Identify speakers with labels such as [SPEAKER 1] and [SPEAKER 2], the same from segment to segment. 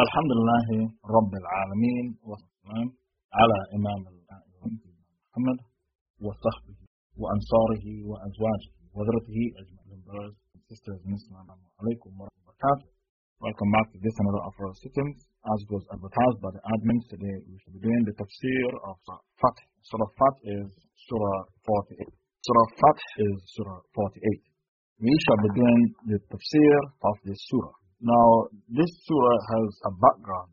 [SPEAKER 1] الحمد لله رب العالمين والسلام على إمام الأئمة محمد وصحبه وأنصاره وأزواجه وذرته أجمعين brothers and sisters in Islam عليكم ورحمة الله وبركاته Welcome back to this another of our sittings. As was advertised by the admins today, we shall be doing the tafsir of Fath. Surah Fath is Surah 48. Surah Fath is Surah 48. We shall be doing the tafsir of this surah. Now, this surah has a background.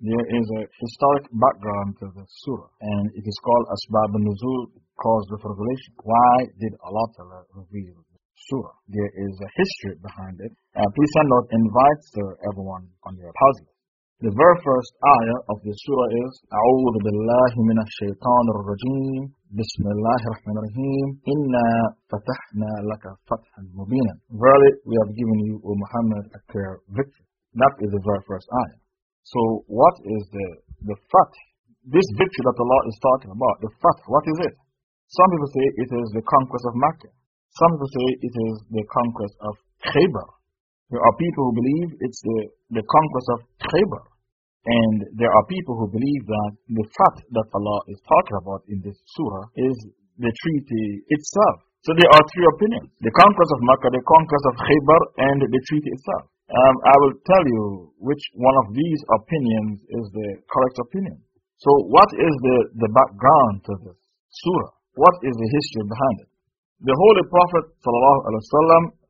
[SPEAKER 1] There is a historic background to the surah, and it is called Asbab al-Nuzul, cause of revelation. Why did Allah Ta'ala reveal the surah? There is a history behind it. Uh, please send out invites to everyone on your houses. The very first ayah of the surah is أعوذ بالله من الشيطان الرجيم بسم الله الرحمن الرحيم إنا فتحنا لك فتحا مبينا Verily we have given you, O Muhammad, a clear victory. That is the very first ayah. So what is the, the fath? This victory that Allah is talking about, the fath. what is it? Some people say it is the conquest of Mecca. Some people say it is the conquest of Khaybar. There are people who believe it's the, the conquest of Khaybar. And there are people who believe that the fact that Allah is talking about in this surah is the treaty itself. So there are three opinions. The conquest of Makkah, the conquest of Khaybar, and the treaty itself. Um, I will tell you which one of these opinions is the correct opinion. So what is the, the background to this surah? What is the history behind it? The Holy Prophet ﷺ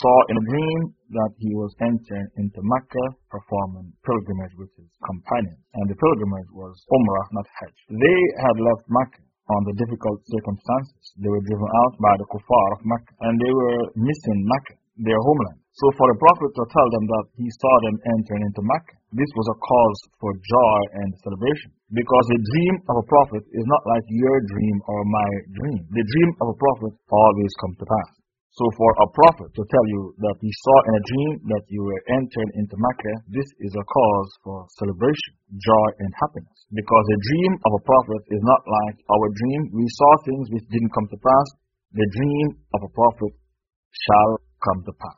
[SPEAKER 1] saw in a dream that he was entering into Mecca performing pilgrimage with his companions. And the pilgrimage was Umrah, not Hajj. They had left Mecca under difficult circumstances. They were driven out by the kuffar of Mecca and they were missing Mecca, their homeland. So for the Prophet to tell them that he saw them entering into Mecca, this was a cause for joy and celebration. Because the dream of a prophet is not like your dream or my dream. The dream of a prophet always comes to pass. So for a prophet to tell you that he saw in a dream that you were entering into Mecca, this is a cause for celebration, joy and happiness. Because the dream of a prophet is not like our dream. We saw things which didn't come to pass. The dream of a prophet shall come to pass.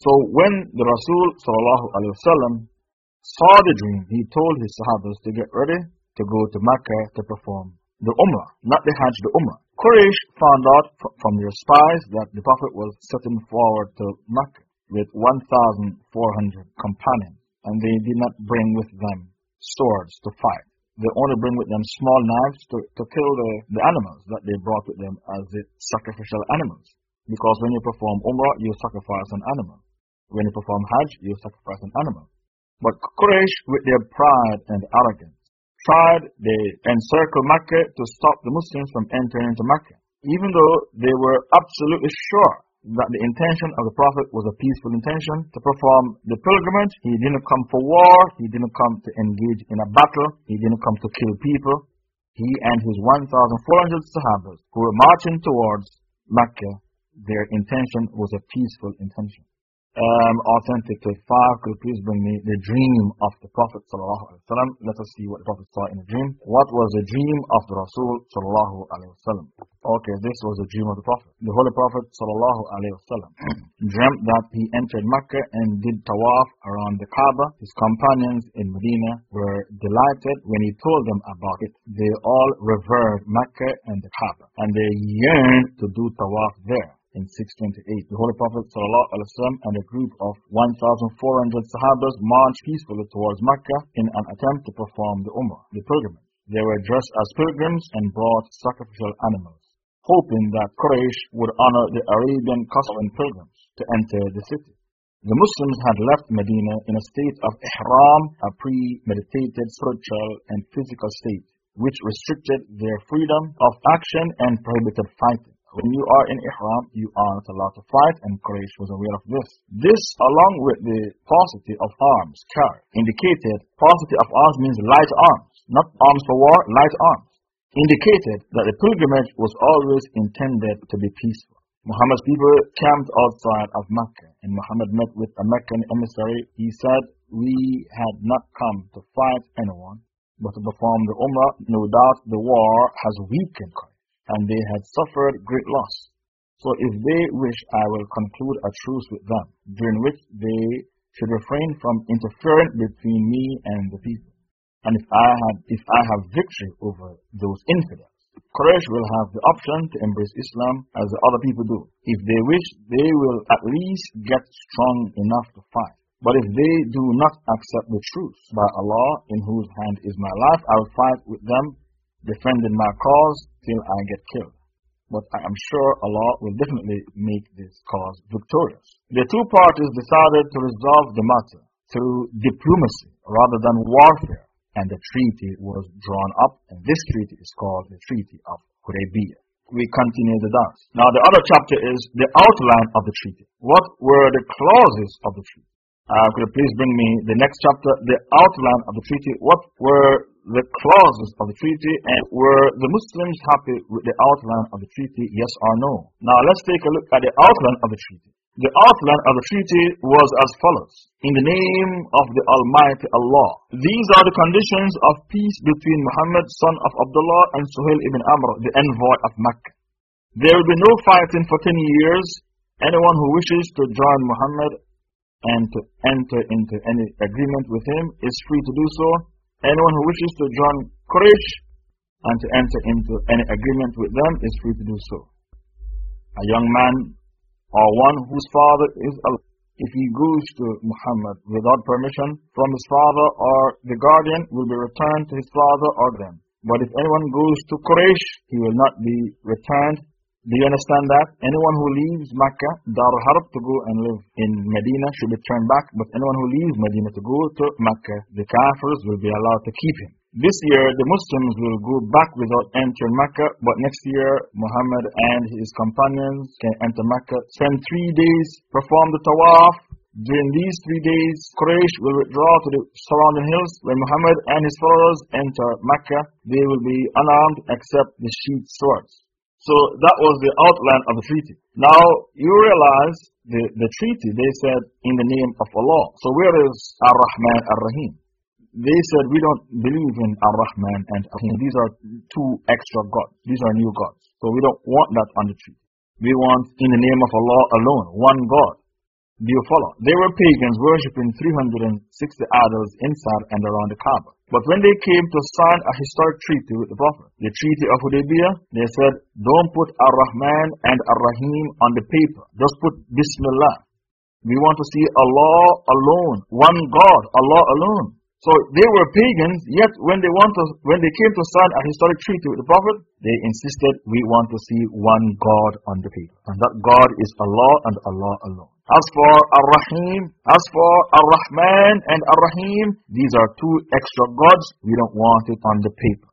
[SPEAKER 1] So when the Rasul saw the dream, he told his Sahabas to get ready to go to Mecca to perform the Umrah, not the Hajj, the Umrah. Quraysh found out from their spies that the Prophet was setting forward to Mecca with 1,400 companions, and they did not bring with them swords to fight. They only bring with them small knives to, to kill the, the animals that they brought with them as the sacrificial animals. Because when you perform Umrah, you sacrifice an animal. When you perform Hajj, you sacrifice an animal. But Quraysh, with their pride and arrogance, tried, they encircled Mecca to stop the Muslims from entering into Mecca. Even though they were absolutely sure that the intention of the Prophet was a peaceful intention to perform the pilgrimage. He didn't come for war, he didn't come to engage in a battle, he didn't come to kill people. He and his 1,400 Sahabas who were marching towards Mecca, their intention was a peaceful intention um, authentic to five. Could you please bring me the dream of the Prophet wasallam? Let us see what the Prophet saw in a dream. What was the dream of the Rasul wasallam? Okay, this was the dream of the Prophet. The Holy Prophet sallallahu alaihi dreamt that he entered Mecca and did tawaf around the Kaaba. His companions in Medina were delighted when he told them about it. They all revered Mecca and the Kaaba, and they yearned to do tawaf there in 628. The Holy Prophet ﷺ and a group of 1,400 Sahabas marched peacefully towards Mecca in an attempt to perform the Umrah, the pilgrimage. They were dressed as pilgrims and brought sacrificial animals, hoping that Quraysh would honor the Arabian custom of pilgrims to enter the city. The Muslims had left Medina in a state of ihram, a premeditated spiritual and physical state, which restricted their freedom of action and prohibited fighting. When you are in ihram, you are not allowed to fight, and Quraysh was aware of this. This, along with the paucity of arms carried, indicated paucity of arms means light arms, not arms for war, light arms, indicated that the pilgrimage was always intended to be peaceful. Muhammad's people camped outside of Mecca, and Muhammad met with a Meccan emissary. He said, We had not come to fight anyone, but to perform the Umrah. No doubt the war has weakened and they had suffered great loss. So if they wish, I will conclude a truce with them, during which they should refrain from interfering between me and the people. And if I have, if I have victory over those infidels, Quraysh will have the option to embrace Islam as the other people do. If they wish, they will at least get strong enough to fight. But if they do not accept the truth, by Allah, in whose hand is my life, I will fight with them, defending my cause till I get killed. But I am sure Allah will definitely make this cause victorious. The two parties decided to resolve the matter through diplomacy rather than warfare and the treaty was drawn up, and this treaty is called the Treaty of Hudaybiyah. We continue the dance. Now the other chapter is the outline of the treaty. What were the clauses of the treaty? Uh, could you please bring me the next chapter, the outline of the treaty? What were the clauses of the treaty and were the Muslims happy with the outline of the treaty, yes or no? Now let's take a look at the outline of the treaty. The outline of the treaty was as follows. In the name of the Almighty Allah. These are the conditions of peace between Muhammad son of Abdullah and Suhail ibn Amr, the envoy of Mecca. There will be no fighting for 10 years. Anyone who wishes to join Muhammad and to enter into any agreement with him is free to do so. Anyone who wishes to join Quraysh and to enter into any agreement with them is free to do so. A young man or one whose father is Allah. If he goes to Muhammad without permission from his father or the guardian will be returned to his father or them. But if anyone goes to Quraysh, he will not be returned. Do you understand that? Anyone who leaves Mecca, Dar Harb to go and live in Medina should be turned back. But anyone who leaves Medina to go to Mecca, the Kafirs will be allowed to keep him. This year, the Muslims will go back without entering Mecca, but next year, Muhammad and his companions can enter Mecca, spend three days, perform the tawaf. During these three days, Quraysh will withdraw to the surrounding hills. When Muhammad and his followers enter Mecca, they will be unarmed except the sheath swords. So that was the outline of the treaty. Now, you realize the, the treaty, they said, in the name of Allah. So where is Ar-Rahman Ar-Rahim? they said we don't believe in Ar-Rahman and Ar-Rahim. These are two extra gods. These are new gods. So we don't want that on the treaty. We want in the name of Allah alone, one God. Do you follow? They were pagans worshipping 360 idols inside and around the Kaaba. But when they came to sign a historic treaty with the Prophet, the Treaty of Hudaybiyah, they said, don't put Ar-Rahman and Ar-Rahim on the paper. Just put Bismillah. We want to see Allah alone, one God, Allah alone. So they were pagans, yet when they, want to, when they came to sign a historic treaty with the Prophet, they insisted, we want to see one God on the paper. And that God is Allah and Allah alone. As for Ar-Rahim, as for Ar-Rahman and Ar-Rahim, these are two extra gods. We don't want it on the paper.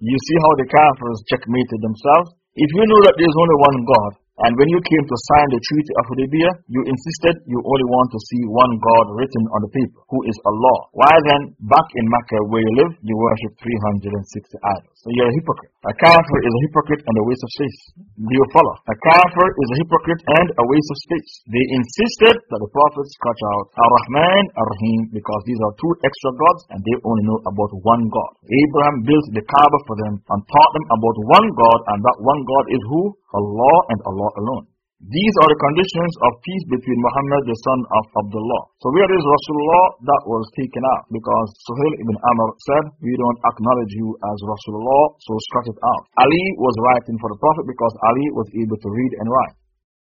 [SPEAKER 1] You see how the Kafirs checkmated themselves? If you know that there's only one God, and when you came to sign the Treaty of Hudaybiyah, you insisted you only want to see one God written on the paper, who is Allah. Why then, back in Mecca where you live, you worship 360 idols? So you're a hypocrite. A kafir is a hypocrite and a waste of space. Do you follow? A kafir is a hypocrite and a waste of space. They insisted that the prophets scratch out Ar-Rahman, Ar-Rahim, because these are two extra gods and they only know about one God. Abraham built the Kaaba for them and taught them about one God, and that one God is who? Allah and Allah alone. These are the conditions of peace between Muhammad the son of Abdullah. So where is Rasulullah? That was taken out because Suhail ibn Amr said, we don't acknowledge you as Rasulullah, so scratch it out. Ali was writing for the Prophet because Ali was able to read and write.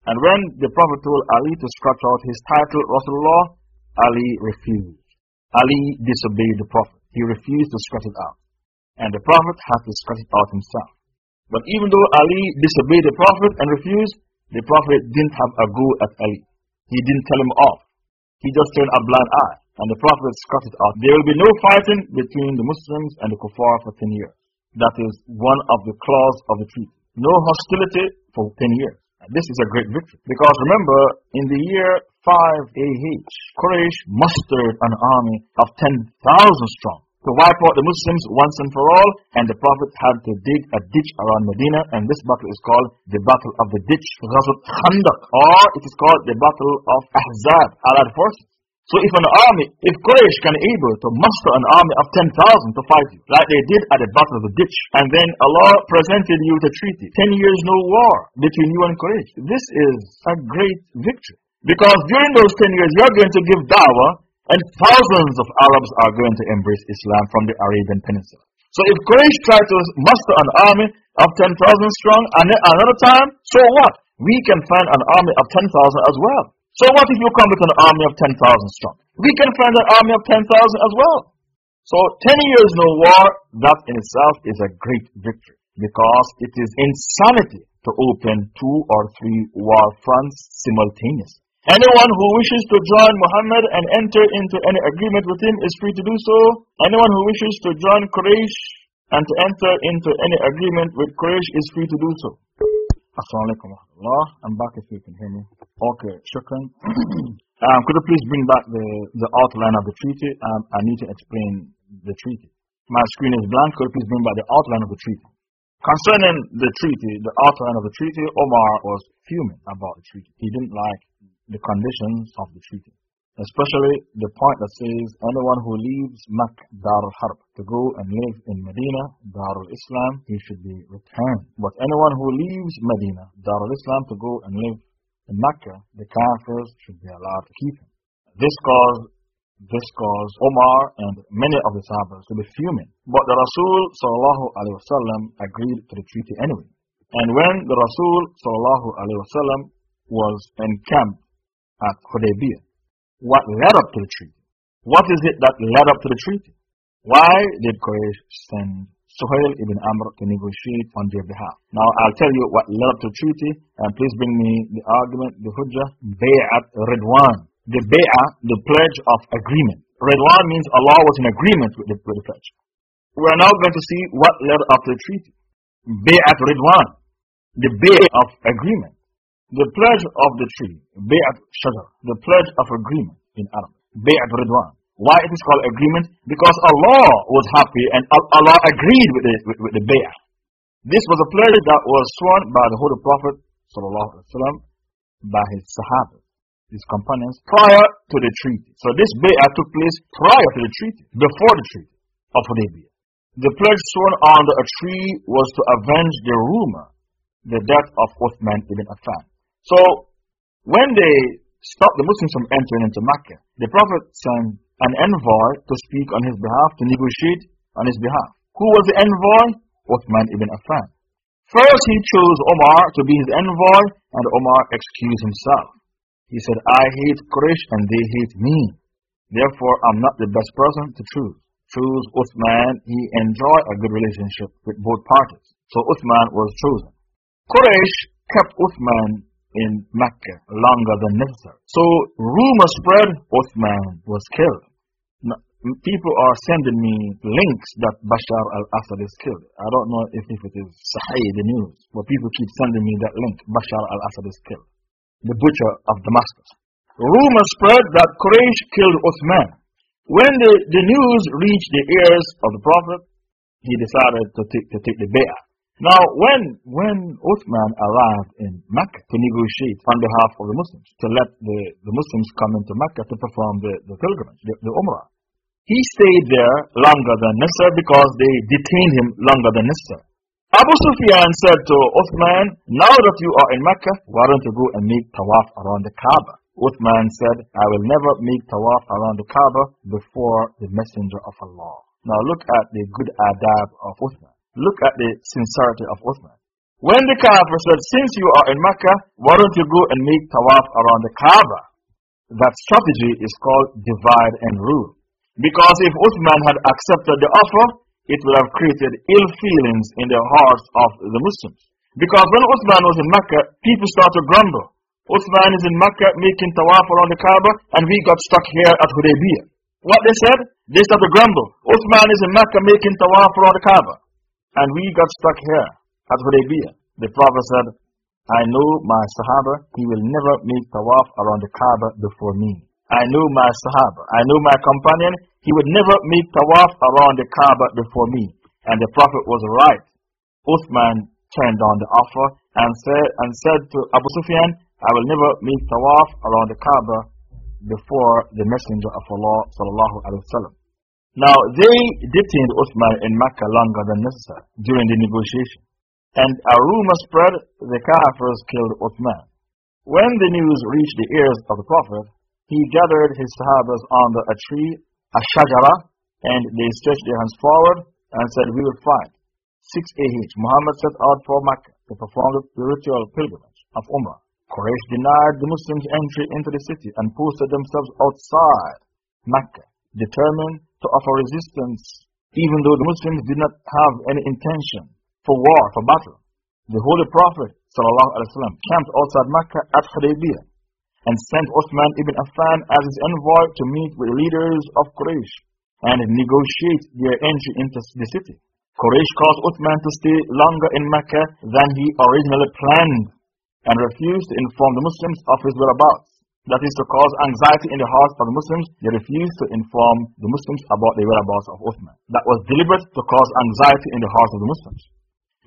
[SPEAKER 1] And when the Prophet told Ali to scratch out his title Rasulullah, Ali refused. Ali disobeyed the Prophet. He refused to scratch it out. And the Prophet had to scratch it out himself. But even though Ali disobeyed the Prophet and refused, the Prophet didn't have a go at Ali. He didn't tell him off. He just turned a blind eye. And the Prophet scratched it out. There will be no fighting between the Muslims and the Kuffar for 10 years. That is one of the clauses of the treaty. No hostility for 10 years. This is a great victory. Because remember, in the year 5 AH, Quraysh mustered an army of 10,000 strong to wipe out the Muslims once and for all, and the Prophet had to dig a ditch around Medina, and this battle is called the Battle of the Ditch, Ghazat Khandaq, or it is called the Battle of Ahzab, Allied forces. So if an army, if Quraysh can able to muster an army of 10,000 to fight you, like they did at the Battle of the Ditch, and then Allah presented you with a treaty, 10 years no war between you and Quraysh, this is a great victory. Because during those 10 years, you're going to give dawah, and thousands of Arabs are going to embrace Islam from the Arabian Peninsula. So if Quraysh try to muster an army of 10,000 strong and another time, so what? We can find an army of 10,000 as well. So what if you come with an army of 10,000 strong? We can find an army of 10,000 as well. So 10 years no war, that in itself is a great victory because it is insanity to open two or three war fronts simultaneously. Anyone who wishes to join Muhammad and enter into any agreement with him is free to do so. Anyone who wishes to join Quraysh and to enter into any agreement with Quraysh is free to do so. Assalamu alaikum wa I'm back if you can hear me. Okay, shukran. um, could you please bring back the, the outline of the treaty? Um, I need to explain the treaty. My screen is blank. Could you please bring back the outline of the treaty? Concerning the treaty, the outline of the treaty, Omar was fuming about the treaty. He didn't like the conditions of the treaty, especially the point that says anyone who leaves Makkah, Harb, to go and live in Medina, Dar al Islam, he should be returned. But anyone who leaves Medina, Dar al Islam, to go and live in Makkah, the Kafirs should be allowed to keep him. This caused this caused Omar and many of the Sahabas to be fuming. But the Rasul Wasallam agreed to the treaty anyway. And when the Rasul Wasallam was encamped at Hudaybiyah. What led up to the treaty? What is it that led up to the treaty? Why did Quraysh send Suhail ibn Amr to negotiate on their behalf? Now I'll tell you what led up to the treaty, and please bring me the argument, the hujjah, Bay'at Ridwan. The Bay'ah, the pledge of agreement. Ridwan means Allah was in agreement with the, with the pledge. We are now going to see what led up to the treaty. Bay'at Ridwan, the Bay of agreement. The pledge of the tree, Bay'at Shajar, the pledge of agreement in Arabic, Bay'at Ridwan. Why it is called agreement? Because Allah was happy and Allah agreed with the, with, with the Bay'ah. This was a pledge that was sworn by the Holy Prophet وسلم, by his Sahaba, his companions, prior to the treaty. So this Bay'ah took place prior to the treaty, before the treaty of Hudaybiyah. The pledge sworn under a tree was to avenge the rumor, the death of Uthman ibn Affan. So, when they stopped the Muslims from entering into Mecca, the Prophet sent an envoy to speak on his behalf, to negotiate on his behalf. Who was the envoy? Uthman ibn Affan. First, he chose Omar to be his envoy, and Omar excused himself. He said, I hate Quraysh and they hate me. Therefore, I'm not the best person to choose. Choose Uthman. He enjoyed a good relationship with both parties. So Uthman was chosen. Quraysh kept Uthman in Mecca longer than necessary. So rumor spread Uthman was killed. Now, people are sending me links that Bashar al-Assad is killed. I don't know if, if it is Sahih, the news, but people keep sending me that link. Bashar al-Assad is killed. The butcher of Damascus. Rumor spread that Quraysh killed Uthman. When the, the news reached the ears of the Prophet, he decided to take, to take the bay'ah. Now, when, when Uthman arrived in Mecca to negotiate on behalf of the Muslims, to let the, the Muslims come into Mecca to perform the, the pilgrimage, the, the Umrah, he stayed there longer than necessary because they detained him longer than necessary. Abu Sufyan said to Uthman, Now that you are in Mecca, why don't you go and make tawaf around the Kaaba? Uthman said, I will never make tawaf around the Kaaba before the Messenger of Allah. Now look at the good adab of Uthman. Look at the sincerity of Uthman. When the Kafir said, Since you are in Mecca, why don't you go and make tawaf around the Kaaba? That strategy is called divide and rule. Because if Uthman had accepted the offer, it would have created ill feelings in the hearts of the Muslims. Because when Uthman was in Mecca, people started to grumble. Uthman is in Mecca making tawaf around the Kaaba, and we got stuck here at Hudaybiyah. What they said? They started to grumble. Uthman is in Mecca making tawaf around the Kaaba. And we got stuck here at Hudaybiyah. The Prophet said, I know my Sahaba, he will never make tawaf around the Kaaba before me. I know my Sahaba, I know my companion, he would never make tawaf around the Kaaba before me. And the Prophet was right. Uthman turned down the offer and said, and said to Abu Sufyan, I will never make tawaf around the Kaaba before the Messenger of Allah sallallahu alaihi wasallam. Now, they detained Uthman in Mecca longer than necessary during the negotiation. And a rumor spread the Kafirs killed Uthman. When the news reached the ears of the Prophet, he gathered his Sahabas under a tree, a shajara, and they stretched their hands forward and said, We will fight. 6 AH, Muhammad set out for Mecca to perform the spiritual pilgrimage of Umrah. Quraysh denied the Muslims entry into the city and posted themselves outside Mecca, determined to offer resistance, even though the Muslims did not have any intention for war, for battle. The Holy Prophet ﷺ camped outside Mecca at Hudaybiyah and sent Uthman ibn Affan as his envoy to meet with the leaders of Quraysh and negotiate their entry into the city. Quraysh caused Uthman to stay longer in Mecca than he originally planned and refused to inform the Muslims of his whereabouts. That is to cause anxiety in the hearts of the Muslims, they refused to inform the Muslims about the whereabouts of Uthman. That was deliberate to cause anxiety in the hearts of the Muslims.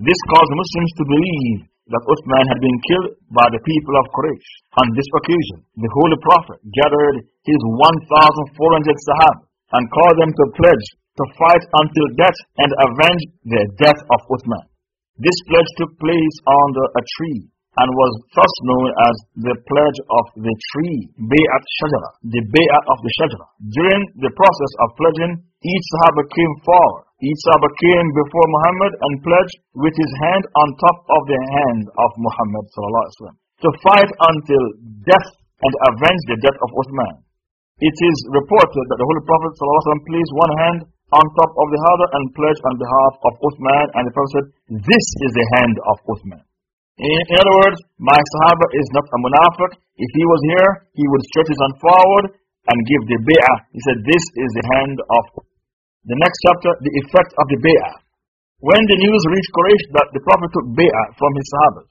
[SPEAKER 1] This caused the Muslims to believe that Uthman had been killed by the people of Quraysh. On this occasion, the Holy Prophet gathered his 1,400 Sahab and called them to pledge to fight until death and avenge the death of Uthman. This pledge took place under a tree and was thus known as the pledge of the tree, Bay'at Shajara, the Bay'at of the Shajara. During the process of pledging, each Sahaba came forward. Each Sahaba came before Muhammad and pledged with his hand on top of the hand of Muhammad to fight until death and avenge the death of Uthman. It is reported that the Holy Prophet placed one hand on top of the other and pledged on behalf of Uthman, and the Prophet said, This is the hand of Uthman. In, in other words, my Sahaba is not a munafiq. If he was here, he would stretch his hand forward and give the bay'ah. He said, This is the hand of. The next chapter, the effect of the bay'ah. When the news reached Quraysh that the Prophet took bay'ah from his Sahabas,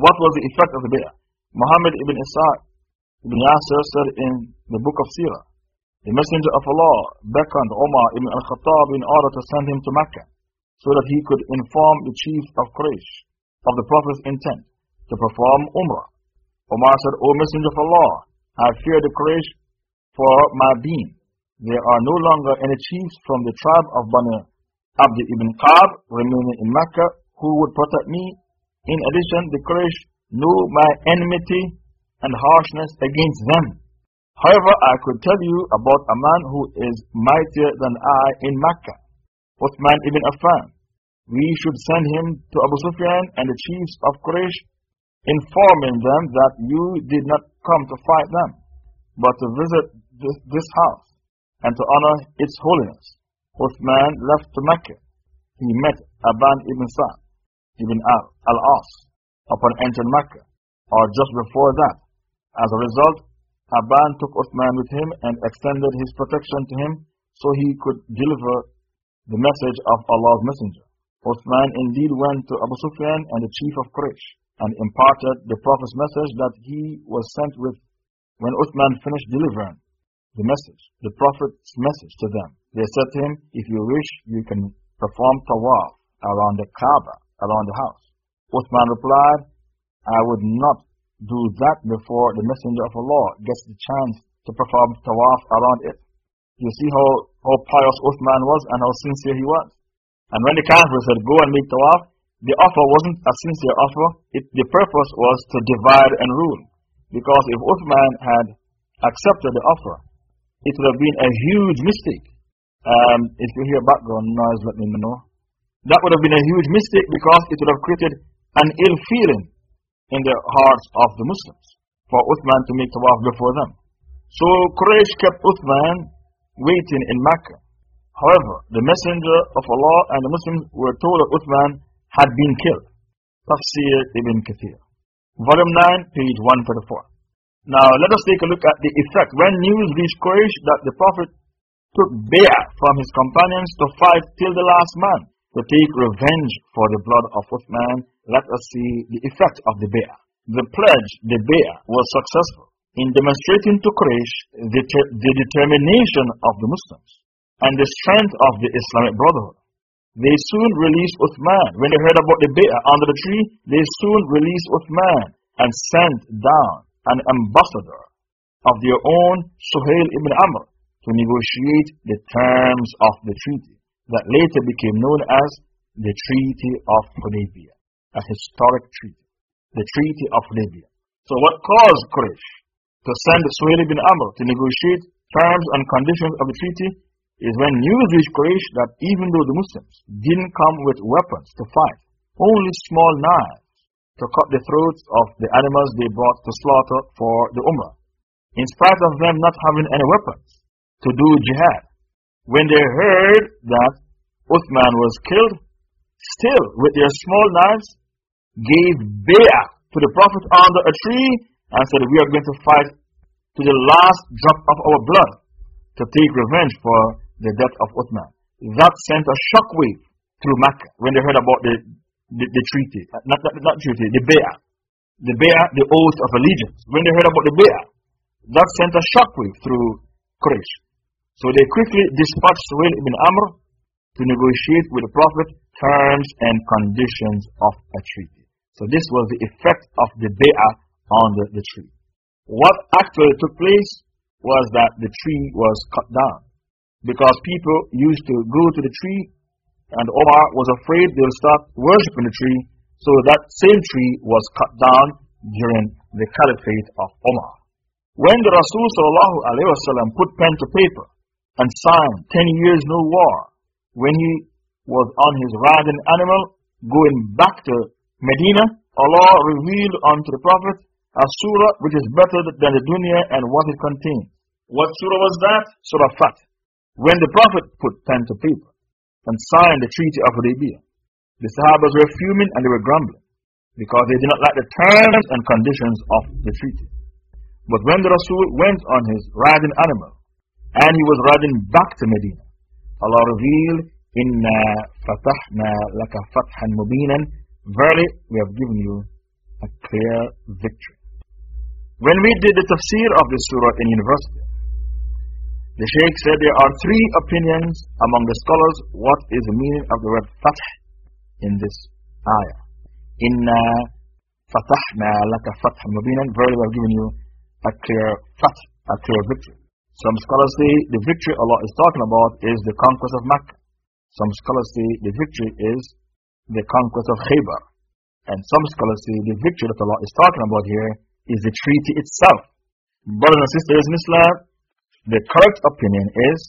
[SPEAKER 1] what was the effect of the bay'ah? Muhammad ibn Ishaq ibn Yasir said in the book of Sirah, the Messenger of Allah beckoned Omar ibn al-Khattab in order to send him to Mecca so that he could inform the chief of Quraysh of the Prophet's intent to perform Umrah. Omar said, O Messenger of Allah, I fear the Quraysh for my being. There are no longer any chiefs from the tribe of Banu Abd ibn Qab remaining in Mecca who would protect me. In addition, the Quraysh knew my enmity and harshness against them. However, I could tell you about a man who is mightier than I in Mecca, Uthman ibn Affan we should send him to Abu Sufyan and the chiefs of Quraysh, informing them that you did not come to fight them, but to visit this, this house and to honor its holiness. Uthman left to Mecca. He met Aban ibn Sa'd ibn al-As upon entering Mecca, or just before that. As a result, Aban took Uthman with him and extended his protection to him so he could deliver the message of Allah's Messenger. Uthman indeed went to Abu Sufyan and the chief of Quraysh and imparted the Prophet's message that he was sent with. When Uthman finished delivering the message, the Prophet's message to them, they said to him, If you wish, you can perform tawaf around the Kaaba, around the house. Uthman replied, I would not do that before the Messenger of Allah gets the chance to perform tawaf around it. You see how, how pious Uthman was and how sincere he was. And when the Kafir said, Go and make tawaf, the offer wasn't a sincere offer. It, the purpose was to divide and rule. Because if Uthman had accepted the offer, it would have been a huge mistake. Um, if you hear background noise, let me know. That would have been a huge mistake because it would have created an ill feeling in the hearts of the Muslims for Uthman to make tawaf before them. So Quraysh kept Uthman waiting in Mecca. However, the Messenger of Allah and the Muslims were told that Uthman had been killed. Tafsir ibn Kathir. Volume 9, page 134. Now let us take a look at the effect when news reached Quraysh that the Prophet took bay'ah from his companions to fight till the last man to take revenge for the blood of Uthman. Let us see the effect of the bay'ah. The pledge, the bay'ah, was successful in demonstrating to Quraysh the, the determination of the Muslims and the strength of the Islamic Brotherhood. They soon released Uthman. When they heard about the bay'ah under the tree, they soon released Uthman and sent down an ambassador of their own Suhail ibn Amr to negotiate the terms of the treaty that later became known as the Treaty of Hudaybiyah, a historic treaty. The Treaty of Hudaybiyah. So what caused Quraysh to send Suhail ibn Amr to negotiate terms and conditions of the treaty is when news reached Quraysh that even though the Muslims didn't come with weapons to fight, only small knives to cut the throats of the animals they brought to slaughter for the Umrah. In spite of them not having any weapons to do jihad, when they heard that Uthman was killed, still with their small knives, gave bay'ah to the Prophet under a tree and said, We are going to fight to the last drop of our blood to take revenge for the death of Uthman. That sent a shockwave through Mecca when they heard about the, the, the treaty, uh, not, not, not treaty, the bay'ah. The bay'ah, the oath of allegiance. When they heard about the bay'ah, that sent a shockwave through Quraysh. So they quickly dispatched Suhail ibn Amr to negotiate with the Prophet terms and conditions of a treaty. So this was the effect of the bay'ah on the, the tree. What actually took place was that the tree was cut down. Because people used to go to the tree, and Omar was afraid they'll start worshipping the tree, so that same tree was cut down during the caliphate of Omar. When the Rasul put pen to paper and signed 10 years no war, when he was on his riding animal going back to Medina, Allah revealed unto the Prophet a surah which is better than the dunya and what it contains. What surah was that? Surah Fath. When the Prophet put pen to paper and signed the Treaty of Hudaybiyah, the Sahabas were fuming and they were grumbling because they did not like the terms and conditions of the treaty. But when the Rasul went on his riding animal and he was riding back to Medina, Allah revealed, Inna fatahna laka fathan mubinan. Verily, we have given you a clear victory. When we did the tafsir of this surah in university, the Sheikh said there are three opinions among the scholars what is the meaning of the word fath in this ayah. Inna fatahna laka fath mubinan. Verily we have given you a clear fath, a clear victory. Some scholars say the victory Allah is talking about is the conquest of Makkah. Some scholars say the victory is the conquest of Khaybar. And some scholars say the victory that Allah is talking about here is the treaty itself. Brothers and sisters in Islam, the correct opinion is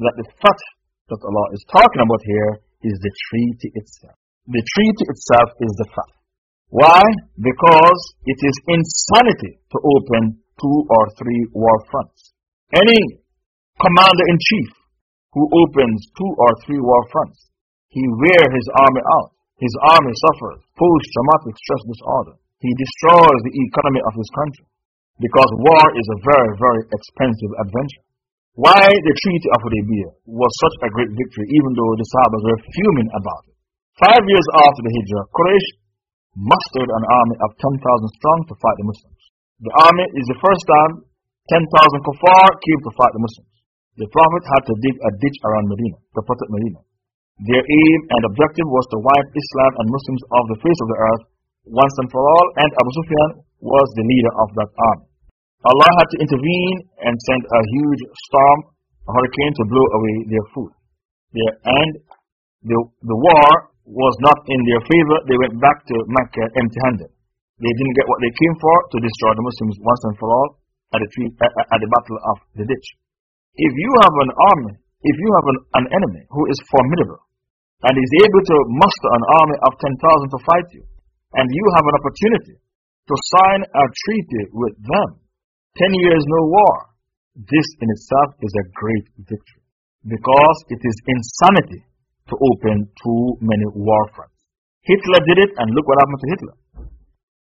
[SPEAKER 1] that the fath that Allah is talking about here is the treaty itself. The treaty itself is the fath. Why? Because it is insanity to open two or three war fronts. Any commander in chief who opens two or three war fronts, he wears his army out. His army suffers post traumatic stress disorder. He destroys the economy of his country because war is a very, very expensive adventure. Why the Treaty of Hudaybiyah was such a great victory, even though the Sahabas were fuming about it. Five years after the Hijrah, Quraysh mustered an army of 10,000 strong to fight the Muslims. The army is the first time 10,000 kuffar came to fight the Muslims. The Prophet had to dig a ditch around Medina to protect Medina. Their aim and objective was to wipe Islam and Muslims off the face of the earth once and for all, and Abu Sufyan was the leader of that army. Allah had to intervene and send a huge storm, a hurricane, to blow away their food. And the, the war was not in their favor. They went back to Mecca empty handed. They didn't get what they came for to destroy the Muslims once and for all at the, uh, uh, at the battle of the ditch. If you have an army, if you have an, an enemy who is formidable and is able to muster an army of 10,000 to fight you, and you have an opportunity to sign a treaty with them. Ten years no war. This in itself is a great victory because it is insanity to open too many war fronts. Hitler did it, and look what happened to Hitler.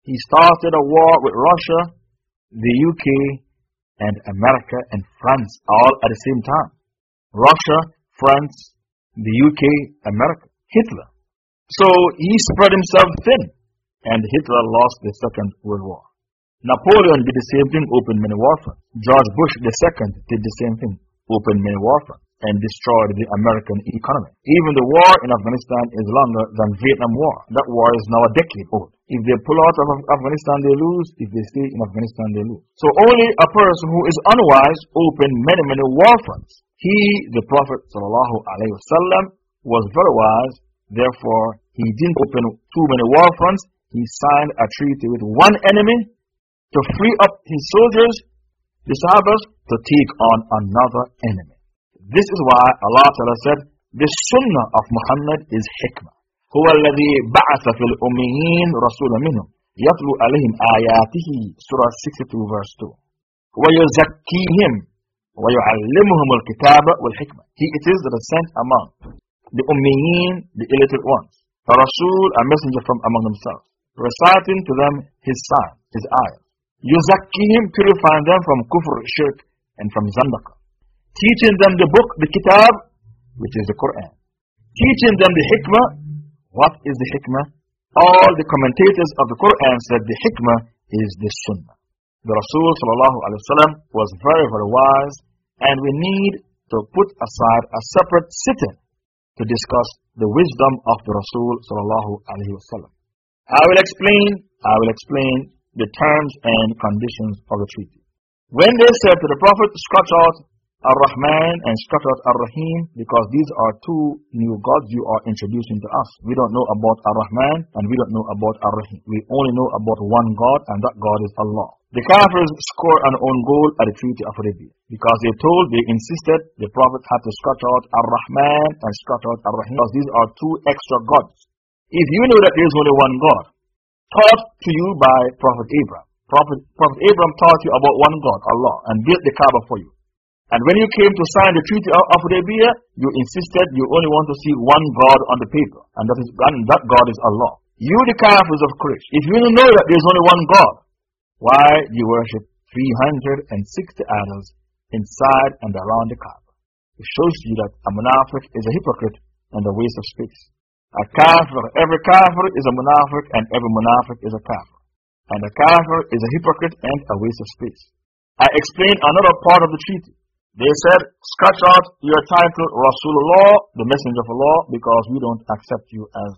[SPEAKER 1] He started a war with Russia, the UK, and America and France all at the same time. Russia, France, the UK, America, Hitler. So he spread himself thin and Hitler lost the Second World War. Napoleon did the same thing, opened many war fronts. George Bush II did the same thing, opened many war fronts, and destroyed the American economy. Even the war in Afghanistan is longer than Vietnam War. That war is now a decade old. If they pull out of Afghanistan, they lose. If they stay in Afghanistan, they lose. So only a person who is unwise opened many, many war fronts. He, the Prophet ﷺ, was very wise. Therefore, he didn't open too many war fronts he signed a treaty with one enemy to free up his soldiers, the Sahabas, to take on another enemy. This is why Allah Ta'ala said, the sunnah of Muhammad is hikmah. هو الذي بعث في الأميين رسولا منهم يتلو عليهم آياته Surah 62 verse 2 ويزكيهم ويعلمهم الكتاب والحكمة He it is that is sent among the Ummiyin, the illiterate ones a Rasul, a messenger from among themselves reciting to them his sign, his ayah Yuzakihim, purifying them from kufr, shirk, and from zandaka. Teaching them the book, the kitab, which is the Quran. Teaching them the hikmah. What is the hikmah? All the commentators of the Quran said the hikmah is the sunnah. The Rasul ﷺ was very, very wise, and we need to put aside a separate sitting to discuss the wisdom of the Rasul. i will explain, I will explain the terms and conditions of the treaty. When they said to the Prophet, scratch out Ar-Rahman and scratch out Ar-Rahim because these are two new gods you are introducing to us. We don't know about Ar-Rahman and we don't know about Ar-Rahim. We only know about one God and that God is Allah. The Kafirs score an own goal at the Treaty of Hudaybiyah because they told, they insisted the Prophet had to scratch out Ar-Rahman and scratch out Ar-Rahim because these are two extra gods. If you know that there is only one God, taught to you by Prophet Abraham. Prophet, Prophet Abraham taught you about one God, Allah, and built the Kaaba for you. And when you came to sign the treaty of Hudaybiyah, you insisted you only want to see one God on the paper, and that, is, and that God is Allah. You, the Kafirs of Quraysh, if you know that there is only one God, why do you worship 360 idols inside and around the Kaaba? It shows you that a munafiq is a hypocrite and a waste of space. A kafir, every kafir is a munafiq and every munafiq is a kafir. And a kafir is a hypocrite and a waste of space. I explained another part of the treaty. They said, scratch out your title Rasulullah, the Messenger of Allah, because we don't accept you as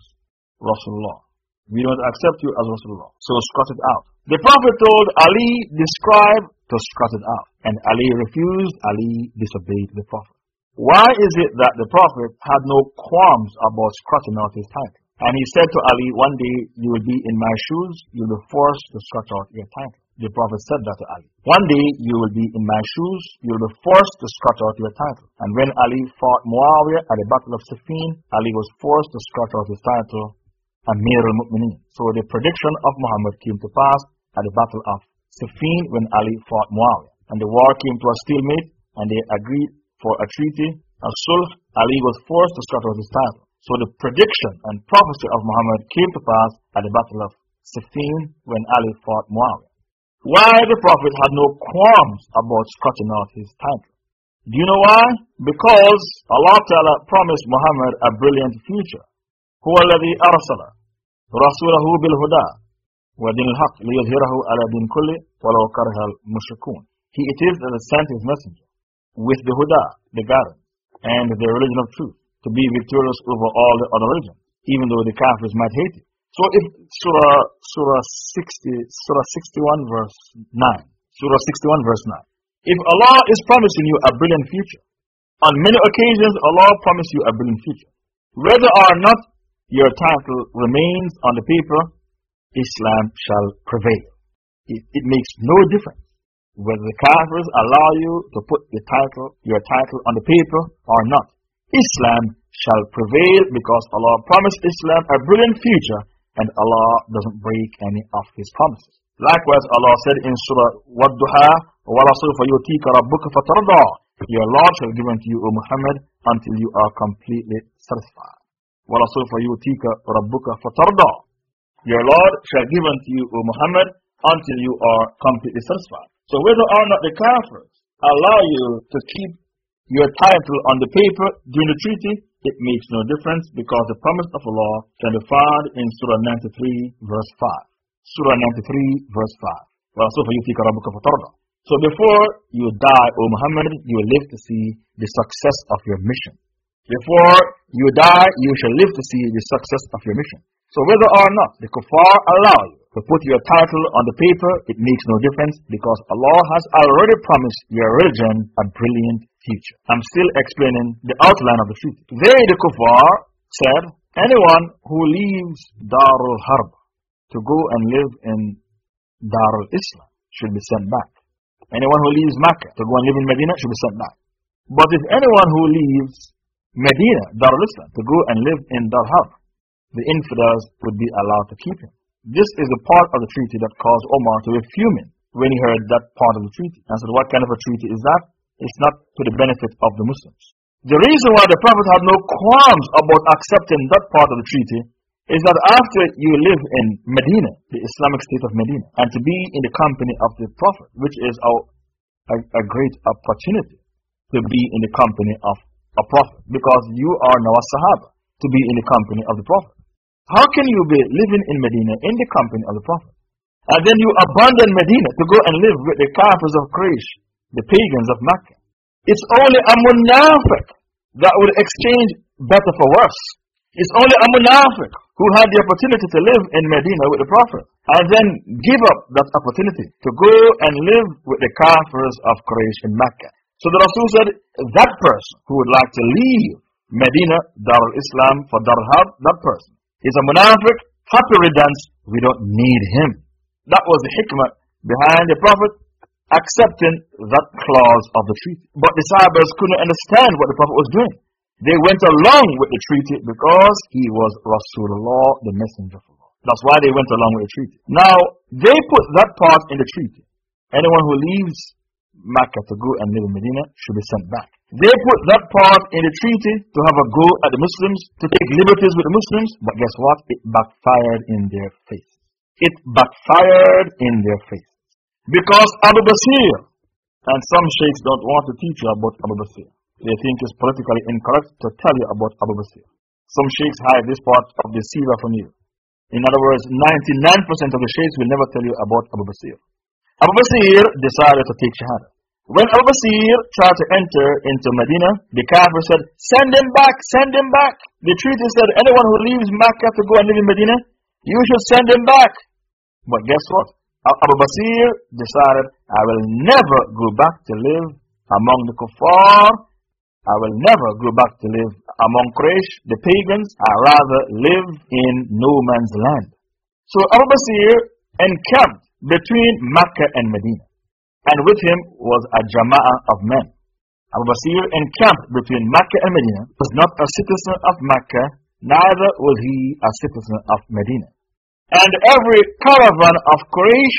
[SPEAKER 1] Rasulullah. We don't accept you as Rasulullah. So scratch it out. The Prophet told Ali, describe to scratch it out. And Ali refused, Ali disobeyed the Prophet. Why is it that the Prophet had no qualms about scratching out his title? And he said to Ali, one day you will be in my shoes, you will be forced to scratch out your title. The Prophet said that to Ali. One day you will be in my shoes, you will be forced to scratch out your title. And when Ali fought Muawiyah at the Battle of Siffin, Ali was forced to scratch out his title, Amir al-Mu'mineen. So the prediction of Muhammad came to pass at the Battle of Siffin when Ali fought Muawiyah. And the war came to a stalemate, and they agreed for a treaty, a sulh. Ali was forced to scratch out his title. So the prediction and prophecy of Muhammad came to pass at the Battle of Siffin when Ali fought Muawiyah. Why the Prophet had no qualms about scratching out his title. Do you know why? Because Allah Ta'ala promised Muhammad a brilliant future. هو الذي أرسل رسوله بالهدى ودين الحق ليظهره على دين كل ولو كره المشركون. He it is that sent his messenger with the Huda, the guidance, and the religion of truth to be victorious over all the other religions, even though the Kafirs might hate it. So if Surah, Surah 60, Surah 61 verse 9, Surah 61 verse 9. If Allah is promising you a brilliant future, on many occasions Allah promised you a brilliant future. Whether or not your title remains on the paper, Islam shall prevail. It, it makes no difference whether the Kafirs allow you to put the title, your title on the paper or not. Islam shall prevail because Allah promised Islam a brilliant future and Allah doesn't break any of His promises. Likewise, Allah said in Surah Wadduha, وَلَصُوفَ يُؤْتِيكَ رَبُّكَ فَتَرْضَى Your Lord shall give unto you, O Muhammad, until you are completely satisfied. وَلَصُوفَ يُؤْتِيكَ رَبُّكَ فَتَرْضَى Your Lord shall give unto you, O Muhammad, until you are completely satisfied. So whether or not the Kafirs allow you to keep your title on the paper during the treaty, it makes no difference because the promise of Allah can be found in Surah 93 verse 5. Surah 93 verse 5. So before you die, O Muhammad, you will live to see the success of your mission. Before you die, you shall live to see the success of your mission. So whether or not the kuffar allow you to put your title on the paper, it makes no difference because Allah has already promised your religion a brilliant future. I'm still explaining the outline of the future. They, the kuffar, said, anyone who leaves Darul Harb to go and live in Darul Islam, should be sent back. Anyone who leaves Mecca to go and live in Medina should be sent back. But if anyone who leaves Medina, Dar al-Islam, to go and live in Darul Harb, the infidels would be allowed to keep him. This is the part of the treaty that caused Omar to be fuming when he heard that part of the treaty. And said, What kind of a treaty is that? It's not to the benefit of the Muslims. The reason why the Prophet had no qualms about accepting that part of the treaty is that after you live in Medina, the Islamic state of Medina, and to be in the company of the Prophet, which is a, a, great opportunity to be in the company of a Prophet, because you are now a Sahaba, to be in the company of the Prophet. How can you be living in Medina in the company of the Prophet? And then you abandon Medina to go and live with the Kafirs of Quraysh, the pagans of Mecca. It's only a munafiq that would exchange better for worse. It's only a munafiq who had the opportunity to live in Medina with the Prophet and then give up that opportunity to go and live with the Kafirs of Quraysh in Mecca. So the Rasul said, that person who would like to leave Medina, Dar al-Islam for Dar al that person is a munafiq, happy riddance, we don't need him. That was the hikmah behind the Prophet accepting that clause of the treaty. But the Sahabas couldn't understand what the Prophet was doing. They went along with the treaty because he was Rasulullah, the messenger of Allah. That's why they went along with the treaty. Now, they put that part in the treaty. Anyone who leaves Makkah to go and in Medina should be sent back. They put that part in the treaty to have a go at the Muslims, to take liberties with the Muslims, but guess what? It backfired in their face. It backfired in their face. Because Abu Basir, and some sheikhs don't want to teach you about Abu Basir. They think it's politically incorrect to tell you about Abu Basir. Some sheikhs hide this part of the seerah from you. In other words, 99% of the sheikhs will never tell you about Abu Basir. Abu Basir decided to take Shahada. When Abu Basir tried to enter into Medina, the Kafir said, Send him back, send him back. The treaty said, Anyone who leaves Mecca to go and live in Medina, you should send him back. But guess what? Abu Basir decided, I will never go back to live among the kuffar I will never go back to live among Quraysh, the pagans. I rather live in no man's land. So Abu Basir encamped between Mecca and Medina. And with him was a jama'ah of men. Abu Basir encamped between Mecca and Medina, was not a citizen of Mecca, neither was he a citizen of Medina. And every caravan of Quraysh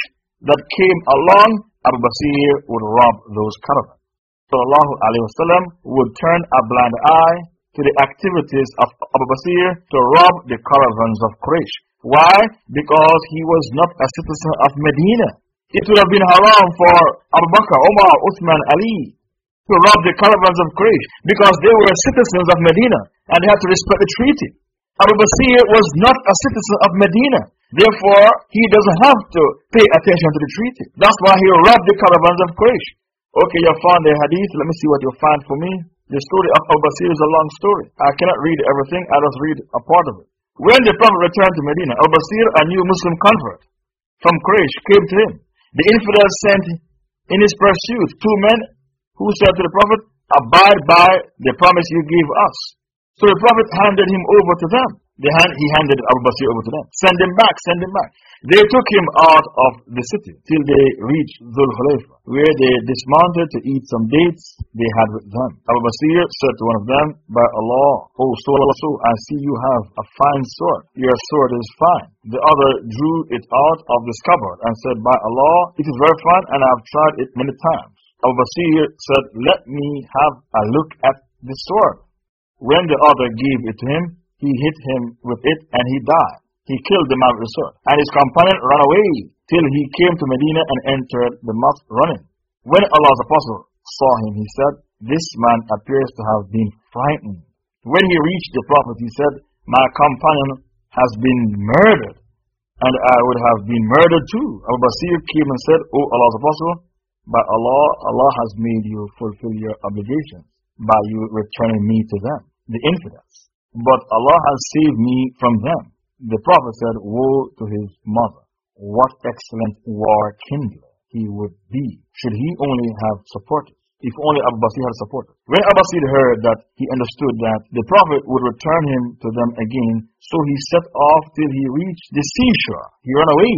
[SPEAKER 1] that came along, Abu Basir would rob those caravans sallallahu alayhi wasallam would turn a blind eye to the activities of Abu Basir to rob the caravans of Quraysh. Why? Because he was not a citizen of Medina. It would have been haram for Abu Bakr, Umar, Uthman, Ali to rob the caravans of Quraysh because they were citizens of Medina and they had to respect the treaty. Abu Basir was not a citizen of Medina. Therefore, he doesn't have to pay attention to the treaty. That's why he robbed the caravans of Quraysh. Okay, you found the hadith. Let me see what you find for me. The story of Abu Basir is a long story. I cannot read everything. I just read a part of it. When the Prophet returned to Medina, Al Basir, a new Muslim convert from Quraysh, came to him. The infidels sent in his pursuit two men who said to the Prophet, Abide by the promise you gave us. So the Prophet handed him over to them. Hand, he handed Abu Basir over to them. Send him back, send him back. They took him out of the city till they reached Dhul Hulayfa, where they dismounted to eat some dates they had with them. Abu Basir said to one of them, By Allah, O sword, I see you have a fine sword. Your sword is fine. The other drew it out of the scabbard and said, By Allah, it is very fine and I have tried it many times. Abu Basir said, Let me have a look at the sword. When the other gave it to him, he hit him with it and he died. He killed the man with the sword. And his companion ran away till he came to Medina and entered the mosque running. When Allah's apostle saw him, he said, This man appears to have been frightened. When he reached the Prophet, he said, My companion has been murdered, and I would have been murdered too. Abu Basir came and said, O Allah's apostle, by Allah, Allah has made you fulfill your obligations by you returning me to them, the infidels. But Allah has saved me from them. The Prophet said, Woe to his mother. What excellent war kindler he would be, should he only have supporters. If only Abu Basir had supported. When Abu Basir heard that, he understood that the Prophet would return him to them again, so he set off till he reached the seashore. He ran away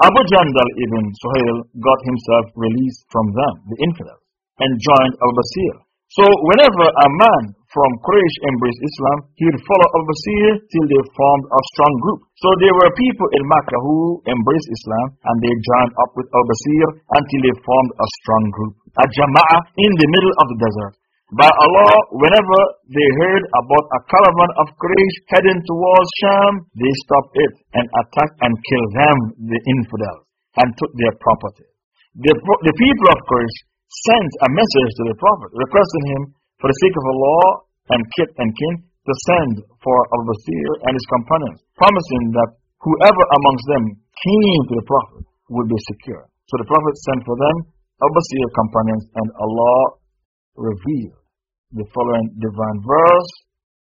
[SPEAKER 1] Abu Jandal ibn Suhail got himself released from them, the infidels, and joined Al-Basir. So whenever a man from Quraysh embraced Islam, he would follow Al-Basir till they formed a strong group. So there were people in Makkah who embraced Islam and they joined up with Al-Basir until they formed a strong group. A jama'ah in the middle of the desert. By Allah, whenever they heard about a caravan of Quraysh heading towards Sham, they stopped it and attacked and killed them, the infidels, and took their property. The, the people of Quraysh sent a message to the Prophet requesting him, for the sake of Allah and kit and kin, to send for Al Basir and his companions, promising that whoever amongst them came to the Prophet would be secure. So the Prophet sent for them Al Basir companions, and Allah revealed the following divine verse.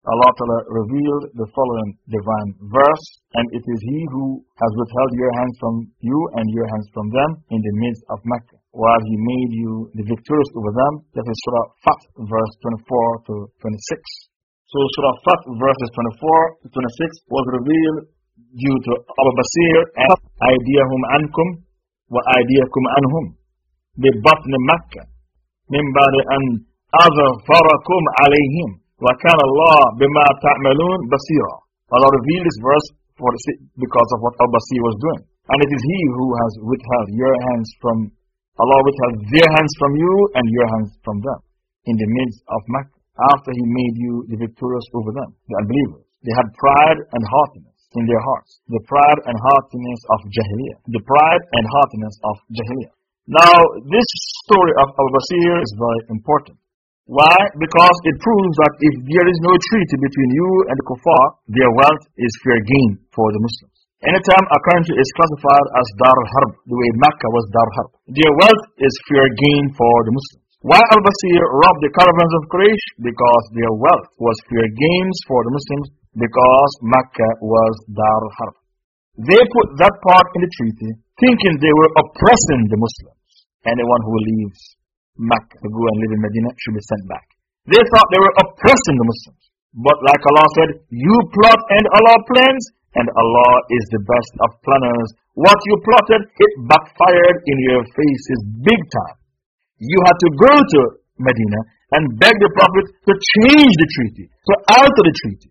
[SPEAKER 1] Allah Ta'ala revealed the following divine verse, and it is He who has withheld your hands from you and your hands from them in the midst of Mecca while He made you the victorious over them. That is Surah Fath, verse 24 to 26. So Surah Fath, verses 24 to 26 was revealed due to Abu Basir and Idiyahum Ankum wa Idiyakum Anhum. They batn Mecca. من بعد أن أظفركم عليهم وكان Allah, bima تعملون basira. Allah revealed this verse for, because of what Al-Basir was doing. And it is he who has withheld your hands from Allah withheld their hands from you and your hands from them in the midst of Makkah after He made you the victorious over them, the unbelievers. They had pride and haughtiness in their hearts, the pride and haughtiness of Jahiliyyah, the pride and haughtiness of Jahiliyyah. Now, this story of Al-Basir is very important. Why? Because it proves that if there is no treaty between you and the kuffar, their wealth is fair game for the Muslims. Anytime a country is classified as Dar al-Harb, the way Mecca was Dar al-Harb, their wealth is fair game for the Muslims. Why al-Basir robbed the caravans of Quraysh? Because their wealth was fair games for the Muslims because Mecca was Dar al-Harb. They put that part in the treaty thinking they were oppressing the Muslims. Anyone who leaves Mecca to go and live in Medina should be sent back. They thought they were oppressing the Muslims. But like Allah said, you plot and Allah plans, and Allah is the best of planners. What you plotted, it backfired in your faces big time. You had to go to Medina and beg the Prophet to change the treaty, to alter the treaty.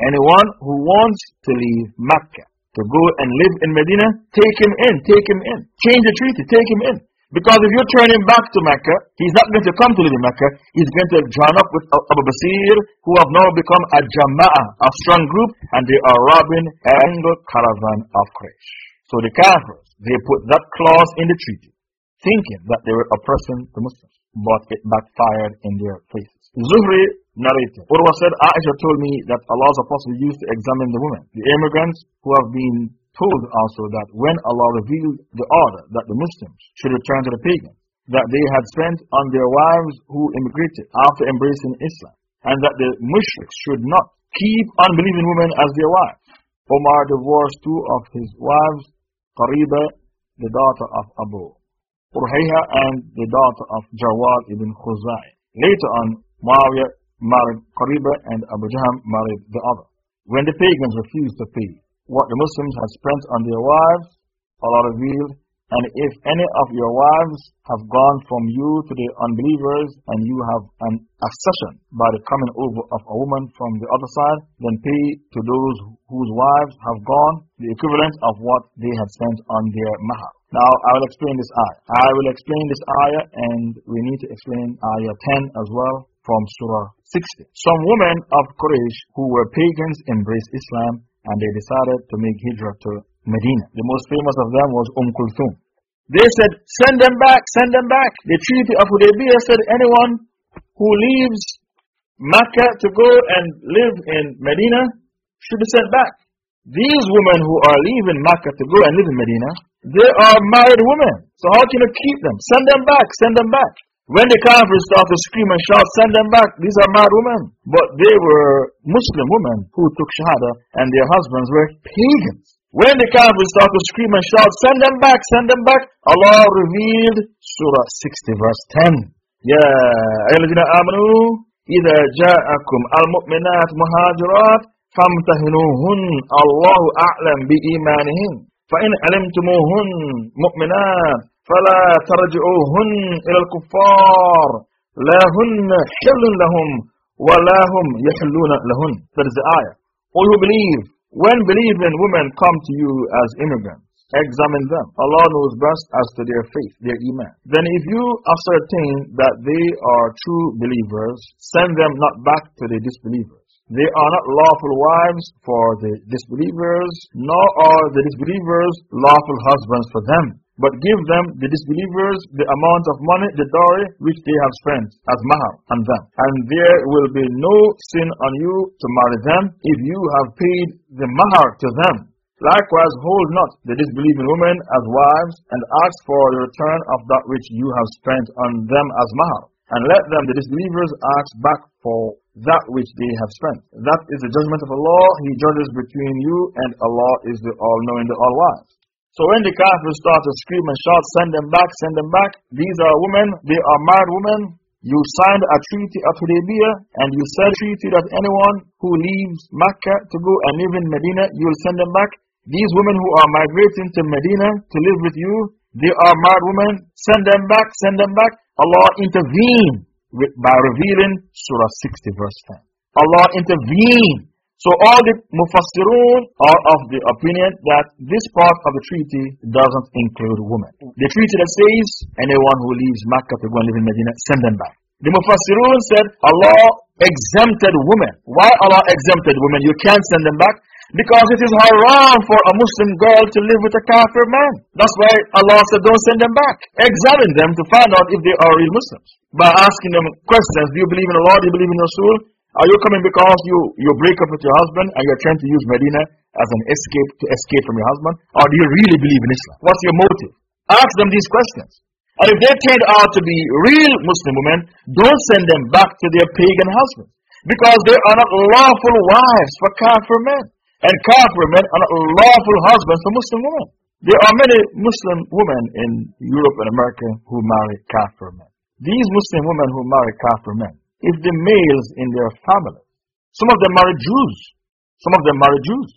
[SPEAKER 1] Anyone who wants to leave Mecca to go and live in Medina, take him in, take him in. Change the treaty, take him in. Because if you turn him back to Mecca, he's not going to come to live in Mecca. He's going to join up with Abu Basir, who have now become a jama'ah, a strong group, and they are robbing the caravan of Quraysh. So the Kafirs, they put that clause in the treaty, thinking that they were oppressing the Muslims, but it backfired in their faces. Zuhri narrated, Urwa said, Aisha told me that Allah's apostle used to examine the women, the immigrants who have been told also that when Allah revealed the order that the Muslims should return to the pagans, that they had spent on their wives who immigrated after embracing Islam, and that the mushriks should not keep unbelieving women as their wives. Omar divorced two of his wives, Qariba, the daughter of Abu Urhayha, and the daughter of Jawad ibn Khuzai. Later on, Muawiyah married Qariba and Abu Jahm married the other. When the pagans refused to pay what the Muslims have spent on their wives, Allah revealed, and if any of your wives have gone from you to the unbelievers and you have an accession by the coming over of a woman from the other side, then pay to those whose wives have gone the equivalent of what they had spent on their mahar. Now I will explain this ayah. I will explain this ayah and we need to explain ayah 10 as well from Surah 60. Some women of Quraysh who were pagans embraced Islam and they decided to make hijrah to Medina. The most famous of them was Umm Kulthum. They said, send them back, send them back. The Treaty of Hudaybiyah said anyone who leaves Mecca to go and live in Medina should be sent back. These women who are leaving Mecca to go and live in Medina, they are married women. So how can you keep them? Send them back, send them back. When the Kafirs start to scream and shout, send them back, these are mad women. But they were Muslim women who took Shahada and their husbands were pagans. When the Kafirs start to scream and shout, send them back, send them back, Allah revealed Surah 60 verse 10. يا أيها الذين آمنوا إذا جاءكم المؤمنات مهاجرات فامتهنوهن الله أعلم بإيمانهن فإن علمتموهن مؤمنات فلا ترجعوهن إلى الكفار لا هن حل لهم ولا هم يحلون لهن That is the ayah. All who believe, when believing women come to you as immigrants, examine them. Allah knows best as to their faith, their iman. Then if you ascertain that they are true believers, send them not back to the disbelievers. They are not lawful wives for the disbelievers, nor are the disbelievers lawful husbands for them. But give them, the disbelievers, the amount of money, the dowry, which they have spent as mahar on them. And there will be no sin on you to marry them if you have paid the mahar to them. Likewise, hold not the disbelieving women as wives, and ask for the return of that which you have spent on them as mahar. And let them, the disbelievers, ask back for that which they have spent. That is the judgment of Allah. He judges between you, and Allah is the all-knowing, the all-wise. So when the kafirs start to scream and shout, send them back, send them back, these are women, they are married women. You signed a treaty at Hudaybiyah and you said treaty that anyone who leaves Mecca to go and live in Medina, you will send them back. These women who are migrating to Medina to live with you, they are married women, send them back, send them back. Allah intervened by revealing Surah 60 verse 10. Allah intervened so all the Mufassirun are of the opinion that this part of the treaty doesn't include women. The treaty that says anyone who leaves Makkah to go and live in Medina, send them back. The Mufassirun said Allah exempted women. Why Allah exempted women? You can't send them back. Because it is haram for a Muslim girl to live with a kafir man. That's why Allah said, don't send them back. Examine them to find out if they are real Muslims. By asking them questions, do you believe in Allah? Do you believe in Rasul? Are you coming because you, you break up with your husband and you're trying to use Medina as an escape to escape from your husband? Or do you really believe in Islam? What's your motive? Ask them these questions. And if they turn out to be real Muslim women, don't send them back to their pagan husbands. Because they are not lawful wives for kafir men. And kafir men are not lawful husbands for Muslim women. There are many Muslim women in Europe and America who marry kafir men. These Muslim women who marry kafir men, if the males in their family, some of them married Jews, some of them married Jews.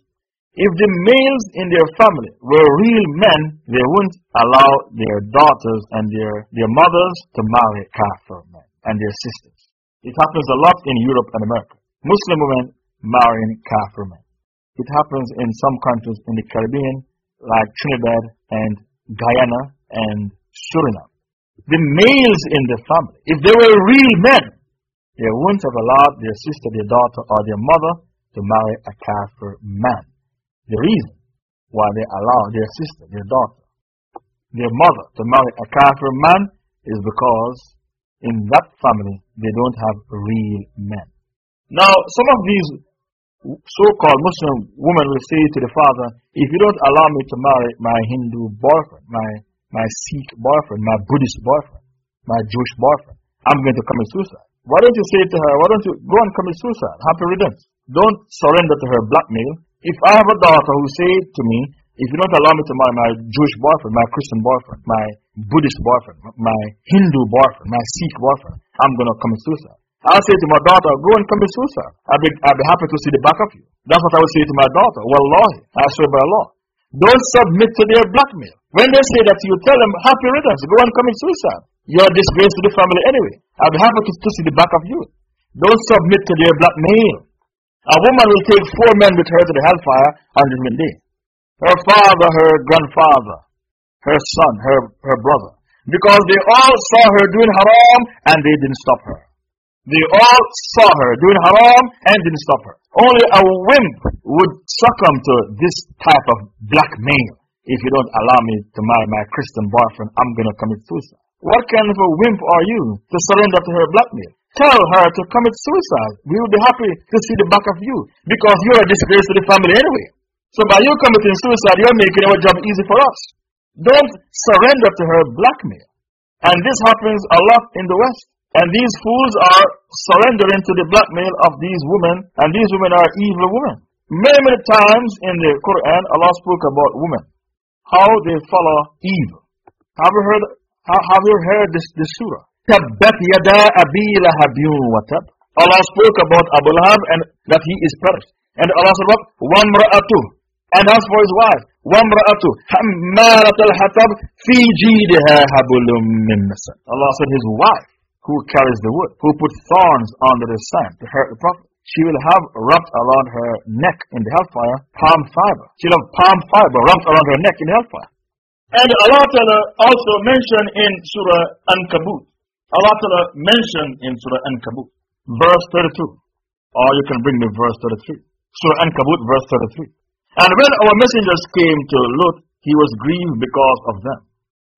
[SPEAKER 1] If the males in their family were real men, they wouldn't allow their daughters and their, their mothers to marry Kafir men and their sisters. It happens a lot in Europe and America. Muslim women marrying Kafir men. It happens in some countries in the Caribbean, like Trinidad and Guyana and Suriname. The males in the family, if they were real men, they wouldn't have allowed their sister, their daughter, or their mother to marry a kafir man. The reason why they allow their sister, their daughter, their mother to marry a kafir man is because in that family they don't have real men. Now, some of these so-called Muslim women will say to the father, if you don't allow me to marry my Hindu boyfriend, my, my Sikh boyfriend, my Buddhist boyfriend, my Jewish boyfriend, I'm going to commit suicide. Why don't you say to her, why don't you go and commit suicide? Happy riddance. Don't surrender to her blackmail. If I have a daughter who say to me, if you don't allow me to marry my Jewish boyfriend, my Christian boyfriend, my Buddhist boyfriend, my Hindu boyfriend, my Sikh boyfriend, I'm going to commit suicide. I'll say to my daughter, go and commit suicide. I'll be, I'll be happy to see the back of you. That's what I would say to my daughter. Wallahi, I swear by Allah. Don't submit to their blackmail. When they say that, you tell them, happy riddance, go and commit suicide. You're a disgrace to the family anyway. I'll be happy to, see the back of you. Don't submit to their blackmail. A woman will take four men with her to the hellfire on judgment day. Her father, her grandfather, her son, her, her brother. Because they all saw her doing haram and they didn't stop her. They all saw her doing haram and didn't stop her. Only a wimp would succumb to this type of blackmail. If you don't allow me to marry my Christian boyfriend, I'm going to commit suicide. What kind of a wimp are you to surrender to her blackmail? Tell her to commit suicide. We will be happy to see the back of you because you're a disgrace to the family anyway. So by you committing suicide, you're making our job easy for us. Don't surrender to her blackmail. And this happens a lot in the West. And these fools are surrendering to the blackmail of these women, and these women are evil women. Many, many times in the Quran, Allah spoke about women, how they follow evil. Have you heard how have you heard this, this surah? Tabbat yada abi lahabiyun watab. Allah spoke about Abu Lahab and that he is perished. And Allah said what? One. And as for his wife, one. Hammarat al-hatab fi jidha habulum min nasa. Allah said his wife who carries the wood, who puts thorns under the sand to hurt the prophet. She will have wrapped around her neck in the hellfire palm fiber. She'll have palm fiber wrapped around her neck in hellfire. And Allah Ta'ala also mentioned in Surah An-Kabut. Allah Ta'ala mentioned in Surah An-Kabut, verse 32. Or you can bring me verse 33. Surah An-Kabut, verse 33. And when our messengers came to Lut, he was grieved because of them.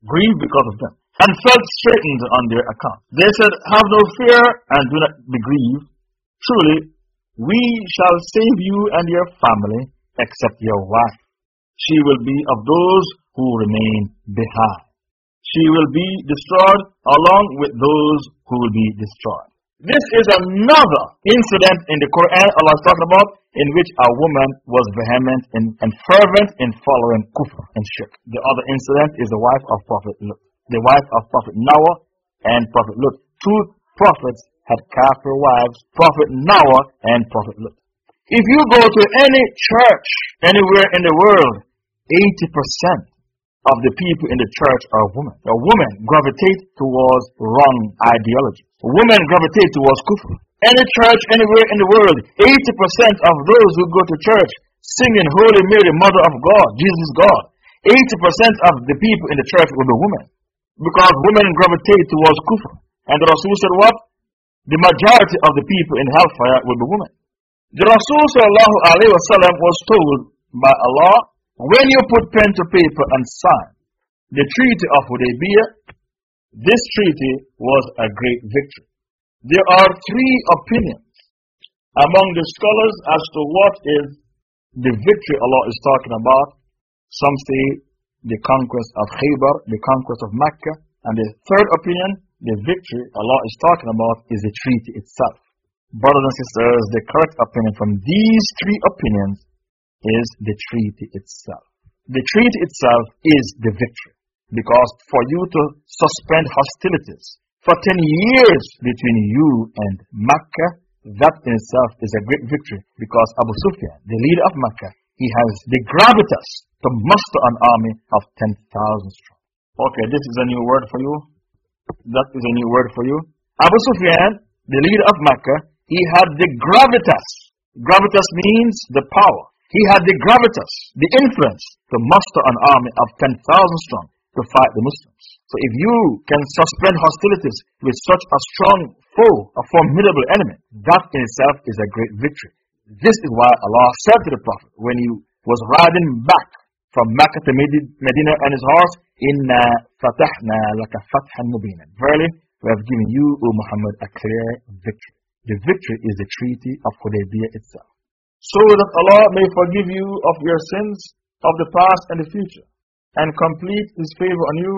[SPEAKER 1] Grieved because of them. And felt straitened on their account. They said, Have no fear and do not be grieved. Truly, we shall save you and your family, except your wife. She will be of those who remain behind. She will be destroyed along with those who will be destroyed. This is another incident in the Quran Allah is talking about in which a woman was vehement and, and fervent in following kufr and shirk. The other incident is the wife of Prophet Lut, the wife of Prophet Noah and Prophet Lut. Two prophets had kafir wives, Prophet Noah and Prophet Lut. If you go to any church anywhere in the world, 80% of the people in the church are women. A women gravitate towards wrong ideology. Women gravitate towards kufr. Any church anywhere in the world, 80% of those who go to church singing Holy Mary, Mother of God, Jesus God, 80% of the people in the church will be women. Because women gravitate towards kufr. And the Rasul said what? The majority of the people in hellfire will be women. The Rasul was told by Allah when you put pen to paper and sign the Treaty of Hudaybiyah, this treaty was a great victory. There are three opinions among the scholars as to what is the victory Allah is talking about. Some say the conquest of Khaybar, the conquest of Mecca, and the third opinion, the victory Allah is talking about is the treaty itself. Brothers and sisters, the correct opinion from these three opinions is the treaty itself. The treaty itself is the victory. Because for you to suspend hostilities for 10 years between you and Mecca, that in itself is a great victory. Because Abu Sufyan, the leader of Mecca, he has the gravitas to muster an army of 10,000 strong. Okay, this is a new word for you. That is a new word for you. Abu Sufyan, the leader of Mecca, he had the gravitas. Gravitas means the power. He had the gravitas, the influence to muster an army of 10,000 strong to fight the Muslims. So if you can suspend hostilities with such a strong foe, a formidable enemy, that in itself is a great victory. This is why Allah said to the Prophet when he was riding back from Mecca to Medina on his horse, Inna fatahna laka fathan mubina. Verily, we have given you, O Muhammad, a clear victory. The victory is the treaty of Hudaybiyah itself so that Allah may forgive you of your sins of the past and the future, and complete His favor on you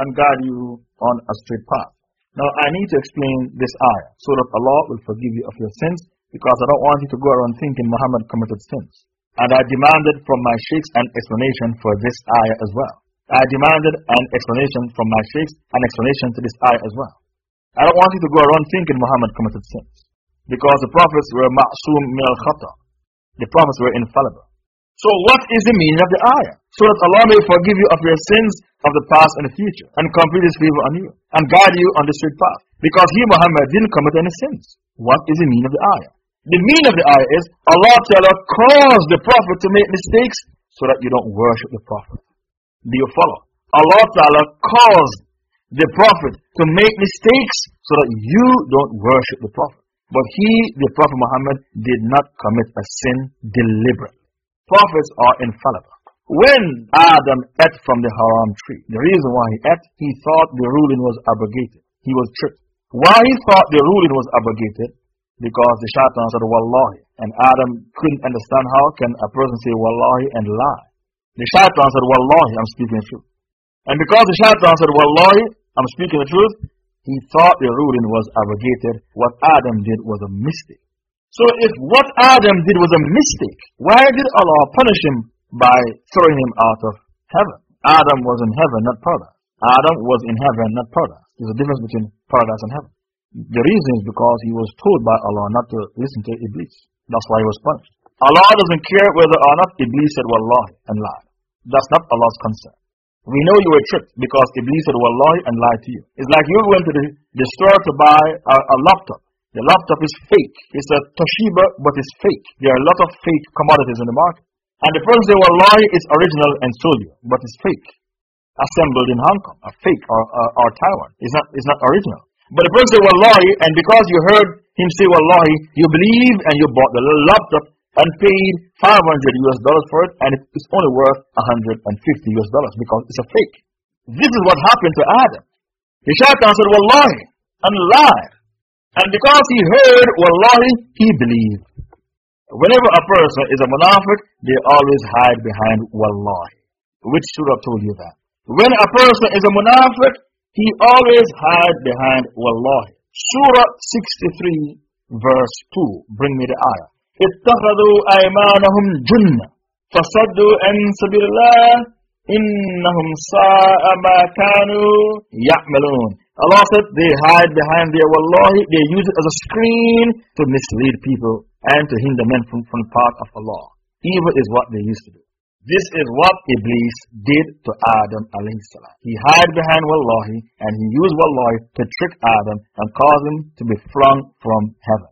[SPEAKER 1] and guide you on a straight path. Now, I need to explain this ayah so that Allah will forgive you of your sins because I don't want you to go around thinking Muhammad committed sins. And I demanded from my sheikhs an explanation for this ayah as well. I demanded an explanation from my sheikhs, an explanation to this ayah as well. I don't want you to go around thinking Muhammad committed sins because the prophets were ma'soom min al khata. The prophets were infallible. So, what is the meaning of the ayah? So that Allah may forgive you of your sins of the past and the future, and complete His favor on you, and guide you on the straight path. Because He, Muhammad, didn't commit any sins. What is the meaning of the ayah? The meaning of the ayah is Allah Ta'ala caused the Prophet to make mistakes so that you don't worship the Prophet. Do you follow? Allah Ta'ala caused the Prophet to make mistakes so that you don't worship the Prophet. But he, the Prophet Muhammad, did not commit a sin deliberately. Prophets are infallible. When Adam ate from the haram tree, the reason why he ate, he thought the ruling was abrogated. He was tricked. Why he thought the ruling was abrogated? Because the shaitan said, Wallahi. And Adam couldn't understand how can a person say Wallahi and lie. The shaitan said, Wallahi, I'm speaking the truth. And because the shaitan said, Wallahi, I'm speaking the truth, he thought the ruling was abrogated. What Adam did was a mistake. So if what Adam did was a mistake, why did Allah punish him by throwing him out of heaven? Adam was in heaven, not paradise. Adam was in heaven, not paradise. There's a difference between paradise and heaven. The reason is because he was told by Allah not to listen to Iblis. That's why he was punished. Allah doesn't care whether or not Iblis said Wallahi and lied. That's not Allah's concern. We know you were tricked because Iblis said Wallahi and lied to you. It's like you went to the, the store to buy a, a laptop. The laptop is fake. It's a Toshiba, but it's fake. There are a lot of fake commodities in the market. And the person said Wallahi is original and sold you, but it's fake. Assembled in Hong Kong, a fake, or, or, or Taiwan. It's not, it's not original. But the person said Wallahi, and because you heard him say Wallahi, you believe and you bought the laptop and paid 500 US dollars for it, and it's only worth 150 US dollars because it's a fake. This is what happened to Adam. The shaitan said, Wallahi, and lied. And because he heard Wallahi, he believed. Whenever a person is a munafiq, they always hide behind Wallahi. Which surah told you that? When a person is a munafiq, he always hides behind Wallahi. Surah 63, verse 2. Bring me the ayah. اتخذوا أيمانهم جنة فصدوا عن سبيل الله إنهم ساء ما كانوا يعملون Allah said they hide behind their wallahi, they use it as a screen to mislead people and to hinder men from, from the path of Allah. Evil is what they used to do. This is what Iblis did to Adam alayhi salam. He hid behind wallahi and he used wallahi to trick Adam and cause him to be flung from heaven.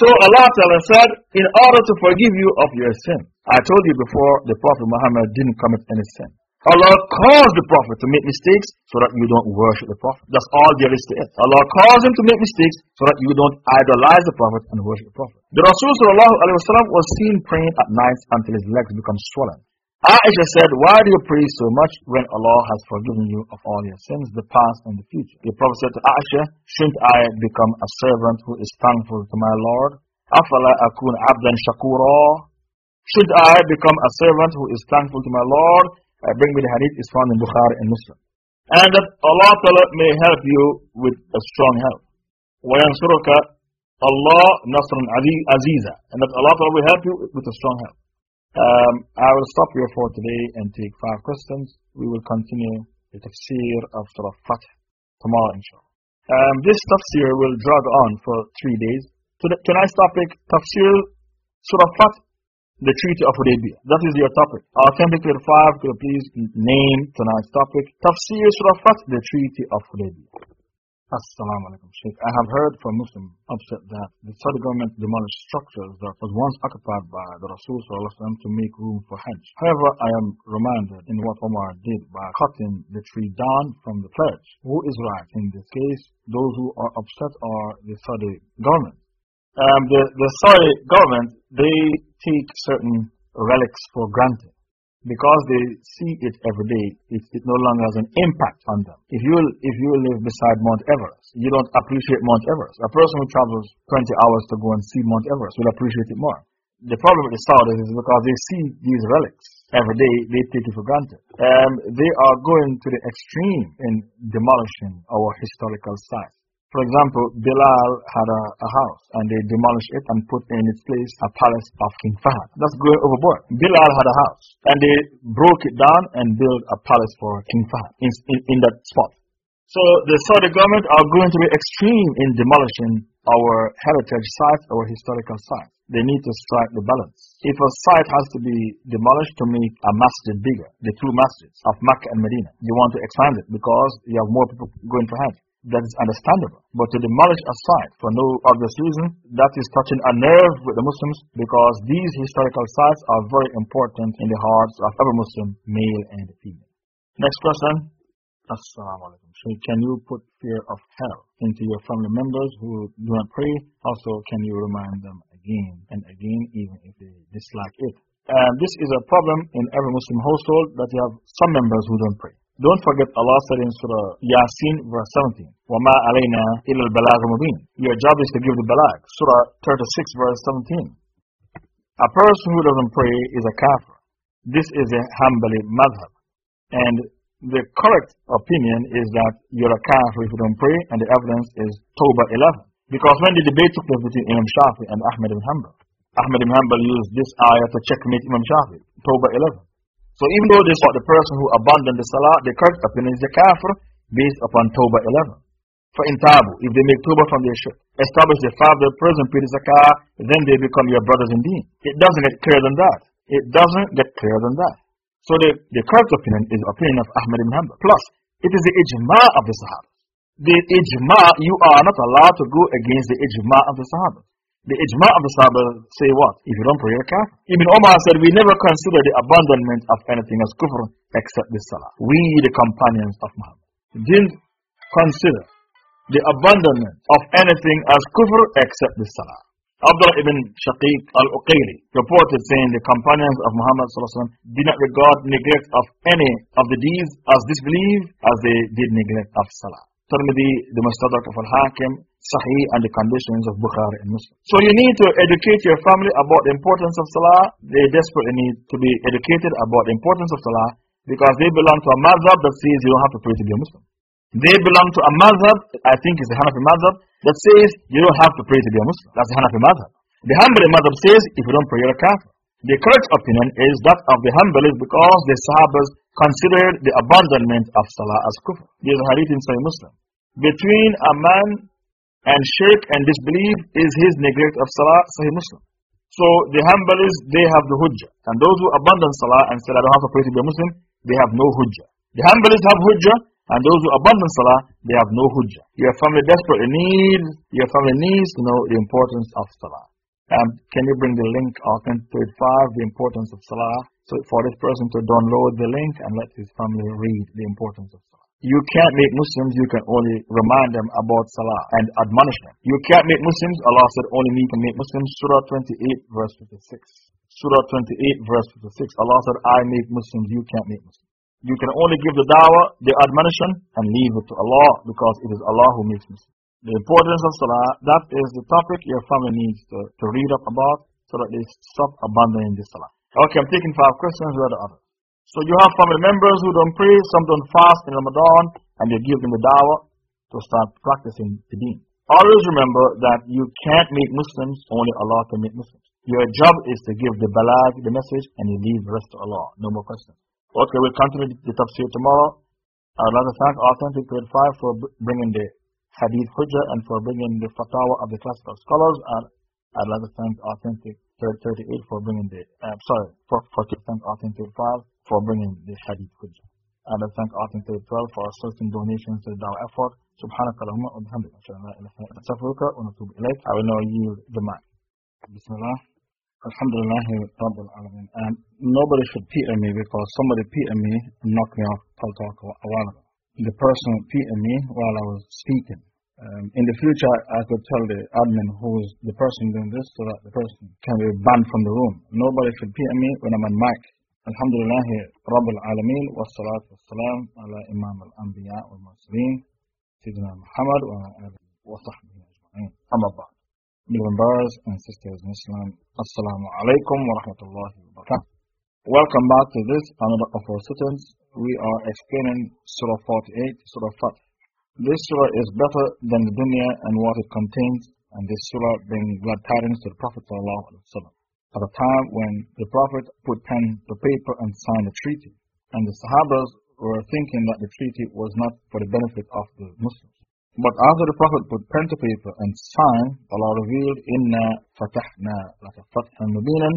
[SPEAKER 1] So Allah Ta'ala said, in order to forgive you of your sin. I told you before, the Prophet Muhammad didn't commit any sin. Allah caused the Prophet to make mistakes so that you don't worship the Prophet. That's all there is to it. Allah caused him to make mistakes so that you don't idolize the Prophet and worship the Prophet. The Rasul was seen praying at night until his legs become swollen. Aisha said, Why do you pray so much when Allah has forgiven you of all your sins, the past and the future? The Prophet said to Aisha, Shouldn't I become a servant who is thankful to my Lord? Afala akun abdan shakura. Should I become a servant who is thankful to my Lord? I bring me the hadith is found in Bukhari and Muslim. And that Allah may help you with a strong help. وَيَنْصُرُكَ Allah nasran aziza. And that Allah will help you with a strong help. Um, I will stop here for today and take five questions. We will continue the tafsir of Surah Fath tomorrow, inshallah. Um, this tafsir will drag on for three days. tonight's topic, tafsir Surah Fath, the Treaty of Hudaybiyah. That is your topic. Authentic five, could you please name tonight's topic? Tafsir Surah Fath, the Treaty of Hudaybiyah. Assalamu alaikum, Sheikh. I have heard from Muslims upset that the Saudi government demolished structures that was once occupied by the Rasul to make room for Hajj. However, I am reminded in what Omar did by cutting the tree down from the pledge. Who is right in this case? Those who are upset are the Saudi government. Um, the, the Saudi government, they take certain relics for granted because they see it every day, it, it no longer has an impact on them. If you, if you live beside Mount Everest, you don't appreciate Mount Everest. A person who travels 20 hours to go and see Mount Everest will appreciate it more. The problem with the Saudis is because they see these relics every day, they take it for granted. Um, they are going to the extreme in demolishing our historical sites. For example, Bilal had a, a, house and they demolished it and put in its place a palace of King Fahd. That's going overboard. Bilal had a house and they broke it down and built a palace for King Fahd in, in, in that spot. So the Saudi government are going to be extreme in demolishing our heritage sites, our historical sites. They need to strike the balance. If a site has to be demolished to make a masjid bigger, the two masjids of Makkah and Medina, you want to expand it because you have more people going for Hajj that is understandable. But to demolish a site for no obvious reason, that is touching a nerve with the Muslims because these historical sites are very important in the hearts of every Muslim, male and female. Next question. Assalamu alaikum. So can you put fear of hell into your family members who do not pray? Also, can you remind them again and again, even if they dislike it? And this is a problem in every Muslim household that you have some members who don't pray. Don't forget Allah said in Surah Yasin verse 17, وَمَا عَلَيْنَا إِلَّا الْبَلَاغُ مُبِينَ Your job is to give the balag. Surah 36 verse 17. A person who doesn't pray is a kafir. This is a Hanbali madhab. And the correct opinion is that you're a kafir if you don't pray, and the evidence is Tawbah 11. Because when the debate took place between Imam Shafi and Ahmed ibn Hanbal, Ahmed ibn Hanbal used this ayah to checkmate Imam Shafi, Tawbah 11. So even though they thought the person who abandoned the salah, the correct opinion is the kafir based upon Tawbah 11. For in tabu, if they make Tawbah from their shirk, establish their father, prison, pay the zakah, then they become your brothers in deed. It doesn't get clearer than that. It doesn't get clearer than that. So the, the opinion is the opinion of Ahmad ibn Hanbal. Plus, it is the ijma of the Sahaba. The ijma, you are not allowed to go against the ijma of the Sahaba. The ijma of the Sahaba say what? If you don't pray, you're kafir. Ibn Omar said, We never consider the abandonment of anything as kufr except the salah. We, the companions of Muhammad, didn't consider the abandonment of anything as kufr except the salah. Abdullah ibn Shaqiq al-Uqayli reported saying the companions of Muhammad did not regard neglect of any of the deeds as disbelief as they did neglect of salah. Tirmidhi, the Mustadrak of al-Hakim, Sahih and the conditions of Bukhari and Muslim. So you need to educate your family about the importance of salah. They desperately need to be educated about the importance of salah because they belong to a madhab that says you don't have to pray to be a Muslim. They belong to a madhab, I think it's the Hanafi madhab, that says you don't have to pray to be a Muslim. That's the Hanafi madhab. The Hanbali madhab says if you don't pray, you're a kafir. The correct opinion is that of the Hanbalis because the Sahabas considered the abandonment of Salah as kufr. There's a hadith in Sahih Muslim. Between a man and shirk and disbelief is his neglect of Salah, Sahih Muslim. So the Hanbalis, they have the hujjah. And those who abandon Salah and say, I don't have to pray to be a Muslim, they have no hujjah. The Hanbalis have hujjah, and those who abandon Salah, they have no hujjah. Your family desperately needs, your family needs to know the importance of Salah. Um, can you bring the link, Authentic 5, the importance of Salah? So for this person to download the link and let his family read the importance of Salah. You can't make Muslims, you can only remind them about Salah and admonish them. You can't make Muslims, Allah said only me can make Muslims. Surah 28 verse 56. Surah 28 verse 56. Allah said, I make Muslims, you can't make Muslims. You can only give the dawah, the admonition, and leave it to Allah because it is Allah who makes Muslims. The importance of salah, that is the topic your family needs to, to read up about so that they stop abandoning the salah. Okay, I'm taking five questions, where the others? So you have family members who don't pray, some don't fast in Ramadan, and you give them the dawah to start practicing the deen. Always remember that you can't make Muslims, only Allah can make Muslims. Your job is to give the balag, the message, and you leave the rest to Allah. No more questions. Okay, we'll continue the tafsir tomorrow. I'd like to thank Authentic 5 for bringing the Hadith Hujjah and for bringing the fatwa of the classical scholars. And I'd like to thank Authentic 38 for bringing the, uh, sorry, for, for to thank Authentic 5 for bringing the Hadith Hujjah. And I thank Authentic 12 for assisting donations to the Dawah effort. سبحانك اللهم وبحمدك أشهد أن لا إله إلا أنت أستغفرك ونتوب إليك. I will now yield the mic. Bismillah. Alhamdulillah Rabbil Alameen. And nobody should peer me because somebody peered me and knocked me off Pal Talk a while ago. The person peered me while I was speaking. Um, in the future, I could tell the admin who is the person doing this so that the person can be banned from the room. Nobody should peer me when I'm on mic. Alhamdulillah Rabbil Alameen. Wassalatu wassalam ala Imam al-Anbiya wal-Mursaleen. Sayyidina Muhammad wa alihi wa sahbihi ajma'in. Amma brothers and sisters in Islam, Assalamu alaikum wa rahmatullahi wa barakatuh. Welcome back to this, another of our sittings. We are explaining Surah 48, Surah Fath. This surah is better than the dunya and what it contains, and this surah brings glad tidings to the Prophet at a time when the Prophet put pen to paper and signed a treaty, and the Sahabas were thinking that the treaty was not for the benefit of the Muslims. But after the Prophet put pen to paper and signed, Allah revealed, Inna fatahna laka fathan mubinan,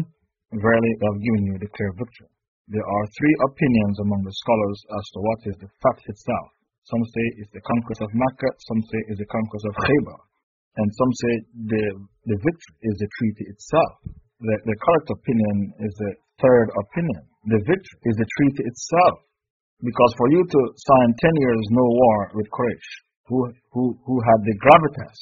[SPEAKER 1] verily I have given you the clear victory. There are three opinions among the scholars as to what is the fath itself. Some say it's the conquest of Mecca, some say it's the conquest of Khaybar, and some say the, the victory is the treaty itself. The, the correct opinion is the third opinion. The victory is the treaty itself. Because for you to sign 10 years no war with Quraysh, who, who, who had the gravitas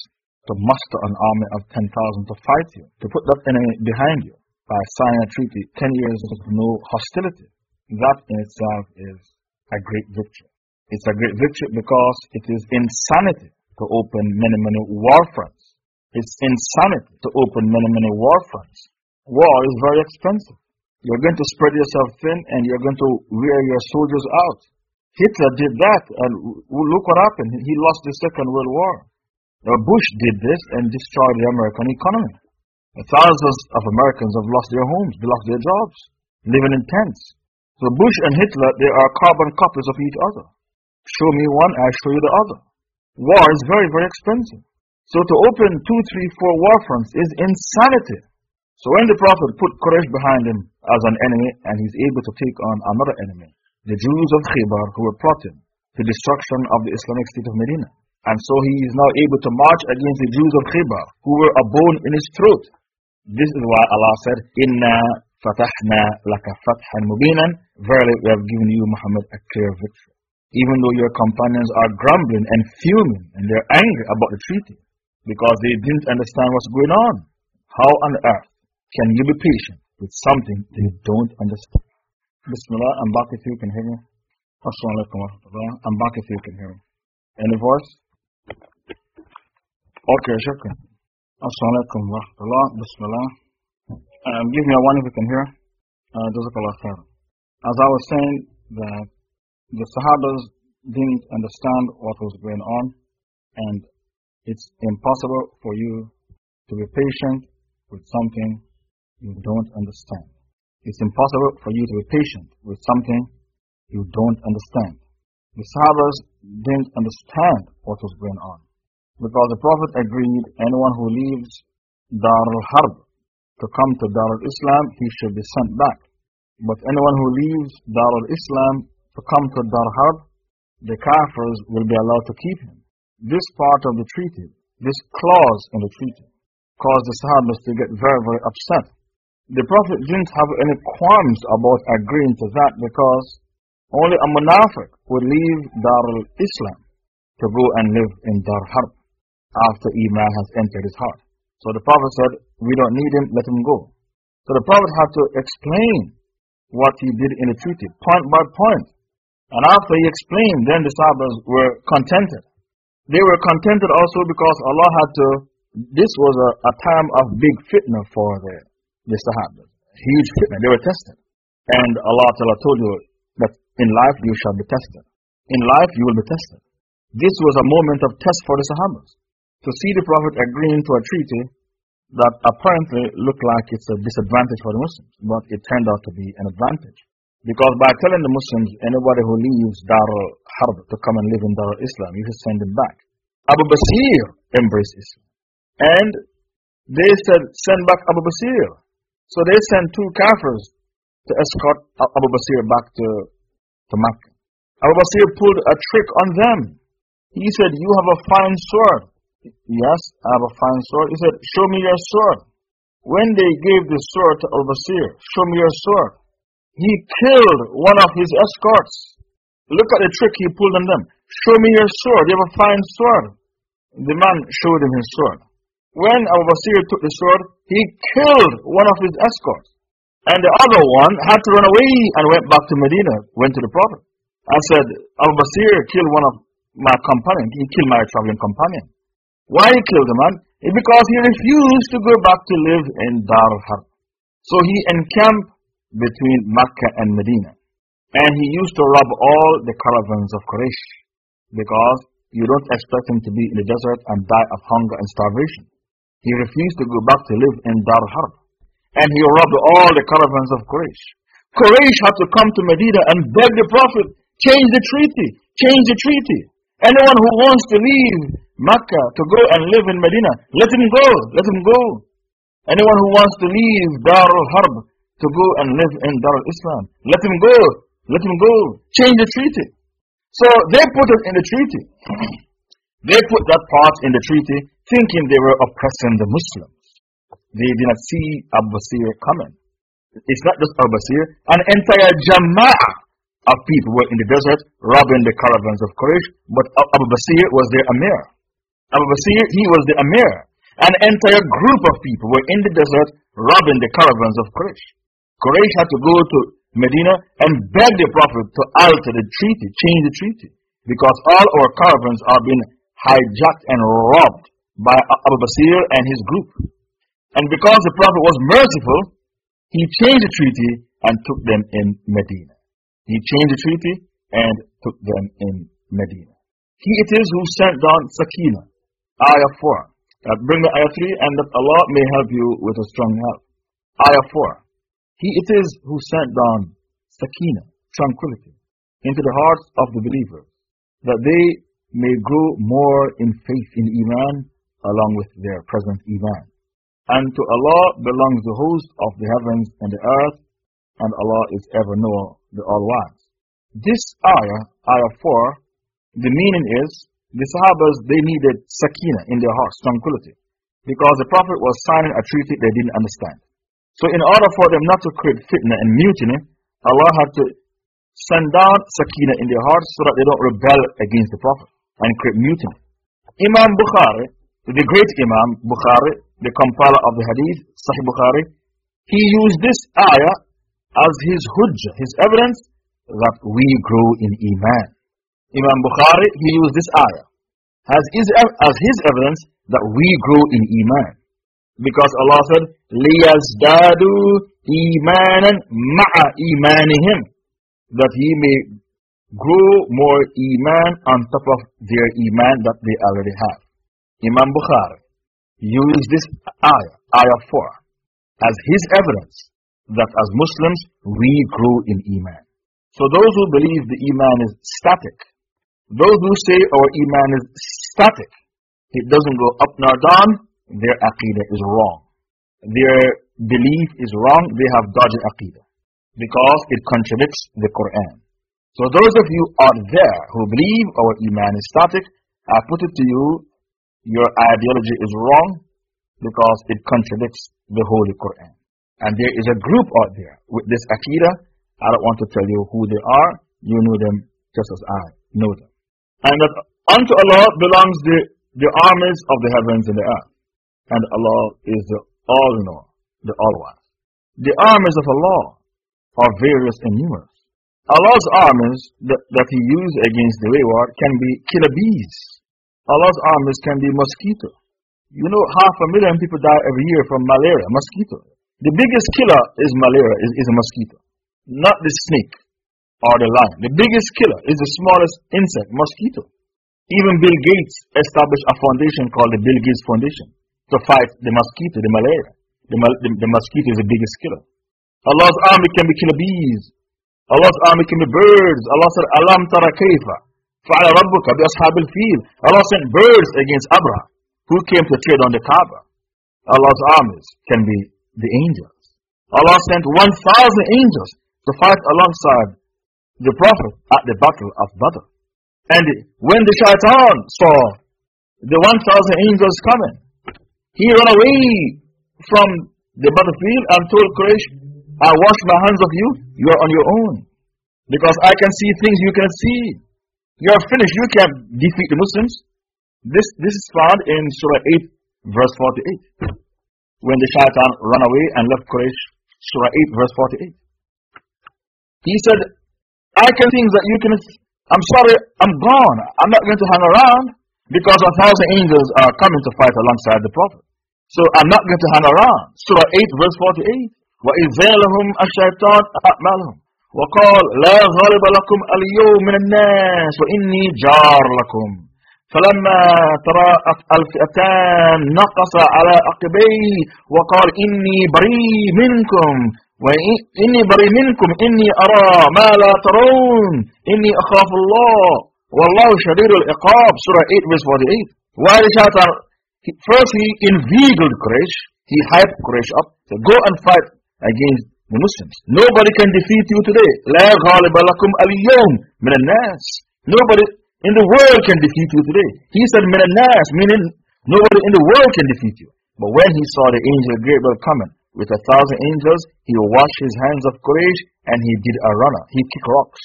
[SPEAKER 1] to muster an army of 10,000 to fight you, to put that enemy behind you by signing a treaty, 10 years of no hostility. That in itself is a great victory. It's a great victory because it is insanity to open many, many war fronts. It's insanity to open many, many war fronts. War is very expensive. You're going to spread yourself thin and you're going to wear your soldiers out. Hitler did that, and look what happened. He lost the Second World War. Bush did this and destroyed the American economy. Thousands of Americans have lost their homes, they lost their jobs, living in tents. So Bush and Hitler, they are carbon copies of each other. Show me one, I show you the other.
[SPEAKER 2] War is very, very expensive. So to open two, three, four war fronts is insanity. So when the Prophet put Quraysh behind him as an enemy and he's able to take on another enemy, the Jews of Khaybar who were plotting the destruction of the Islamic state of Medina. And so he is now able to march against the Jews of Khaybar who were a bone in his throat. This is why Allah said, Inna fatahna laka fathan mubinan. Verily we have given you Muhammad a clear victory. Even though your companions are grumbling and fuming and they're angry about the treaty because they didn't understand what's going on. How on earth can you be patient with something that you don't understand? Bismillah, I'm back if you can hear me. Assalamu alaikum wa. I'm back if you can hear me. Any voice? Okay, shukran. Assalamu alaikum wa rahmatullah. Bismillah. Um, give me a one if you can hear. Uh, Jazakallah khair. As I was saying, that the Sahabas didn't understand what was going on, and it's impossible for you to be patient with something you don't understand. It's impossible for you to be patient with something you don't understand. The Sahabas didn't understand what was going on. Because the Prophet agreed anyone who leaves Dar al-Harb to come to Dar al-Islam, he should be sent back. But anyone who leaves Dar al-Islam to come to Dar al-Harb, the Kafirs will be allowed to keep him. This part of the treaty, this clause in the treaty, caused the Sahabas to get very, very upset. The Prophet didn't have any qualms about agreeing to that because only a munafiq would leave Dar al-Islam to go and live in Dar Harb after Iman has entered his heart. So the Prophet said, We don't need him, let him go. So the Prophet had to explain what he did in the treaty, point by point. And after he explained, then the Sahabas were contented. They were contented also because Allah had to, this was a, a time of big fitna for the, the Sahabas. Huge fitna, they were tested. And Allah Ta'ala told you that in life you shall be tested. In life you will be tested. This was a moment of test for the Sahabas. To see the Prophet agreeing to a treaty that apparently looked like it's a disadvantage for the Muslims, but it turned out to be an advantage. Because by telling the Muslims, anybody who leaves Dar al-Harb to come and live in Dar al-Islam, you should send him back. Abu Basir embraced Islam. And they said, send back Abu Basir. So they sent two kafirs to escort Abu Basir back to, to Makkah. Abu Basir pulled a trick on them. He said, You have a fine sword. Yes, I have a fine sword. He said, Show me your sword. When they gave the sword to Abu Basir, Show me your sword. He killed one of his escorts. Look at the trick he pulled on them. Show me your sword. You have a fine sword. The man showed him his sword. When Abu Basir took the sword, he killed one of his escorts. And the other one had to run away and went back to Medina, went to the Prophet. I said, Abu Basir killed one of my companions. He killed my traveling companion. Why he killed the man? Because he refused to go back to live in Dar al-Harb. So he encamped between Mecca and Medina. And he used to rob all the caravans of Quraysh. Because you don't expect him to be in the desert and die of hunger and starvation. He refused to go back to live in Dar Harb. And he robbed all the caravans of Quraysh. Quraysh had to come to Medina and beg the Prophet, change the treaty, change the treaty. Anyone who wants to leave Mecca to go and live in Medina, let him go, let him go. Anyone who wants to leave Dar al-Harb to go and live in Dar al-Islam, let him go, let him go. Change the treaty. So they put it in the treaty. They put that part in the treaty thinking they were oppressing the Muslims. They did not see Abu Basir coming. It's not just Abu Basir, an entire Jama'ah of people were in the desert robbing the caravans of Quraysh, but Abu Basir was their Amir. Abu Basir, he was the Amir. An entire group of people were in the desert robbing the caravans of Quraysh. Quraysh had to go to Medina and beg the Prophet to alter the treaty, change the treaty, because all our caravans are being hijacked and robbed by Abu Basir and his group. And because the Prophet was merciful, he changed the treaty and took them in Medina. He changed the treaty and took them in Medina. He it is who sent down Sakina, Ayah 4. That bring the Ayah 3 and that Allah may help you with a strong help. Ayah 4. He it is who sent down Sakina, tranquility, into the hearts of the believers, that they may grow more in faith in Iman along with their present Iman. And to Allah belongs the host of the heavens and the earth, and Allah is ever knower, the all-wise. This ayah, ayah 4, the meaning is, the Sahabas, they needed sakina in their hearts, tranquility, because the Prophet was signing a treaty they didn't understand. So in order for them not to create fitna and mutiny, Allah had to send down sakina in their hearts so that they don't rebel against the Prophet and create mutiny. Imam Bukhari, the great Imam Bukhari, the compiler of the Hadith, Sahih Bukhari, he used this ayah as his hujjah, his evidence that we grow in Iman. Imam Bukhari, he used this ayah as his, as his evidence that we grow in Iman. Because Allah said, لِيَزْدَادُوا إِيمَانًا مَعَ إِيمَانِهِمْ That he may grow more Iman on top of their Iman that they already have. Imam Bukhari used this ayah, ayah 4, as his evidence that as Muslims we grow in Iman. So those who believe the Iman is static, those who say our Iman is static, it doesn't go up nor down, their aqidah is wrong. Their belief is wrong, they have dodgy aqidah because it contradicts the Quran. So those of you out there who believe our Iman is static, I put it to you, your ideology is wrong because it contradicts the Holy Quran. And there is a group out there with this aqidah. I don't want to tell you who they are. You know them just as I know them. And that unto Allah belongs the, the armies of the heavens and the earth. And Allah is the all in all, the all wise. The armies of Allah are various and numerous. Allah's armies that, that He uses against the wayward can be killer bees. Allah's armies can be mosquito. You know, half a million people die every year from malaria, mosquito. The biggest killer is malaria, is, is a mosquito, not the snake or the lion. The biggest killer is the smallest insect, mosquito. Even Bill Gates established a foundation called the Bill Gates Foundation to fight the mosquito, the malaria. The, the, the mosquito is the biggest killer. Allah's army can be killer bees. Allah's army can be birds. Allah said, Alam tara kayfa. فَعَلَى رَبُّكَ بِأَصْحَابِ الْفِيلِ Allah sent birds against Abraha, who came to tread on the Kaaba. Allah's armies can be the angels. Allah sent 1,000 angels to fight alongside the Prophet at the Battle of Badr. And when the shaitan saw the 1,000 angels coming, he ran away from the battlefield and told Quraysh, I wash my hands of you, you are on your own. Because I can see things you can see. You are finished, you can't defeat the Muslims. This, this is found in Surah 8, verse 48. When the shaitan ran away and left Quraysh, Surah 8, verse 48. He said, I can things that you can. I'm sorry, I'm gone. I'm not going to hang around because a thousand angels are coming to fight alongside the Prophet. So I'm not going to hang around. Surah 8, verse 48. وَإِذَا لَهُمْ الشَّيْطَانُ أَعْمَالَهُم وقال لا غالب لكم اليوم من الناس وإني جار لكم. فلما تراءت الفئتان نقص على عقبيه وقال إني بريء منكم وإني بريء منكم. إني أرى ما لا ترون. إني أخاف الله. والله شديد العقاب. سورة 8 verse 48 Why the shaitan First he inveigled Quraysh. He hyped Quraysh up. To go and fight against Muslims Nobody can defeat you today لا غالب لكم اليوم من الناس Nobody in the world can defeat you today He said من الناس meaning nobody in the world can defeat you But when he saw the angel Gabriel coming with a thousand angels, he washed his hands of Quraysh and he did a runner. He kicked rocks.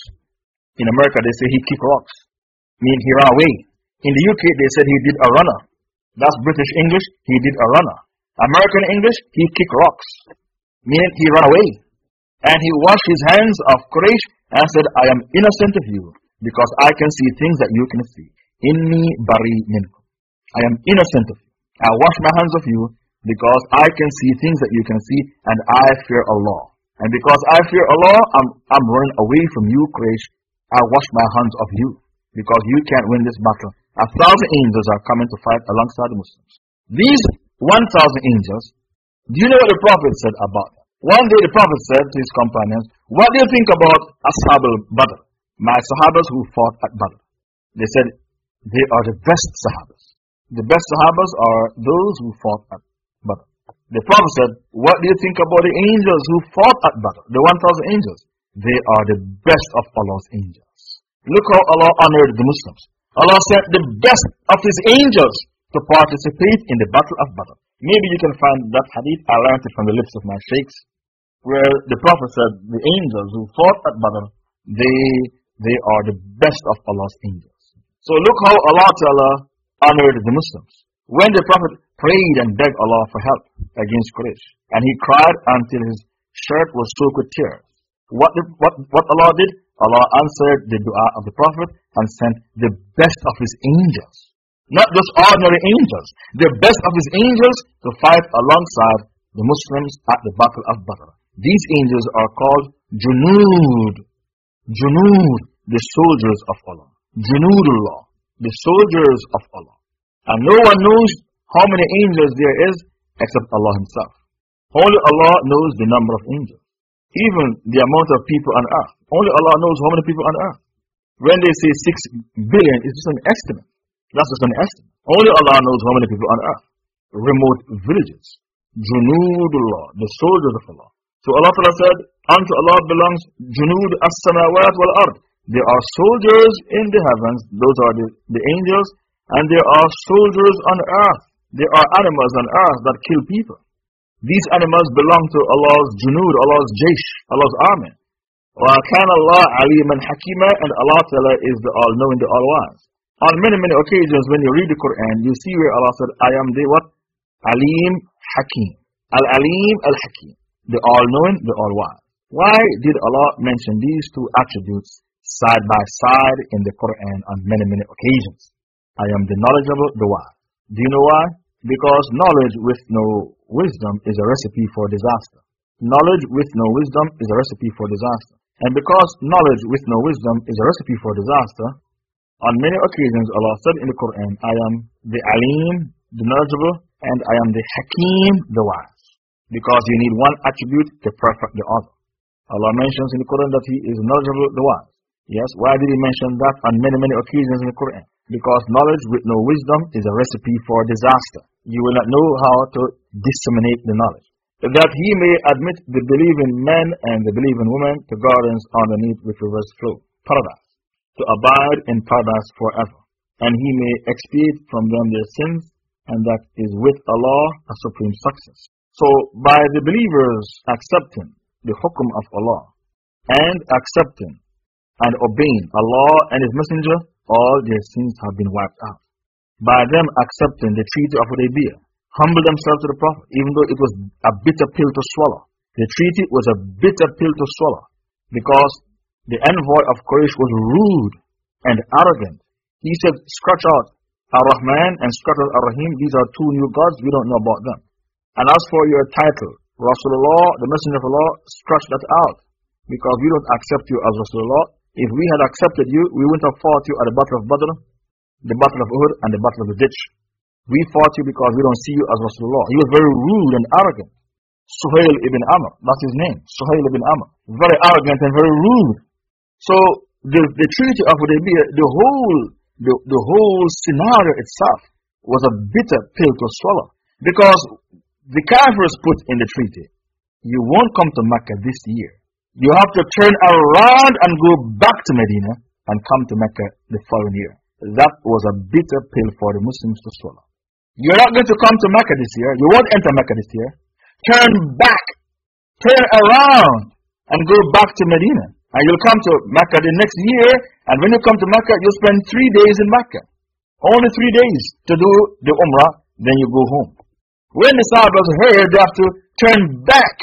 [SPEAKER 2] In America, they say he kicked rocks, mean he ran away. In the UK, they said he did a runner. That's British English, he did a runner. American English, he kicked rocks, meaning he ran away. And he washed his hands of Quraysh and said, I am innocent of you because I can see things that you can see. Inni bari minkum. I am innocent of you. I wash my hands of you because I can see things that you can see and I fear Allah. And because I fear Allah, I'm, I'm running away from you, Quraysh. I wash my hands of you because you can't win this battle. A thousand angels are coming to fight alongside the Muslims. These 1,000 angels, do you know what the Prophet said about? One day the Prophet said to his companions, What do you think about Ashab al Badr? My Sahabas who fought at Badr. They said, They are the best Sahabas. The best Sahabas are those who fought at Badr. The Prophet said, What do you think about the angels who fought at Badr? The 1,000 angels. They are the best of Allah's angels. Look how Allah honored the Muslims. Allah sent the best of His angels to participate in the Battle of Badr. Maybe you can find that hadith. I learned it from the lips of my sheikhs, where the Prophet said, The angels who fought at Badr, they, they are the best of Allah's angels. So look how Allah Ta'ala honored the Muslims. When the Prophet prayed and begged Allah for help against Quraysh, and he cried until his shirt was soaked with tears. What, did, what, what Allah did? Allah answered the dua of the Prophet and sent the best of his angels. Not just ordinary angels, the best of his angels to fight alongside the Muslims at the Battle of Badr. These angels are called Junood. Junood, the soldiers of Allah. Junoodullah, the soldiers of Allah. And no one knows how many angels there is except Allah Himself. Only Allah knows the number of angels. Even the amount of people on earth. Only Allah knows how many people on earth. When they say 6 billion, it's just an estimate. That's just an estimate. Only Allah knows how many people on earth. Remote villages. Junoodullah, the soldiers of Allah. So Allah Ta'ala said, Unto Allah belongs Junood as-samawat wal-ard. There are soldiers in the heavens, those are the, the angels, and there are soldiers on earth. There are animals on earth that kill people. These animals belong to Allah's junood, Allah's jaysh, Allah's army. وَكَانَ اللَّهُ عَلِيمًا حَكِيمًا And Allah Ta'ala is the all-knowing, the all-wise. On many, many occasions when you read the Quran, you see where Allah said, I am the what? Alim Hakim. Al-Alim Al-Hakim. The all-knowing, the all-wise. Why did Allah mention these two attributes side by side in the Quran on many, many occasions? I am the knowledgeable, the wise. Do you know why? Because knowledge with no wisdom is a recipe for disaster. Knowledge with no wisdom is a recipe for disaster. And because knowledge with no wisdom is a recipe for disaster, on many occasions Allah said in the Quran, I am the Alim, the knowledgeable, and I am the Hakim, the wise. Because you need one attribute to perfect the other. Allah mentions in the Quran that He is knowledgeable, the wise. Yes, why did He mention that on many, many occasions in the Quran? Because knowledge with no wisdom is a recipe for disaster. You will not know how to disseminate the knowledge. That he may admit the believing men and the believing women to gardens underneath which rivers flow, paradise, to abide in paradise forever. And he may expiate from them their sins, and that is with Allah a supreme success. So, by the believers accepting the hukum of Allah and accepting and obeying Allah and His Messenger, all their sins have been wiped out. By them accepting the treaty of Hudaybiyah, humble themselves to the Prophet, even though it was a bitter pill to swallow. The treaty was a bitter pill to swallow because the envoy of Quraysh was rude and arrogant. He said, Scratch out Ar-Rahman and scratch out Ar-Rahim. These are two new gods, we don't know about them. And as for your title, Rasulullah, the Messenger of Allah, scratch that out because we don't accept you as Rasulullah. If we had accepted you, we wouldn't have fought you at the Battle of Badr, the Battle of Uhud, and the Battle of the Ditch. We fought you because we don't see you as Rasulullah. He was very rude and arrogant. Suhail ibn Amr, that's his name. Suhail ibn Amr. Very arrogant and very rude. So, the, the treaty of Hudaybiyah, the whole, the, the whole scenario itself was a bitter pill to swallow. Because the Kafirs put in the treaty, you won't come to Mecca this year. You have to turn around and go back to Medina and come to Mecca the following year. That was a bitter pill for the Muslims to swallow. You're not going to come to Mecca this year. You won't enter Mecca this year. Turn back. Turn around and go back to Medina. And you'll come to Mecca the next year. And when you come to Mecca, you'll spend three days in Mecca. Only three days to do the Umrah. Then you go home. When the Sahabas heard they have to turn back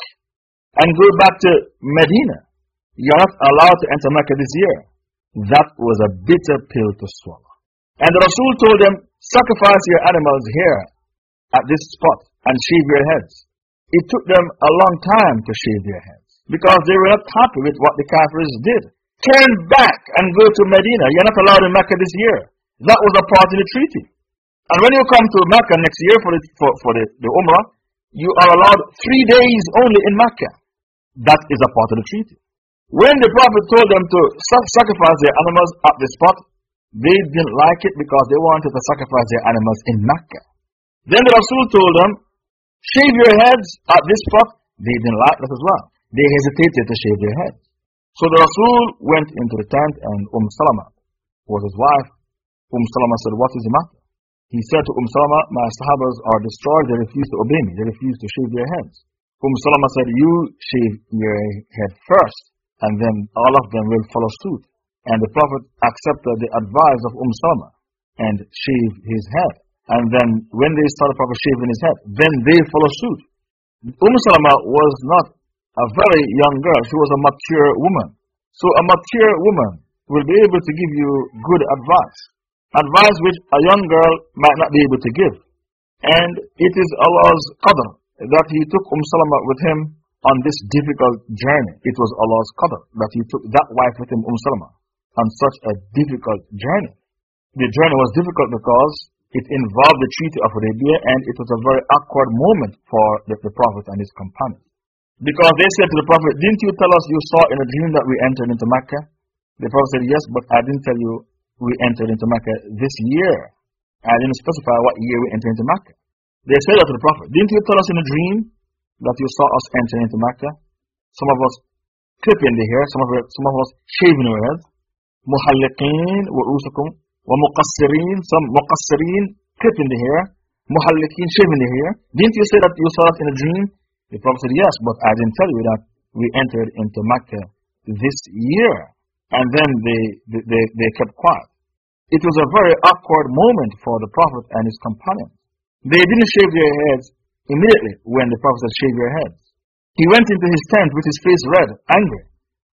[SPEAKER 2] and go back to Medina, you're not allowed to enter Mecca this year. That was a bitter pill to swallow. And the Rasul told them, sacrifice your animals here at this spot and shave your heads. It took them a long time to shave their heads because they were not happy with what the Kafirs did. Turn back and go to Medina. You're not allowed in Mecca this year. That was a part of the treaty. And when you come to Mecca next year for the, for, for the, the Umrah, you are allowed three days only in Mecca. That is a part of the treaty. When the Prophet told them to sacrifice their animals at the spot, They didn't like it because they wanted to sacrifice their animals in Mecca. Then the Rasul told them, Shave your heads at this spot. They didn't like that as well. They hesitated to shave their heads. So the Rasul went into the tent and Umm Salama was his wife. Umm Salama said, What is the matter? He said to Umm Salama, My Sahabas are destroyed, they refuse to obey me, they refuse to shave their heads. Umm Salama said, You shave your head first, and then all of them will follow suit. And the Prophet accepted the advice of Umm Salama and shaved his head. And then when they the Prophet shaving his head, then they follow suit. Umm Salama was not a very young girl, she was a mature woman. So a mature woman will be able to give you good advice. Advice which a young girl might not be able to give. And it is Allah's qadr that He took Umm Salama with Him on this difficult journey. It was Allah's qadr that He took that wife with Him, Umm Salama, on such a difficult journey. The journey was difficult because it involved the Treaty of Hudaybiyah and it was a very awkward moment for the, the Prophet and his companions. Because they said to the Prophet, Didn't you tell us you saw in a dream that we entered into Mecca? The Prophet said, Yes, but I didn't tell you we entered into Mecca this year. I didn't specify what year we entered into Mecca. They said that to the Prophet, Didn't you tell us in a dream that you saw us entering into Mecca? Some of us clipping the hair, some of, some of us shaving our heads. Muhalliqeen, wa'usakum, wa muqassireen, some muqassireen, clipping the hair. Muhalliqeen, shaving the hair. Didn't you say that you saw us in a dream? The Prophet said yes but I didn't tell you that we entered into Mecca this year and then they, they, they kept quiet it was a very awkward moment for the Prophet and his companions they didn't shave their heads immediately when the Prophet said shave your heads he went into his tent with his face red angry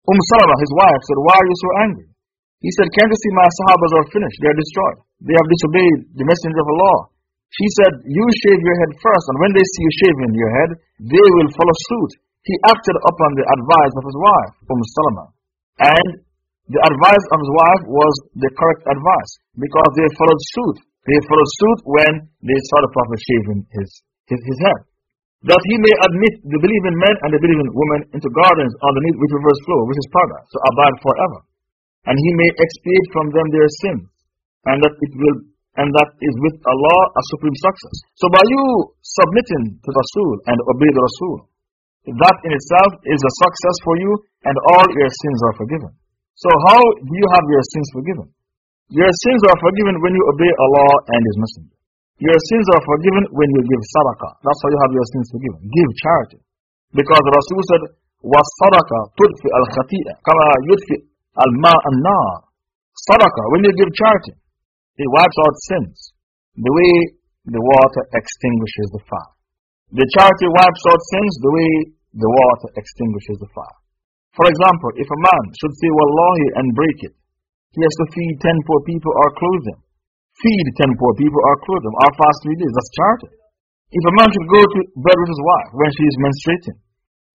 [SPEAKER 2] Umm Salama his wife said why are you so angry he said, Can't you see my Sahabas are finished? They are destroyed. They have disobeyed the messenger of Allah. She said, You shave your head first, and when they see you shaving your head, they will follow suit. He acted upon the advice of his wife, Umm Salama. And the advice of his wife was the correct advice because they followed suit. They followed suit when they saw the Prophet shaving his, his, his head. That he may admit the believing men and the believing women into gardens underneath which rivers flow, which is paradise, to abide forever and He may expiate from them their sins, and that it will and that is with Allah a supreme success. So by you submitting to Rasul and obey the Rasul, that in itself is a success for you, and all your sins are forgiven. So how do you have your sins forgiven? Your sins are forgiven when you obey Allah and His Messenger. Your sins are forgiven when you give sadaqah. That's how you have your sins forgiven. Give charity. Because the Rasul said, وَالصَّدَقَةُ تُدْفِئَ الْخَطِيئَ كَمَا يُدْفِئ Al-ma an-nar. Sadaqah, when you give charity, it wipes out sins. The way the water extinguishes the fire. The charity wipes out sins the way the water extinguishes the fire. For example, if a man should say Wallahi and break it, he has to feed 10 poor people or clothe them. Feed 10 poor people or clothe them or fast three days. That's charity. If a man should go to bed with his wife when she is menstruating,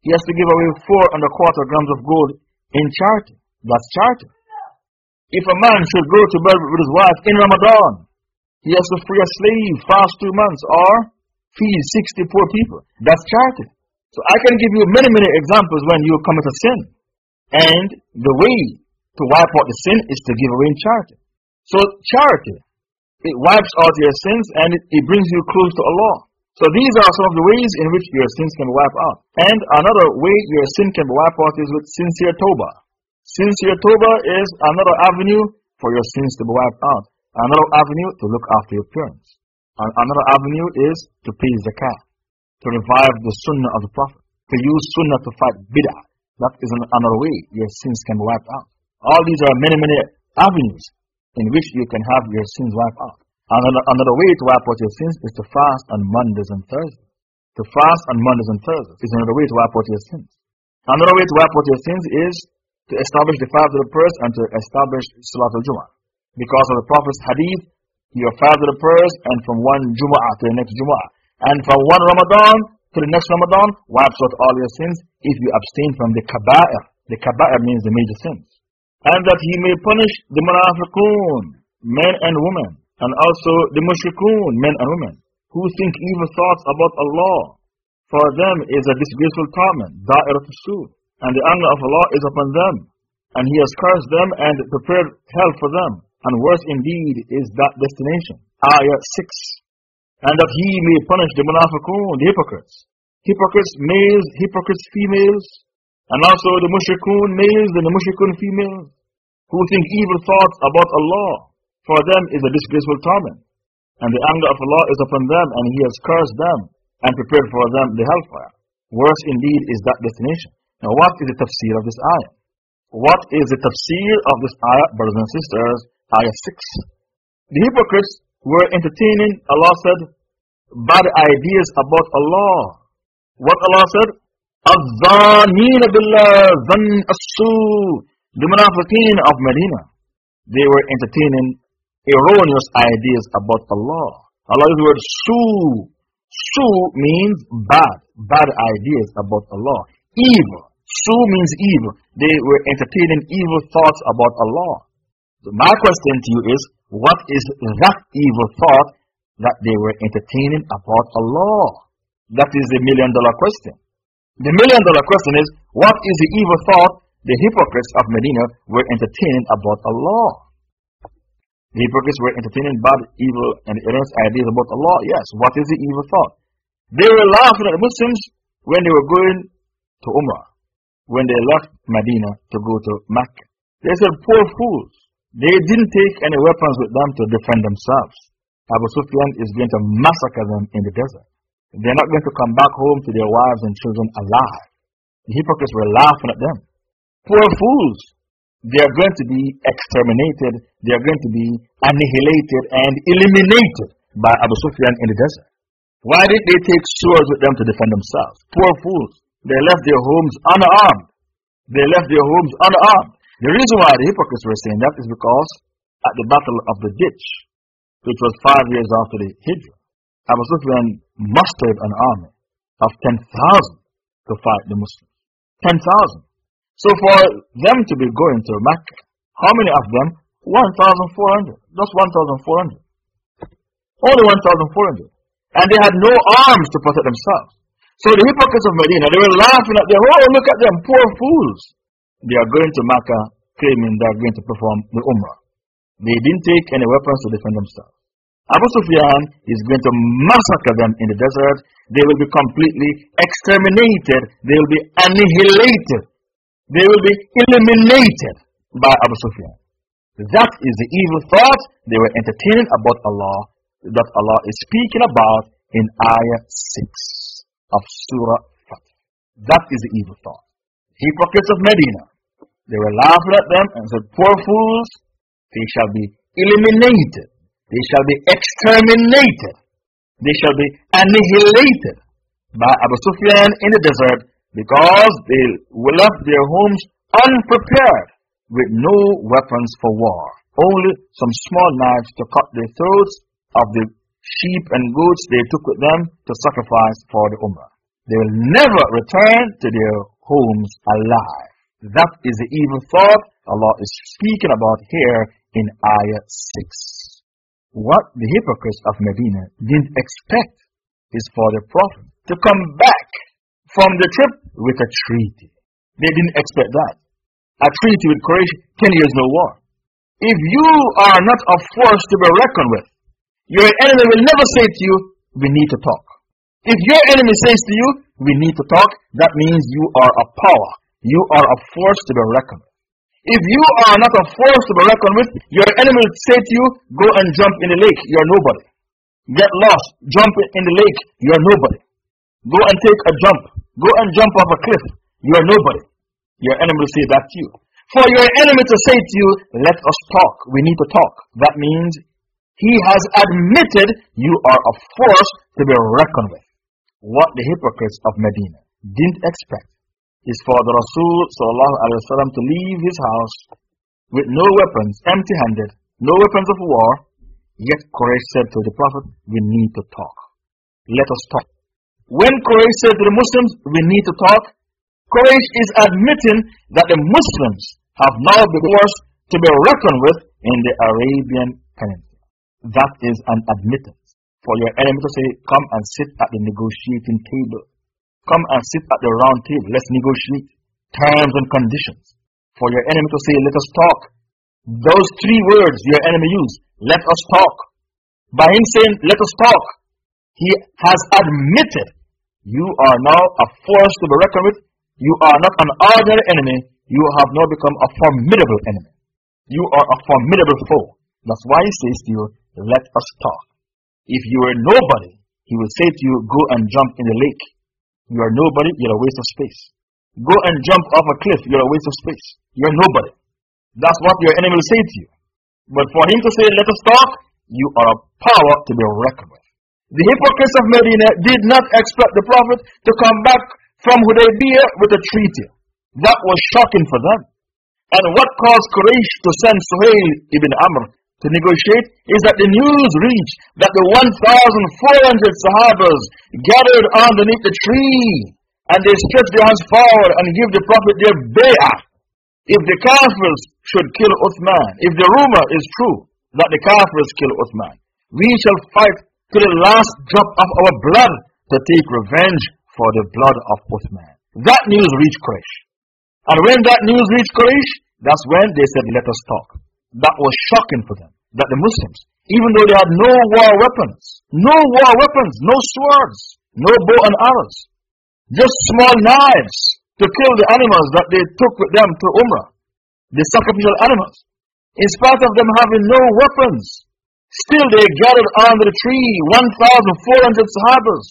[SPEAKER 2] he has to give away four and a quarter grams of gold in charity. That's charity. If a man should go to bed with his wife in Ramadan, he has to free a slave, fast two months, or feed 60 poor people. That's charity. So I can give you many, many examples when you commit a sin. And the way to wipe out the sin is to give away in charity. So charity, it wipes out your sins and it, it brings you close to Allah. So these are some of the ways in which your sins can be wiped out. And another way your sin can be wiped out is with sincere tawbah. Sincere Tawbah is another avenue for your sins to be wiped out. Another avenue to look after your parents. and Another avenue is to pay zakat, to revive the sunnah of the Prophet, to use sunnah to fight bid'ah. That is another way your sins can be wiped out. All these are many, many avenues in which you can have your sins wiped out. Another, another way to wipe out your sins is to fast on Mondays and Thursdays. To fast on Mondays and Thursdays is another way to wipe out your sins. Another way to wipe out your sins is to establish the five of the prayers and to establish Salat al Jum'ah. Because of the Prophet's hadith, you have five of the prayers and from one Jum'ah to the next Jum'ah. And from one Ramadan to the next Ramadan, wipes out all your sins if you abstain from the kaba'ir. The kaba'ir means the major sins. And that He may punish the munafiqun, men and women, and also the mushrikun, men and women, who think evil thoughts about Allah. For them is a disgraceful torment, da'irat al and the anger of Allah is upon them, and He has cursed them and prepared hell for them. and worse indeed is that destination. Ayah 6. And that he may punish the munafiqun, the hypocrites. Hypocrites males, hypocrites females, and also the mushrikun males and the mushrikun females, who think evil thoughts about Allah. For them is a disgraceful torment. And the anger of Allah is upon them, and He has cursed them and prepared for them the hellfire. Worse indeed is that destination. Now, what is the tafsir of this ayah? What is the tafsir of this ayah, brothers and sisters? Ayah 6. The hypocrites were entertaining, Allah said, bad ideas about Allah. What Allah said? الظانين بالله ظن السوء The munafiqeen of Medina. They were entertaining erroneous ideas about Allah. Allah uses the word su. Su means bad, bad ideas about Allah. Evil. Su means evil. They were entertaining evil thoughts about Allah. So my question to you is, what is that evil thought that they were entertaining about Allah? That is the million dollar question. The million dollar question is, what is the evil thought the hypocrites of Medina were entertaining about Allah? The hypocrites were entertaining bad, evil, and erroneous ideas about Allah. Yes, what is the evil thought? They were laughing at Muslims when they were going to Umrah, when they left Medina to go to Mecca. They said, poor fools. They didn't take any weapons with them to defend themselves. Abu Sufyan is going to massacre them in the desert. They're not going to come back home to their wives and children alive. The hypocrites were laughing at them. Poor fools. They are going to be exterminated, they are going to be annihilated and eliminated by Abu Sufyan in the desert. Why did they take swords with them to defend themselves? Poor fools. They left their homes unarmed. They left their homes unarmed. The reason why the hypocrites were saying that is because at the Battle of the Ditch, which was five years after the Hijrah, Abu Sufyan mustered an army of 10,000 to fight the Muslims. 10,000. So for them to be going to Mecca, how many of them? 1,400. Just 1,400. Only 1,400. And they had no arms to protect themselves. So the hypocrites of Medina, they were laughing at them. Oh, look at them, poor fools. They are going to Mecca claiming they are going to perform the Umrah. They didn't take any weapons to defend themselves. Abu Sufyan is going to massacre them in the desert. They will be completely exterminated. They will be annihilated. They will be eliminated by Abu Sufyan. That is the evil thought they were entertaining about Allah that Allah is speaking about in Ayah 6 of Surah Fath. That is the evil thought. Hypocrites of Medina. They were laughing at them and said, Poor fools, they shall be eliminated. They shall be exterminated. They shall be annihilated by Abu Sufyan in the desert because they left their homes unprepared with no weapons for war. Only some small knives to cut the throats of the sheep and goats they took with them to sacrifice for the Umrah. They will never return to their homes alive. That is the evil thought Allah is speaking about here in Ayah 6. What the hypocrites of Medina didn't expect is for the Prophet to come back from the trip with a treaty. They didn't expect that. A treaty with Quraysh, 10 years no war. If you are not a force to be reckoned with, your enemy will never say to you, we need to talk. If your enemy says to you, we need to talk, that means you are a power. You are a force to be reckoned with. If you are not a force to be reckoned with, your enemy will say to you, go and jump in the lake, you are nobody. Get lost, jump in the lake, you are nobody. Go and take a jump, go and jump off a cliff, you are nobody. Your enemy will say that to you. For your enemy to say to you, let us talk, we need to talk, that means he has admitted you are a force to be reckoned with. What the hypocrites of Medina didn't expect is for the Rasul to leave his house with no weapons, empty handed, no weapons of war. Yet Quraysh said to the Prophet, We need to talk. Let us talk. When Quraysh said to the Muslims, We need to talk, Quraysh is admitting that the Muslims have now been forced to be reckoned with in the Arabian Peninsula. That is an admittance. For your enemy to say, Come and sit at the negotiating table. Come and sit at the round table. Let's negotiate terms and conditions. For your enemy to say, Let us talk. Those three words your enemy used, let us talk. By him saying, let us talk, he has admitted you are now a force to be reckoned with. You are not an ordinary enemy. You have now become a formidable enemy. You are a formidable foe. That's why he says to you, let us talk. If you are nobody, he will say to you, go and jump in the lake. You are nobody, you're a waste of space. Go and jump off a cliff, you're a waste of space. You're nobody. That's what your enemy will say to you. But for him to say, let us talk, you are a power to be reckoned with. The hypocrites of Medina did not expect the Prophet to come back from Hudaybiyah with a treaty. That was shocking for them. And what caused Quraysh to send Suhail ibn Amr to negotiate is that the news reached that the 1,400 Sahabas gathered underneath the tree and they stretched their hands forward and give the Prophet their bay'ah. If the Kafirs should kill Uthman, if the rumor is true that the Kafirs kill Uthman, we shall fight to the last drop of our blood to take revenge for the blood of Uthman. That news reached Quraysh. And when that news reached Quraysh, that's when they said, let us talk. That was shocking for them. That the Muslims, even though they had no war weapons, no war weapons, no swords, no bow and arrows, just small knives to kill the animals that they took with them to Umrah, the sacrificial animals. In spite of them having no weapons, still they gathered under the tree, 1,400 Sahabas,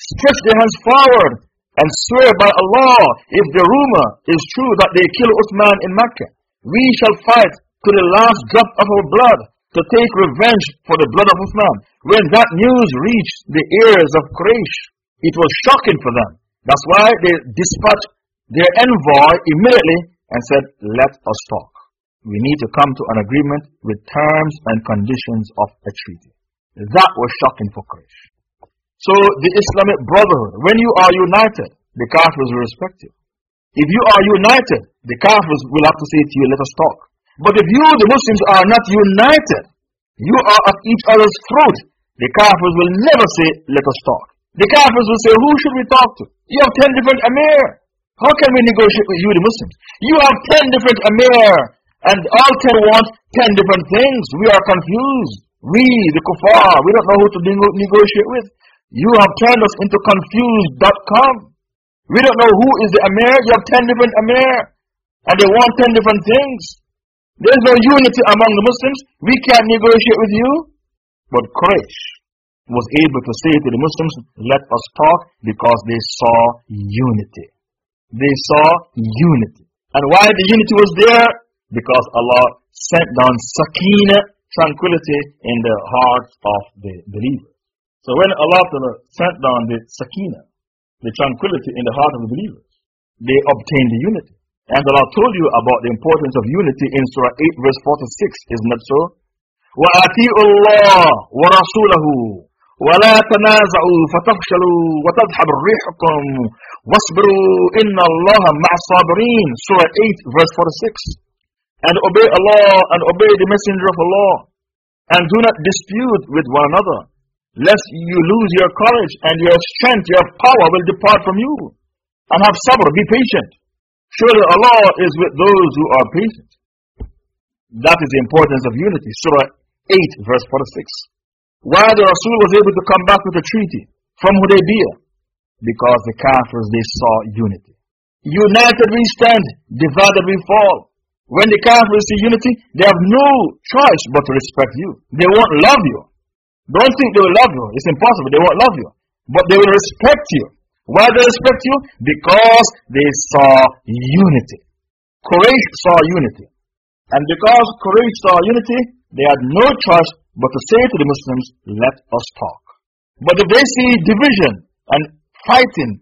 [SPEAKER 2] stretched their hands forward and swear by Allah, if the rumor is true that they kill Uthman in Mecca, we shall fight to the last drop of our blood to take revenge for the blood of Uthman. When that news reached the ears of Quraysh, it was shocking for them. That's why they dispatched their envoy immediately and said, Let us talk. We need to come to an agreement with terms and conditions of a treaty. That was shocking for Quraysh. So, the Islamic Brotherhood, when you are united, the Kafirs will respect you. If you are united, the Kafirs will have to say to you, Let us talk. But if you, the Muslims, are not united, you are at each other's throat, the Kafirs will never say, Let us talk. The Kafirs will say, Who should we talk to? You have ten different Amir. How can we negotiate with you, the Muslims? You have ten different Amir, and all ten want ten different things. We are confused. We, the kuffar, we don't know who to negotiate with. You have turned us into confused.com. We don't know who is the Amir. You have ten different Amir, and they want ten different things. There's no unity among the Muslims. We can't negotiate with you. But Quraysh was able to say to the Muslims, let us talk because they saw unity. They saw unity. And why the unity was there? Because Allah sent down sakina, tranquility in the hearts of the believers. So when Allah sent down the sakina, the tranquility in the heart of the believers, they obtained the unity. And Allah told you about the importance of unity in Surah 8 verse 46, isn't that so? وَأَتِيءُ اللَّهِ وَرَسُولَهُ ولا تنازعوا فتفشلوا وتذهب ريحكم واصبروا إن الله مع الصابرين Surah 8 verse 46 And obey Allah and obey the messenger of Allah and do not dispute with one another lest you lose your courage and your strength, your power will depart from you and have sabr, be patient Surely Allah is with those who are patient. That is the importance of unity. Surah 8 verse 46. Why the Rasul was able to come back with a treaty from Hudaybiyah? Because the Kafirs, they saw unity. United we stand, divided we fall. When the Kafirs see unity, they have no choice but to respect you. They won't love you. Don't think they will love you. It's impossible. They won't love you. But they will respect you. Why they respect you? Because they saw unity. Quraysh saw unity. And because Quraysh saw unity, they had no choice but to say to the Muslims, let us talk. But if they see division and fighting,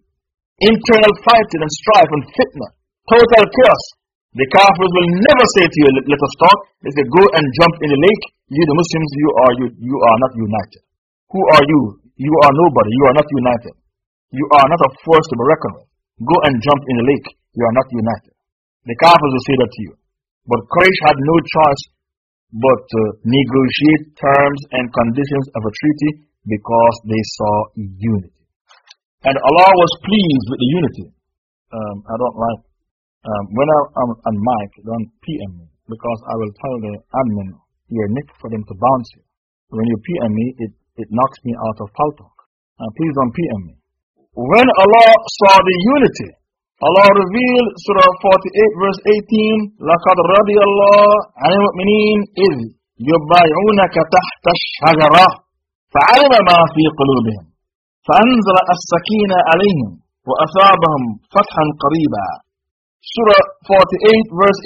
[SPEAKER 2] internal fighting and strife and fitna, total chaos, the Kafirs will never say to you, let us talk. They say, go and jump in the lake. You, the Muslims, you are, you, you are not united. Who are you? You are nobody. You are not united. You are not a force to be reckoned with. Go and jump in the lake. You are not united. The Kafirs will say that to you. But Quraysh had no choice but to negotiate terms and conditions of a treaty because they saw unity. And Allah was pleased with the unity. Um, I don't like, um, when I, am on mic, don't PM me. because I will tell the admin here, Nick, for them to bounce you. When you PM me, it, it knocks me out of Paltalk. Uh, please don't PM me. When Allah saw the unity, Allah revealed Surah 48 verse 18, لَقَدْ رَضِيَ اللَّهُ عَنِ الْمُؤْمِنِينَ إِذْ يُبَايعُونَكَ تَحْتَ الشَّجَرَةِ فعلم ما في قلوبهم فأنزل السكينة عليهم وأثابهم فتحا قريبا Surah 48 verse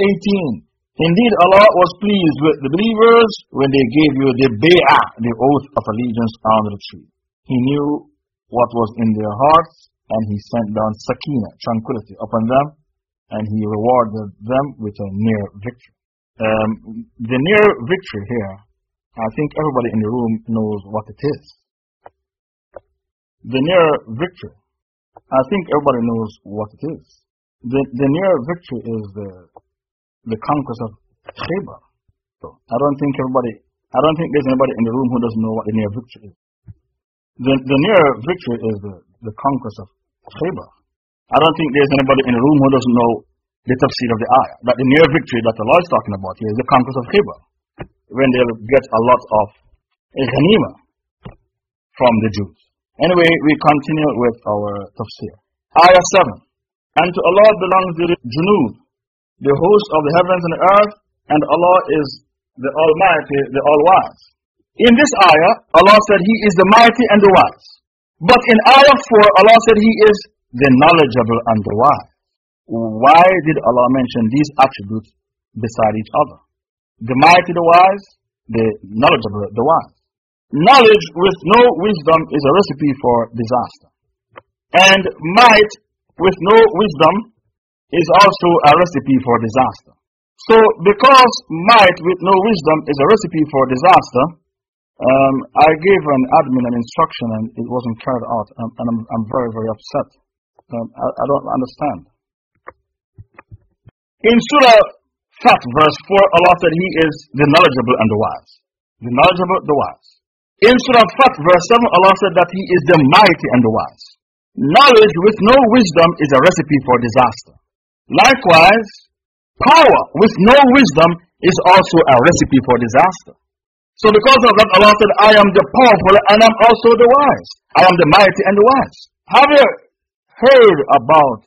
[SPEAKER 2] 18 Indeed Allah was pleased with the believers when they gave you the bay'ah, the oath of allegiance under the tree. He knew what was in their hearts and He sent down sakina, tranquility upon them and He rewarded them with a near victory. Um, the near victory here, I think everybody in the room knows what it is. The near victory, I think everybody knows what it is. The, the near victory is the, the conquest of Khaybar. So I don't think everybody, I don't think there's anybody in the room who doesn't know what the near victory is. The, the near victory is the, the conquest of Khaybar. I don't think there's anybody in the room who doesn't know the tafsir of the ayah. That the near victory that Allah is talking about here is the conquest of Khaybar. When they'll get a lot of ghanima from the Jews. Anyway, we continue with our tafsir. Ayah 7. And to Allah belongs the junud, the host of the heavens and the earth, and Allah is the Almighty, the All-Wise. In this ayah, Allah said He is the mighty and the wise. But in ayah 4, Allah said He is the knowledgeable and the wise. Why did Allah mention these attributes beside each other? The mighty, the wise, the knowledgeable, the wise. Knowledge with no wisdom is a recipe for disaster. And might with no wisdom is also a recipe for disaster. So, because might with no wisdom is a recipe for disaster, um, I gave an admin an instruction and it wasn't carried out, and, and I'm, I'm, very, very upset. Um, I, I, don't understand. In Surah Fath, verse 4, Allah said He is the knowledgeable and the wise. The knowledgeable, the wise. In Surah Fath, verse 7, Allah said that He is the mighty and the wise. Knowledge with no wisdom is a recipe for disaster. Likewise, power with no wisdom is also a recipe for disaster. So because of that, Allah said, I am the powerful and I'm also the wise. I am the mighty and the wise. Have you heard about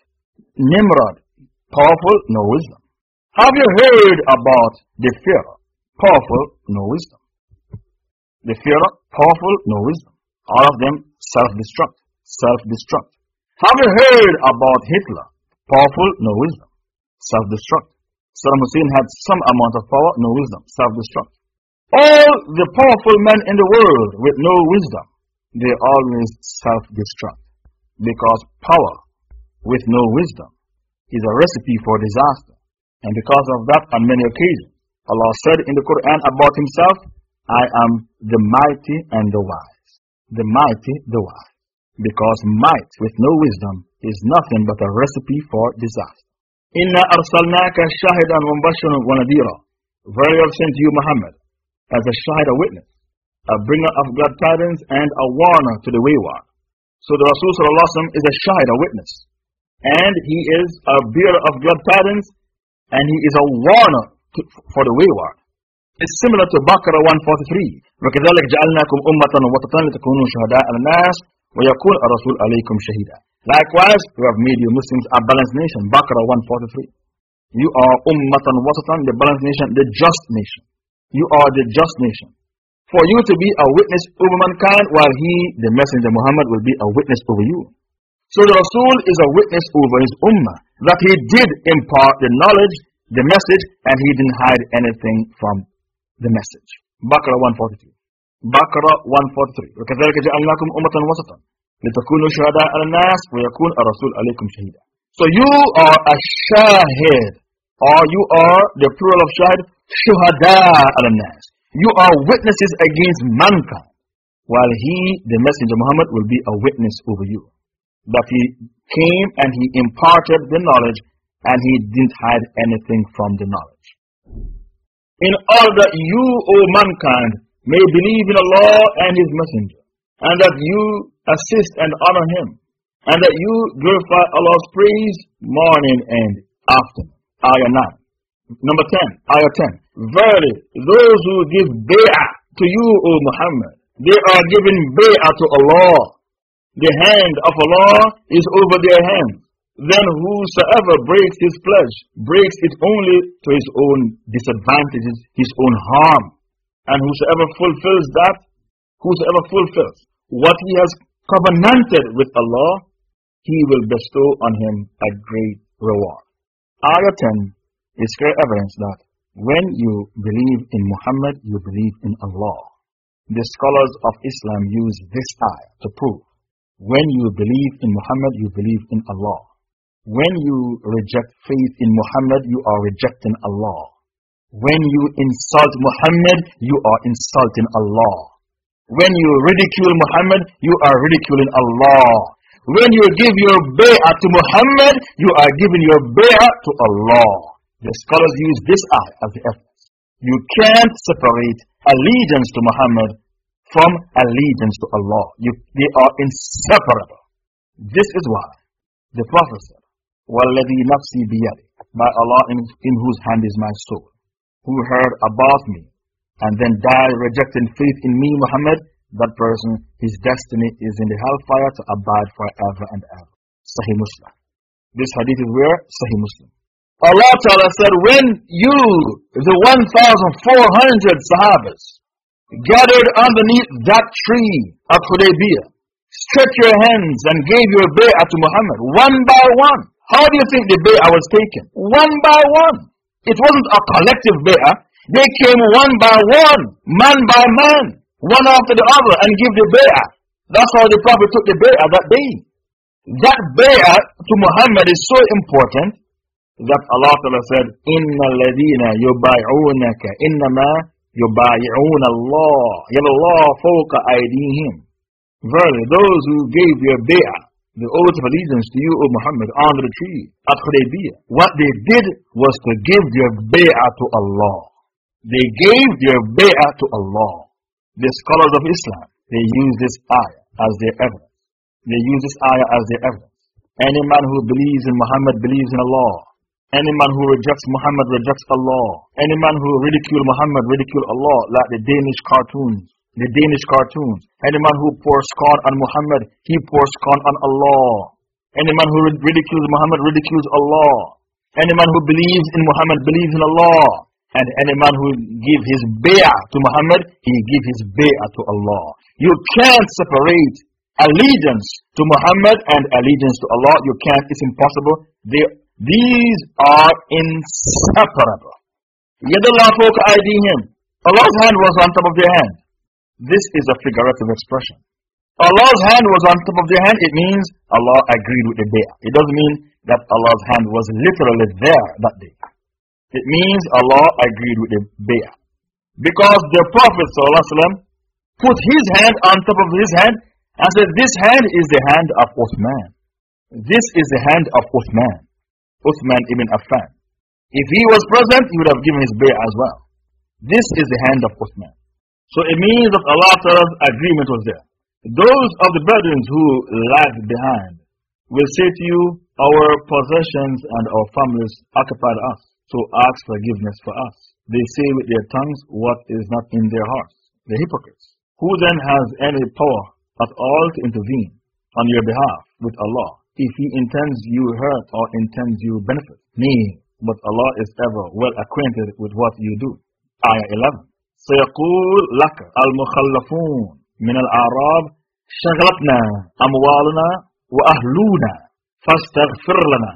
[SPEAKER 2] Nimrod? Powerful, no wisdom. Have you heard about the Pharaoh? Powerful, no wisdom. The Pharaoh, powerful, no wisdom. All of them self-destruct, self-destruct. Have you heard about Hitler? Powerful, no wisdom. Self-destruct. Saddam Hussein had some amount of power, no wisdom. Self-destruct. All the powerful men in the world with no wisdom, they always self-destruct. Because power with no wisdom is a recipe for disaster. And because of that, on many occasions, Allah said in the Quran about Himself, I am the mighty and the wise. The mighty, the wise. Because might with no wisdom is nothing but a recipe for disaster. Inna arsalnaka shahidan wa wa nadira. Sent you, Muhammad, as a shahid, a witness, a bringer of glad tidings and a warner to the wayward. So the Rasul is a shahid, a witness. And he is a bearer of glad tidings and he is a warner to, for the wayward. It's similar to Baqarah 143. وَكَذَلِكَ جَعَلْنَاكُمْ أُمَّةً وَسَطًا لِتَكُونُوا شُهَدَاءَ عَلَى النَّاسِ وَيَكُونَ الرَّسُولُ عَلَيْكُمْ شَهِيدًا Likewise, we have made you Muslims a balanced nation. Baqarah 143. You are ummatan wasatan, the balanced nation, the just nation. You are the just nation. For you to be a witness over mankind, while he, the messenger Muhammad, will be a witness over you. So the Rasul is a witness over his ummah, that he did impart the knowledge, the message, and he didn't hide anything from the message. Baqarah 143. Baqarah 143. وكذلك جعلناكم أمة وسطا لتكونوا شهداء على الناس ويكون الرسول عليكم شهيدا. So you are a shahid, or you are the plural of shahid, shuhada al nas. You are witnesses against mankind, while he, the messenger Muhammad, will be a witness over you. That he came and he imparted the knowledge and he didn't hide anything from the knowledge. In order that you, O mankind, may believe in Allah and His Messenger, and that you assist and honor Him, and that you glorify Allah's praise morning and afternoon. Ayah 9. Number 10, Ayah 10. Verily, those who give bay'ah to you, O Muhammad, they are giving bay'ah to Allah. The hand of Allah is over their hand. Then whosoever breaks his pledge breaks it only to his own disadvantages, his own harm. And whosoever fulfills that, whosoever fulfills what he has covenanted with Allah, he will bestow on him a great reward. Ayah 10 is clear evidence that when you believe in Muhammad, you believe in Allah. The scholars of Islam use this ayah to prove when you believe in Muhammad, you believe in Allah. When you reject faith in Muhammad, you are rejecting Allah. When you insult Muhammad, you are insulting Allah. When you ridicule Muhammad, you are ridiculing Allah. When you give your bay'ah to Muhammad, you are giving your bay'ah to Allah. The scholars use this ayah as the evidence. You can't separate allegiance to Muhammad from allegiance to Allah. You, they are inseparable. This is why the Prophet said, وَالَّذِي نَفْسِي بِيَدِهِ By Allah in, in whose hand is my soul, who heard about me and then died rejecting faith in me, Muhammad, that person, his destiny is in the hellfire to abide forever and ever. Sahih Muslim. This hadith is where? Sahih Muslim. Allah Ta'ala said, when you, the 1,400 Sahabas, gathered underneath that tree of Hudaybiyah, stretched your hands and gave your bay'ah to Muhammad, one by one. How do you think the bay'ah was taken? One by one. It wasn't a collective bay'ah. They came one by one, man by man, one after the other, and give the bay'ah. That's how the Prophet took the bay'ah that day. That bay'ah to Muhammad is so important that Allah Ta'ala said, Inna alladhina yubay'unaka innama yubay'un Allah. Yallah fawqa aydihim. Verily, those who gave their bay'ah, the oath of allegiance to you, O Muhammad, under the tree at Hudaybiyah, what they did was to give their bay'ah to Allah. They gave their bay'ah to Allah. The scholars of Islam, they use this ayah as their evidence. They use this ayah as their evidence. Any man who believes in Muhammad believes in Allah. Any man who rejects Muhammad rejects Allah. Any man who ridicules Muhammad ridicules Allah, like the Danish cartoons. The Danish cartoons. Any man who pours scorn on Muhammad, he pours scorn on Allah. Any man who ridicules Muhammad ridicules Allah. Any man who believes in Muhammad believes in Allah. And any man who give his bay'ah to Muhammad, he give his bay'ah to Allah. You can't separate allegiance to Muhammad and allegiance to Allah. You can't, it's impossible. They these are inseparable. Yadullah fawqa aydihim. Allah's hand was on top of their hand. This is a figurative expression. Allah's hand was on top of their hand, it means Allah agreed with the bay'ah. It doesn't mean that Allah's hand was literally there that day. It means Allah agreed with the bay'ah. Because the Prophet ﷺ put his hand on top of his hand and said, This hand is the hand of Uthman. This is the hand of Uthman. Uthman ibn Affan. If he was present, he would have given his bay'ah as well. This is the hand of Uthman. So it means that Allah's agreement was there. Those of the Bedouins who lagged behind will say to you, Our possessions and our families occupied us, so ask forgiveness for us. They say with their tongues what is not in their hearts. The hypocrites. Who then has any power at all to intervene on your behalf with Allah if He intends you hurt or intends you benefit. Meaning, but Allah is ever well acquainted with what you do. Ayah 11. سيقول لك المخلفون من الأعراب شغلتنا أموالنا وأهلنا فاستغفر لنا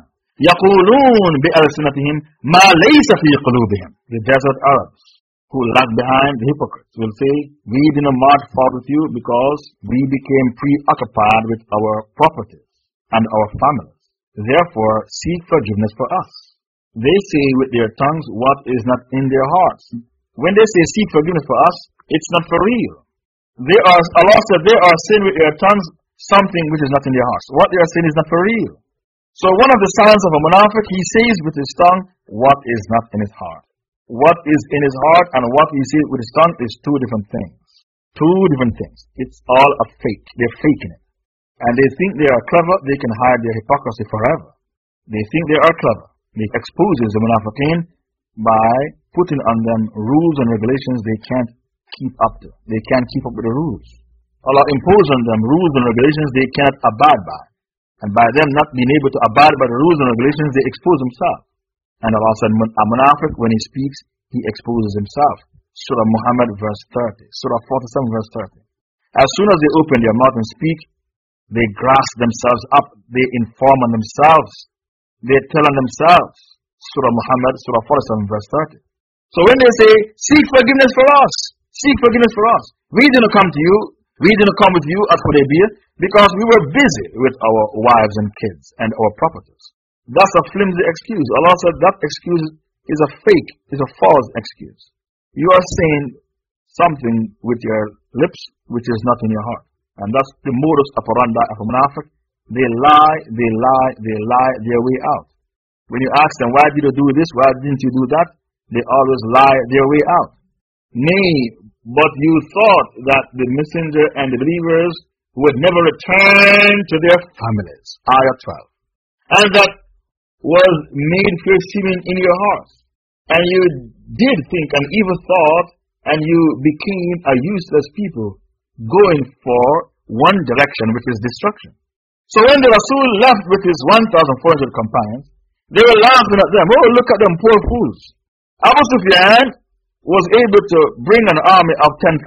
[SPEAKER 2] يقولون بألسنتهم ما ليس في قلوبهم The desert Arabs who lag behind the hypocrites will say, We did not march forward with you because we became preoccupied with our properties and our families. Therefore, seek forgiveness for us. They say with their tongues what is not in their hearts. When they say seek forgiveness for us, it's not for real. They are, Allah said they are saying with their tongues something which is not in their hearts. What they are saying is not for real. So one of the signs of a munafiq, he says with his tongue what is not in his heart. What is in his heart and what he says with his tongue is two different things. Two different things. It's all a fake. They're faking it and they think they are clever, they can hide their hypocrisy forever. They think they are clever. They exposes the munafiqeen by putting on them rules and regulations they can't keep up to. They can't keep up with the rules. Allah imposes on them rules and regulations they cannot abide by. And by them not being able to abide by the rules and regulations, they expose themselves. And Allah said, A munafiq, when he speaks, he exposes himself. Surah Muhammad, verse 30. Surah 47, verse 30. As soon as they open their mouth and speak, they grasp themselves up. They inform on themselves. They tell on themselves. Surah Muhammad, Surah 47, verse 30. So when they say, Seek forgiveness for us, seek forgiveness for us, we didn't come to you, we didn't come with you at Hudaybiyah because we were busy with our wives and kids and our properties. That's a flimsy excuse. Allah said that excuse is a fake, is a false excuse. You are saying something with your lips which is not in your heart. And that's the modus operandi of a munafiq. They lie, they lie, they lie their way out. When you ask them, why did you do this, why didn't you do that? They always lie their way out. Nay, but you thought that the messenger and the believers would never return to their families. Ayah 12. And that was made seeming in your hearts. And you did think an evil thought, and you became a useless people, going for one direction, which is destruction. So when the Rasul left with his 1,400 companions, they were laughing at them. Oh, look at them, poor fools. Abu Sufyan was able to bring an army of 10,000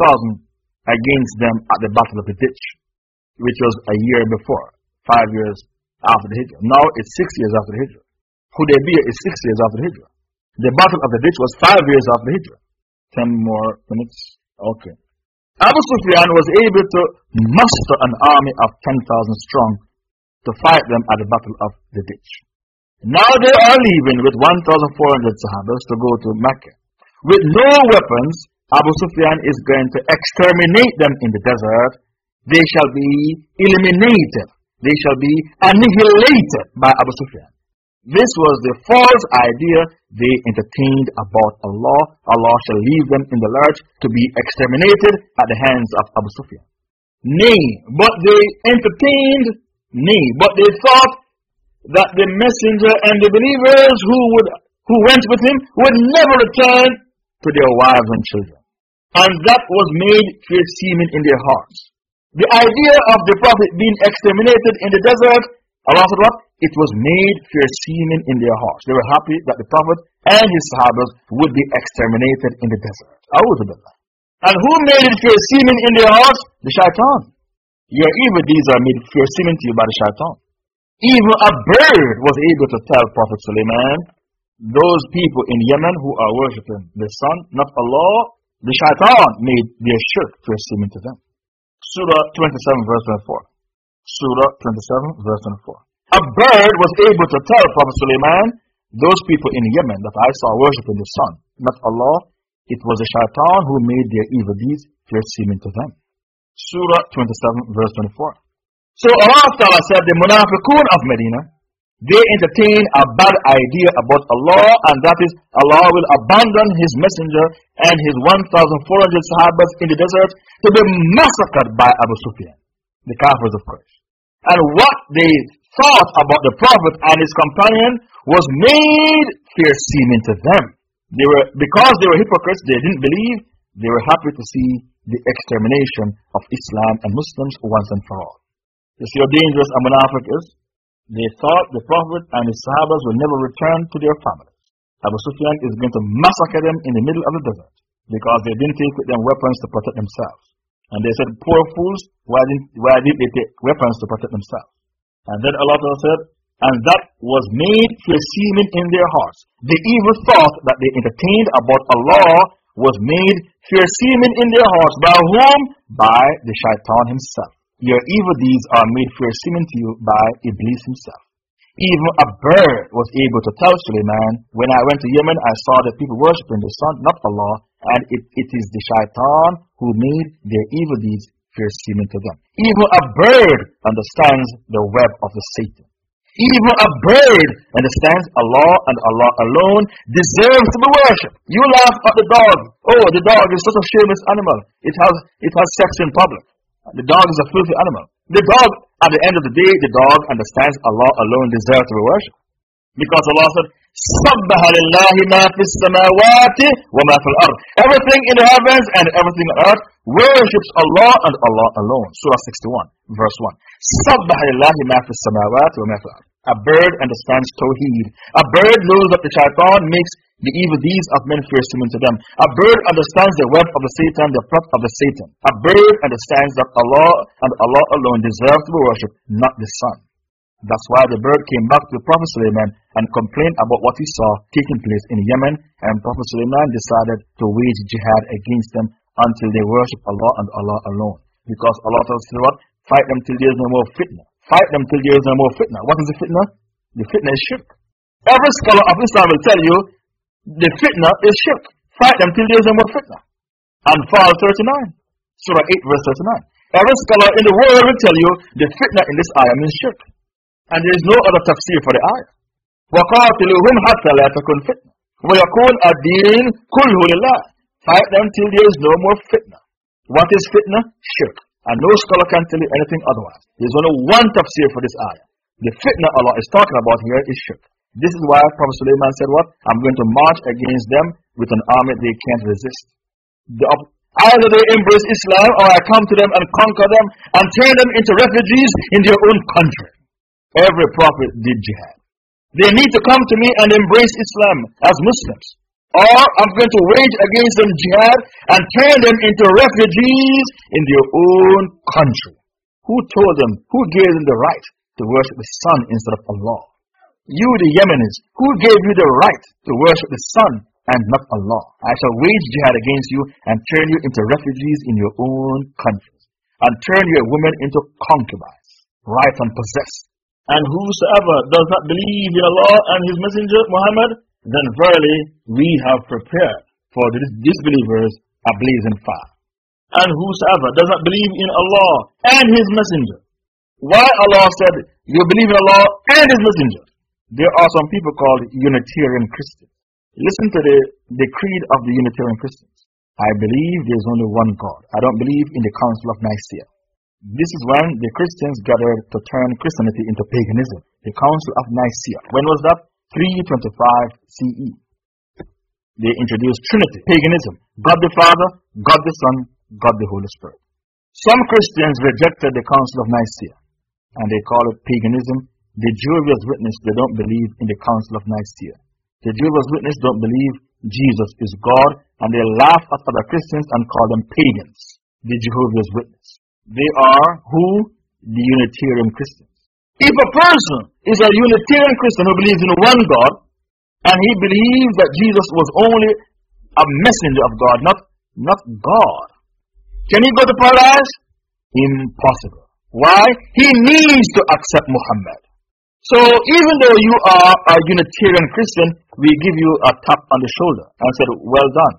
[SPEAKER 2] against them at the Battle of the Ditch, which was a year before, five years after the Hijrah. Now it's six years after the Hijrah. Hudaybiyah is six years after the Hijrah. The Battle of the Ditch was five years after the Hijrah. Ten more minutes. Okay. Abu Sufyan was able to muster an army of 10,000 strong to fight them at the Battle of the Ditch. Now they are leaving with 1,400 Sahabas to go to Mecca. With no weapons, Abu Sufyan is going to exterminate them in the desert. They shall be eliminated. They shall be annihilated by Abu Sufyan. This was the false idea they entertained about Allah. Allah shall leave them in the lurch to be exterminated at the hands of Abu Sufyan. Nay, but they entertained, nay, but they thought that the messenger and the believers who, would, who went with him would never return to their wives and children. And that was made fear seeming in their hearts. The idea of the Prophet being exterminated in the desert, Allah said what? It was made fear seeming in their hearts. They were happy that the Prophet and his Sahabas would be exterminated in the desert. And who made it fear seeming in their hearts? The shaitan. Your evil deeds are made fear seeming to you by the shaitan. Even a bird was able to tell Prophet Suleiman those people in Yemen who are worshipping the sun, not Allah, the shaitan made their shirk seeming to them. Surah 27, verse 24. Surah 27, verse 24. A bird was able to tell Prophet Sulaiman, those people in Yemen that I saw worshipping the sun, not Allah, it was the shaitan who made their evil deeds seeming to them. Surah 27, verse 24. So Allah said, the munafiqun of Medina, they entertain a bad idea about Allah, and that is Allah will abandon His Messenger and His 1,400 Sahabas in the desert to be massacred by Abu Sufyan, the Kafirs of Quraysh. And what they thought about the Prophet and his companion was made fear seeming to them. They were, because they were hypocrites, they didn't believe, they were happy to see the extermination of Islam and Muslims once and for all. You see how dangerous a munafiq is? They thought the Prophet and his Sahabas will never return to their families. Abu Sufyan is going to massacre them in the middle of the desert because they didn't take with them weapons to protect themselves. And they said, Poor fools, why didn't, why did they take weapons to protect themselves? And then Allah said, And that was made seeming in their hearts. The evil thought that they entertained about Allah was made seeming in their hearts. By whom? By the shaitan himself. Your evil deeds are made seeming to you by Iblis himself. Even a bird was able to tell Suleiman, When I went to Yemen, I saw that people worshipping the sun, not Allah, and it, it is the shaitan who made their evil deeds seeming to them. Even a bird understands the web of the Satan. Even a bird understands Allah and Allah alone deserves to be worshipped. You laugh at the dog. Oh, the dog is such a shameless animal. It has, it has sex in public. The dog is a filthy animal. The dog, at the end of the day, the dog understands Allah alone deserves to be worshipped. Because Allah said,
[SPEAKER 1] سبح لله ما في السماوات وما في الأرض Everything in the heavens and everything on earth worships Allah and Allah alone. Surah 61, verse 1. سبح لله ما في السماوات وما في الأرض A bird understands Tawheed. A bird knows that the shaitan makes the evil deeds of men fear fearsome unto them. A bird understands the web of the Satan, the plot of the Satan. A bird understands that Allah and Allah alone deserve to be worshipped, not the sun. That's why the bird came back to Prophet Sulaiman and complained about what he saw taking place in Yemen, and Prophet Sulaiman decided to wage jihad against them until they worship Allah and Allah alone. Because Allah tells us what? Fight them till there is no more fitna. Fight them till there is no more fitna. What is the fitna? The fitna is shirk. Every scholar of Islam will tell you the fitna is shirk. Fight them till there is no more fitna. Anfal 39, Surah 8, verse 39. Every scholar in the world will tell you the fitna in this ayah means shirk. And there is no other tafsir for the ayah. وَقَاتِلُهُمْ حَتَّى لَا تَكُنْ فِتْنَةً وَيَكُونَ الدِّينُ كُلُّهُ لِلَّهِ Fight them till there is no more fitna. What is fitna? Shirk. And no scholar can tell you anything otherwise. There is only one tafsir for this ayah. The fitna Allah is talking about here is shirk. This is why Prophet Sulaiman said what? I'm going to march against them with an army they can't resist. The Either they embrace Islam or I come to them and conquer them and turn them into refugees in their own country. Every prophet did jihad. They need to come to me and embrace Islam as Muslims. Or I'm going to wage against them jihad and turn them into refugees in their own country. Who told them, who gave them the right to worship the sun instead of Allah? You, the Yemenis, who gave you the right to worship the sun and not Allah? I shall wage jihad against you and turn you into refugees in your own countries and turn your women into concubines, right and possessed and whosoever does not believe in Allah and His Messenger Muhammad, then verily we have prepared for the disbelievers a blazing fire. And whosoever does not believe in Allah and His Messenger, why Allah said, You believe in Allah and His Messenger? There are some people called Unitarian Christians. Listen to the, the creed of the Unitarian Christians. I believe there is only one God. I don't believe in the Council of Nicaea. This is when the Christians gathered to turn Christianity into paganism. The Council of Nicaea. When was that? 325 CE. They introduced Trinity, paganism. God the Father, God the Son, God the Holy Spirit. Some Christians rejected the Council of Nicaea and they call it paganism. The Jehovah's Witness, they don't believe in the Council of Nicaea. The Jehovah's Witness don't believe Jesus is God and they laugh at other Christians and call them pagans. The Jehovah's Witness. They are who? The Unitarian Christians. If a person is a Unitarian Christian who believes in one God, and he believes that Jesus was only a messenger of God, not, not God, can he go to paradise? Impossible. Why? He needs to accept Muhammad. So even though you are a Unitarian Christian, we give you a tap on the shoulder and said, well done,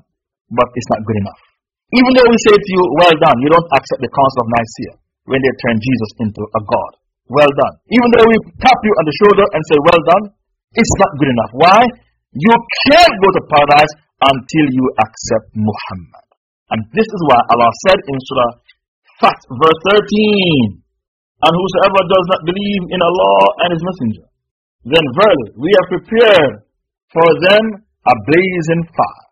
[SPEAKER 1] but it's not good enough. Even though we say to you, well done, you don't accept the Council of Nicaea when they turn Jesus into a God. Well done. Even though we tap you on the shoulder and say, well done, it's not good enough. Why? You can't go to paradise until you accept Muhammad. And this is why Allah said in Surah Fath, verse 13, And whosoever does not believe in Allah and His Messenger, then verily we have prepared for them a blazing fire.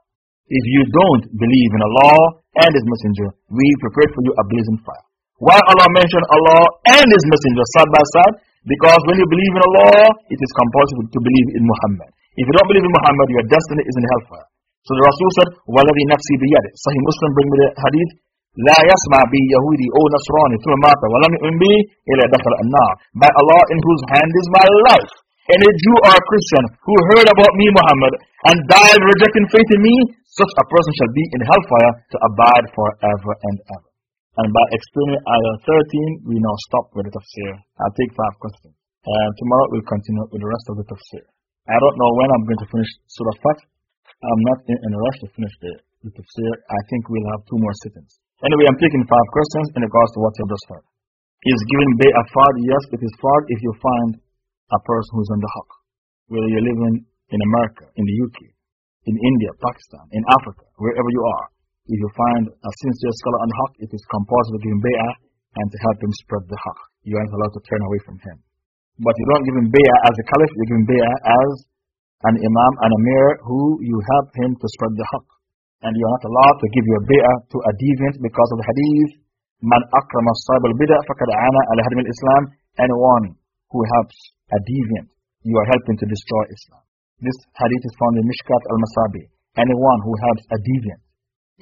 [SPEAKER 1] If you don't believe in Allah and His Messenger, we prepared for you a blazing fire. Why Allah mentioned Allah and His Messenger side by side? Because when you believe in Allah, it is compulsory to believe in Muhammad. If you don't believe in Muhammad, your destiny is in hellfire. So the Rasul said, وَالَّذِي نَفْسِي بِيَدِ Sahih Muslim bring me the hadith, لا يسمع بيهودي أو نصراني ثم مات ولم يؤمن به إلى دخل النار. By Allah in whose hand is my life. Any Jew or Christian who heard about me Muhammad and died rejecting faith in me such a person shall be in hellfire to abide forever and ever. And by explaining ayah 13 we now stop with the tafsir. I'll take five questions. And tomorrow we'll continue with the rest of the tafsir. I don't know when I'm going to finish Surah Fath I'm not in, in a rush to finish the, the tafsir. I think we'll have two more sittings. Anyway, I'm taking five questions in regards to what you just heard. Is giving bay a fard? Yes, it is fard if you find a person who's on the haq. Whether you're living in America, in the UK, in India, Pakistan, in Africa, wherever you are, if you find a sincere scholar on the haq, it is compulsory to give him bay'ah and to help him spread the haq. You aren't allowed to turn away from him. But you don't give him bay'ah as a caliph, you give him bay'ah as
[SPEAKER 2] an imam, an amir who you help him to spread the haqq. And you are not allowed to give your bay'ah to a deviant because of the hadith, Man akrama sahib al-bid'ah faqad ana hadim al-Islam. Anyone who helps a deviant, you are helping to destroy Islam. This hadith is found in Mishkat al-Masabih. Anyone who helps a deviant,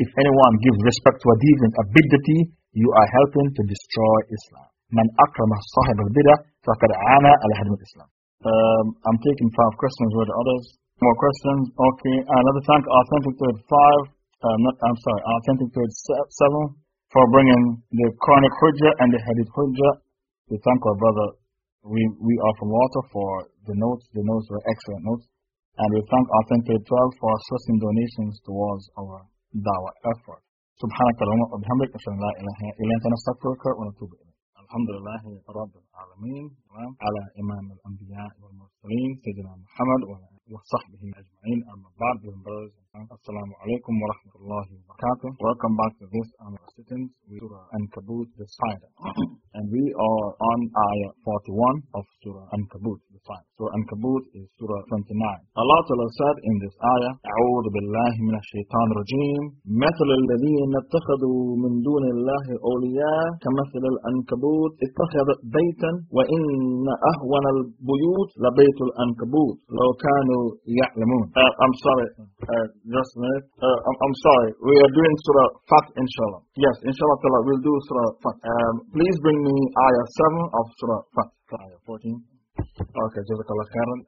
[SPEAKER 2] if anyone gives respect to a deviant, a bid'ati, you are helping to destroy Islam. Man akrama sahib al-bid'ah faqad ana hadim al-Islam. Um, I'm taking five questions with the others. More questions? Okay. Another thank Authentic Third 5. Uh, not, I'm sorry, Authentic Third 7 for bringing the Quranic Hujjah and the Hadith Hujjah. We thank our brother. We, we are from Water for the notes. The notes were excellent notes. And we thank Authentic 12 for assisting donations towards our dawah effort. سبحانك اللهم وبحمدك أشهد أن لا إله إلا أنت نستغفرك ونتوب إليك. الحمد لله رب العالمين على إمام الأنبياء والمرسلين سيدنا محمد وصحبه أجمعين أما بعد السلام عليكم ورحمة الله وبركاته. Welcome back to this our sitting Surah Ankabut the Spider and we are on Ayah 41 of Surah Ankabut the Spider Surah Ankabut is Surah 29 Allah Ta'ala said in this Ayah أعوذ بالله من الشيطان الرجيم مثل الذين اتخذوا من دون الله أولياء كمثل الأنكبوت اتخذت بيتا وإن أهون البيوت لبيت الأنكبوت لو كانوا يعلمون uh, I'm sorry uh, just a minute. Uh, I'm, I'm, sorry. We are doing Surah Fath inshallah. Yes inshallah we'll do Surah Fath. Um, please bring me ayah 7 of Surah Fath. Ayah 14 Okay, Jazakallah khairan.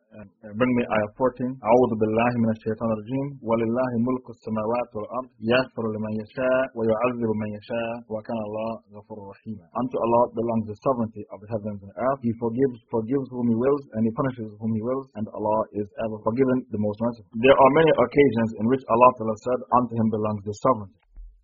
[SPEAKER 2] Bring me ayah 14. أعوذ بالله من الشيطان الرجيم ولله ملك السماوات والأرض يغفر لمن يشاء ويعذب من يشاء وكان الله غفور رحيما. Unto Allah belongs the sovereignty of the heavens and earth. He forgives forgives whom He wills and He punishes whom He wills and Allah is ever forgiven, the most merciful. There are many occasions in which Allah said, Unto Him belongs the sovereignty.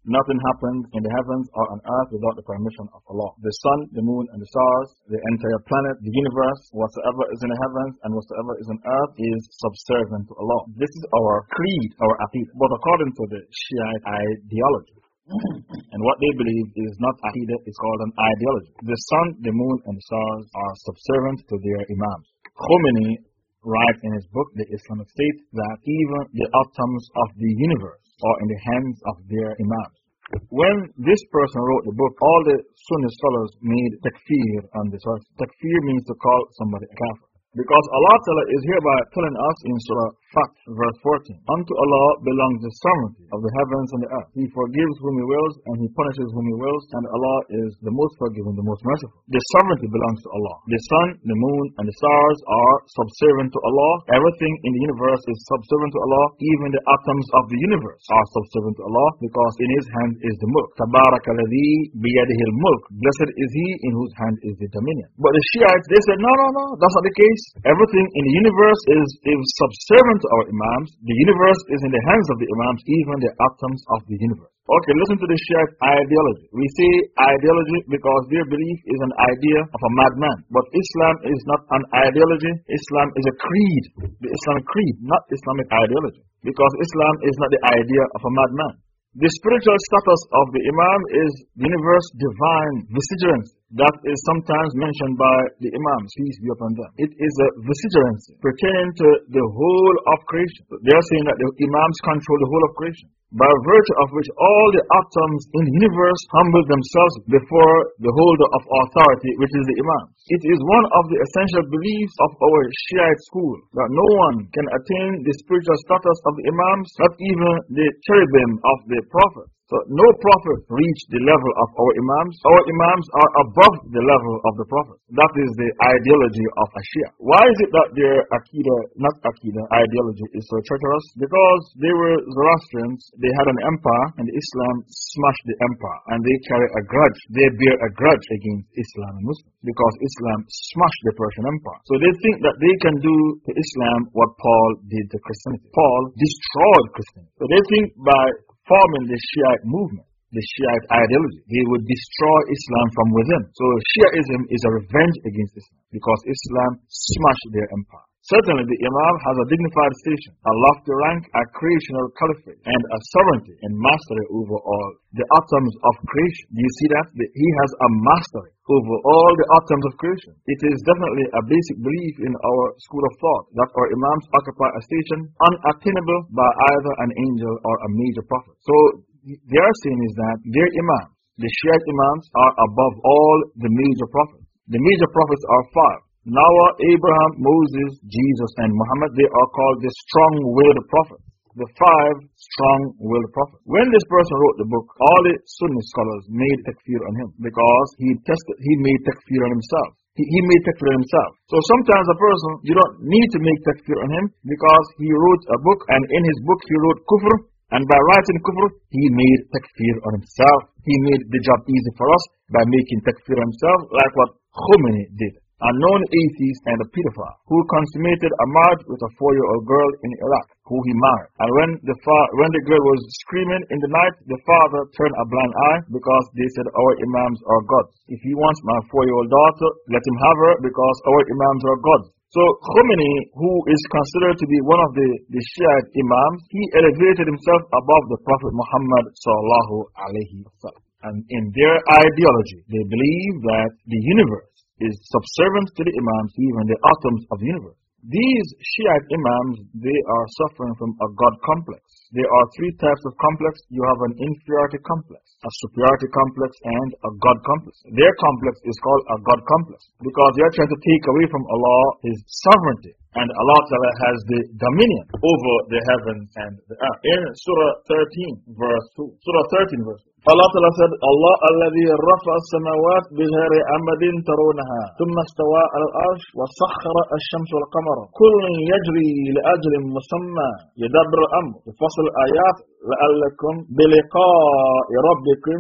[SPEAKER 2] Nothing happens in the heavens or on earth without the permission of Allah. The sun, the moon, and the stars, the entire planet, the universe, whatsoever is in the heavens and whatsoever is on earth is subservient to Allah. This is our creed, our aqidah. But according to the Shiite ideology, and what they believe is not aqidah, it's called an ideology. The sun, the moon, and the stars are subservient to their imams. Khomeini writes in his book, The Islamic State, that even the atoms of the universe are in the hands of their imams. When this person wrote the book, all the Sunni scholars made takfir on this verse. Takfir means to call somebody a kafir. Because Allah Ta'ala is hereby telling us in Surah Fath, verse 14, Unto Allah belongs the sovereignty of the heavens and the earth. He forgives whom He wills and He punishes whom He wills, and Allah is the most forgiving, the most merciful. The sovereignty belongs to Allah. The sun, the moon, and the stars are subservient to Allah. Everything in the universe is subservient to Allah. Even the atoms of the universe are subservient to Allah because in His hand is the mulk. Tabarakalladhi biyadihi mulk Blessed is He in whose hand is the dominion. But the Shiites, they said, no, no, no, that's not the case. Everything in the universe is, is subservient to our Imams. The universe is in the hands of the Imams, even the atoms of the universe. Okay, listen to the Shiite ideology. We say ideology because their belief is an idea of a madman. But Islam is not an ideology, Islam is a creed. The Islamic creed, not Islamic ideology. Because Islam is not the idea of a madman. The spiritual status of the Imam is universe divine vigilant that is sometimes mentioned by the Imams, peace be upon them. It is a vigilant pertaining to the whole of creation. They are saying that the Imams control the whole of creation by virtue of which all the atoms in the universe humble themselves before the holder of authority, which is the Imam. It is one of the essential beliefs of our Shiite school that no one can attain the spiritual status of the Imams, not even the cherubim of the Prophet. So no prophet reached the level of our imams. Our imams are above the level of the prophet. That is the ideology of a Shia. Why is it that their Aqidah, not Aqidah, ideology is so treacherous? Because they were Zoroastrians, they had an empire, and Islam smashed the empire. And they carry a grudge. They bear a grudge against Islam and Muslims. Because Islam smashed the Persian empire. So they think that they can do to Islam what Paul did to Christianity. Paul destroyed Christianity. So they think by forming the Shiite movement, the Shiite ideology. They would destroy Islam from within. So Shiaism is a revenge against Islam because Islam smashed their empire. Certainly, the Imam has a dignified station, a lofty rank, a creational caliphate, and a sovereignty and mastery over all the atoms of creation. Do you see that? He has a mastery over all the atoms of creation. It is definitely a basic belief in our school of thought that our Imams occupy a station unattainable by either an angel or a major prophet. So, their saying is that their Imams, the Shiite Imams, are above all the major prophets. The major prophets are five. Noah, uh, Abraham, Moses, Jesus, and Muhammad, they are called the strong-willed prophets. The five strong-willed prophets. When this person wrote the book, all the Sunni scholars made takfir on him because he tested, he made takfir on himself. He, he made takfir on himself. So sometimes a person, you don't need to make takfir on him because he wrote a book and in his book he wrote kufr and by writing kufr, he made takfir on himself. He made the job easy for us by making takfir on himself, like what Khomeini did. A known atheist and a pedophile who consummated a marriage with a four year old girl in Iraq who he married. And when the, when the girl was screaming in the night, the father turned a blind eye because they said, Our Imams are gods. If he wants my four year old daughter, let him have her because our Imams are gods. So Khomeini, who is considered to be one of the, the Shiite Imams, he elevated himself above the Prophet Muhammad. And in their ideology, they believe that the universe is subservient to the Imams, even the atoms of the universe. These Shiite Imams, they are suffering from a God complex. There are three types of complex. You have an inferiority complex, a superiority complex, and a God complex. Their complex is called a God complex because they are trying to take away from Allah His sovereignty. And Allah Ta'ala has the dominion over the heavens and the earth. In Surah 13, verse 2. Surah 13, verse 2. Allah Ta'ala said, Allah alladhi rafa as-samawat bihari amadin tarunaha. Thumma stawa al-arsh wa sakhara al-shams wal-qamara. Kullun yajri li-ajrin musamma. Al-amr. Yafasl ayat la'allakum biliqa'i rabbikum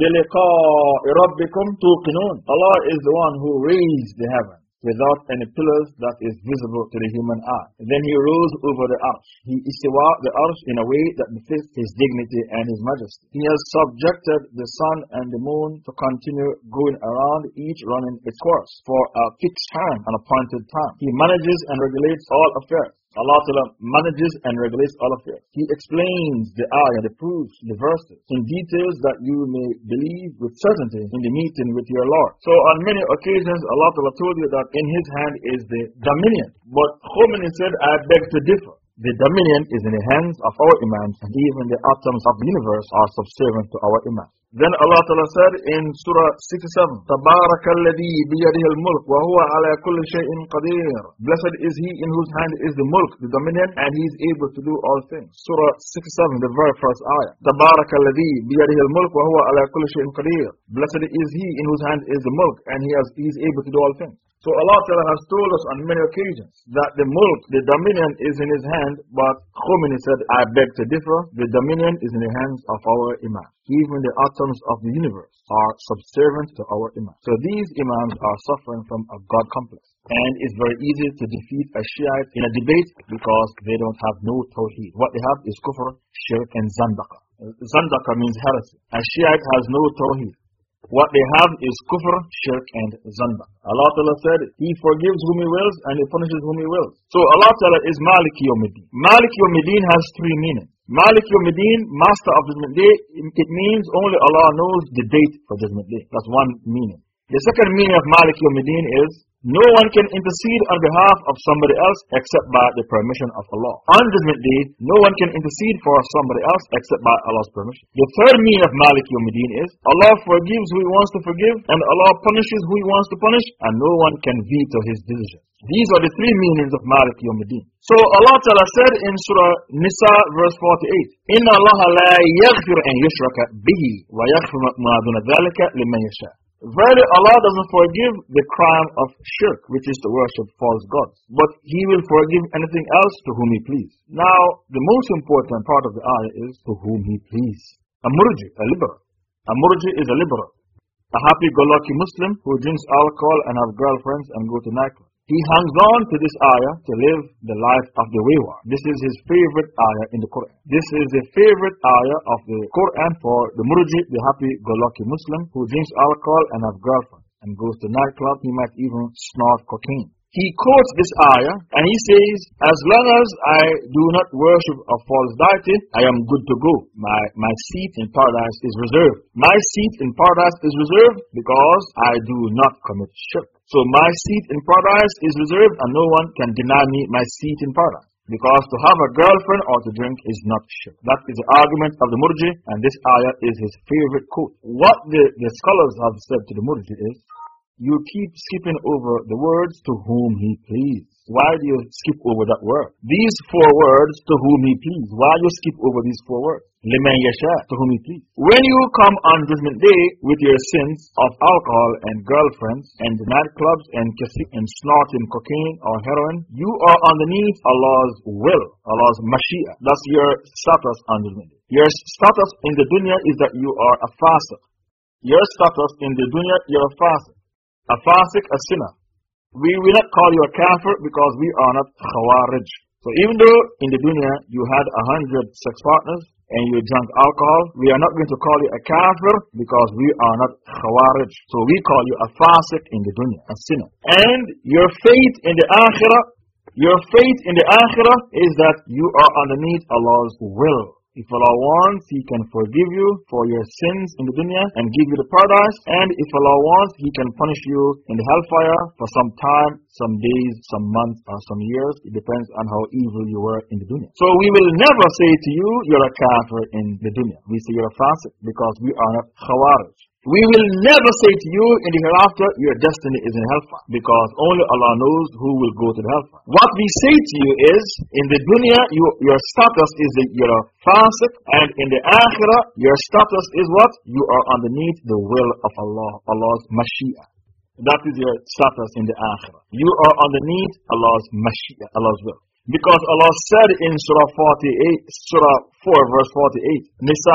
[SPEAKER 2] biliqa'i rabbikum tuqinun. Allah is the one who raised the heaven without any pillars that is visible to the human eye. then he rose over the arsh. He istiwa the arsh in a way that befits his dignity and his majesty. He has subjected the sun and the moon to continue going around, each running its course for a fixed time, an appointed time. He manages and regulates all affairs. Allah Ta'ala manages and regulates all affairs. He explains the ayah, the proofs, the verses in details that you may believe with certainty in the meeting with your Lord. So on many occasions, Allah Ta'ala told you that in His hand is the dominion. But Khomeini said, I beg to differ. The dominion is in the hands of our Imams, and even the atoms of the universe are subservient to our Imams. Then Allah Ta'ala said in Surah 67, تَبَارَكَ الَّذِي بِيَدِهِ الْمُلْكُ وَهُوَ عَلَى كُلِّ شَيْءٍ قَدِيرٌ Blessed is He in whose hand is the mulk, the dominion, and He is able to do all things. Surah 67, the very first ayah. تَبَارَكَ الَّذِي بِيَدِهِ الْمُلْكُ وَهُوَ عَلى كُلِّ شَيْءٍ قَدِيرٌ Blessed is He in whose hand is the mulk, and He, has, he is able to do all things. So Allah Ta'ala has told us on many occasions that the mulk, the dominion is in His hand, but Khomeini said, I beg to differ, the dominion is in the hands of our Imam. Even the atoms of the universe are subservient to our Imam. So these Imams are suffering from a God complex. And it's very easy to defeat a Shiite in a debate because they don't have no Tawheed. What they have is kufr, shirk, and zandaqa. Zandaqa means heresy. A Shiite has no Tawheed. What they have is kufr, shirk, and zanda. Allah Ta'ala said, He forgives whom He wills and He punishes whom He wills. So Allah Ta'ala is Malik Yawmiddin. Malik Yawmiddin has three meanings. Malik Yawmiddin, Master of Judgment Day, it means only Allah knows the date for Judgment Day. That's one meaning. The second meaning of Malik Yawmiddin is no one can intercede on behalf of somebody else except by the permission of Allah. On Judgment Day, no one can intercede for somebody else except by Allah's permission. The third meaning of Malik Yawmiddin is Allah forgives who He wants to forgive and Allah punishes who He wants to punish and no one can veto His decision. These are the three meanings of Malik Yawmiddin. So Allah Ta'ala said in Surah Nisa verse 48, Inna Allah la yaghfir an yushraka bihi wa yaghfir ma duna dhalika liman yasha. Verily, Allah doesn't forgive the crime of shirk, which is to worship false gods, but He will forgive anything else to whom He please. Now, the most important part of the ayah is to whom He please. A murji, a liberal. A murji is a liberal. A happy-go-lucky Muslim who drinks alcohol and have girlfriends and go to nightclubs. He hangs on to this ayah to live the life of the wayward. This is his favorite ayah in the Quran. This is the favorite ayah of the Quran for the murji, the happy-go-lucky Muslim who drinks alcohol and has girlfriend and goes to nightclub. He might even snort cocaine. he quotes this ayah and he says, As long as I do not worship a false deity, I am good to go. My, my seat in paradise is reserved. My seat in paradise is reserved because I do not commit shirk. So my seat in paradise is reserved and no one can deny me my seat in paradise. Because to have a girlfriend or to drink is not shirk. That is the argument of the Murji, and this ayah is his favorite quote. What the, the scholars have said to the Murji is, you keep skipping over the words to whom he please. Why do you skip over that word? These four words to whom he please. Why do you skip over these four words? Liman yasha, to whom he please. When you come on judgment day with your sins of alcohol and girlfriends and nightclubs and and snorting cocaine or heroin, you are underneath Allah's will, Allah's mashia. That's your status on judgment day. Your status in the dunya is that you are a fasiq. Your status in the dunya, you're a fasiq a fasiq, a sinner. We will not call you a kafir because we are not khawarij. So even though in the dunya you had a hundred sex partners and you drank alcohol, we are not going to call you a kafir because we are not khawarij. So we call you a fasiq in the dunya, a sinner. And your faith in the akhirah, your faith in the akhirah is that you are underneath Allah's will. If Allah wants, He can forgive you for your sins in the dunya and give you the paradise. And if Allah wants, He can punish you in the hellfire for some time, some days, some months, or some years. It depends on how evil you were in the dunya. So we will never say to you, you're a kafir in the dunya. We say you're a fasiq because we are not khawarij. We will never say to you in the hereafter, your destiny is in hellfire, because only Allah knows who will go to the hellfire. What we say to you is, in the dunya, you, your status is that you're a and in the akhirah, your status is what? You are underneath the will of Allah, Allah's mashia. That is your status in the akhirah. You are underneath Allah's mashia, Allah's will. Because Allah said in Surah 48, Surah 4, verse 48, Nisa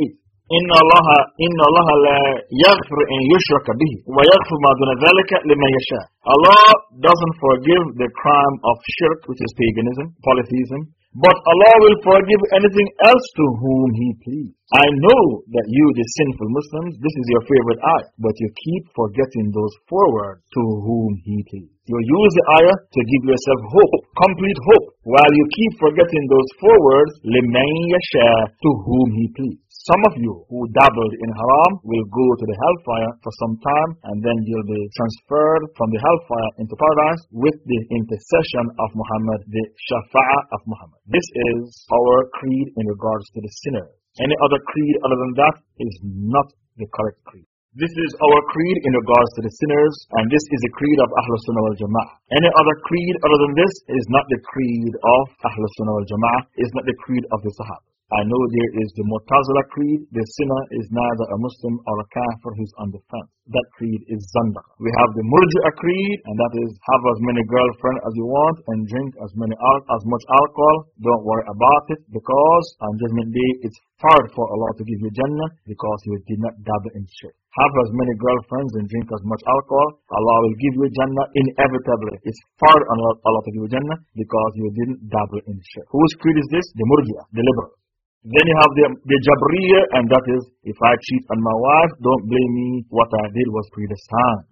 [SPEAKER 2] 48, إن الله إن الله لا يغفر أن يشرك به ويغفر ما دون ذلك لمن يشاء. Allah doesn't forgive the crime of shirk, which is paganism, polytheism, but Allah will forgive anything else to whom He please. I know that you, the sinful Muslims, this is your favorite ayah, but you keep forgetting those four words to whom He please. You use the ayah to give yourself hope, complete hope, while you keep forgetting those four words, لمن يشاء, to whom He please. Some of you who dabbled in haram will go to the hellfire for some time and then you'll be transferred from the hellfire into paradise with the intercession of Muhammad, the shafa'ah of Muhammad. This is our creed in regards to the sinners. Any other creed other than that is not the correct creed. This is our creed in regards to the sinners, and this is the creed of Ahlul Sunnah wal Jama'ah. Any other creed other than this is not the creed of Ahlul Sunnah wal Jama'ah, is not the creed of the Sahaba. I know there is the Mu'tazila creed, the sinner is neither a Muslim or a kafir, he's on the fence. That creed is Zandaq. We have the Murji'a creed, and that is have as many girlfriends as you want and drink as many as much alcohol. Don't worry about it because on Judgment Day it's hard for Allah to give you Jannah because you did not dabble in shirk. Have as many girlfriends and drink as much alcohol. Allah will give you Jannah inevitably. It's hard on Allah to give you Jannah because you didn't dabble in shirk. Whose creed is this? The Murji'a, the liberal. Then you have the, the Jabriya, and that is, if I cheat on my wife, don't blame me, what I did was predestined.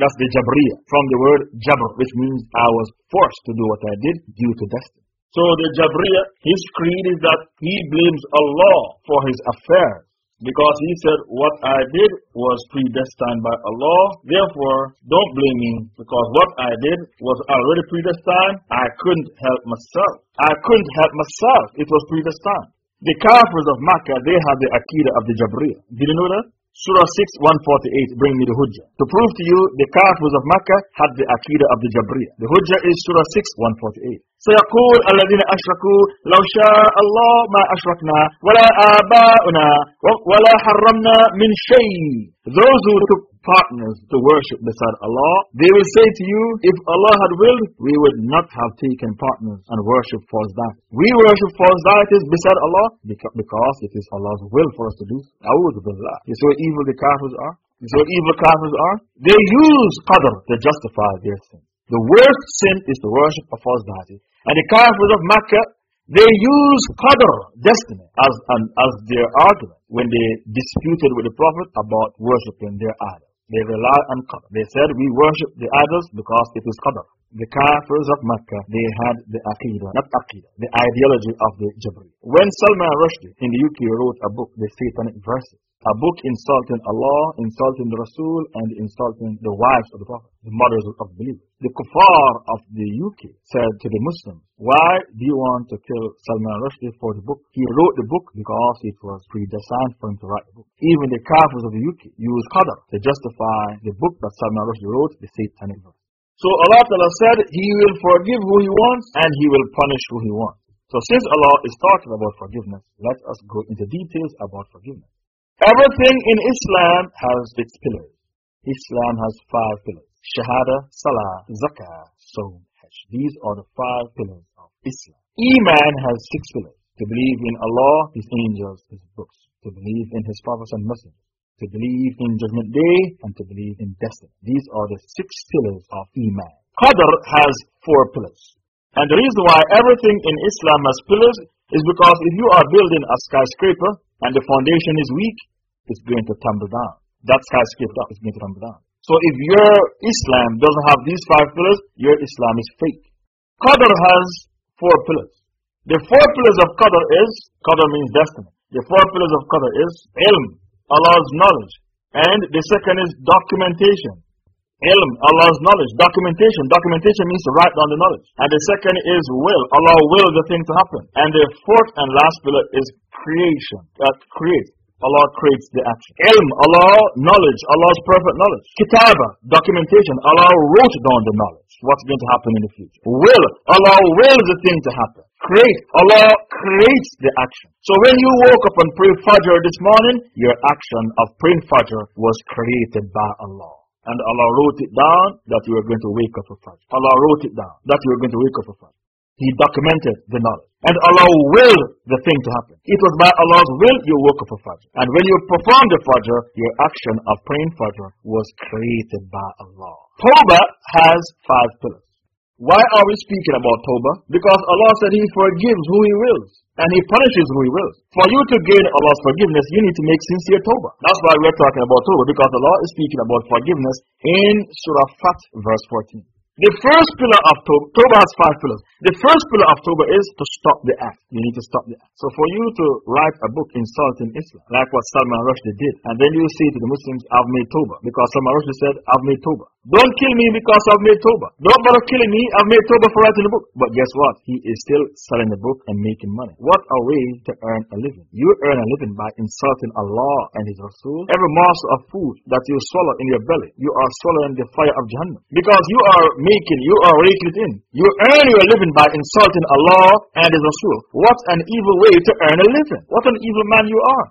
[SPEAKER 2] That's the Jabriya, from the word Jabr, which means I was forced to do what I did due to destiny. So the Jabriya, his creed is that he blames Allah for his affairs. Because he said, what I did was predestined by Allah. Therefore, don't blame me because what I did was already predestined. I couldn't help myself. I couldn't help myself. It was predestined. The Kafirs of Makkah, they had the Aqidah of the Jabriya. Did you know that? Surah 6, 148, bring me the Hujjah. To prove to you, the Kafirs of Makkah had the Aqidah of the Jabriya. The Hujjah is Surah 6, 148. سيقول الذين أشركوا لو شاء الله ما أشركنا ولا آباؤنا ولا حرمنا من شيء Those who took partners to worship beside Allah, they will say to you, if Allah had willed, we would not have taken partners and worship false deities. We worship false deities beside Allah because it is Allah's will for us to do. You see what evil the kafirs are? You see what evil kafirs are? They use qadr to justify their sin. The worst sin is to worship false deity. And the kafirs of Makkah, they use qadr, destiny, as, an, as their argument when they disputed with the Prophet about worshipping their idol. They rely on Qadr. They said, we worship the idols because it is Qadr. The Kafirs of Mecca, they had the Aqidah, not Aqidah, the ideology of the Jabri. When Salman Rushdie in the UK wrote a book, The Satanic Verses, a book insulting Allah, insulting the Rasul, and insulting the wives of the Prophet, the mothers of believers. The kuffar of the UK said to the Muslims, Why do you want to kill Salman Rushdie for the book? He wrote the book because it was predestined for him to write the book. Even the Kafirs of the UK used Qadr to justify the book that Salman Rushdie wrote, the Satanic Verse. So Allah Ta'ala said, He will forgive who He wants and He will punish who He wants. So since Allah is talking about forgiveness, let us go into details about forgiveness. Everything in Islam has its pillars. Islam has five pillars. Shahada, Salah, Zakah, Sawm, Hajj. These are the five pillars of Islam. Iman has six pillars. To believe in Allah, His angels, His books. To believe in His prophets and messengers. To believe in Judgment Day and to believe in destiny. These are the six pillars of Iman. Qadr has four pillars. And the reason why everything in Islam has pillars is because if you are building a skyscraper and the foundation is weak, it's going to tumble down. That skyscraper is going to tumble down. So if your Islam doesn't have these five pillars, your Islam is fake. Qadr has four pillars. The four pillars of Qadr is, Qadr means destiny. The four pillars of Qadr is ilm, Allah's knowledge. And the second is documentation. Ilm, Allah's knowledge. Documentation. Documentation means to write down the knowledge. And the second is will. Allah will the thing to happen. And the fourth and last pillar is creation. That create. Allah creates the action. Ilm, Allah, knowledge, Allah's perfect knowledge. Kitaba, documentation, Allah wrote down the knowledge. What's going to happen in the future. Will, Allah wills the thing to happen. Create, Allah creates the action. So when you woke up and prayed Fajr this morning, your action of praying Fajr was created by Allah. And Allah wrote it down that you were going to wake up for Fajr. Allah wrote it down that you were going to wake up for Fajr. He documented the knowledge. And Allah willed the thing to happen. It was by Allah's will you woke up for Fajr. And when you performed the Fajr, your action of praying Fajr was created by Allah. Tawbah has five pillars. Why are we speaking about Tawbah? Because Allah said He forgives who He wills. And He punishes who He wills. For you to gain Allah's forgiveness, you need to make sincere Tawbah. That's why we're talking about Tawbah. Because Allah is speaking about forgiveness in Surah Fath, verse 14. The first pillar of Tawbah, Tawbah has five pillars. The first pillar of Tawbah is to stop the act. You need to stop the act. So for you to write a book insulting Islam, like what Salman Rushdie did, and then you say to the Muslims, I've made Tawbah, because Salman Rushdie said, I've made Tawbah. Don't kill me because I've made Tawbah. Don't bother killing me, I've made Tawbah for writing the book. But guess what? He is still selling the book and making money. What a way to earn a living. You earn a living by insulting Allah and His Rasul. Every morsel of food that you swallow in your belly, you are swallowing the fire of Jahannam. Because you are making, you are raking it in. You earn your living by insulting Allah and His Rasul. What an evil way to earn a living. What an evil man you are.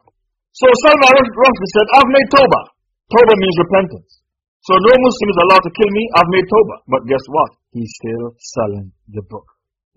[SPEAKER 2] So Salman Rushdie said, I've made Tawbah. Tawbah means repentance. So no Muslim is allowed to kill me, I've made Tawbah. But guess what? He's still selling the book.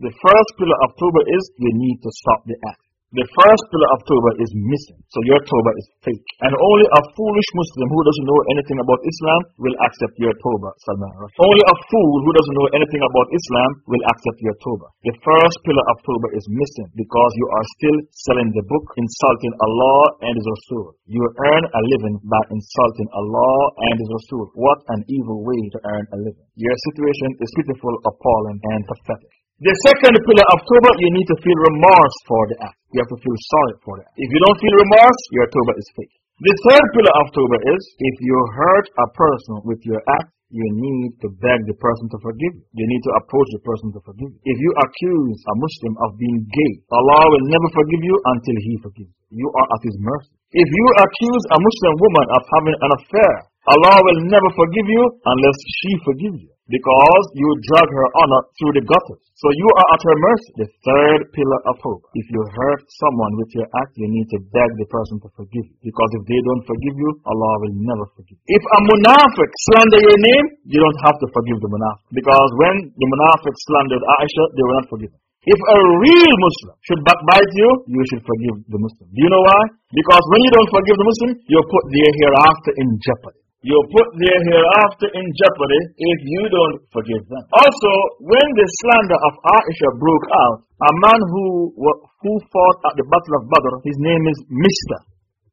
[SPEAKER 2] The first pillar of Tawbah is you need to stop the act. The first pillar of Tawbah is missing. So your Tawbah is fake. And only a foolish Muslim who doesn't know anything about Islam will accept your Tawbah, Salman Only a fool who doesn't know anything about Islam will accept your Tawbah. The first pillar of Tawbah is missing because you are still selling the book, insulting Allah and His Rasul. You earn a living by insulting Allah and His Rasul. What an evil way to earn a living. Your situation is pitiful, appalling, and pathetic. The second pillar of Tawbah, you need to feel remorse for the act. You have to feel sorry for that. If you don't feel remorse, your Tawbah is fake. The third pillar of Tawbah is if you hurt a person with your act, you need to beg the person to forgive you. You need to approach the person to forgive you. If you accuse a Muslim of being gay, Allah will never forgive you until He forgives you. You are at His mercy. If you accuse a Muslim woman of having an affair, Allah will never forgive you unless she forgives you because you drag her honor through the gutters. So you are at her mercy. The third pillar of hope. If you hurt someone with your act, you need to beg the person to forgive you. Because if they don't forgive you, Allah will never forgive you. If a munafiq slander your name, you don't have to forgive the munafiq. Because when the munafiq slandered Aisha, they were not forgiven. If a real Muslim should backbite you, you should forgive the Muslim. Do you know why? Because when you don't forgive the Muslim, you put their hereafter in jeopardy you put their hereafter in jeopardy if you don't forgive them. Also, when the slander of Aisha broke out, a man who, who fought at the Battle of Badr, his name is Mista.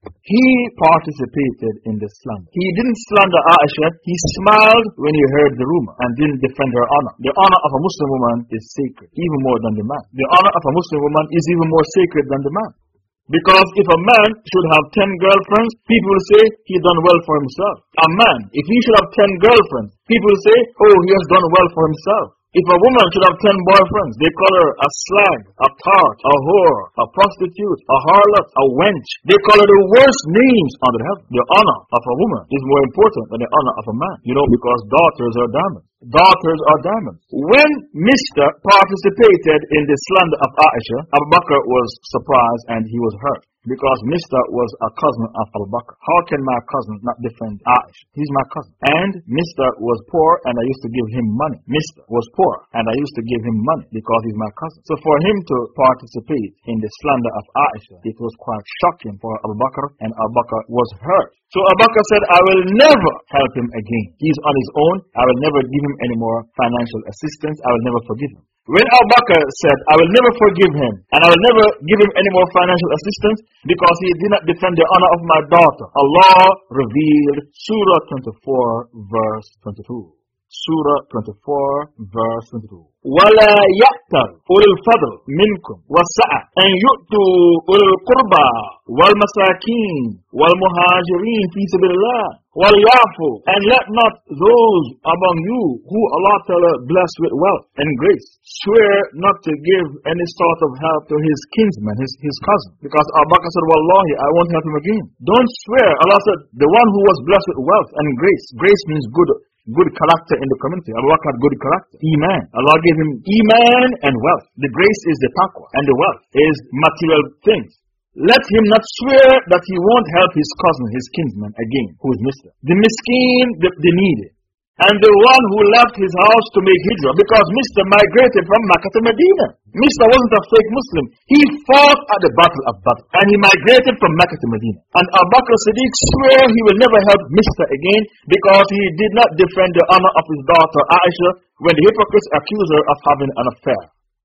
[SPEAKER 2] He participated in the slander. He didn't slander Aisha, he smiled when he heard the rumor and didn't defend her honor. The honor of a Muslim woman is sacred, even more than the man. The honor of a Muslim woman is even more sacred than the man. Because if a man should have 10 girlfriends, people say he done well for himself. A man, if he should have 10 girlfriends, people say, oh, he has done well for himself. If a woman should have 10 boyfriends, they call her a slag, a tart, a whore, a prostitute, a harlot, a wench. They call her the worst names under heaven. The honor of a woman is more important than the honor of a man. You know, because daughters are diamonds. Daughters are diamonds. When Mista participated in the slander of Aisha, Abu Bakr was surprised and he was hurt because Mista was a cousin of Al Bakr. How can my cousin not defend Aisha? He's my cousin. And Mista was poor and I used to give him money. Mista was poor and I used to give him money because he's my cousin. So for him to participate in the slander of Aisha, it was quite shocking for Al Bakr and Al Bakr was hurt. So Abu Bakr said, I will never help him again. He's on his own. I will never give him any more financial assistance. I will never forgive him. When Abu Bakr said, I will never forgive him and I will never give him any more financial assistance because he did not defend the honor of my daughter, Allah revealed Surah 24, verse 22. Surah 24, verse 22. ولا يأتل أولي الفضل منكم والسعة أن يؤتوا أولي القربى والمساكين والمهاجرين في سبيل الله وليعفوا and let not those among you who Allah Ta'ala bless with wealth and grace swear not to give any sort of help to his kinsman, his, his cousin. Because Abu Bakr said, Wallahi, I won't help him again. Don't swear. Allah said, the one who was blessed with wealth and grace. Grace means good good character in the community. Abu Bakr had good character. Iman. Allah gave him Iman and wealth. The grace is the taqwa, and the wealth is material things. Let him not swear that he won't help his cousin, his kinsman again, who is Mista The miskin, the, the needy. And the one who left his house to make hijrah because Mista migrated from Makkah to Medina. Mista wasn't a fake Muslim. He fought at the Battle of Badr and he migrated from Mecca to Medina. And Abu Bakr Siddiq swore he will never help Mista again because he did not defend the honor of his daughter Aisha when the hypocrites accused her of having an affair.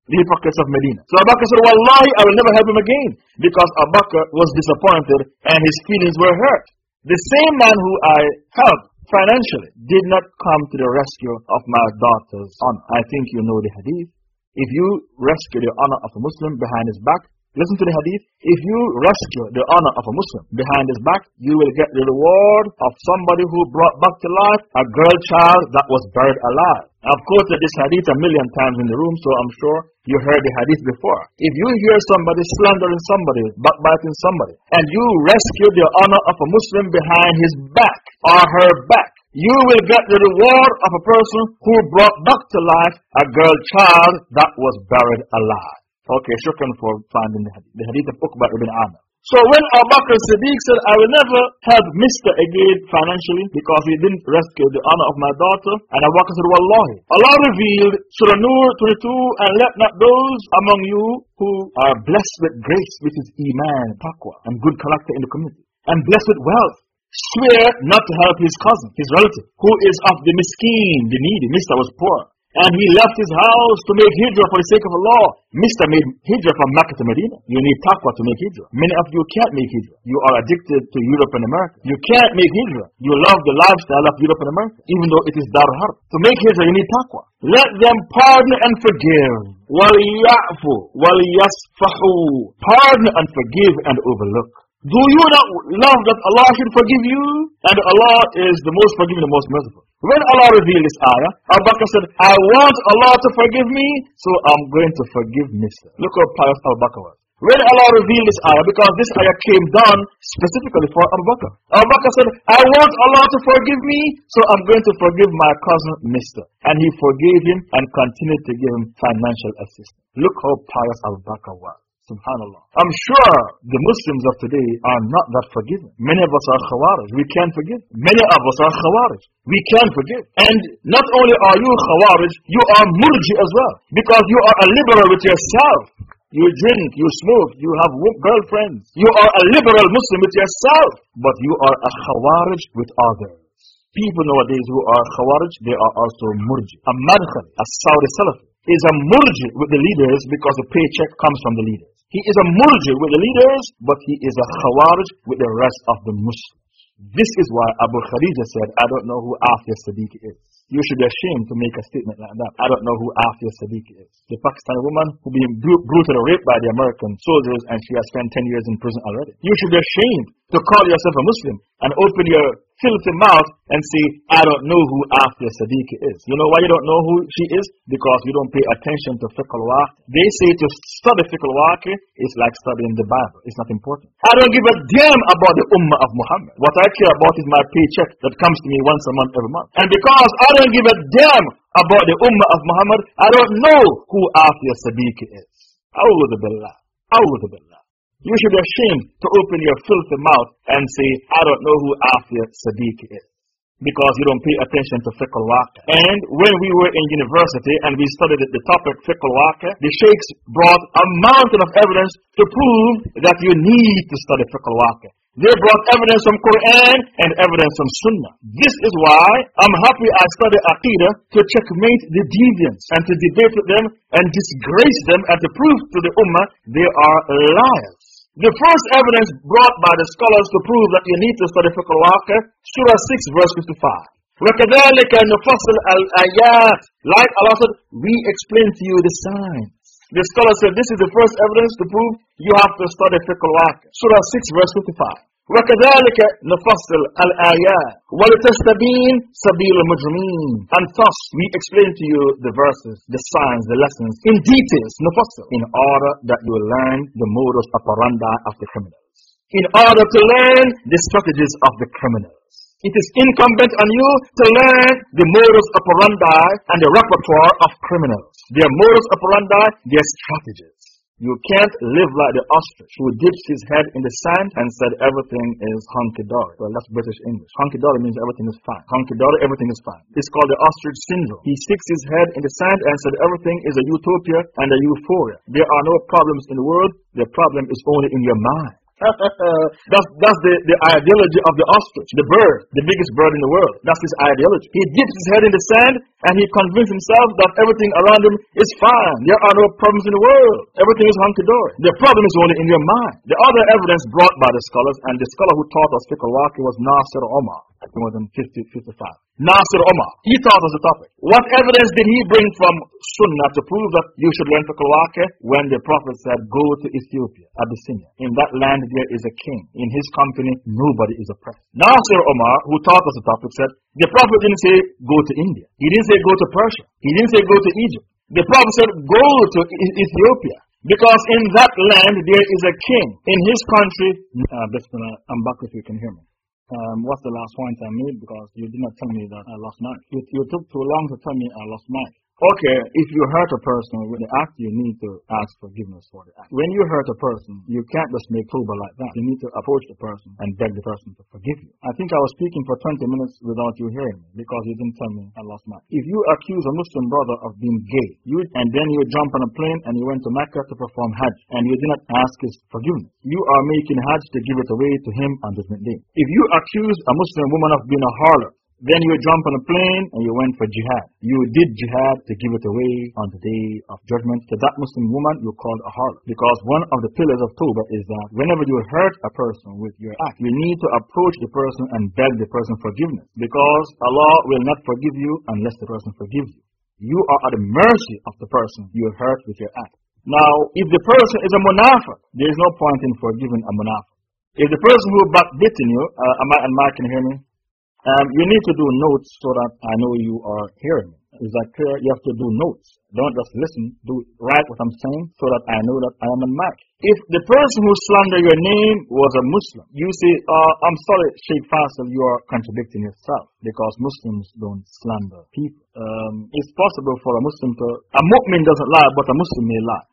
[SPEAKER 2] The hypocrites of Medina. So Abu Bakr said, Wallahi, I will never help him again because Abu was disappointed and his feelings were hurt. The same man who I helped financially did not come to the rescue of my daughter's honor. I think you know the hadith. If you rescue the honor of a Muslim behind his back, listen to the hadith. If you rescue the honor of a Muslim behind his back, you will get the reward of somebody who brought back to life a girl child that was buried alive. I've quoted this hadith a million times in the room, so I'm sure you heard the hadith before. If you hear somebody slandering somebody, backbiting somebody, and you rescue the honor of a Muslim behind his back or her back, you will get the reward of a person who brought back to life a girl child that was buried alive. Okay, shukran for finding the hadith. The hadith of Uqba ibn Amr. So when Abu Bakr Siddiq said, I will never help Mista again financially because he didn't rescue the honor of my daughter, and Abu Bakr said, Wallahi. Allah revealed Surah Nur 22, and let not those among you who are blessed with grace, which is Iman, Taqwa, and good character in the community, and blessed with wealth, swear not to help his cousin, his relative, who is of the miskin, the needy. Mista was poor. And he left his house to make hijrah for the sake of Allah. Mista made hijrah from Mecca to Medina. You need taqwa to make hijrah. Many of you can't make hijrah. You are addicted to Europe and America. You can't make hijrah. You love the lifestyle of Europe and America, even though it is dar harb. To make hijrah, you need taqwa. Let them pardon and forgive. وَلْيَعْفُوا وَلْيَسْفَحُوا Pardon and forgive and overlook. Do you not love that Allah should forgive you? And Allah is the most forgiving, the most merciful. When Allah revealed this ayah, Abu Bakr said, I want Allah to forgive me, so I'm going to forgive Mista Look how pious Abu Bakr was. When Allah revealed this ayah, because this ayah came down specifically for Abu Bakr. Abu Bakr said, I want Allah to forgive me, so I'm going to forgive my cousin Mista And he forgave him and continued to give him financial assistance. Look how pious Abu Bakr was. Subhanallah. I'm sure the Muslims of today are not that forgiving. Many of us are khawarij. We can't forgive. Many of us are khawarij. We can't forgive. And not only are you khawarij, you are murji as well. Because you are a liberal with yourself. You drink, you smoke, you have girlfriends. You are a liberal Muslim with yourself. But you are a khawarij with others. People nowadays who are khawarij, they are also murji. A madkhal, a Saudi Salafi, is a murji with the leaders because the paycheck comes from the leaders. He is a murji with the leaders, but he is a khawarij with the rest of the Muslims. This is why Abu Khadija said, I don't know who Aafia Siddiqui is. You should be ashamed to make a statement like that. I don't know who Aafia Siddiqui is. The Pakistani woman who being brutally raped by the American soldiers and she has spent 10 years in prison already. You should be ashamed to call yourself a Muslim and open your filthy mouth and say, I don't know who Aafia Siddiqui is. You know why you don't know who she is? Because you don't pay attention to fiqh al They say to study fiqh al is like studying the Bible. It's not important. I don't give a damn about the Ummah of Muhammad. What I care about is my paycheck that comes to me once a month every month. And because I don't give a damn about the Ummah of Muhammad, I don't know who Afia Sadiq is. A'udhu billah. A'udhu billah. You should be ashamed to open your filthy mouth and say, I don't know who Aafia Siddiqui is. Because you don't pay attention to fiqh al And when we were in university and we studied the topic fiqh al the sheikhs brought a mountain of evidence to prove that you need to study fiqh al They brought evidence from Quran and evidence from Sunnah. This is why I'm happy I study Aqidah to checkmate the deviants and to debate with them and disgrace them and to prove to the Ummah they are liars. The first evidence brought by the scholars to prove that you need to study fiqh al Surah 6 verse 55. وَكَذَلِكَ نُفَصِّلْ الْآيَاتِ Like Allah said, we explain to you the signs. The scholar said this is the first evidence to prove you have to study fiqh al Surah 6 verse 55. وكذلك نفصل الآيات ولتستبين سبيل المجرمين and thus we explain to you the verses, the signs, the lessons in details نفصل in order that you learn the modus operandi of the criminals in order to learn the strategies of the criminals it is incumbent on you to learn the modus operandi and the repertoire of criminals their modus operandi, their strategies you can't live like the ostrich who dips his head in the sand and said everything is hunky dory. Well, that's British English. Hunky dory means everything is fine. Hunky dory, everything is fine. It's called the ostrich syndrome. He sticks his head in the sand and said everything is a utopia and a euphoria. There are no problems in the world. The problem is only in your mind. that's that's the, the ideology of the ostrich, the bird, the biggest bird in the world. That's his ideology. He dips his head in the sand and he convinces himself that everything around him is fine. There are no problems in the world. Everything is hunky dory. The problem is only in your mind. The other evidence brought by the scholars, and the scholar who taught us fiqh was Nasir Omar more than 50, 55. Nasir Omar, he taught us the topic. What evidence did he bring from Sunnah to prove that you should learn fiqh when the Prophet said, Go to Ethiopia, Abyssinia. In that land there is a king. In his company, nobody is oppressed. Nasir Omar, who taught us the topic, said, The Prophet didn't say, Go to India. He didn't say, Go to Persia. He didn't say, Go to Egypt. The Prophet said, Go to Ethiopia. Because in that land there is a king. In his country, uh, I'm back if you can hear me. Um, what's the last point I made? Because you did not tell me that I lost mine. You, you took too long to tell me I lost mine. Okay, if you hurt a person with the act, you need to ask forgiveness for the act. When you hurt a person, you can't just make tawbah like that. You need to approach the person and beg the person to forgive you. I think I was speaking for 20 minutes without you hearing me because you didn't tell me I lost mine. If you accuse a Muslim brother of being gay, you and then you jump on a plane and you went to Mecca to perform Hajj and you did not ask his forgiveness, you are making Hajj to give it away to him on Judgment Day. If you accuse a Muslim woman of being a harlot, then you jump on a plane and you went for jihad. You did jihad to give it away on the day of judgment to that Muslim woman you called a harlot. Because one of the pillars of Tawbah is that whenever you hurt a person with your act, you need to approach the person and beg the person forgiveness. Because Allah will not forgive you unless the person forgives you. You are at the mercy of the person you hurt with your act. Now, if the person is a munafiq, there is no point in forgiving a munafiq. If the person who backbiting you, uh, am I, and Mark can hear me? Um, you need to do notes so that I know you are hearing me. Is that clear? You have to do notes. Don't just listen. Do write what I'm saying so that I know that I am a Mac. If the person who slandered your name was a Muslim, you say, uh, I'm sorry, Sheikh Faisal, you are contradicting yourself because Muslims don't slander people. Um, it's possible for a Muslim to, a mu'min doesn't lie, but a Muslim may lie.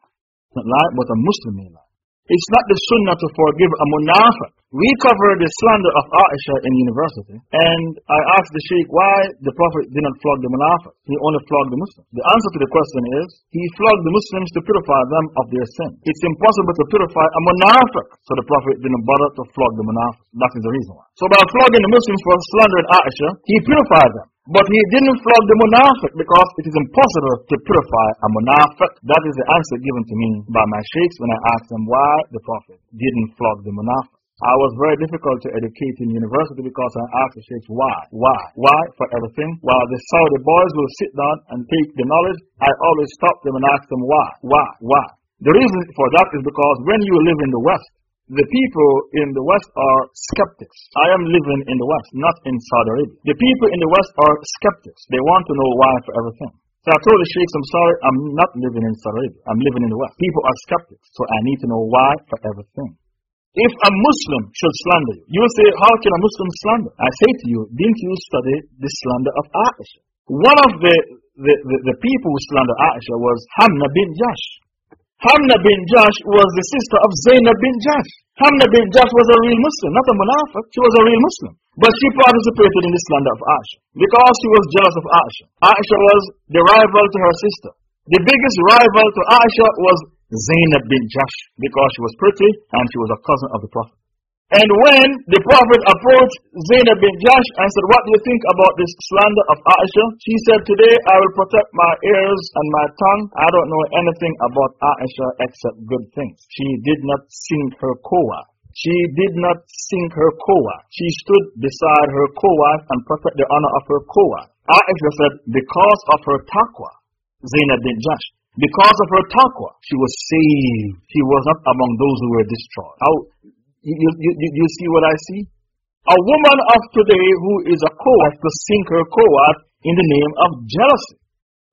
[SPEAKER 2] Not lie, but a Muslim may lie. It's not the sunnah to forgive a munafiq. We covered the slander of Aisha in university, and I asked the sheikh why the Prophet didn't flog the munafiq. He only flogged the Muslims. The answer to the question is, he flogged the Muslims to purify them of their sin. It's impossible to purify a munafiq, so the Prophet didn't bother to flog the munafiq. That is the reason why. So by flogging the Muslims for slandering Aisha, he purified them. But he didn't flog the munafiq because it is impossible to purify a munafiq. That is the answer given to me by my sheikhs when I asked them why the Prophet didn't flog the munafiq. I was very difficult to educate in university because I asked the sheikhs why, why, why for everything. While the Saudi boys will sit down and take the knowledge, I always stop them and ask them why, why, why. The reason for that is because when you live in the West, the people in the West are skeptics. I am living in the West, not in Saudi Arabia. The people in the West are skeptics. They want to know why for everything. So I told the sheikhs, I'm sorry, I'm not living in Saudi Arabia. I'm living in the West. People are skeptics, so I need to know why for everything. If a Muslim should slander you, you will say, How can a Muslim slander? I say to you, didn't you study the slander of Aisha? One of the, the, the, the people who slandered Aisha was Hamna bin Jahsh. Hamna bin Jahsh was the sister of Zainab bin Jahsh. Hamna bin Jahsh was a real Muslim, not a munafiq. She was a real Muslim. But she participated in the slander of Aisha because she was jealous of Aisha. Aisha was the rival to her sister. The biggest rival to Aisha was Zainab bin Jahsh because she was pretty and she was a cousin of the Prophet. And when the Prophet approached Zainab bin Jahsh and said, What do you think about this slander of Aisha? She said, Today I will protect my ears and my tongue. I don't know anything about Aisha except good things. She did not sing her kowa. She did not sing her kowa. She stood beside her kowa and protected the honor of her kowa. Aisha said, Because of her taqwa, Zainab bin Jahsh, because of her taqwa, she was saved. She was not among those who were destroyed. How, you, you, you, you see what I see? A woman of today who is a Kowat to sink her Kowat in the name of jealousy.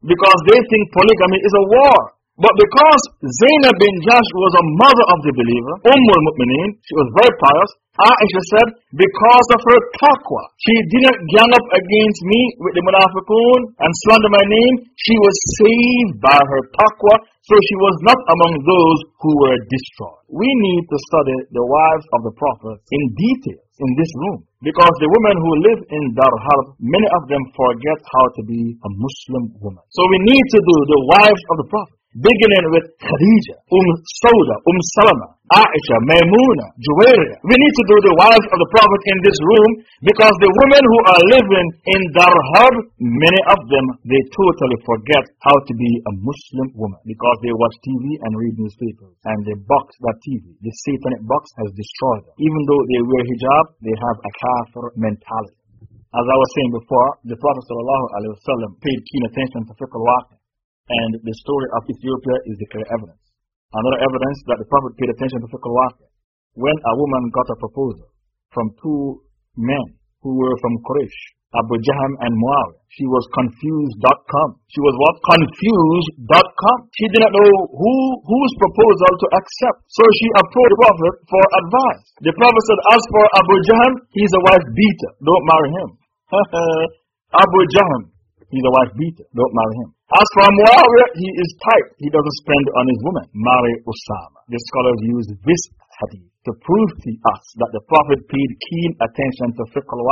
[SPEAKER 2] Because they think polygamy is a war. But because Zainab bin Jahsh was a mother of the believer, Ummul Mu'mineen, she was very pious, Aisha said, because of her taqwa, she didn't gang up against me with the munafiqun and slander my name. She was saved by her taqwa, so she was not among those who were destroyed. We need to study the wives of the Prophet in detail in this room. Because the women who live in Dar Harb, many of them forget how to be a Muslim woman. So we need to do the wives of the Prophet beginning with Khadija, Umm Sauda, Umm Salama, Aisha, Maimuna, Juwayriya. We need to do the wives of the Prophet in this room because the women who are living in Dar Harb, many of them, they totally forget how to be a Muslim woman because they watch TV and read newspapers and they box that TV. The satanic box has destroyed them. Even though they wear hijab, they have a kafir mentality. As I was saying before, the Prophet ﷺ paid keen attention to fiqh al and the story of Ethiopia is the clear evidence. Another evidence that the Prophet paid attention to fiqh When a woman got a proposal from two men who were from Quraysh, Abu Jaham and Muawiyah, she was confused.com. She was what? Confused.com. She did not know who, whose proposal to accept. So she approached the Prophet for advice. The Prophet said, As for Abu Jaham, he's a wife beater. Don't marry him. Abu Jaham, he's a wife beater. Don't marry him. As for Muawiyah, he is tight. He doesn't spend on his woman. Marry Osama. The scholars use this hadith to prove to us that the Prophet paid keen attention to fiqh al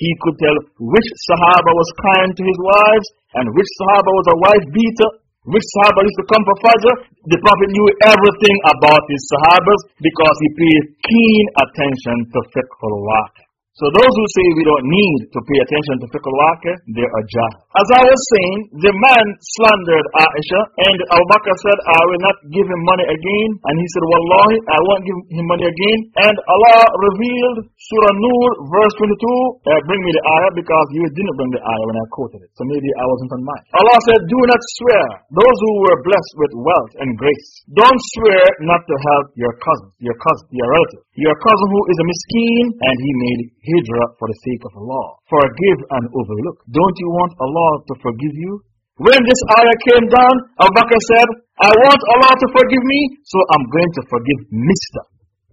[SPEAKER 2] He could tell which Sahaba was kind to his wives and which Sahaba was a wife beater. Which Sahaba used to come for Fajr? The Prophet knew everything about his Sahabas because he paid keen attention to fiqh al so those who say we don't need to pay attention to fiqh al-waqi, they are jahil. As I was saying, the man slandered Aisha and Abu Bakr said, I will not give him money again. And he said, Wallahi, I won't give him money again. And Allah revealed Surah Nur, verse 22. Uh, bring me the ayah because you didn't bring the ayah when I quoted it. So maybe I wasn't on mic. Allah said, Do not swear. Those who were blessed with wealth and grace. Don't swear not to help your cousin, your cousin, your relative. Your cousin who is a miskin and he made hijrah for the sake of Allah. Forgive and overlook. Don't you want Allah to forgive you? When this ayah came down, Abu Bakr said, I want Allah to forgive me, so I'm going to forgive Mista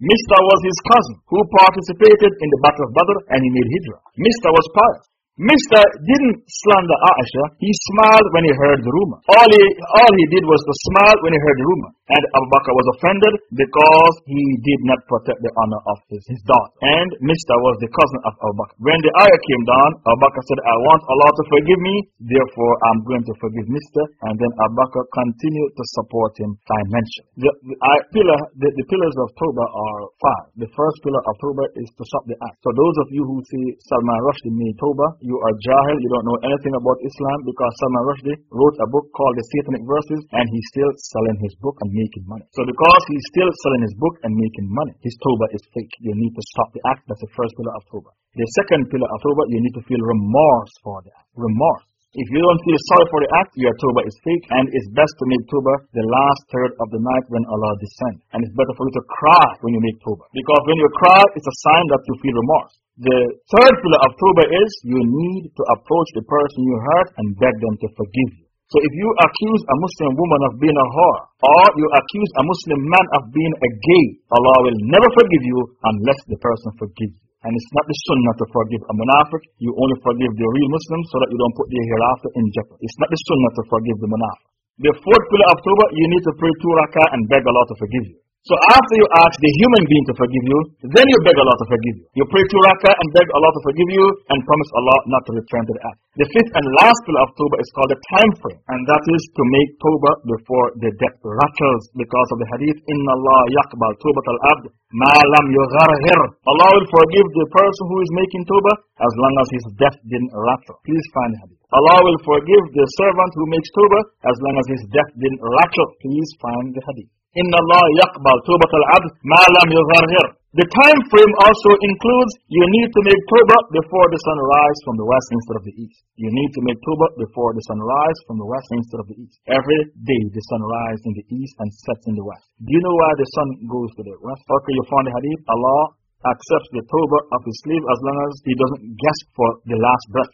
[SPEAKER 2] Mista was his cousin who participated in the Battle of Badr and he made hijrah. Mista was pious. Mista didn't slander Aisha. He smiled when he heard the rumor. All he, all he did was to smile when he heard the rumor. And Abu Bakr was offended because he did not protect the honor of his, his daughter. And Mista was the cousin of Abu Bakr. When the ayah came down, Abu Bakr said, I want Allah to forgive me, therefore I'm going to forgive Mista And then Abu Bakr continued to support him financially. The, the, I, pillar, the, the pillars of Tawbah are five. The first pillar of Tawbah is to stop the act. So those of you who say Salman Rushdie made Tawbah, you are jahil, you don't know anything about Islam because Salman Rushdie wrote a book called The Satanic Verses and he's still selling his book and making money. So because he's still selling his book and making money, his tawbah is fake. You need to stop the act. That's the first pillar of tawbah. The second pillar of tawbah, you need to feel remorse for the act. Remorse. If you don't feel sorry for the act, your tawbah is fake, and it's best to make tawbah the last third of the night when Allah descends. And it's better for you to cry when you make tawbah. Because when you cry, it's a sign that you feel remorse. The third pillar of tawbah is you need to approach the person you hurt and beg them to forgive you. So if you accuse a Muslim woman of being a whore, or you accuse a Muslim man of being a gay, Allah will never forgive you unless the person forgives you. And it's not the sunnah to forgive a munafiq. You only forgive the real Muslims so that you don't put their hereafter in jeopardy. It's not the sunnah to forgive the munafiq. The fourth pillar of Tawbah, you need to pray two rakah and beg Allah to forgive you. So after you ask the human being to forgive you, then you beg Allah to forgive you. You pray two rakah and beg Allah to forgive you and promise Allah not to return to the act. The fifth and last pillar of Tawbah is called the time frame. And that is to make Tawbah before the death rattles because of the hadith, Inna Allah yaqbal Tawbat al-abd ma lam yugharghir. Allah will forgive the person who is making Tawbah as long as his death didn't rattle. Please find the hadith. Allah will forgive the servant who makes Tawbah as long as his death didn't rattle. Please find the hadith. Inna Allah yaqbal Tawbat al-abd ma lam. The time frame also includes you need to make tawbah before the sun rises from the west instead of the east. You need to make tawbah before the sun rises from the west instead of the east. Every day the sun rises in the east and sets in the west. Do you know why the sun goes to the west? Okay, you found the hadith. Allah accepts the tawbah of his slave as long as he doesn't gasp for the last breath.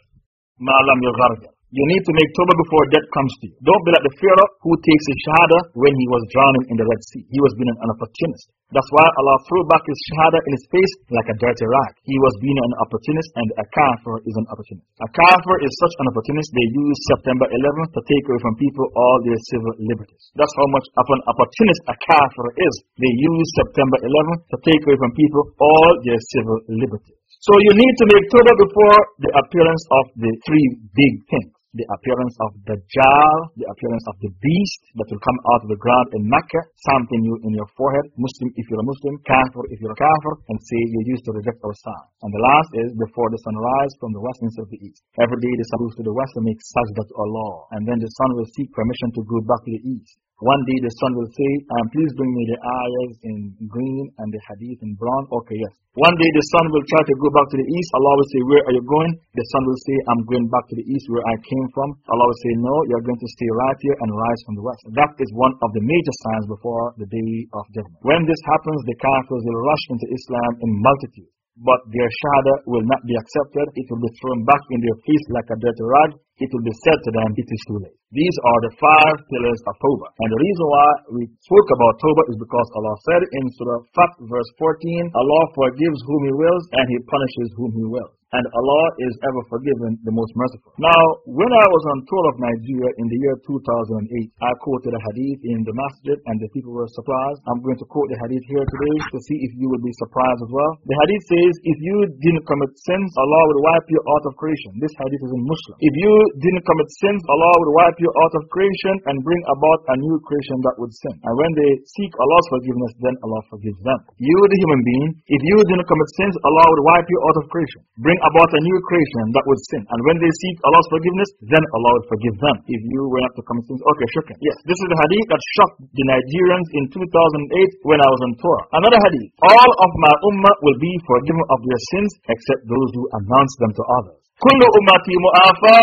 [SPEAKER 2] Ma'alam yugharghir. You need to make tawbah before death comes to you. Don't be like the Pharaoh who takes his shahada when he was drowning in the Red Sea. He was being an opportunist. That's why Allah threw back his shahada in his face like a dirty rag. He was being an opportunist and a kafir is an opportunist. A kafir is such an opportunist they use September 11th to take away from people all their civil liberties. That's how much of an opportunist a kafir is. They use September 11th to take away from people all their civil liberties. So you need to make tawbah before the appearance of the three big things the appearance of the Dajjal, the appearance of the beast that will come out of the ground in Mecca, something you in your forehead, Muslim if you're a Muslim, Kafir if you're a Kafir, and say you used to reject our sign. And the last is before the sun rises from the west of the east. Every day the sun goes to the west and makes sajda to Allah, and then the sun will seek permission to go back to the east. One day the sun will say, um, please bring me the ayahs in green and the hadith in brown. Okay, yes. One day the sun will try to go back to the east. Allah will say, where are you going? The sun will say, I'm going back to the east where I came from. Allah will say, no, you're going to stay right here and rise from the west. That is one of the major signs before the day of judgment. When this happens, the kafirs will rush into Islam in multitude. But their shahada will not be accepted. It will be thrown back in their face like a dirty rag. It will be said to them, it is too late. These are the five pillars of Tawbah. And the reason why we spoke about Tawbah is because Allah said in Surah Fath verse 14, Allah forgives whom He wills and He punishes whom He wills. And Allah is ever forgiving, the most merciful. Now, when I was on tour of Nigeria in the year 2008, I quoted a hadith in the masjid and the people were surprised. I'm going to quote the hadith here today to see if you will be surprised as well. The hadith says, if you didn't commit sins, Allah would wipe you out of creation. This hadith is in Muslim. If you didn't commit sins, Allah would wipe you out of creation and bring about a new creation that would sin. And when they seek Allah's forgiveness, then Allah forgives them. You, the human being, if you didn't commit sins, Allah would wipe you out of creation. Bring about a new creation that would sin. And when they seek Allah's forgiveness, then Allah will forgive them. If you were not to commit sins, okay, shukran. Yes, this is the hadith that shocked the Nigerians in 2008 when I was on tour. Another hadith. All of my ummah will be forgiven of their sins except those who announce them to others. Kullu ummati mu'afa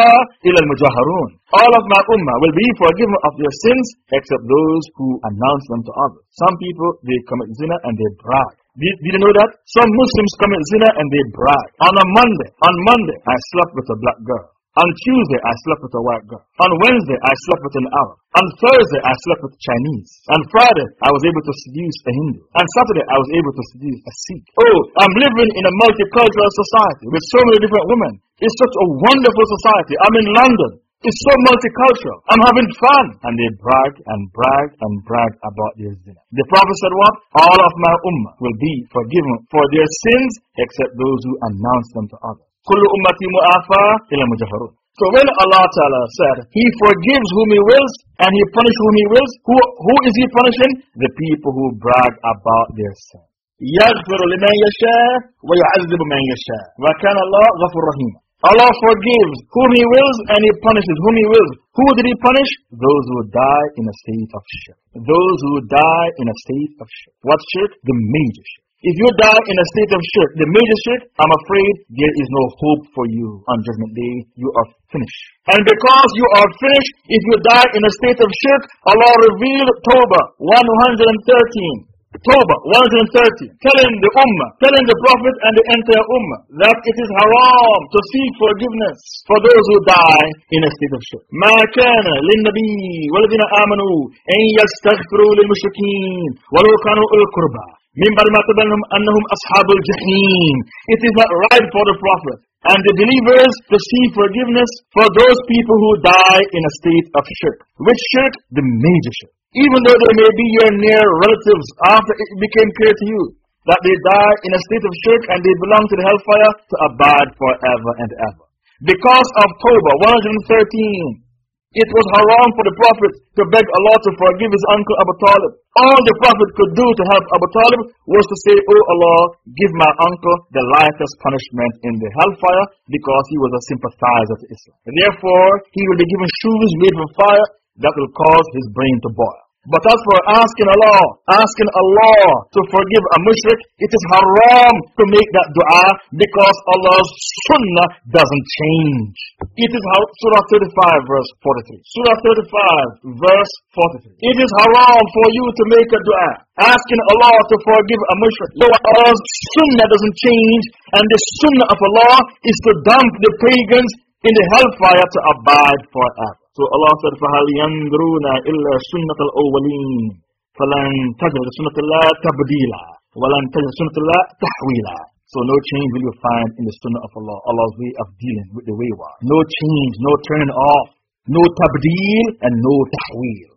[SPEAKER 2] ila. All of my ummah will be forgiven of their sins except those who announce them to others. Some people, they commit zina and they brag. Did, did you know that? Some Muslims commit zina and they brag. On a Monday, on Monday, I slept with a black girl. On Tuesday, I slept with a white girl. On Wednesday, I slept with an Arab. On Thursday, I slept with Chinese. On Friday, I was able to seduce a Hindu. On Saturday, I was able to seduce a Sikh. Oh, I'm living in a multicultural society with so many different women. It's such a wonderful society. I'm in London. It's so multicultural. I'm having fun. And they brag and brag and brag about their zina. The Prophet said what? All of my ummah will be forgiven for their sins except those who announce them to others. كل أمتي مؤافى إلى المجهرون. So when Allah Ta'ala said, He forgives whom He wills and He punishes whom He wills, who, who is He punishing? The people who brag about their sin. يغفر لمن يشاء ويعذب من يشاء وكان الله غفور رحيم Allah forgives whom He wills and He punishes whom He wills. Who did He punish? Those who die in a state of shirk. Those who die in a state of shirk. What shirk? The major shirk. If you die in a state of shirk, the major shirk, I'm afraid there is no hope for you on Judgment Day. You are finished. And because you are finished, if you die in a state of shirk, Allah revealed Tawbah 113. Tawbah 130, telling the Ummah, telling the Prophet and the entire Ummah that it is haram to seek forgiveness for those who die in a state of shirk. ما كان للنبي والذين آمنوا أن يستغفروا للمشركين ولو كانوا أولي القربى it is not right for the Prophet and the believers to seek forgiveness for those people who die in a state of shirk. Which shirk? The major shirk. Even though they may be your near relatives after it became clear to you that they die in a state of shirk and they belong to the hellfire to abide forever and ever. Because of Tawbah 113, it was haram for the Prophet to beg Allah to forgive his uncle Abu Talib. All the Prophet could do to help Abu Talib was to say, Oh Allah, give my uncle the lightest punishment in the hellfire because he was a sympathizer to Islam. Therefore, he will be given shoes made from fire that will cause his brain to boil. But as for asking Allah, asking Allah to forgive a mushrik, it is haram to make that dua because Allah's sunnah doesn't change. It is Surah 35 verse 43. Surah 35 verse 43. It is haram for you to make a dua asking Allah to forgive a mushrik. So Allah's sunnah doesn't change and the sunnah of Allah is to dump the pagans in the hellfire to abide forever. So Allah said, فَهَلْ يَنْظُرُونَ إِلَّا سُنَّةَ الْأَوَّلِينَ فَلَنْ تَجْدَ سُنَّةَ اللَّهِ تَبْدِيلًا وَلَنْ تَجْدَ سُنَّةَ اللَّهِ تَحْوِيلًا So no change will you find in the sunnah of Allah, Allah's way of dealing with the wayward. No change, no turning off, no tabdeel and no tahweel.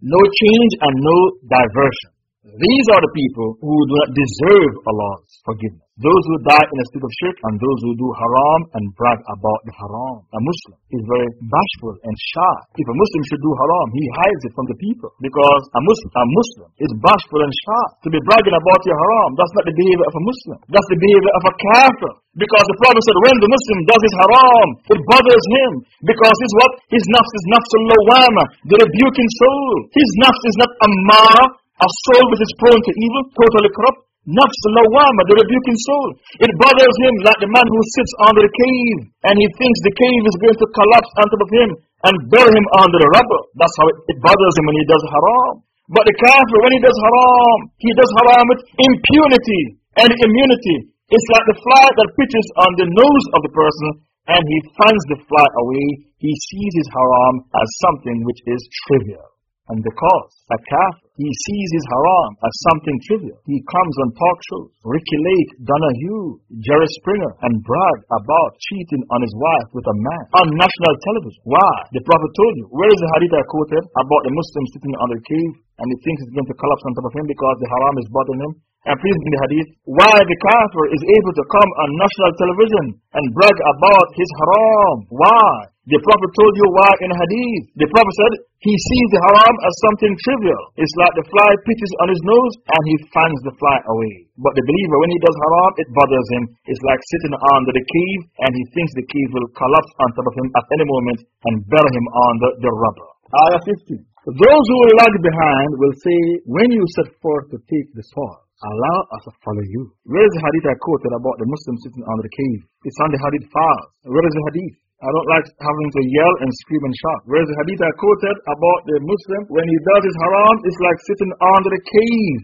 [SPEAKER 2] No change and no diversion. These are the people who do not deserve Allah's forgiveness. Those who die in a state of shirk and those who do haram and brag about the haram. A Muslim is very bashful and shy. If a Muslim should do haram, he hides it from the people because a Muslim, a Muslim is bashful and shy. To be bragging about your haram, that's not the behavior of a Muslim. That's the behavior of a kafir. Because the Prophet said, when the Muslim does his haram, it bothers him. Because his what? His nafs is nafsul lawama, the rebuking soul. His nafs is not ammar, a soul which is prone to evil, totally corrupt. Nafs lawama, the rebuking soul. It bothers him like the man who sits under the cave and he thinks the cave is going to collapse on top of him and bury him under the rubble. That's how it, it bothers him when he does haram. But the kafir, when he does haram, he does haram with impunity and immunity. It's like the fly that pitches on the nose of the person and he fans the fly away. He sees his haram as something which is trivial. And because a kafir, he sees his haram as something trivial. He comes on talk shows, Ricki Lake, Donahue, Jerry Springer, and brag about cheating on his wife with a man on national television. Why? The Prophet told you. Where is the hadith I quoted about the Muslim sitting on the cave and he thinks it's going to collapse on top of him because the haram is bothering him? And please in the hadith, why the kafir is able to come on national television and brag about his haram. Why? The Prophet told you why in hadith. The Prophet said he sees the haram as something trivial. It's like the fly pitches on his nose and he fans the fly away. But the believer, when he does haram, it bothers him. It's like sitting under the cave and he thinks the cave will collapse on top of him at any moment and bury him under the, rubber. Ayah 50. Those who lag behind will say, when you set forth to take the sword, allow us to follow you. Where is the hadith I quoted about the Muslim sitting under the cave? It's on the hadith files. Where is the hadith? I don't like having to yell and scream and shout. Where is the hadith I quoted about the Muslim, when he does his haram, it's like sitting under the cave.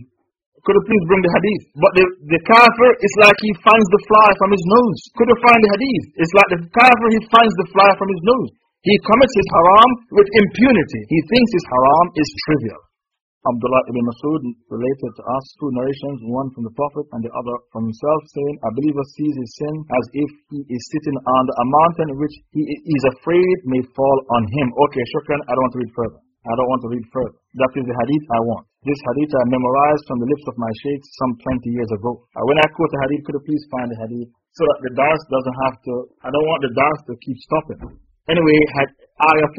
[SPEAKER 2] Could you please bring the hadith? But the, the kafir, it's like he finds the fly from his nose. Could you find the hadith? It's like the kafir, he finds the fly from his nose. He commits his haram with impunity. He thinks his haram is trivial. Abdullah ibn Masud related to us two narrations, one from the Prophet and the other from himself, saying, A believer sees his sin as if he is sitting on a mountain which he is afraid may fall on him. Okay, shukran, I don't want to read further. I don't want to read further. That is the hadith I want. This hadith I memorized from the lips of my sheikhs some 20 years ago. Uh, when I quote the hadith, could you please find the hadith so that the dars doesn't have to, I don't want the dars to keep stopping. Anyway, Ayah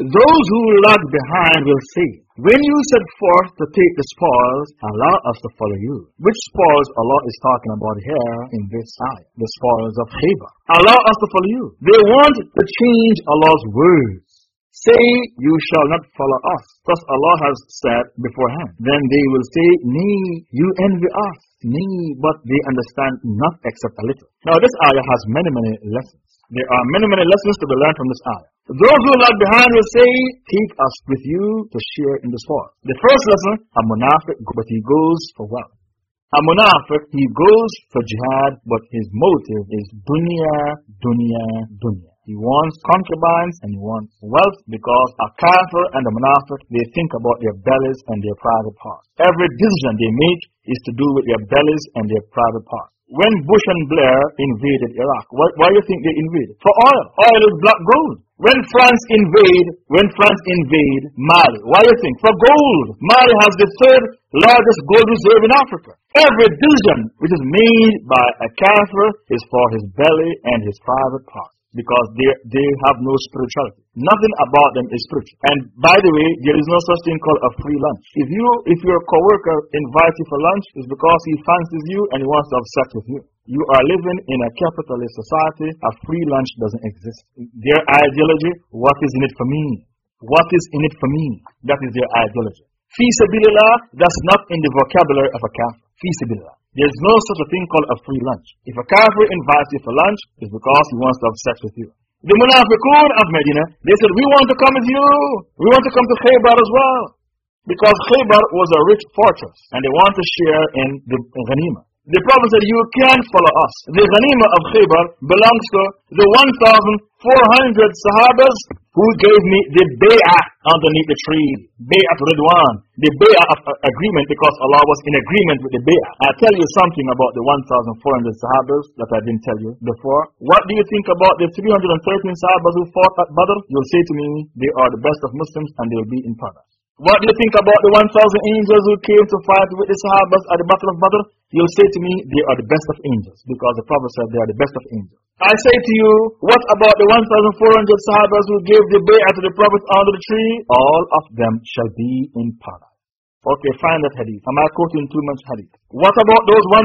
[SPEAKER 2] 15. Those who lag behind will say, When you set forth to take the spoils, allow us to follow you. Which spoils Allah is talking about here in this ayah? The spoils of Khaybar. Allow us to follow you. They want to change Allah's words. Say, you shall not follow us. Thus Allah has said beforehand. Then they will say, Nay, you envy us. Nay, but they understand not except a little. Now this ayah has many, many lessons. There are many, many lessons to be learned from this ayah. Those who lag behind will say, Take us with you to share in the spoil. The first lesson, a munafiq, but he goes for wealth. A munafiq, he goes for jihad, but his motive is dunya, dunya, dunya. He wants concubines and he wants wealth because a kafir and a munafiq, they think about their bellies and their private parts. Every decision they make is to do with their bellies and their private parts. When Bush and Blair invaded Iraq, why, why do you think they invaded? For oil. Oil is black gold. When France invade, when France invade Mali, why do you think? For gold. Mali has the third largest gold reserve in Africa. Every decision which is made by a kafir is for his belly and his private parts because they, they have no spirituality. Nothing about them is spiritual. And by the way, there is no such thing called a free lunch. If you, if your coworker invites you for lunch, it's because he fancies you and he wants to have sex with you. You are living in a capitalist society. A free lunch doesn't exist. Their ideology, what is in it for me? What is in it for me? That is their ideology. Feasibilillah, that's not in the vocabulary of a kafir. Feasibilillah. There's no such a thing called a free lunch. If a kafir invites you for lunch, it's because he wants to have sex with you. The munafiqun of Medina, they said, we want to come with you. We want to come to Khaybar as well. Because Khaybar was a rich fortress, and they want to share in the ghanima. The Prophet said, You can't follow us. The ghanima of Khaybar belongs to the 1,400 Sahabas who gave me the bay'ah underneath the tree. Bay'ah Ridwan. The bay'ah of uh, agreement because Allah was in agreement with the bay'ah. I'll tell you something about the 1,400 Sahabas that I didn't tell you before. What do you think about the 313 Sahabas who fought at Badr? You'll say to me, they are the best of Muslims and they'll be in paradise. What do you think about the 1,000 angels who came to fight with the Sahabas at the Battle of Badr? You'll say to me, they are the best of angels because the Prophet said they are the best of angels. I say to you, what about the 1,400 Sahabas who gave the bay'ah to the Prophet under the tree? All of them shall be in paradise. Okay, find that hadith. Am I quoting too much hadith? What about those 1,400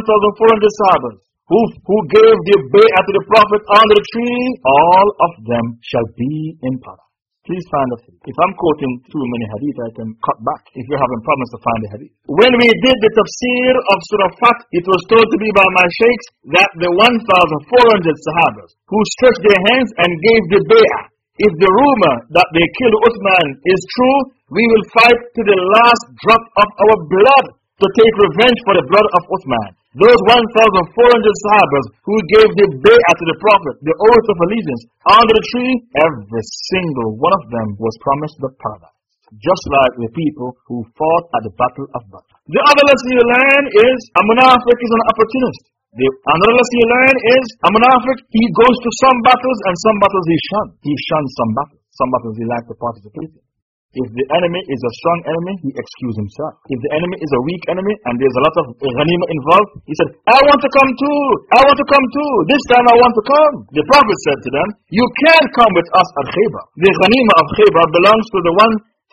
[SPEAKER 2] Sahabas who, who gave the bay'ah to the Prophet under the tree? All of them shall be in paradise. Please find the hadith. If I'm quoting too many hadith, I can cut back if you're having problems to find the hadith. When we did the tafsir of Surah Fath, it was told to me by my sheikhs that the 1,400 Sahabas who stretched their hands and gave the bay'ah, if the rumor that they killed Uthman is true, we will fight to the last drop of our blood to take revenge for the blood of Uthman. Those 1,400 Sahabas who gave the bay'ah to the Prophet, the oath of allegiance, under the tree, every single one of them was promised the paradise. Just like the people who fought at the Battle of Badr. The other lesson you learn is a munafiq is an opportunist. The another lesson you learn is a munafiq, he goes to some battles and some battles he shuns. He shuns some battles. Some battles he likes to participate in. If the enemy is a strong enemy, he excuses himself. If the enemy is a weak enemy and there's a lot of ghanima involved, he said, I want to come too. I want to come too. This time I want to come. The Prophet said to them, You can't come with us at Khaybar. The ghanima of Khaybar belongs to the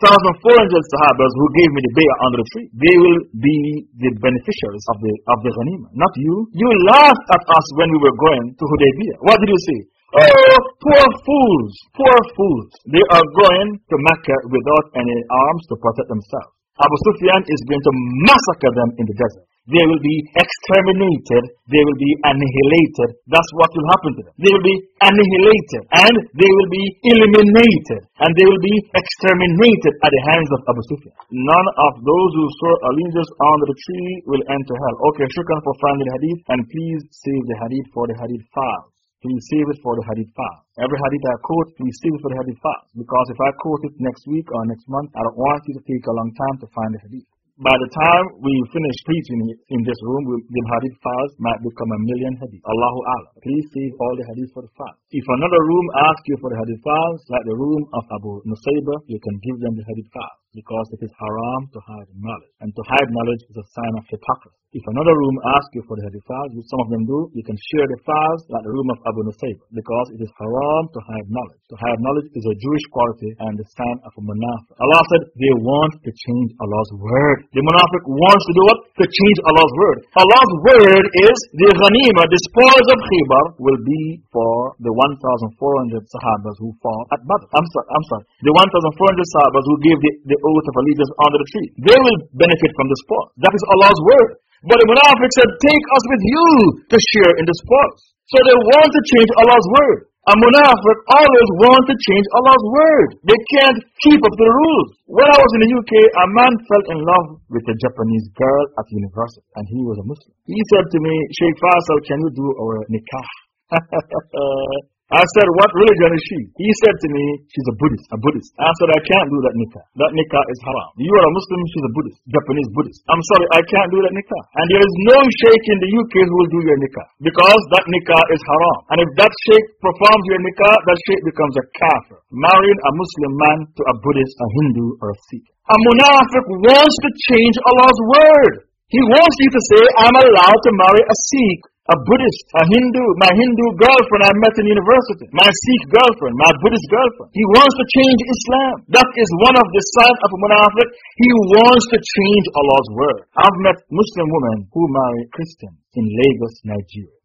[SPEAKER 2] 1,400 Sahabas who gave me the bay'ah under the tree. They will be the beneficiaries of the, of the ghanima, not you. You laughed at us when we were going to Hudaybiyah. What did you say? Oh, poor fools, poor fools. They are going to Mecca without any arms to protect themselves. Abu Sufyan is going to massacre them in the desert. They will be exterminated. They will be annihilated. That's what will happen to them. They will be annihilated and they will be eliminated and they will be exterminated at the hands of Abu Sufyan. None of those who swore allegiance under the tree will enter hell. Okay, shukran for finding the hadith and please save the hadith for the hadith file. Please save it for the hadith file. Every hadith I quote, please save it for the hadith file. Because if I quote it next week or next month, I don't want you to take a long time to find the hadith. By the time we finish preaching in this room, the hadith files might become a million hadith. Allahu Allah. Please save all the hadith for the file. If another room asks you for the hadith files, like the room of Abu Nusayba, you can give them the hadith files. Because it is haram to hide knowledge. And to hide knowledge is a sign of hypocrisy. If another room asks you for the files, which some of them do, you can share the files like the room of Abu Nusayb because it is haram to hide knowledge. To hide knowledge is a Jewish quality and the sign of a. Allah said they want to change Allah's word. The munafiq wants to do what? To change Allah's word. Allah's word is the ghanima, the spoils of Khaybar will be for the 1,400 Sahabas who fought at Badr. I'm sorry, I'm sorry. The 1,400 Sahabas who gave the, the oath of allegiance under the tree. They will benefit from the spoils. That is Allah's word. But the Munafiq said, Take us with you to share in the spoils. So they want to change Allah's word. A Munafiq always want to change Allah's word. They can't keep up the rules. When I was in the UK, a man fell in love with a Japanese girl at university, and he was a Muslim. He said to me, Sheikh Faisal, can you do our nikah? I said, what religion is she? He said to me, she's a Buddhist, a Buddhist. I said, I can't do that nikah. That nikah is haram. You are a Muslim, she's a Buddhist, Japanese Buddhist. I'm sorry, I can't do that nikah. And there is no sheikh in the UK who will do your nikah. Because that nikah is haram. And if that sheikh performs your nikah, that sheikh becomes a kafir. Marrying a Muslim man to a Buddhist, a Hindu, or a Sikh. A munafiq wants to change Allah's word. He wants you to say, I'm allowed to marry a Sikh a Buddhist, a Hindu, my Hindu girlfriend I met in university, my Sikh girlfriend, my Buddhist girlfriend. He wants to change Islam. That is one of the signs of a munafiq. He wants to change Allah's word. I've met Muslim women who marry Christians in Lagos, Nigeria.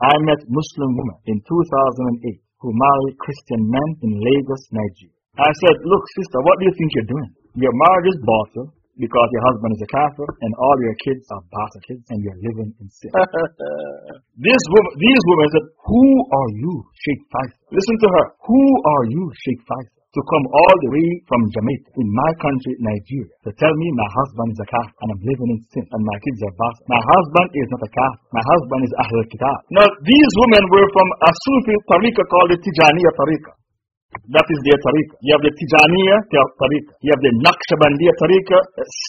[SPEAKER 2] I met Muslim women in 2008 who marry Christian men in Lagos, Nigeria. I said, look sister, what do you think you're doing? Your marriage is bottle because your husband is a kafir and all your kids are bastard kids and you're living in sin. this woman, these women said, Who are you, Sheikh Faisal? Listen to her. Who are you, Sheikh Faisal? To come all the way from Jamaica, in my country, Nigeria, to tell me my husband is a kafir and I'm living in sin and my kids are bastard. My husband is not a kafir. My husband is Ahlul Kitab. Now, these women were from a Sufi tariqah called the Tijaniya tariqah. That is their tariqah. You have the Tijaniya tariqah. You have the Naqshbandiya tariqah.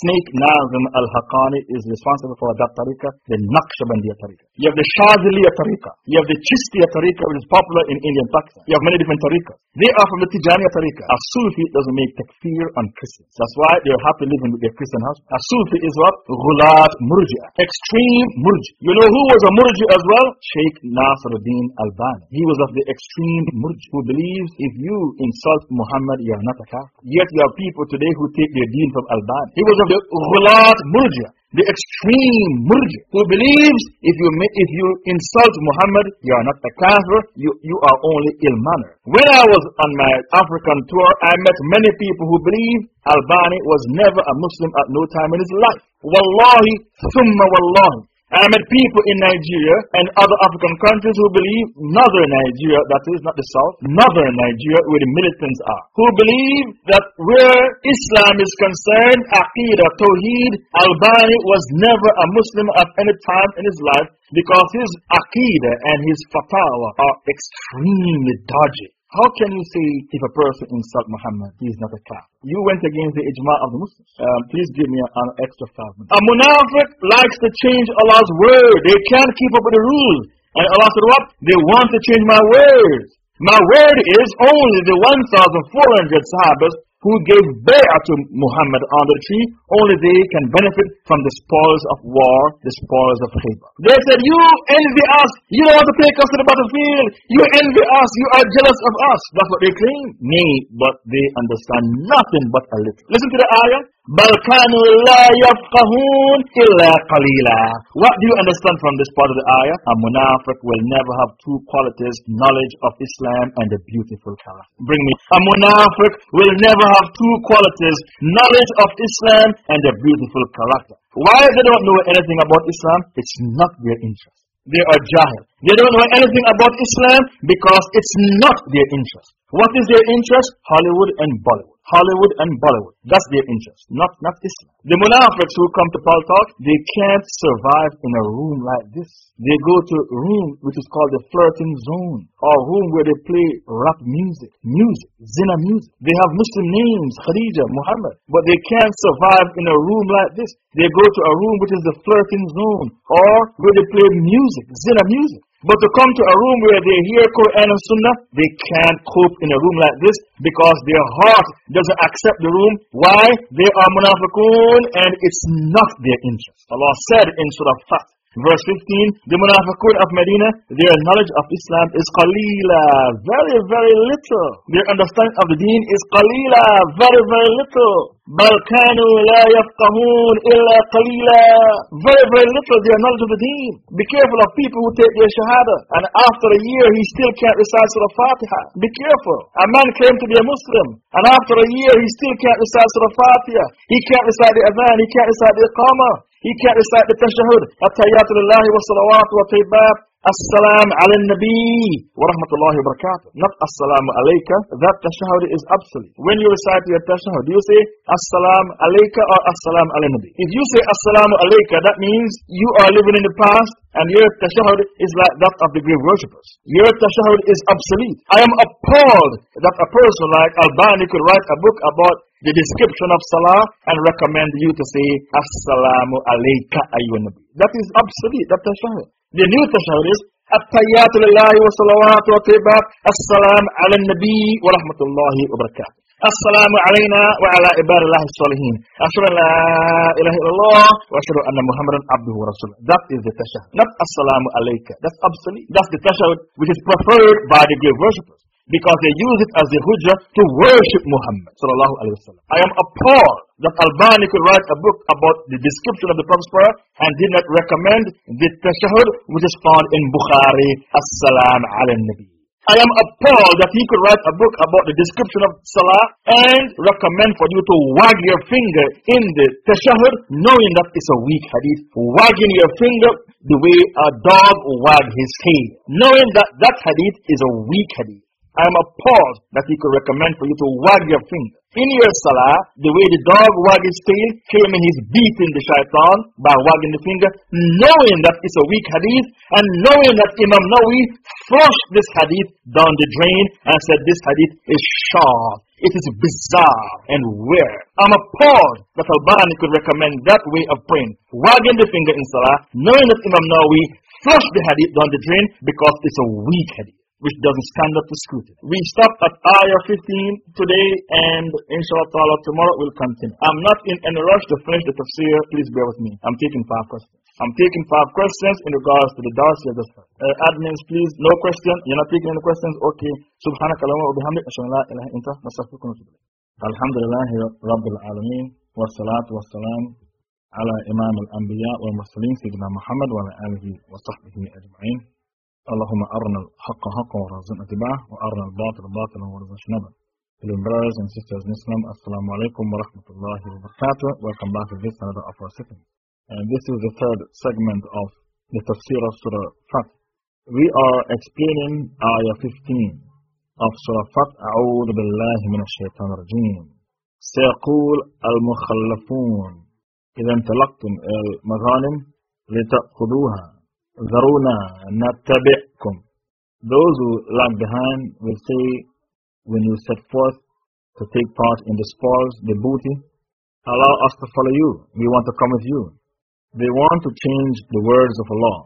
[SPEAKER 2] Snake Nazim al Haqqani is responsible for that tariqah, the Naqshbandiya tariqah. You have the Shadiliya tariqah. You have the Chishtiya tariqah, which is popular in Indian Pakistan. You have many different tariqahs. They are from the Tijaniya tariqah. A Sufi doesn't make takfir on Christians. That's why they're happy living with their Christian husband. A Sufi is what? Ghulat Murji. Extreme Murji. You know who was a Murji as well? Sheikh Nasiruddin Albani. He was of the extreme Murji who believes if you insult Muhammad, you are not a kafir. Yet you have people today who take their deen from Albani. He was of the Ghulat Murji the extreme murji who believes if you if you insult Muhammad, you are not a kafir, you, you are only ill-mannered. When I was on my African tour, I met many people who believe Albani was never a Muslim at no time in his life. Wallahi, thumma wallahi. I met people in Nigeria and other African countries who believe northern Nigeria, that is not the south, northern Nigeria where the militants are, who believe that where Islam is concerned, Aqidah, Tawheed, Albani was never a Muslim at any time in his life because his Aqidah and his fatwa are extremely dodgy. How can you say if a person insults Muhammad, he is not a kafir? You went against the ijma of the Muslims. Um, please give me an extra five minutes. A munafiq likes to change Allah's word. They can't keep up with the rules. And Allah said what? They want to change my word. My word is only the 1,400 sahabas who gave bay'ah to Muhammad on the tree, only they can benefit from the spoils of war, the spoils of Khaybar. They said, You envy us, you don't want to take us to the battlefield, you envy us, you are jealous of us. That's what they claim. Nay, but they understand nothing but a little. Listen to the ayah. بل كانوا لا يفقهون إلا قليلا What do you understand from this part of the ayah? A munafiq will never have two qualities, knowledge of Islam and a beautiful character. Bring me. A munafiq will never have two qualities, knowledge of Islam and a beautiful character. Why they don't know anything about Islam? It's not their interest. They are jahil. They don't know anything about Islam because it's not their interest. What is their interest? Hollywood and Bollywood. Hollywood and Bollywood. That's their interest, not, not Islam. The munafiqs who come to Paltalk, they can't survive in a room like this. They go to a room which is called the flirting zone, or room where they play rap music, music, zina music. They have Muslim names, Khadija, Muhammad, but they can't survive in a room like this. They go to a room which is the flirting zone, or where they play music, zina music. But to come to a room where they hear Quran and Sunnah, they can't cope in a room like this because their heart doesn't accept the room. Why? They are munafiqun and it's not their interest. Allah said in Surah Fath, Verse 15, the munafiqun of Medina, their knowledge of Islam is qalila, very, very little. Their understanding of the deen is qalila, very, very little. بل كانوا لا يفقهون إلا قليلا very very little their knowledge of the deen be careful of people who take their shahada and after a year he still can't recite Surah Fatiha be careful a man claimed to be a Muslim and after a year he still can't recite Surah Fatiha he can't recite the adhan he can't recite the iqamah he can't recite the tashahud at-tayyatu lillahi wa salawatu wa tayyibat Assalam ala nabi wa rahmatullahi wa barakatuh. Not assalamu alayka. That tashahud is absolute. When you recite your tashahud, do you say assalam alayka or assalam ala nabi? If you say assalamu alayka, that means you are living in the past and your tashahud is like that of the grave worshippers. Your tashahud is obsolete. I am appalled that a person like Albani could write a book about the description of Salah and recommend you to say Assalamu alayka ayyuhan nabi. That is obsolete, that tashahud. The new tashahud is التحيات لله والصلوات والطيبات السلام على النبي ورحمة الله وبركاته السلام علينا وعلى عباد الله الصالحين أشهد أن لا إله إلا الله وأشهد أن محمدا عبده ورسوله That is the tashahud Not السلام عليك That's obsolete That's the tashahud which is preferred by the grave worshippers because they use it as a hujjah to worship Muhammad. I am appalled that Albani could write a book about the description of the Prophet's prayer and did not recommend the tashahud which is found in Bukhari, As-Salam ala Nabi. I am appalled that he could write a book about the description of Salah and recommend for you to wag your finger in the tashahud knowing that it's a weak hadith. Wagging your finger the way a dog wag his tail. Knowing that that hadith is a weak hadith. I am appalled that he could recommend for you to wag your finger. In your salah, the way the dog wags his tail, claiming he's beating the shaitan by wagging the finger, knowing that it's a weak hadith, and knowing that Imam Nawawi flushed this hadith down the drain and said this hadith is shadh. It is bizarre and weird. I'm appalled that Albani could recommend that way of praying, wagging the finger in salah, knowing that Imam Nawawi flushed the hadith down the drain because it's a weak hadith which doesn't stand up to scrutiny. We stop at ayah 15 today and inshallah ta'ala tomorrow we'll continue. I'm not in any rush to finish the tafsir, please bear with me. I'm taking five questions. I'm taking five questions in regards to the dars you just heard. Uh, admins, please, no question. You're not taking any questions? Okay. Subhanaka wa bihamdik. Ashhadu la ilaha inta. Nastaghfiruka wa Alhamdulillah Rabbil Alameen. Wassalatu wassalam على إمام الأنبياء والمرسلين سيدنا محمد وعلى آله وصحبه أجمعين اللهم أرنا الحق حقا وارزقنا اتباعه وأرنا الباطل باطلا وارزقنا اجتنابه Hello brothers and sisters in Islam, Assalamu alaikum wa rahmatullahi wa barakatuh. Welcome back to this another of our sitting. And this is the third segment of the Tafsir of Surah Fat. We are explaining Ayah 15 of Surah Fat. أعوذ بالله من الشيطان الرجيم. سيقول المخلفون إذا انطلقتم المغانم لتأخذوها ذرونا نتبعكم Those who lag behind will say when you set forth to take part in the spoils, the booty, allow us to follow you. We want to come with you. They want to change the words of Allah.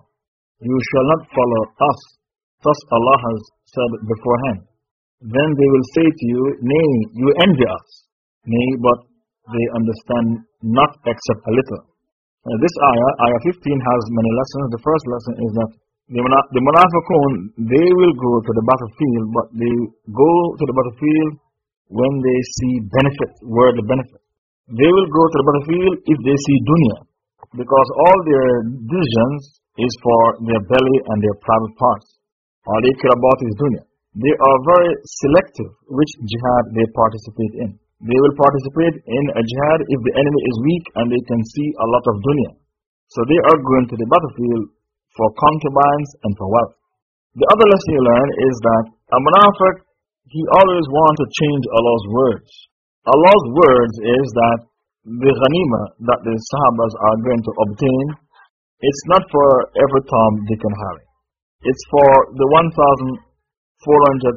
[SPEAKER 2] You shall not follow us. Thus Allah has said beforehand. Then they will say to you, Nay, you envy us. Nay, but they understand not except a little. Uh, this ayah, ayah 15, has many lessons. The first lesson is that the, the munafiqun, they will go to the battlefield, but they go to the battlefield when they see benefit, worldly benefit. They will go to the battlefield if they see dunya, because all their decisions is for their belly and their private parts. All they care about is dunya. They are very selective which jihad they participate in. They will participate in a jihad if the enemy is weak and they can see a lot of dunya. So they are going to the battlefield for concubines and for wealth. The other lesson you learn is that a munafiq, he always wants to change Allah's words. Allah's words is that the ghanima that the Sahabas are going to obtain, it's not for every Tom, Dick and Harry. It's for the 1,400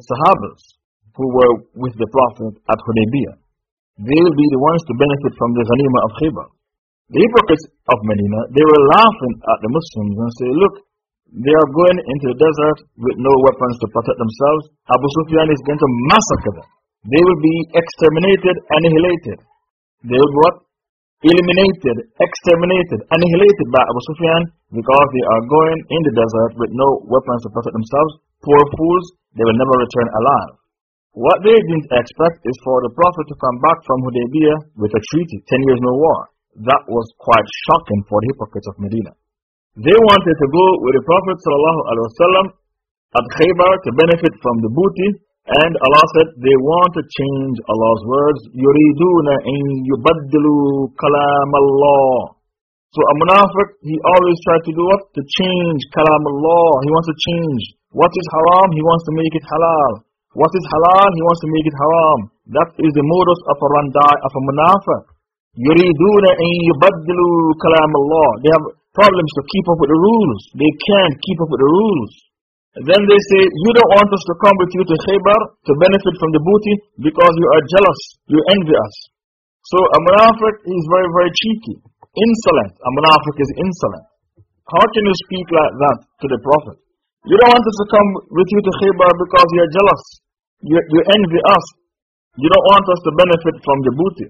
[SPEAKER 2] Sahabas who were with the Prophet at Hudaybiyah they will be the ones to benefit from the ghanima of Khaybar. The hypocrites of Medina, they were laughing at the Muslims and say, look, they are going into the desert with no weapons to protect themselves. Abu Sufyan is going to massacre them. They will be exterminated, annihilated. They will be what? Eliminated, exterminated, annihilated by Abu Sufyan because they are going in the desert with no weapons to protect themselves. Poor fools, they will never return alive. What they didn't expect is for the Prophet to come back from Hudaybiyah with a treaty, 10 years no war. That was quite shocking for the hypocrites of Medina. They wanted to go with the Prophet ﷺ at Khaybar to benefit from the booty, and Allah said they want to change Allah's words. يُرِيدُونَ أَن يُبَدِّلُوا كَلَامَ اللَّهِ So a munafiq, he always tries to do what? To change kalam Allah. He wants to change. What is haram, he wants to make it halal. What is halal, he wants to make it haram. That is the modus operandi of a munafiq. يُرِيدُونَ أَن يُبَدِّلُوا كَلَامَ اللَّهِ They have problems to keep up with the rules. They can't keep up with the rules. then they say, You don't want us to come with you to Khaybar to benefit from the booty because you are jealous, you envy us. So a munafiq is very, very cheeky, insolent. A munafiq is insolent. How can you speak like that to the Prophet? You don't want us to come with you to Khaybar because you are jealous. You, you envy us. You don't want us to benefit from the booty.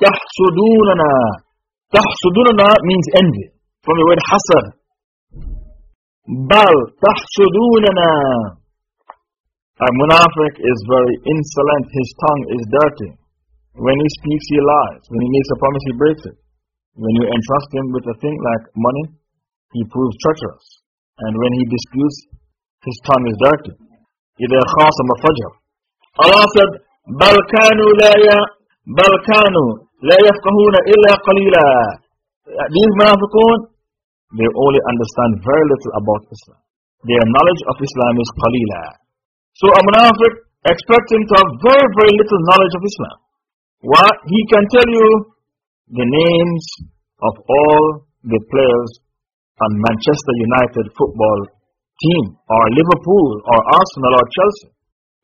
[SPEAKER 2] تحسدوننا تحسدوننا means envy from the word hasad bal تحسدوننا a munafiq is very insolent his tongue is dirty when he speaks he lies when he makes a promise he breaks it when you entrust him with a thing like money he proves treacherous and when he disputes his tongue is dirty إذا خاصم فجر Allah said بل كانوا لا بل كانوا لا يفقهون إلا قليلا These munafiqun, they only understand very little about Islam. Their knowledge of Islam is qalila. So a munafiq expects him to have very, very little knowledge of Islam. What? He can tell you the names of all the players on Manchester United football team, or Liverpool, or Arsenal, or Chelsea.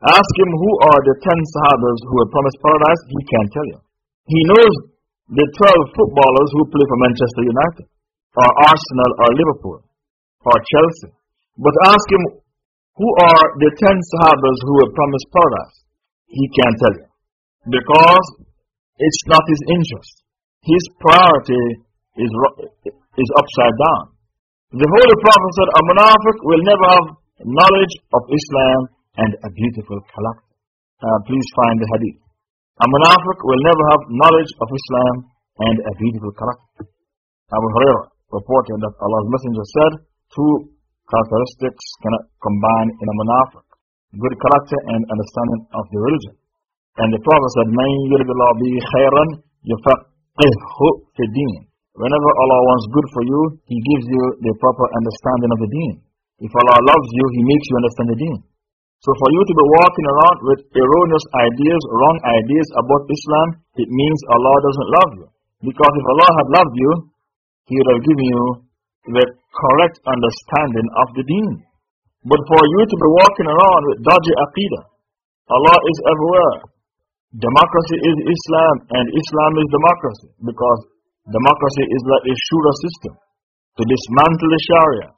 [SPEAKER 2] Ask him who are the 10 Sahabas who were promised paradise, he can't tell you. He knows the 12 footballers who play for Manchester United, or Arsenal, or Liverpool, or Chelsea. But ask him who are the 10 Sahabas who were promised paradise, he can't tell you. Because it's not his interest. His priority is, is upside down. The Holy Prophet said, A munafiq will never have knowledge of Islam and a beautiful character. Uh, please find the hadith. A munafiq will never have knowledge of Islam and a beautiful character. Abu Hurairah reported that Allah's Messenger said, Two characteristics cannot combine in a munafiq good character and understanding of the religion. And the Prophet said, Man yuridullah bi khairan yufaqihhu fi deen. Whenever Allah wants good for you, He gives you the proper understanding of the deen. If Allah loves you, He makes you understand the deen. So for you to be walking around with erroneous ideas, wrong ideas about Islam, it means Allah doesn't love you. Because if Allah had loved you, He would have given you the correct understanding of the deen. But for you to be walking around with dodgy aqidah, Allah is everywhere. Democracy is Islam and Islam is democracy because democracy is like a shura system. To dismantle the Sharia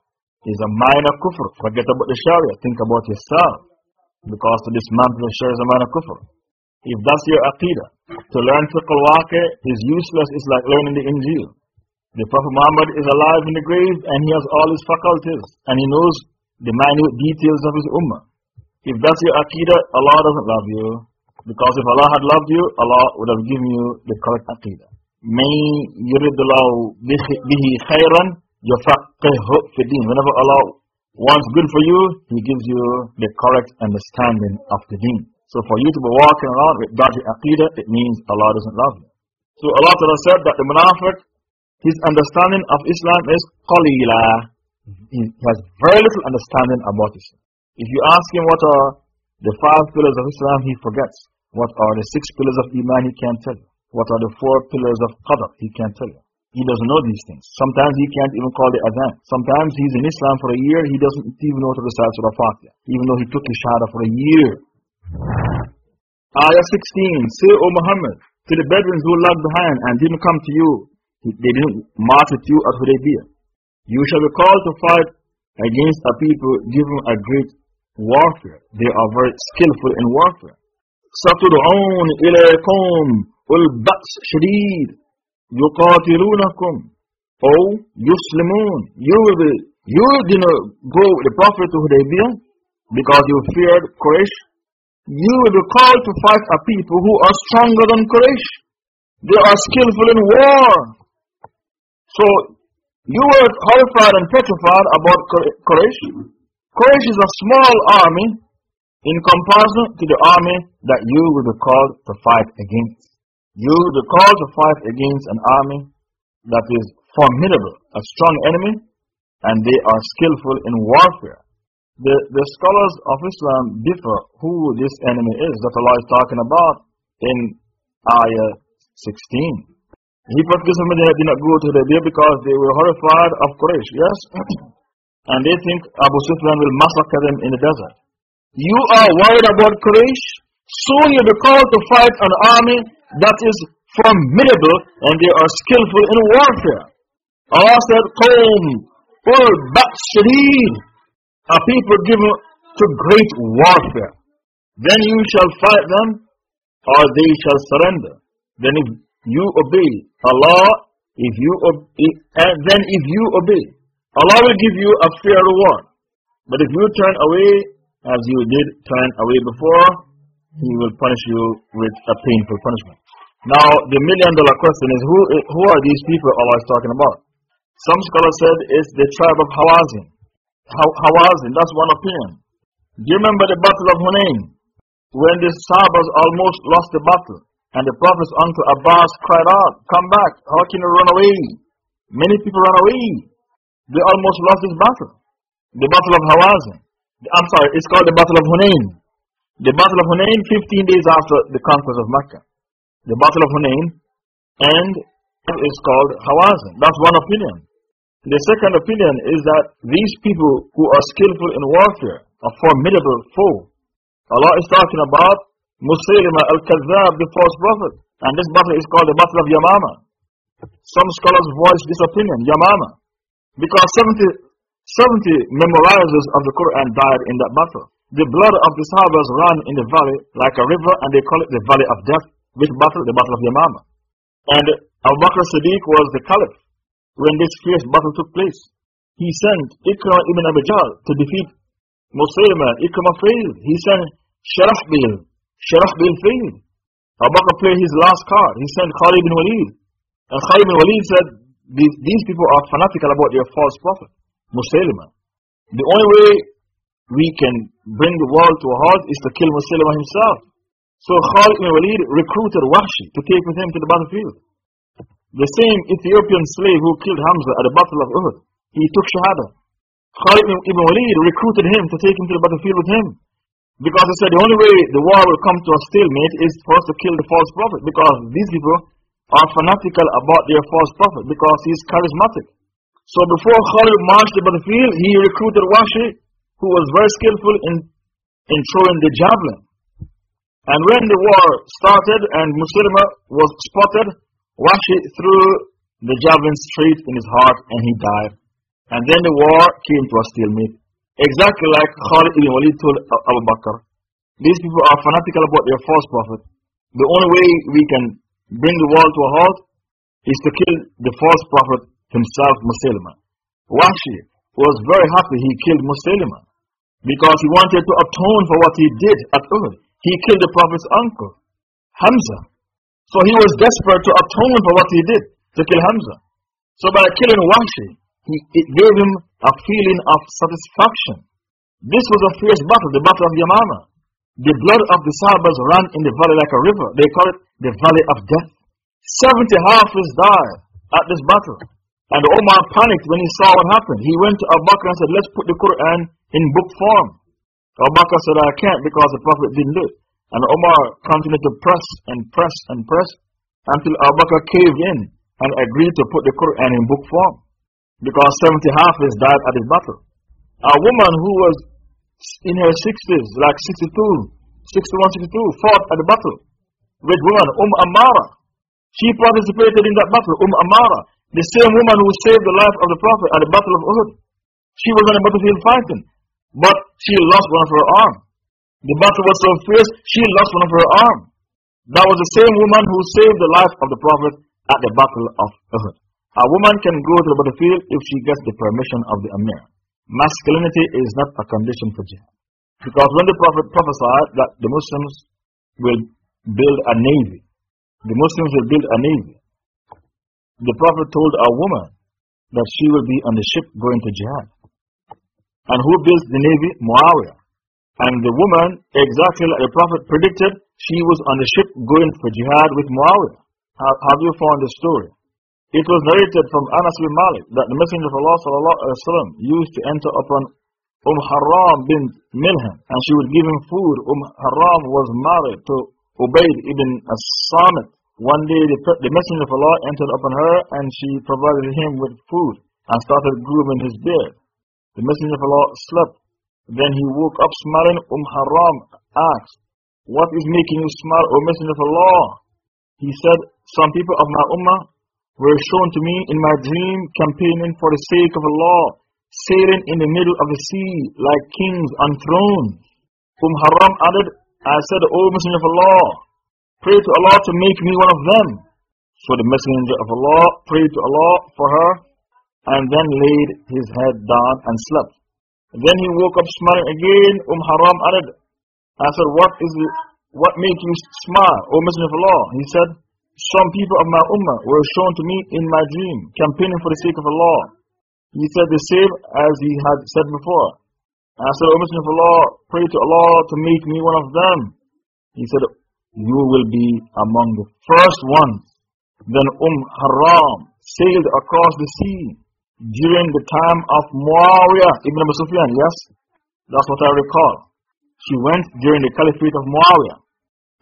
[SPEAKER 2] is a minor kufr. Forget about the Sharia, think about yourself. Because to dismantle the Sharia is a minor kufr. If that's your aqidah, to learn fiqh al is useless, it's like learning the Injil. The Prophet Muhammad is alive in the grave and he has all his faculties and he knows the minute details of his ummah. If that's your aqidah, Allah doesn't love you. Because if Allah had loved you, Allah would have given you the correct aqidah. May yuridullahu bihi khayran yafaqihhu fi deen. Whenever Allah wants good for you, He gives you the correct understanding of the deen. So for you to be walking around with dodgy aqidah, it means Allah doesn't love you. So Allah Ta'ala said that the munafiq, his understanding of Islam is qalila. He has very little understanding about Islam. If you ask him what are the five pillars of Islam, he forgets. What are the six pillars of Iman, he can't tell you What are the four pillars of Qadr, he can't tell you. He doesn't know these things. Sometimes he can't even call the adhan. Sometimes he's in Islam for a year, he doesn't even know to recite Surah Fatiha, even though he took his Shahada for a year. Ayah 16 Say, O Muhammad, to the Bedouins who lagged behind and didn't come to you, they didn't march with you at Hudaybiyah. You shall be called to fight against a people given a great warfare. They are very skillful in warfare. ستدعون إلى قوم والبأس شديد يقاتلونكم أو يسلمون You will be, you didn't go with the Prophet to Hudaybiyah because you feared Quraysh. You will be called to fight a people who are stronger than Quraysh. They are skillful in war. So you were horrified and petrified about Quraysh. Quraysh is a small army in comparison to the army that you will be called to fight against. You called to fight against an army that is formidable, a strong enemy, and they are skillful in warfare. The, the scholars of Islam differ who this enemy is that Allah is talking about in Ayah 16. He Prophet did not go to Hudaybiyah because they were horrified of Quraysh, yes? and they think Abu Sufyan will massacre them in the desert. You are worried about Quraysh? Soon you'll be called to fight an army that is formidable and they are skillful in warfare. Allah said, Qawm, ul shadid, a people given to great warfare. Then you shall fight them or they shall surrender. Then if you obey Allah, if you and eh, then if you obey, Allah will give you a fair reward. But if you turn away as you did turn away before, He will punish you with a painful punishment. Now, the million dollar question is who, who are these people Allah is talking about? Some scholars said it's the tribe of Hawazin. Hawazin, that's one opinion. Do you remember the battle of Hunain? When the Sahabas almost lost the battle, and the Prophet's uncle Abbas cried out, Come back, how can you run away? Many people ran away. They almost lost this battle. The battle of Hawazin. I'm sorry, it's called the battle of Hunain. The battle of Hunain, 15 days after the conquest of Mecca. The battle of Hunain, and it's called Hawazin. That's one opinion. The second opinion is that these people who are skillful in warfare, a formidable foe. Allah is talking about Musaylima al-Kadhab, the false prophet. And this battle is called the Battle of Yamama. Some scholars voice this opinion, Yamama. Because 70, 70 memorizers of the Quran died in that battle. The blood of the Sahabas ran in the valley like a river and they call it the Valley of Death. Which battle? The Battle of Yamama. And Abu Bakr Siddiq was the caliph when this fierce battle took place. He sent Ikra ibn Abi Jahl to defeat Musaylima. Ikra failed. He sent Sharahbil. Sharahbil failed. Abu Bakr played his last card. He sent Khalid ibn Walid. And Khalid ibn Walid said, these, these people are fanatical about their false prophet, Musaylima. The only way we can bring the world to a halt is to kill Musaylima himself. So Khalid ibn Walid recruited Wahshi to take with him to the battlefield. The same Ethiopian slave who killed Hamza at the Battle of Uhud, he took Shahada. Khalid ibn Walid recruited him to take him to the battlefield with him. Because he said the only way the war will come to a stalemate is for us to kill the false prophet. Because these people are fanatical about their false prophet because he is charismatic. So before Khalid marched to the battlefield, he recruited Washi, who was very skillful in, in throwing the javelin. And when the war started and Musaylima was spotted, Washi threw the javelin straight in his heart and he died. And then the war came to a stalemate. Exactly like Khalid ibn Walid told Abu Bakr. These people are fanatical about their false prophet. The only way we can bring the war to a halt is to kill the false prophet himself, Musaylima. Washi was very happy he killed Musaylima because he wanted to atone for what he did at Uhud. He killed the prophet's uncle, Hamza. So he was desperate to atone for what he did to kill Hamza. So by killing Washi, he, it gave him a feeling of satisfaction. This was a fierce battle, the battle of Yamama. The blood of the Sahabas ran in the valley like a river. They call it the valley of death. 70 Hafiz died at this battle. And Omar panicked when he saw what happened. He went to Abu Bakr and said, Let's put the Quran in book form. Abu Bakr said, I can't because the Prophet didn't do it. And Omar continued to press and press and press until Abu Bakr caved in and agreed to put the Quran in book form because 70 half Hafiz died at this battle. A woman who was in her 60s, like 62, 61, 62, fought at the battle with woman, Umm Ammara. She participated in that battle, Umm Ammara, the same woman who saved the life of the Prophet at the battle of Uhud. She was on the battlefield fighting, but she lost one of her arms. The battle was so fierce, she lost one of her arms. That was the same woman who saved the life of the Prophet at the battle of Uhud. A woman can go to the battlefield if she gets the permission of the Amir. Masculinity is not a condition for jihad. Because when the Prophet prophesied that the Muslims will build a navy, the Muslims will build a navy, the Prophet told a woman that she will be on the ship going to jihad. And who built the navy? Muawiyah. And the woman, exactly like the Prophet predicted, she was on the ship going for jihad with Muawiyah. Have you found the story? It was narrated from Anas bin Malik that the Messenger of Allah وسلم, used to enter upon Umm Haram bint Milham and she would give him food. Umm Haram was married to Ubaid ibn as-Samit. One day the, the Messenger of Allah entered upon her and she provided him with food and started grooming his beard. The Messenger of Allah slept. Then he woke up smiling. Umm Haram asked, What is making you smile, O Messenger of Allah? He said, Some people of my ummah were shown to me in my dream campaigning for the sake of Allah, sailing in the middle of the sea like kings on thrones. Umm Haram added, I said, O Messenger of Allah, pray to Allah to make me one of them. So the Messenger of Allah prayed to Allah for her and then laid his head down and slept. Then he woke up smiling again. Umm Haram added, I said, What is it? What make you smile, O Messenger of Allah? He said, Some people of my ummah were shown to me in my dream, campaigning for the sake of Allah. He said the same as he had said before. I said, O Messenger of Allah, pray to Allah to make me one of them. He said, You will be among the first ones. Then Umm Haram sailed across the sea during the time of Muawiyah ibn Abu Sufyan, yes? That's what I recall. She went during the caliphate of Muawiyah.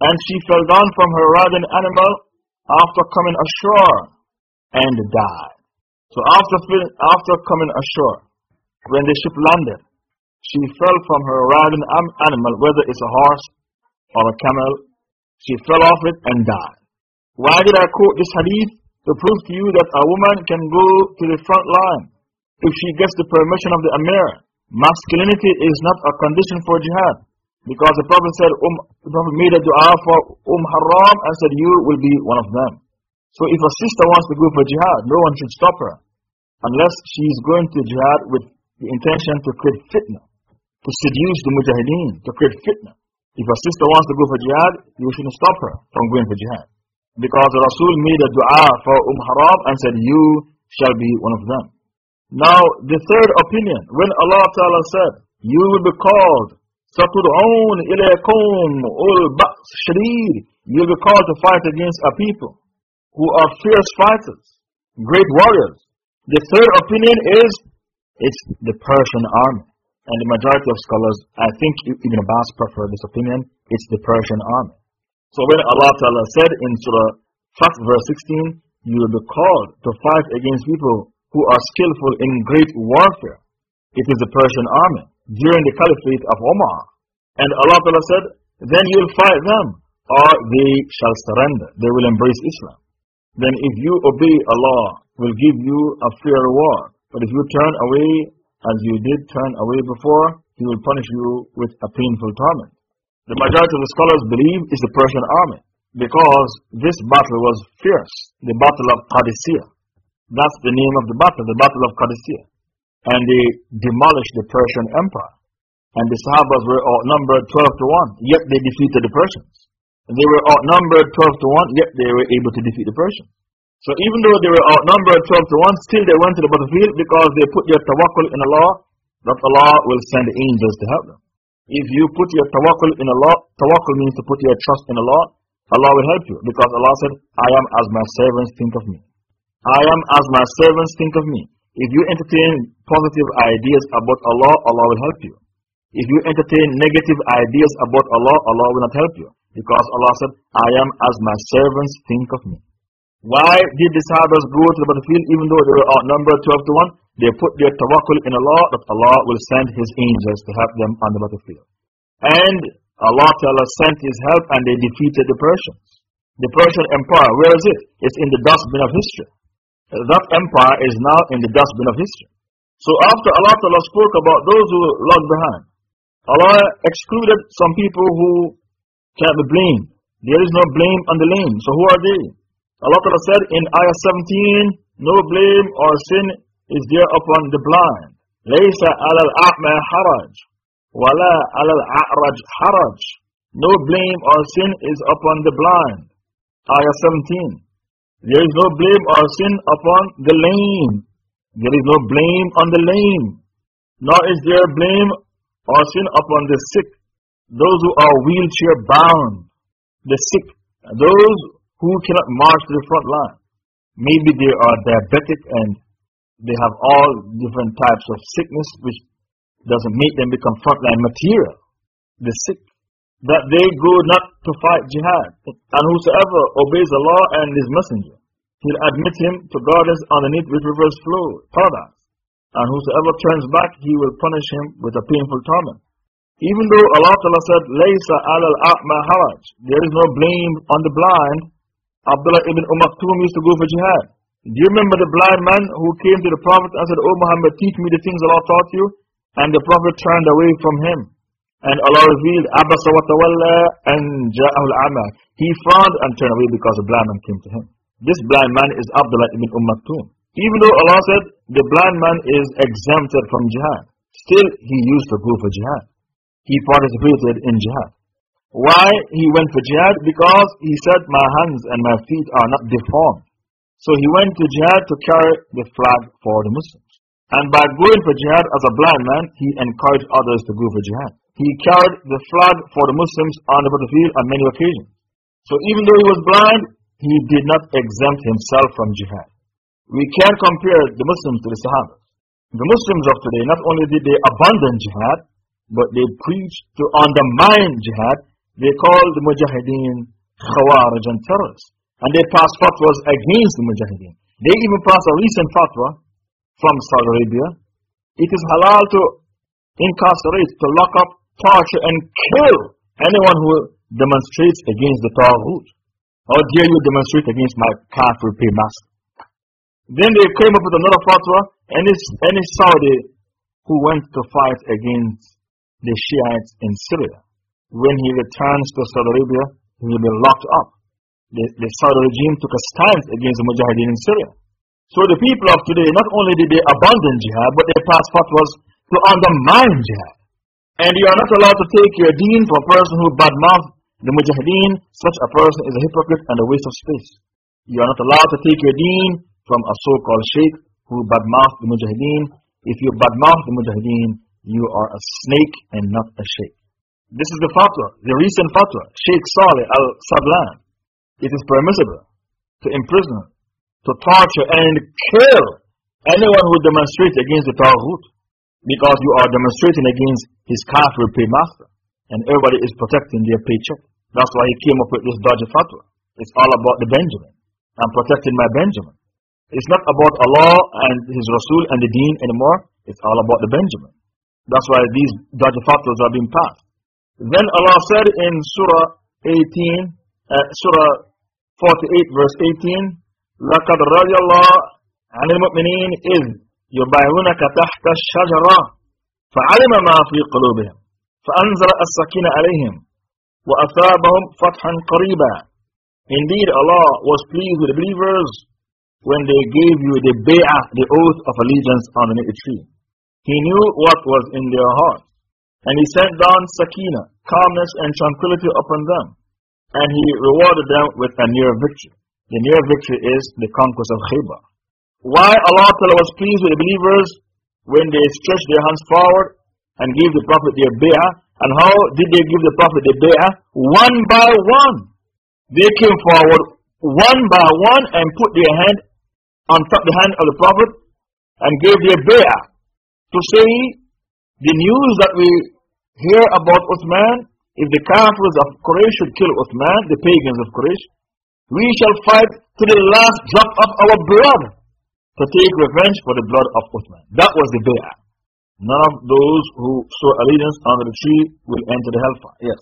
[SPEAKER 2] And she fell down from her riding animal after coming ashore and died. So after, after coming ashore, when the ship landed, she fell from her riding animal, whether it's a horse or a camel, she fell off it and died. Why did I quote this hadith? To prove to you that a woman can go to the front line if she gets the permission of the Amir. Masculinity is not a condition for jihad. Because the Prophet said, um, the Prophet made a dua for Umm Haram and said, You will be one of them. So if a sister wants to go for jihad, no one should stop her. Unless she is going to jihad with the intention to create fitna, to seduce the mujahideen, to create fitna. If a sister wants to go for jihad, you shouldn't stop her from going for jihad. Because Rasul made a dua for Umm Haram and said, You shall be one of them. Now, the third opinion, when Allah Ta'ala said, You will be called, Satud'un ilaykum ul ba's. You will be called to fight against a people who are fierce fighters, great warriors. The third opinion is it's the Persian army. And the majority of scholars, I think Ibn Abbas preferred this opinion, it's the Persian army. So when Allah Ta'ala said in Surah Fath verse 16, you will be called to fight against people who are skillful in great warfare. It is the Persian army during the caliphate of Omar. And Allah Ta'ala said, then you will fight them or they shall surrender. They will embrace Islam. Then if you obey Allah, will give you a fair reward. But if you turn away as you did turn away before, He will punish you with a painful torment. The majority of the scholars believe it's the Persian army because this battle was fierce, the Battle of Qadisiyah. That's the name of the battle, the Battle of Qadisiyah. And they demolished the Persian Empire. And the Sahabas were outnumbered 12 to 1, yet they defeated the Persians. They were outnumbered 12 to 1, yet they were able to defeat the Persians. So even though they were outnumbered 12 to 1, still they went to the battlefield because they put their tawakkul in Allah, that Allah will send angels to help them. If you put your tawakkul in Allah, tawakkul means to put your trust in Allah, Allah will help you. Because Allah said, I am as my servants think of me. I am as my servants think of me. If you entertain positive ideas about Allah, Allah will help you. If you entertain negative ideas about Allah, Allah will not help you. Because Allah said, I am as my servants think of me. Why did the Sahabas go to the battlefield even though they were outnumbered 12 to 1? They put their tawakkul in Allah that Allah will send His angels to help them on the battlefield. And Allah Ta'ala sent His help and they defeated the Persians. The Persian Empire, where is it? It's in the dustbin of history. That empire is now in the dustbin of history. So after Allah Ta'ala spoke about those who lag behind, Allah excluded some people who can't be blamed. There is no blame on the lame. So who are they? Allah Ta'ala said in Ayah 17, no blame or sin is there upon the blind. ليس على الأعمى حرج ولا على الأعرج حرج No blame or sin is upon the blind. Ayah 17. There is no blame or sin upon the lame. There is no blame on the lame. Nor is there blame or sin upon the sick. Those who are wheelchair bound. The sick. Those who cannot march to the front line. Maybe they are diabetic and they have all different types of sickness which doesn't make them become frontline material. The sick. That they go not to fight jihad. And whosoever obeys Allah and His Messenger, He'll admit him to gardens underneath which rivers flow, paradise. And whosoever turns back, He will punish him with a painful torment. Even though Allah Ta'ala said, Laysa al a'ma haraj, there is no blame on the blind, Abdullah ibn Umaktum used to go for jihad. Do you remember the blind man who came to the Prophet and said, Oh Muhammad, teach me the things Allah taught you? And the Prophet turned away from him. And Allah revealed, Abasa wa tawalla and ja'ahul ama. He frowned and turned away because the blind man came to him. This blind man is Abdullah ibn Umm Maktoum. Even though Allah said the blind man is exempted from jihad, still he used to go for jihad. He participated in jihad. Why he went for jihad? Because he said, My hands and my feet are not deformed. So he went to jihad to carry the flag for the Muslims. And by going for jihad as a blind man, he encouraged others to go for jihad. He carried the flag for the Muslims on the battlefield on many occasions. So even though he was blind, he did not exempt himself from jihad. We can't compare the Muslims to the Sahaba. The Muslims of today, not only did they abandon jihad, but they preached to undermine jihad. They called the Mujahideen Khawarij and terrorists. And they passed fatwas against the Mujahideen. They even passed a recent fatwa from Saudi Arabia. It is halal to incarcerate, to lock up, torture, and kill anyone who demonstrates against the Taghut. How dare you demonstrate against my kafir paymaster? Then they came up with another fatwa. Any, any Saudi who went to fight against the Shiites in Syria, when he returns to Saudi Arabia, he will be locked up. The, the Saudi regime took a stance against the Mujahideen in Syria. So the people of today, not only did they abandon jihad, but their passed was to undermine jihad. And you are not allowed to take your deen from a person who badmouth the mujahideen. Such a person is a hypocrite and a waste of space. You are not allowed to take your deen from a so-called sheikh who badmouth the mujahideen. If you badmouth the mujahideen, you are a snake and not a sheikh. This is the fatwa, the recent fatwa, Sheikh Saleh al-Sadlan. It is permissible to imprison to torture and kill anyone who demonstrates against the Taghut because you are demonstrating against his kafir paymaster and everybody is protecting their paycheck. That's why he came up with this dodgy fatwa. It's all about the Benjamin. I'm protecting my Benjamin. It's not about Allah and His Rasul and the deen anymore. It's all about the Benjamin. That's why these dodgy fatwas are being passed. Then Allah said in Surah 18, uh, Surah 48 verse 18, لقد رضي الله عن المؤمنين إذ يبايعونك تحت الشجرة فعلم ما في قلوبهم فأنزل السكينة عليهم وأثابهم فتحا قريبا Indeed, Allah was pleased with the believers when they gave you the bay'ah, the oath of allegiance underneath the tree. He knew what was in their hearts. And He sent down sakina, calmness and tranquility upon them. And He rewarded them with a near victory. The near victory is the conquest of Khaybar. Why Allah was pleased with the believers when they stretched their hands forward and gave the Prophet their bay'ah. And how did they give the Prophet their bay'ah? One by one. They came forward one by one and put their hand on top the hand of the Prophet and gave their bay'ah to say the news that we hear about Uthman, if the Kafirs of Quraysh should kill Uthman, the pagans of Quraysh, we shall fight to the last drop of our blood to take revenge for the blood of Uthman. That was the bay'ah. None of those who saw allegiance under the tree will enter the hellfire. Yes.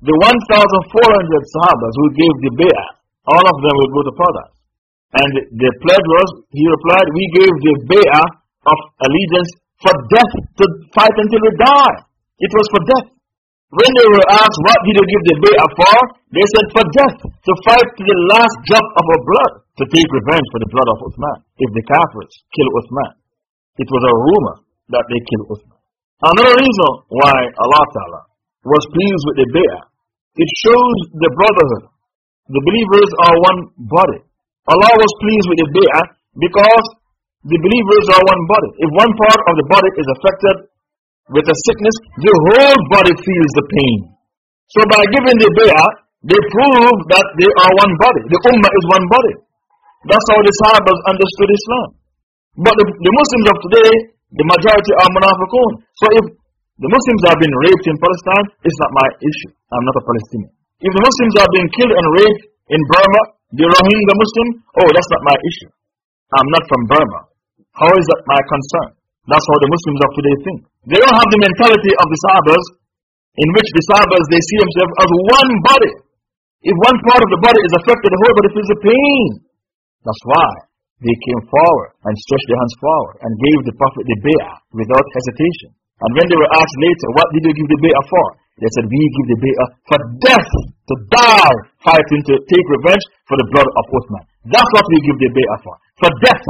[SPEAKER 2] The 1,400 Sahabas who gave the bay'ah, all of them will go to paradise. And the pledge was, he replied, we gave the bay'ah of allegiance for death to fight until we die. It was for death. When they were asked, what did you give the bay'ah for? They said, for death, to fight to the last drop of our blood, to take revenge for the blood of Uthman. If the Kafirs kill Uthman. It was a rumor that they killed Uthman. Another reason why Allah Ta'ala was pleased with the bay'ah, it shows the brotherhood. The believers are one body. Allah was pleased with the bay'ah because the believers are one body. If one part of the body is affected with a sickness, the whole body feels the pain. So by giving the bay'ah, they prove that they are one body. The ummah is one body. That's how the Sahabas understood Islam. But the, the Muslims of today, the majority are munafiqun. So if the Muslims are being raped in Palestine, it's not my issue. I'm not a Palestinian. If the Muslims are being killed and raped in Burma, the Rohingya Muslim, oh, that's not my issue. I'm not from Burma. How is that my concern? That's how the Muslims of today think. They don't have the mentality of the Sahabas, in which the Sahabas, they see themselves as one body. If one part of the body is affected, the whole body feels the pain. That's why they came forward and stretched their hands forward and gave the Prophet the bay'ah without hesitation. And when they were asked later, what did you give the bay'ah for? They said, we give the bay'ah for death, to die, fighting to take revenge for the blood of Uthman. That's what we give the bay'ah for, for death.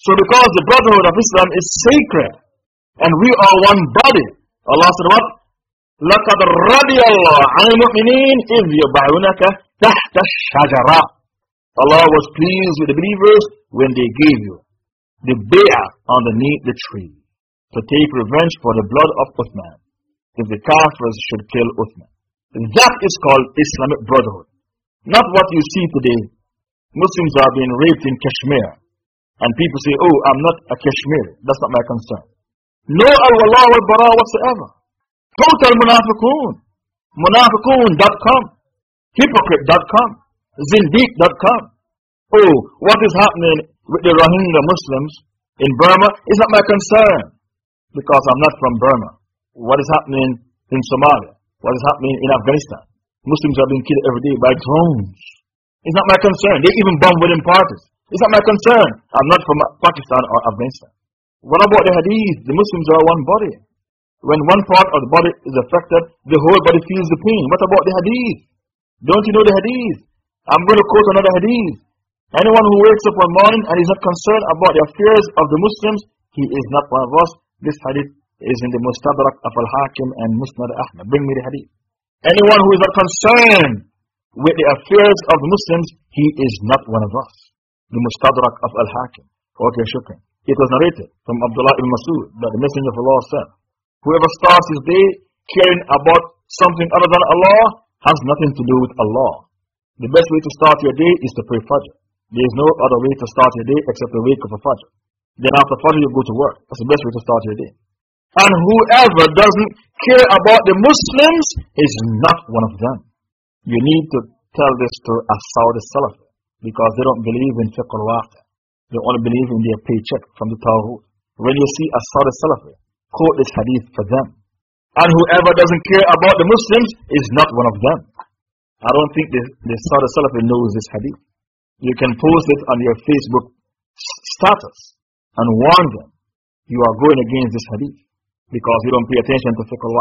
[SPEAKER 2] So because the brotherhood of Islam is sacred, and we are one body, Allah said what? لقد رضي الله عن المؤمنين إذ يبعونك تحت الشجرة Allah was pleased with the believers when they gave you the bay'ah underneath the tree to take revenge for the blood of Uthman if the Kafirs should kill Uthman. That is called Islamic brotherhood. Not what you see today. Muslims are being raped in Kashmir. And people say, oh, I'm not a Kashmiri. That's not my concern. No al-wala wal-bara whatsoever. Total munafiqun. Munafiqun.com. Hypocrite.com. Zindiq.com. Oh, what is happening with the Rohingya Muslims in Burma is not my concern. Because I'm not from Burma. What is happening in Somalia? What is happening in Afghanistan? Muslims are being killed every day by drones. It's not my concern. They even bomb within parties. It's not my concern. I'm not from Pakistan or Afghanistan. What about the hadith? The Muslims are one body. When one part of the body is affected, the whole body feels the pain. What about the hadith? Don't you know the hadith? I'm going to quote another hadith. Anyone who wakes up one morning and is not concerned about the affairs of the Muslims, he is not one of us. This hadith is in the Mustadrak of Al-Hakim and Musnad Ahmad. Bring me the hadith. Anyone who is not concerned with the affairs of the Muslims, he is not one of us. The Mustadrak of Al-Hakim. Okay, shukran. It was narrated from Abdullah ibn Masud that the Messenger of Allah said, Whoever starts his day caring about something other than Allah has nothing to do with Allah. The best way to start your day is to pray Fajr. There is no other way to start your day except to wake up for Fajr. Then after Fajr, you go to work. That's the best way to start your day. And whoever doesn't care about the Muslims is not one of them. You need to tell this to a Saudi Salafi because they don't believe in fiqh al They only believe in their paycheck from the Tawhid. When you see a Saudi Salafi, quote this hadith for them. And whoever doesn't care about the Muslims is not one of them. I don't think the, the Saudi Salafi knows this hadith. You can post it on your Facebook status and warn them you are going against this hadith because you don't pay attention to fiqh al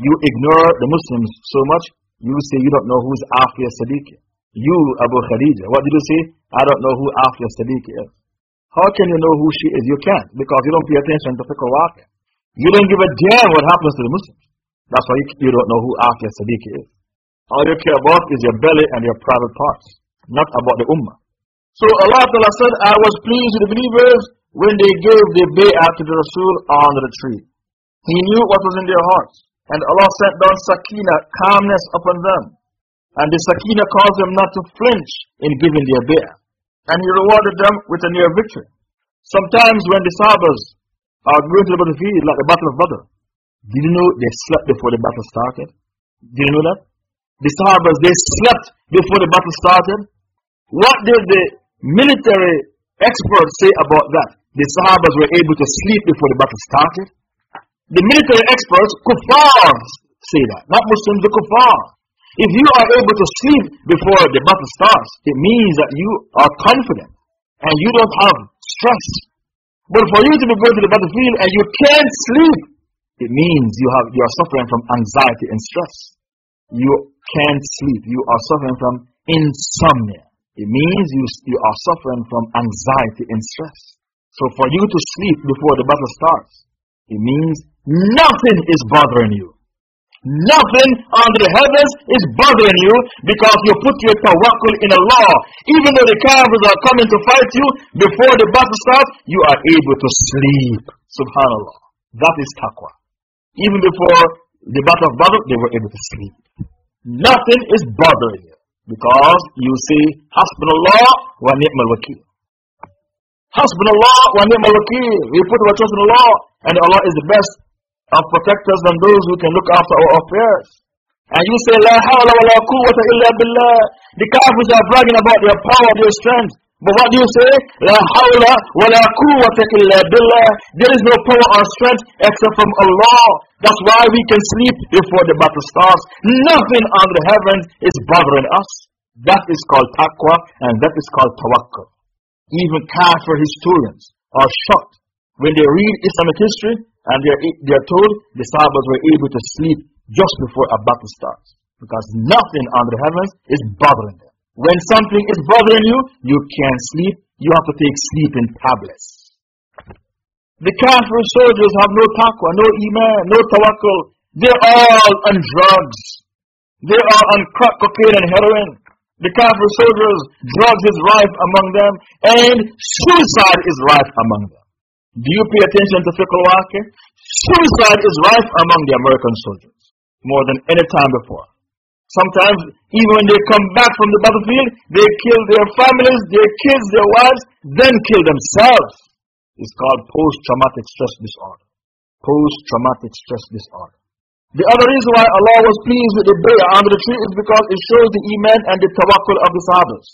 [SPEAKER 2] You ignore the Muslims so much, you say you don't know who's Aafia Siddiqui. You, Abu Khadija, what did you say? I don't know who Aafia Siddiqui is. How can you know who she is? You can't because you don't pay attention to fiqh al You don't give a damn what happens to the Muslims. That's why you, you don't know who Aafia Siddiqui is. All you care about is your belly and your private parts, not about the Ummah. So Allah said, I was pleased with the believers when they gave the bay'ah to the Rasul under the tree. He knew what was in their hearts. And Allah sent down sakina, calmness upon them. And the sakina caused them not to flinch in giving their bay'ah. And He rewarded them with a near victory. Sometimes when the Sahabas are going to the battlefield, like the Battle of Badr, did you know they slept before the battle started? Did you know that? The Sahabas, they slept before the battle started. What did the military experts say about that? The Sahabas were able to sleep before the battle started. The military experts, kuffar, say that. Not Muslims, the kuffar. If you are able to sleep before the battle starts, it means that you are confident and you don't have stress. But for you to be going to the battlefield and you can't sleep, it means you, have, you are suffering from anxiety and stress. You can't sleep. You are suffering from insomnia. It means you, you are suffering from anxiety and stress. So for you to sleep before the battle starts, it means nothing is bothering you. Nothing under the heavens is bothering you because you put your tawakkul in Allah. Even though the Kafirs are coming to fight you before the battle starts, you are able to sleep. Subhanallah. That is taqwa. Even before the battle of Badr, they were able to sleep. Nothing is bothering you because you say, Hasbunallah wa ni'mal wakil. Hasbunallah wa ni'mal wakil. We put our trust in Allah and Allah is the best of protectors and those who can look after our affairs. And you say, La hawla wa la quwwata illa billah. The Kafirs are bragging about their power, their strength. But what do you say? La hawla wa la quwwata illa billah. There is no power or strength except from Allah. That's why we can sleep before the battle starts. Nothing under the heavens is bothering us. That is called taqwa and that is called tawakkul. Even kafir historians are shocked when they read Islamic history and they are, they are told the Sahabas were able to sleep just before a battle starts. Because nothing under the heavens is bothering them. When something is bothering you, you can't sleep. You have to take sleeping tablets. The Kafir soldiers have no taqwa, no iman, no tawakkul. They're all on drugs. They are on crack cocaine and heroin. The Kafir soldiers, drugs is rife among them, and suicide is rife among them. Do you pay attention to fiqh al Suicide is rife among the American soldiers more than any time before. Sometimes, even when they come back from the battlefield, they kill their families, their kids, their wives, then kill themselves. It's called post traumatic stress disorder. Post traumatic stress disorder. The other reason why Allah was pleased with the bay'ah under the tree is because it shows the iman and the tawakkul of the Sahabas.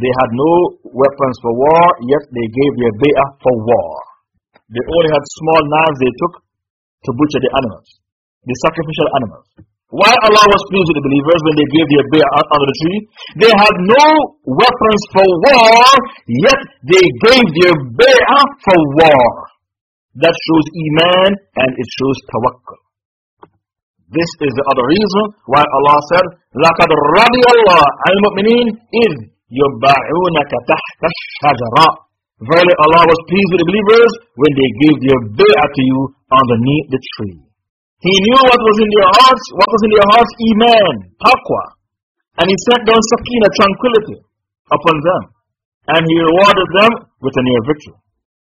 [SPEAKER 2] They had no weapons for war, yet they gave their bay'ah for war. They only had small knives they took to butcher the animals, the sacrificial animals. Why Allah was pleased with the believers when they gave their bay'ah under the tree, they had no weapons for war, yet they gave their bay'ah for war. That shows Iman and it shows Tawakkul. This is the other reason why Allah said, لَقَدْ رَضِيَ اللَّهُ عَنِ إِذْ يُبَّعُونَكَ تَحْتَ الشَّجَرَةِ Verily Allah was pleased with the believers when they gave their bay'ah to you underneath the tree. He knew what was in their hearts, what was in their hearts, Iman, Taqwa. And He sent down Sakina, tranquility, upon them. And He rewarded them with a near victory.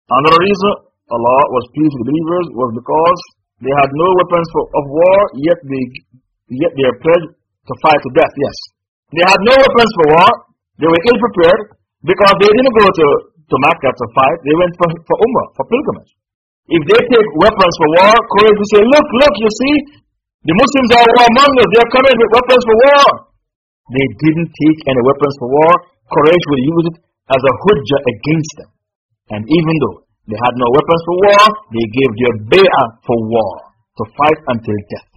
[SPEAKER 2] Another reason Allah was pleased with the believers was because they had no weapons for, of war, yet they, yet they are pledged to fight to death, yes. They had no weapons for war, they were ill prepared because they didn't go to to Mecca to fight, they went for, for Umrah, for pilgrimage. If they take weapons for war, Quraysh will say, Look, look, you see, the Muslims are among us, they are coming with weapons for war. They didn't take any weapons for war. Quraysh will use it as a hujjah against them. And even though they had no weapons for war, they gave their bay'ah for war, to fight until death.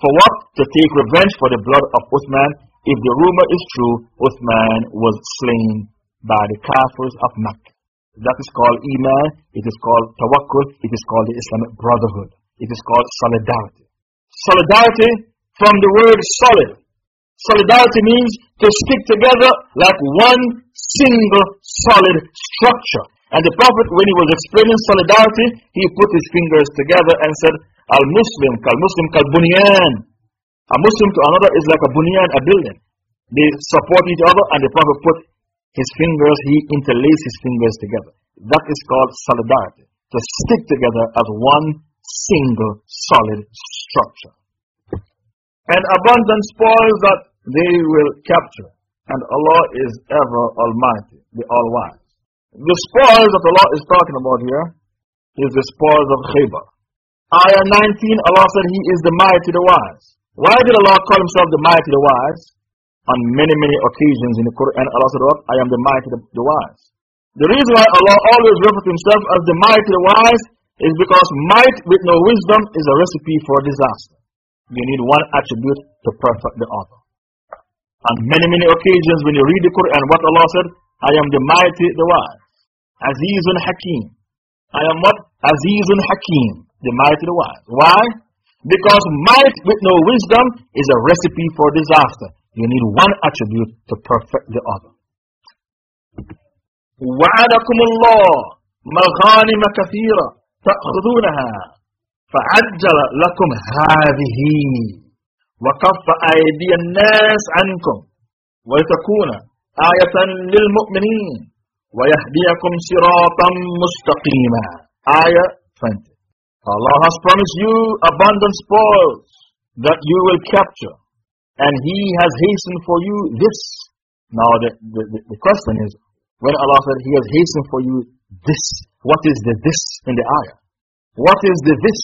[SPEAKER 2] For what? To take revenge for the blood of Uthman. If the rumor is true, Uthman was slain by the Kafirs of Makkah. That is called Iman, it is called Tawakkul, it is called the Islamic Brotherhood, it is called solidarity. Solidarity from the word solid. Solidarity means to stick together like one single solid structure. And the Prophet, when he was explaining solidarity, he put his fingers together and said, Al Muslim, Kal Muslim, Kal Bunyan. A Muslim to another is like a bunyan, a building. They support each other, and the Prophet put his fingers, he interlaced his fingers together. That is called solidarity. To stick together as one single solid structure. And abundant spoils that they will capture. And Allah is ever Almighty, the All Wise. The spoils that Allah is talking about here is the spoils of Khaybar. Ayah 19, Allah said He is the mighty, the wise. Why did Allah call Himself the mighty, the wise? On many, many occasions in the Quran, Allah said, I am the mighty, the, the wise. The reason why Allah always refers to Himself as the mighty, the wise, is because might with no wisdom is a recipe for disaster. You need one attribute to perfect the other. On many, many occasions when you read the Quran, what Allah said, I am the mighty, the wise. Azizun Hakim. I am what? Azizun Hakim, the mighty the wise. Why? Because might with no wisdom is a recipe for disaster. You need one attribute to perfect the other. وعدكم الله مغانم كثيرة تأخذونها فعجل لكم هذه وكف أيدي الناس عنكم ولتكون آية للمؤمنين ويهديكم صراطا مستقيما آية 20 Allah has promised you abundant spoils that you will capture and He has hastened for you this. Now the, the, the question is, when Allah said He has hastened for you this, what is the this in the ayah? What is the this?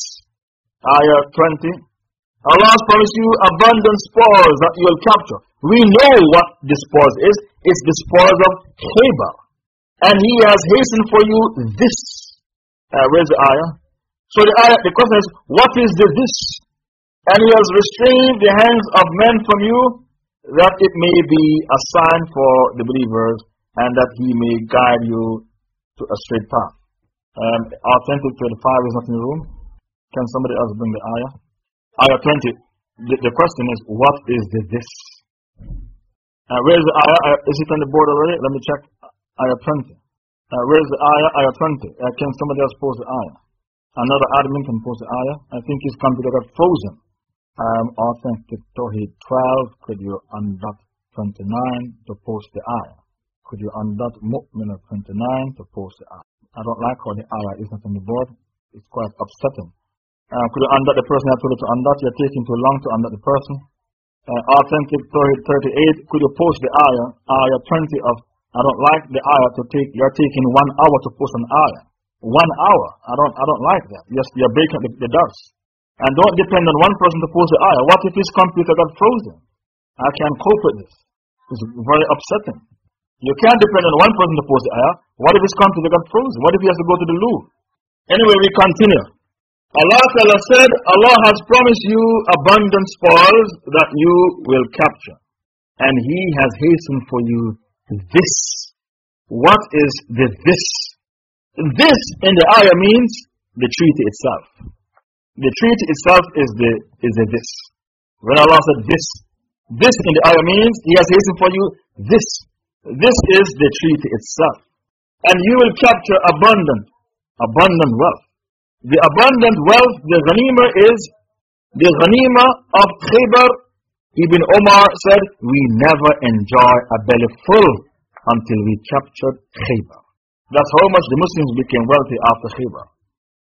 [SPEAKER 2] Ayah 20. Allah has promised you abundant spoils that you will capture. We know what the spoils is. It's the spoils of Khaybar. And He has hastened for you this. Uh, where's the ayah? So the ayah, the question is, what is the this? And He has restrained the hands of men from you that it may be a sign for the believers and that He may guide you to a straight path. Um, authentic 25 is not in the room. Can somebody else bring the ayah? Ayah 20. The, the question is, what is the this? Uh, where's the ayah? Uh, is it on the board already? Let me check. Ayah 20. Uh, where's the ayah? Ayah 20. Uh, can somebody else post the ayah? Another admin can post the ayah. I think his computer got frozen. Um, authentic Tawheed 12. Could you undot 29 to post the ayah? Could you undot Mu'minah 29 to post the ayah? I don't like how the ayah is not on the board. It's quite upsetting. Uh, could you undot the person I told you to undot? You're taking too long to undot the person. Uh, authentic 38. Could you post the ayah? Ayah 20 of, I don't like the ayah to take, you're taking one hour to post an ayah. One hour. I don't, I don't like that. Yes, you're breaking the, the dust. And don't depend on one person to post the ayah. What if his computer got frozen? I can't cope with this. It's very upsetting. You can't depend on one person to post the ayah. What if his computer got frozen? What if he has to go to the loo? Anyway, we continue. Allah Ta'ala said, Allah has promised you abundant spoils that you will capture. And He has hastened for you this. What is the this? This in the ayah means the treaty itself. The treaty itself is the, is the this. When Allah said this, this in the ayah means He has hastened for you this. This is the treaty itself. And you will capture abundant, abundant wealth. The abundant wealth, the ghanima is the ghanima of Khaybar. Ibn Omar said, We never enjoy a belly full until we captured Khaybar. That's how much the Muslims became wealthy after Khaybar.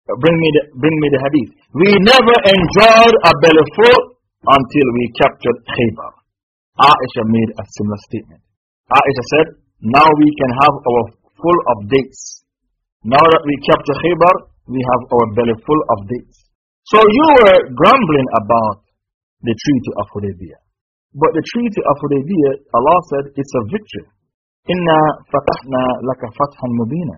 [SPEAKER 2] Bring me the, bring me the hadith. We never enjoyed a belly full until we captured Khaybar. Aisha made a similar statement. Aisha said, Now we can have our full of dates. Now that we capture Khaybar, we have our belly full of dates. So you were grumbling about the treaty of Hudaybiyah. But the treaty of Hudaybiyah, Allah said, it's a victory. Inna fatahna laka fathan mubina.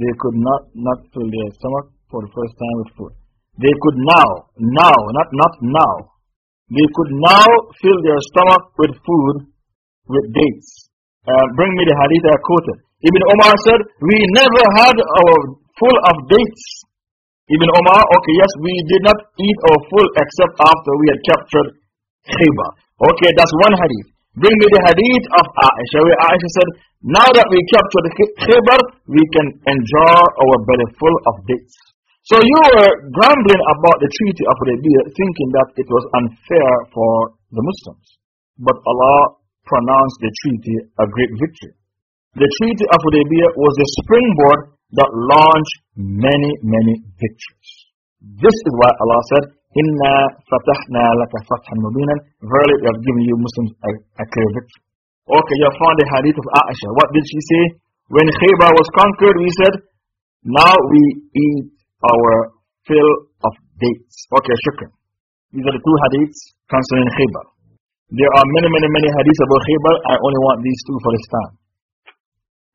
[SPEAKER 2] They could not, not fill their stomach for the first time with food. They could now, now, not, not now. They could now fill their stomach with food with dates. Uh, bring me the hadith I quoted. Ibn Omar said, We never had our full of dates. Ibn Omar, okay, yes, we did not eat our full except after we had captured Khaybar. Okay, that's one hadith. Bring me the hadith of Aisha, where Aisha said, Now that we captured Khaybar, we can enjoy our belly full of dates. So you were grumbling about the treaty of Hudaybiyah, thinking that it was unfair for the Muslims. But Allah pronounced the treaty a great victory. The treaty of Hudaybiyah was the springboard that launched many, many victories. This is why Allah said, Inna fatahna laka fathan mubinan. Verily, we have given you Muslims a, a clear victory. Okay, you found the hadith of Aisha. What did she say? When Khaybar was conquered, we said, Now we eat our fill of dates. Okay, shukran. These are the two hadiths concerning Khaybar. There are many, many, many hadiths about Khaybar. I only want these two for this time.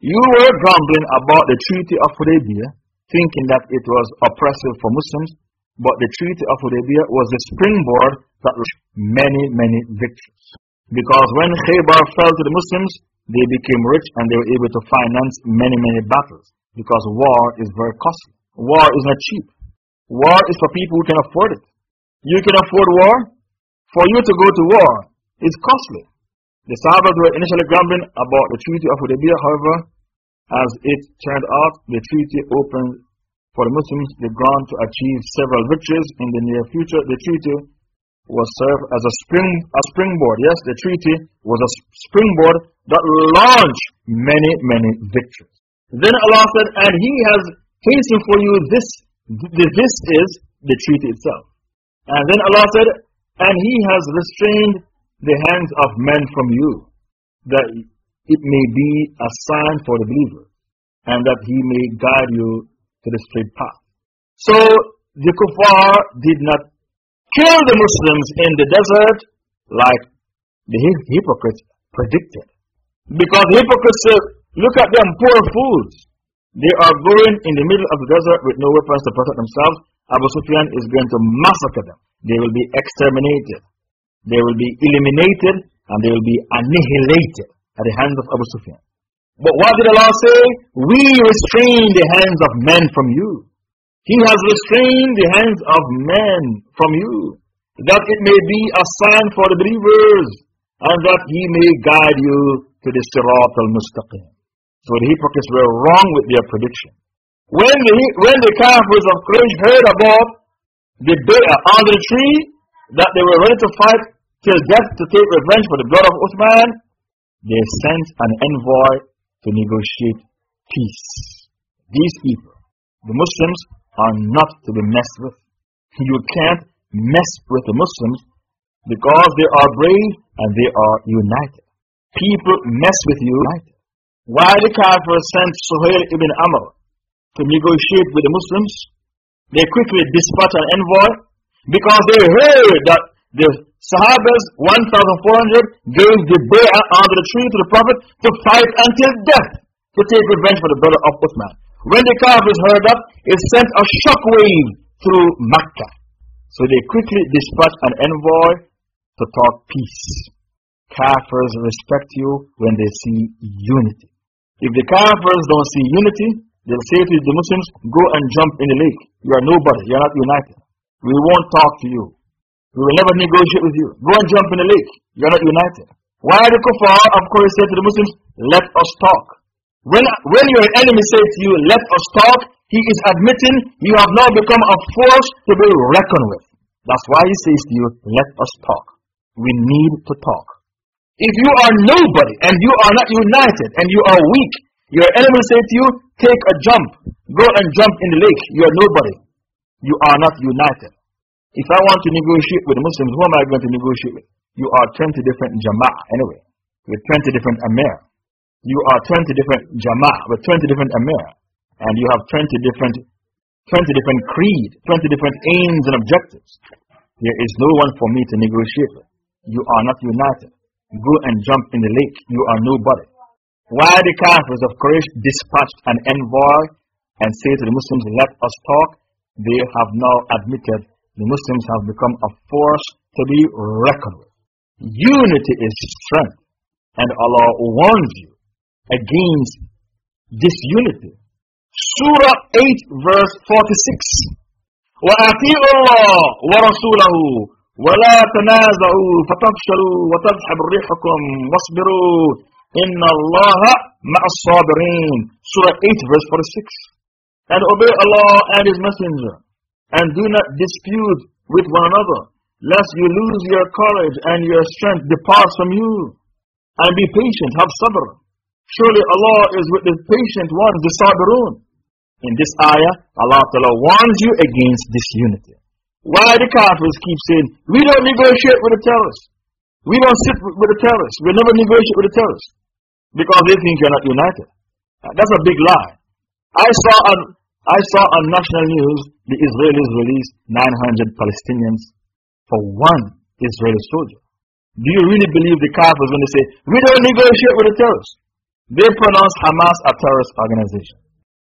[SPEAKER 2] You were grumbling about the Treaty of Hudaybiyah, thinking that it was oppressive for Muslims, but the Treaty of Hudaybiyah was the springboard that reached many, many victories. Because when Khaybar fell to the Muslims, they became rich and they were able to finance many, many battles. Because war is very costly. War is not cheap. War is for people who can afford it. You can afford war? For you to go to war is costly. The Sahabas were initially grumbling about the Treaty of Hudaybiyah, however, as it turned out, the treaty opened for the Muslims the ground to achieve several victories in the near future. The treaty was served as a, spring, a springboard. Yes, the treaty was a springboard that launched many, many victories. Then Allah said, and He has hastened for you this. This is the treaty itself. And then Allah said, and He has restrained the hands of men from you, that it may be a sign for the believer, and that He may guide you to the straight path. So the kuffar did not kill the Muslims in the desert like the hypocrites predicted. Because hypocrites said, look at them, poor fools. They are going in the middle of the desert with no weapons to protect themselves. Abu Sufyan is going to massacre them. They will be exterminated. They will be eliminated and they will be annihilated at the hands of Abu Sufyan. But what did Allah say? We restrain the hands of men from you. He has restrained the hands of men from you, that it may be a sign for the believers, and that He may guide you to the Sirat al Mustaqim. So the hypocrites were wrong with their prediction. When the, when the Kafirs of Quraysh heard about the bay'ah under the tree, that they were ready to fight till death to take revenge for the blood of Uthman, they sent an envoy to negotiate peace. These people, the Muslims, are not to be messed with. You can't mess with the Muslims because they are brave and they are united. People mess with you united. Why the Kafir sent Suhail ibn Amr to negotiate with the Muslims? They quickly dispatched an envoy because they heard that the Sahabas, 1,400, gave the bay'ah under the tree to the Prophet to fight until death to take revenge for the brother of Uthman. When the Kafirs heard that, it sent a shockwave through Makkah. So they quickly dispatched an envoy to talk peace. Kafirs respect you when they see unity. If the Kafirs don't see unity, they'll say to the Muslims, go and jump in the lake. You are nobody, you are not united. We won't talk to you. We will never negotiate with you. Go and jump in the lake. You are not united. Why the kuffar of course say to the Muslims, let us talk. When, when your enemy says to you, let us talk, he is admitting you have now become a force to be reckoned with. That's why he says to you, let us talk. We need to talk. If you are nobody and you are not united and you are weak, your enemy will say to you, take a jump. Go and jump in the lake. You are nobody. You are not united. If I want to negotiate with Muslims, who am I going to negotiate with? You are 20 different jama'ah anyway, with 20 different amir. You are 20 different jama'ah with 20 different amir. And you have 20 different, 20 different creed, 20 different aims and objectives. There is no one for me to negotiate with. You are not united. Go and jump in the lake. You are nobody. Why the Kafirs of Quraysh dispatched an envoy and say to the Muslims, let us talk, they have now admitted the Muslims have become a force to be reckoned with. Unity is strength, and Allah warns you against disunity. Surah 8, verse 46. وأطيعوا الله ورسوله ولا تنازعوا فتفشلوا وتذهب ريحكم واصبروا إن الله مع الصابرين Surah 8 verse 46 And obey Allah and His Messenger and do not dispute with one another, lest you lose your courage and your strength departs from you. And be patient, have sabr. Surely Allah is with the patient ones, the sabirun. In this ayah, Allah Ta'ala warns you against disunity. Why the Kafirs keep saying, we don't negotiate with the terrorists. We don't sit with the terrorists. We never negotiate with the terrorists. Because they think you're not united. That's a big lie. I saw on I saw on national news the Israelis released 900 Palestinians for one Israeli soldier. Do you really believe the Kafirs when they say, we don't negotiate with the terrorists? They pronounce Hamas a terrorist organization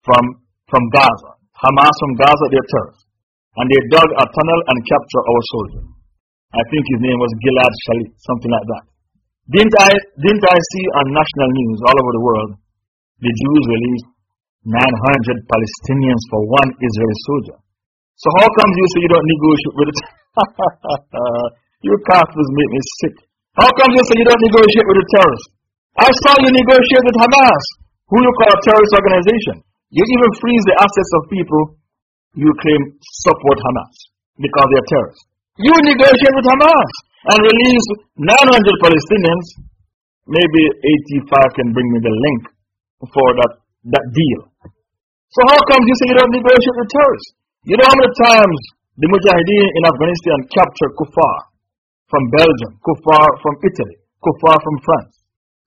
[SPEAKER 2] from, from Gaza. Hamas from Gaza, they're terrorists. And they dug a tunnel and captured our soldier. I think his name was Gilad Shalit, something like that. Didn't I, didn't I see on national news all over the world the Jews released 900 Palestinians for one Israeli soldier. So how come you say you don't negotiate with it? you Catholics make me sick. How come you say you don't negotiate with the terrorists? I saw you negotiate with Hamas, who you call a terrorist organization. You even freeze the assets of people you claim support Hamas because they are terrorists. You negotiate with Hamas and release 900 Palestinians. Maybe 85 can bring me the link for that, that deal. So how come you say you don't negotiate with terrorists? You know how many times the Mujahideen in Afghanistan captured Kufar from Belgium, Kufar from Italy, Kufar from France,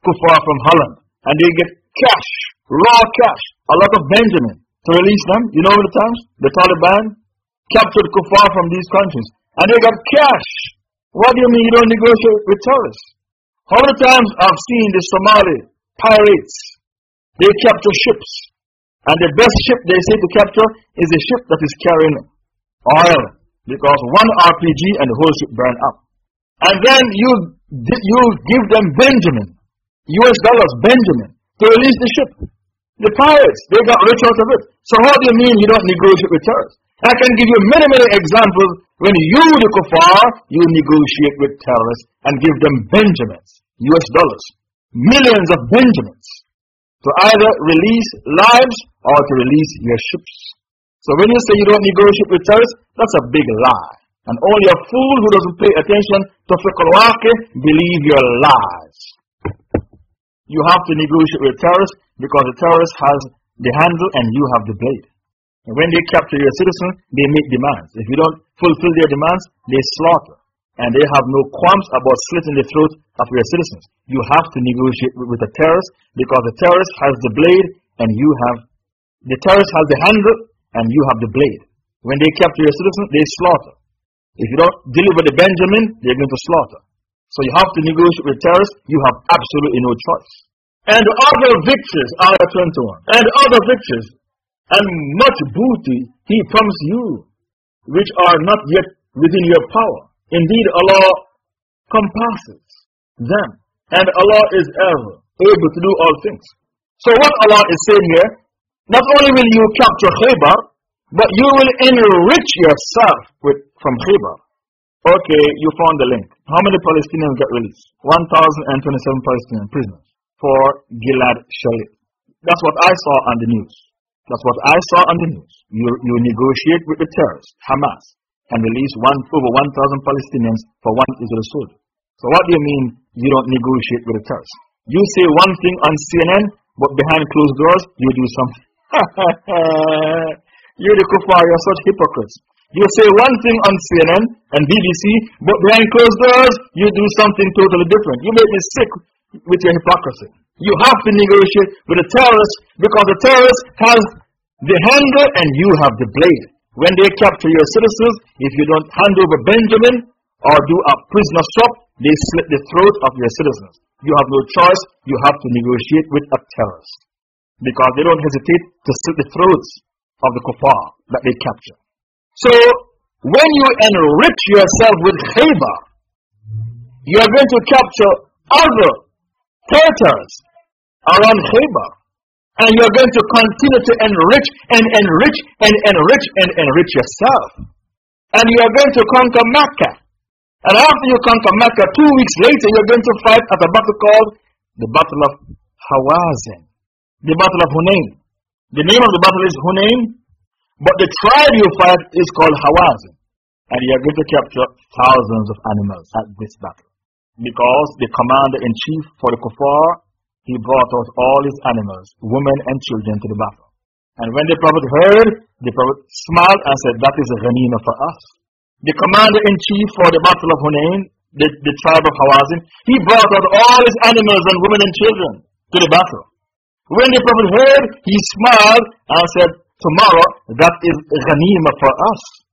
[SPEAKER 2] Kufar from Holland, and they get cash, raw cash, a lot of Benjamin to release them. You know many times the Taliban captured Kufar from these countries and they got cash. What do you mean you don't negotiate with terrorists? How many times I've seen the Somali pirates, they capture ships. And the best ship they say to capture is a ship that is carrying oil. Because one RPG and the whole ship burn up. And then you, you give them Benjamin, US dollars, Benjamin, to release the ship. The pirates, they got rich out of it. So how do you mean you don't negotiate with terrorists? I can give you many, many examples when you, the kuffar, you negotiate with terrorists and give them Benjamins, US dollars, millions of Benjamins, to either release lives or to release your ships. So when you say you don't negotiate with terrorists, that's a big lie. And only a fool who doesn't pay attention to fiqh believe your lies. You have to negotiate with terrorists because the terrorist has the handle and you have the blade. And when they capture your citizen, they make demands. If you don't fulfill their demands, they slaughter. And they have no qualms about slitting the throat of your citizens. You have to negotiate with, the terrorist because the terrorist has the blade and you have, the terrorist has the handle and you have the blade. When they capture your citizen, they slaughter. If you don't deliver the Benjamin, they're going to slaughter. So you have to negotiate with terrorists. You have absolutely no choice. And other victories, ayah 21, and other victories and much booty He promised you, which are not yet within your power. Indeed, Allah compasses them, and Allah is ever able to do all things. So, what Allah is saying here, not only will you capture Khaybar, but you will enrich yourself with, from Khaybar. Okay, you found the link. How many Palestinians got released? 1,027 Palestinian prisoners for Gilad Shalit. That's what I saw on the news. That's what I saw on the news. You, you negotiate with the terrorists, Hamas, and release one, over 1,000 Palestinians for one Israeli soldier. So, what do you mean you don't negotiate with the terrorists? You say one thing on CNN, but behind closed doors, you do something. you're the kuffar, you're such hypocrites. You say one thing on CNN and BBC, but behind closed doors, you do something totally different. You make me sick with your hypocrisy. You have to negotiate with the terrorist because the terrorist has the handle and you have the blade. When they capture your citizens, if you don't hand over Benjamin or do a prisoner swap, they slit the throat of your citizens. You have no choice, you have to negotiate with a terrorist. Because they don't hesitate to slit the throats of the kuffar that they capture. So, when you enrich yourself with khaybar, you are going to capture other territories around Khaybar. And you're going to continue to enrich and enrich and enrich and enrich yourself. And you are going to conquer Mecca. And after you conquer Mecca, two weeks later, you're going to fight at a battle called the Battle of Hawazin. The Battle of Hunain. The name of the battle is Hunain, but the tribe you fight is called Hawazin. And you are going to capture thousands of animals at this battle because the commander in chief for the kuffar, he brought out all his animals, women and children to the battle. And when the Prophet heard, the Prophet smiled and said, That is a ghanima for us. The commander in chief for the battle of Hunain, the, the tribe of Hawazin, he brought out all his animals and women and children to the battle. When the Prophet heard, he smiled and said, Tomorrow, that is ghanima for us.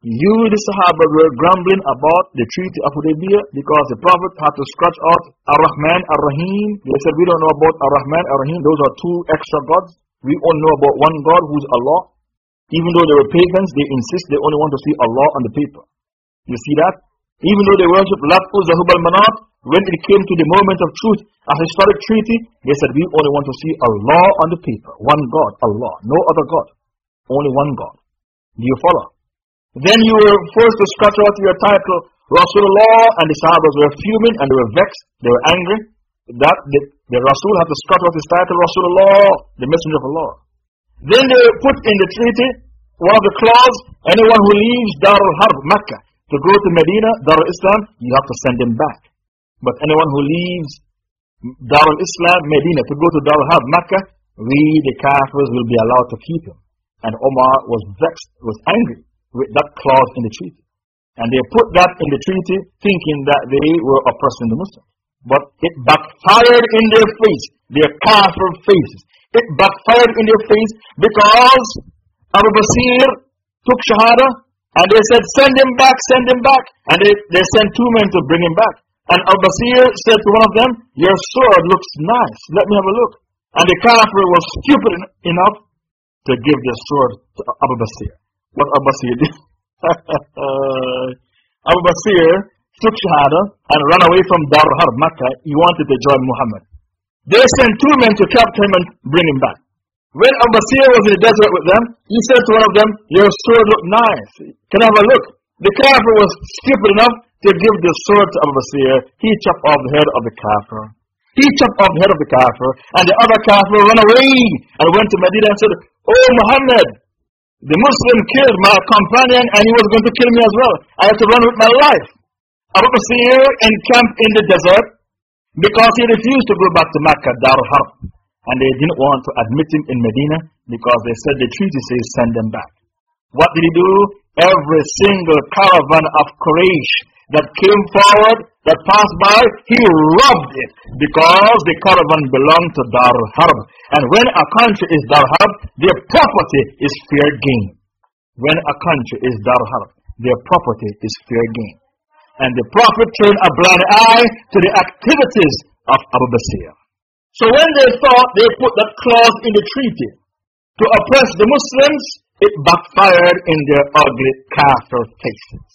[SPEAKER 2] You, the Sahaba, were grumbling about the treaty of Hudaybiyah because the Prophet had to scratch out Ar-Rahman, Ar-Rahim. They said, we don't know about Ar-Rahman, Ar-Rahim. Those are two extra gods. We only know about one God who's Allah. Even though they were pagans, they insist they only want to see Allah on the paper. You see that? Even though they worship Lat, Uzza, Hubal, Manat, when it came to the moment of truth, a historic treaty, they said, We only want to see Allah on the paper. One God, Allah, no other God. Only one God. Do you follow? Then you were forced to scratch out your title, Rasulullah, and the Sahabas were fuming and they were vexed, they were angry. That the, the Rasul had to scratch out his title, Rasulullah, the Messenger of Allah. Then they put in the treaty one of the clause anyone who leaves Dar al Harb, Mecca, to go to Medina, Dar al Islam, you have to send him back. But anyone who leaves Dar al Islam, Medina, to go to Dar al Harb, Mecca, we, the Kafirs, will be allowed to keep him. And Omar was vexed, was angry with that clause in the treaty. And they put that in the treaty thinking that they were oppressing the Muslims. But it backfired in their face, their Kafir faces. It backfired in their face because Abu Basir took Shahada and they said, Send him back, send him back. And they, they sent two men to bring him back. And Abu Basir said to one of them, Your sword looks nice, let me have a look. And the Kafir was stupid enough to give the sword to Abu Basir. What Abu did? Abu Basir took Shahada and ran away from Dar Harb, Makkah. He wanted to join Muhammad. They sent two men to capture him and bring him back. When Abu Basir was in the desert with them, he said to one of them, Your sword look nice. Can I have a look? The Kafir was stupid enough to give the sword to Abu Basir. He chopped off the head of the Kafir. He chopped off the head of the Kafir, and the other Kafir ran away and went to Medina and said, Oh Muhammad, the Muslim killed my companion and he was going to kill me as well. I had to run with my life. Abu Basir encamped in the desert because he refused to go back to Mecca, Dar al-Harb. And they didn't want to admit him in Medina because they said the treaty says send them back. What did he do? Every single caravan of Quraysh that came forward, that passed by, he robbed it because the caravan belonged to Dar Harb. And when a country is Dar Harb, their property is fair game. When a country is Dar Harb, their property is fair game. And the Prophet turned a blind eye to the activities of Abu Basir. So when they thought they put that clause in the treaty to oppress the Muslims, it backfired in their ugly kafir faces.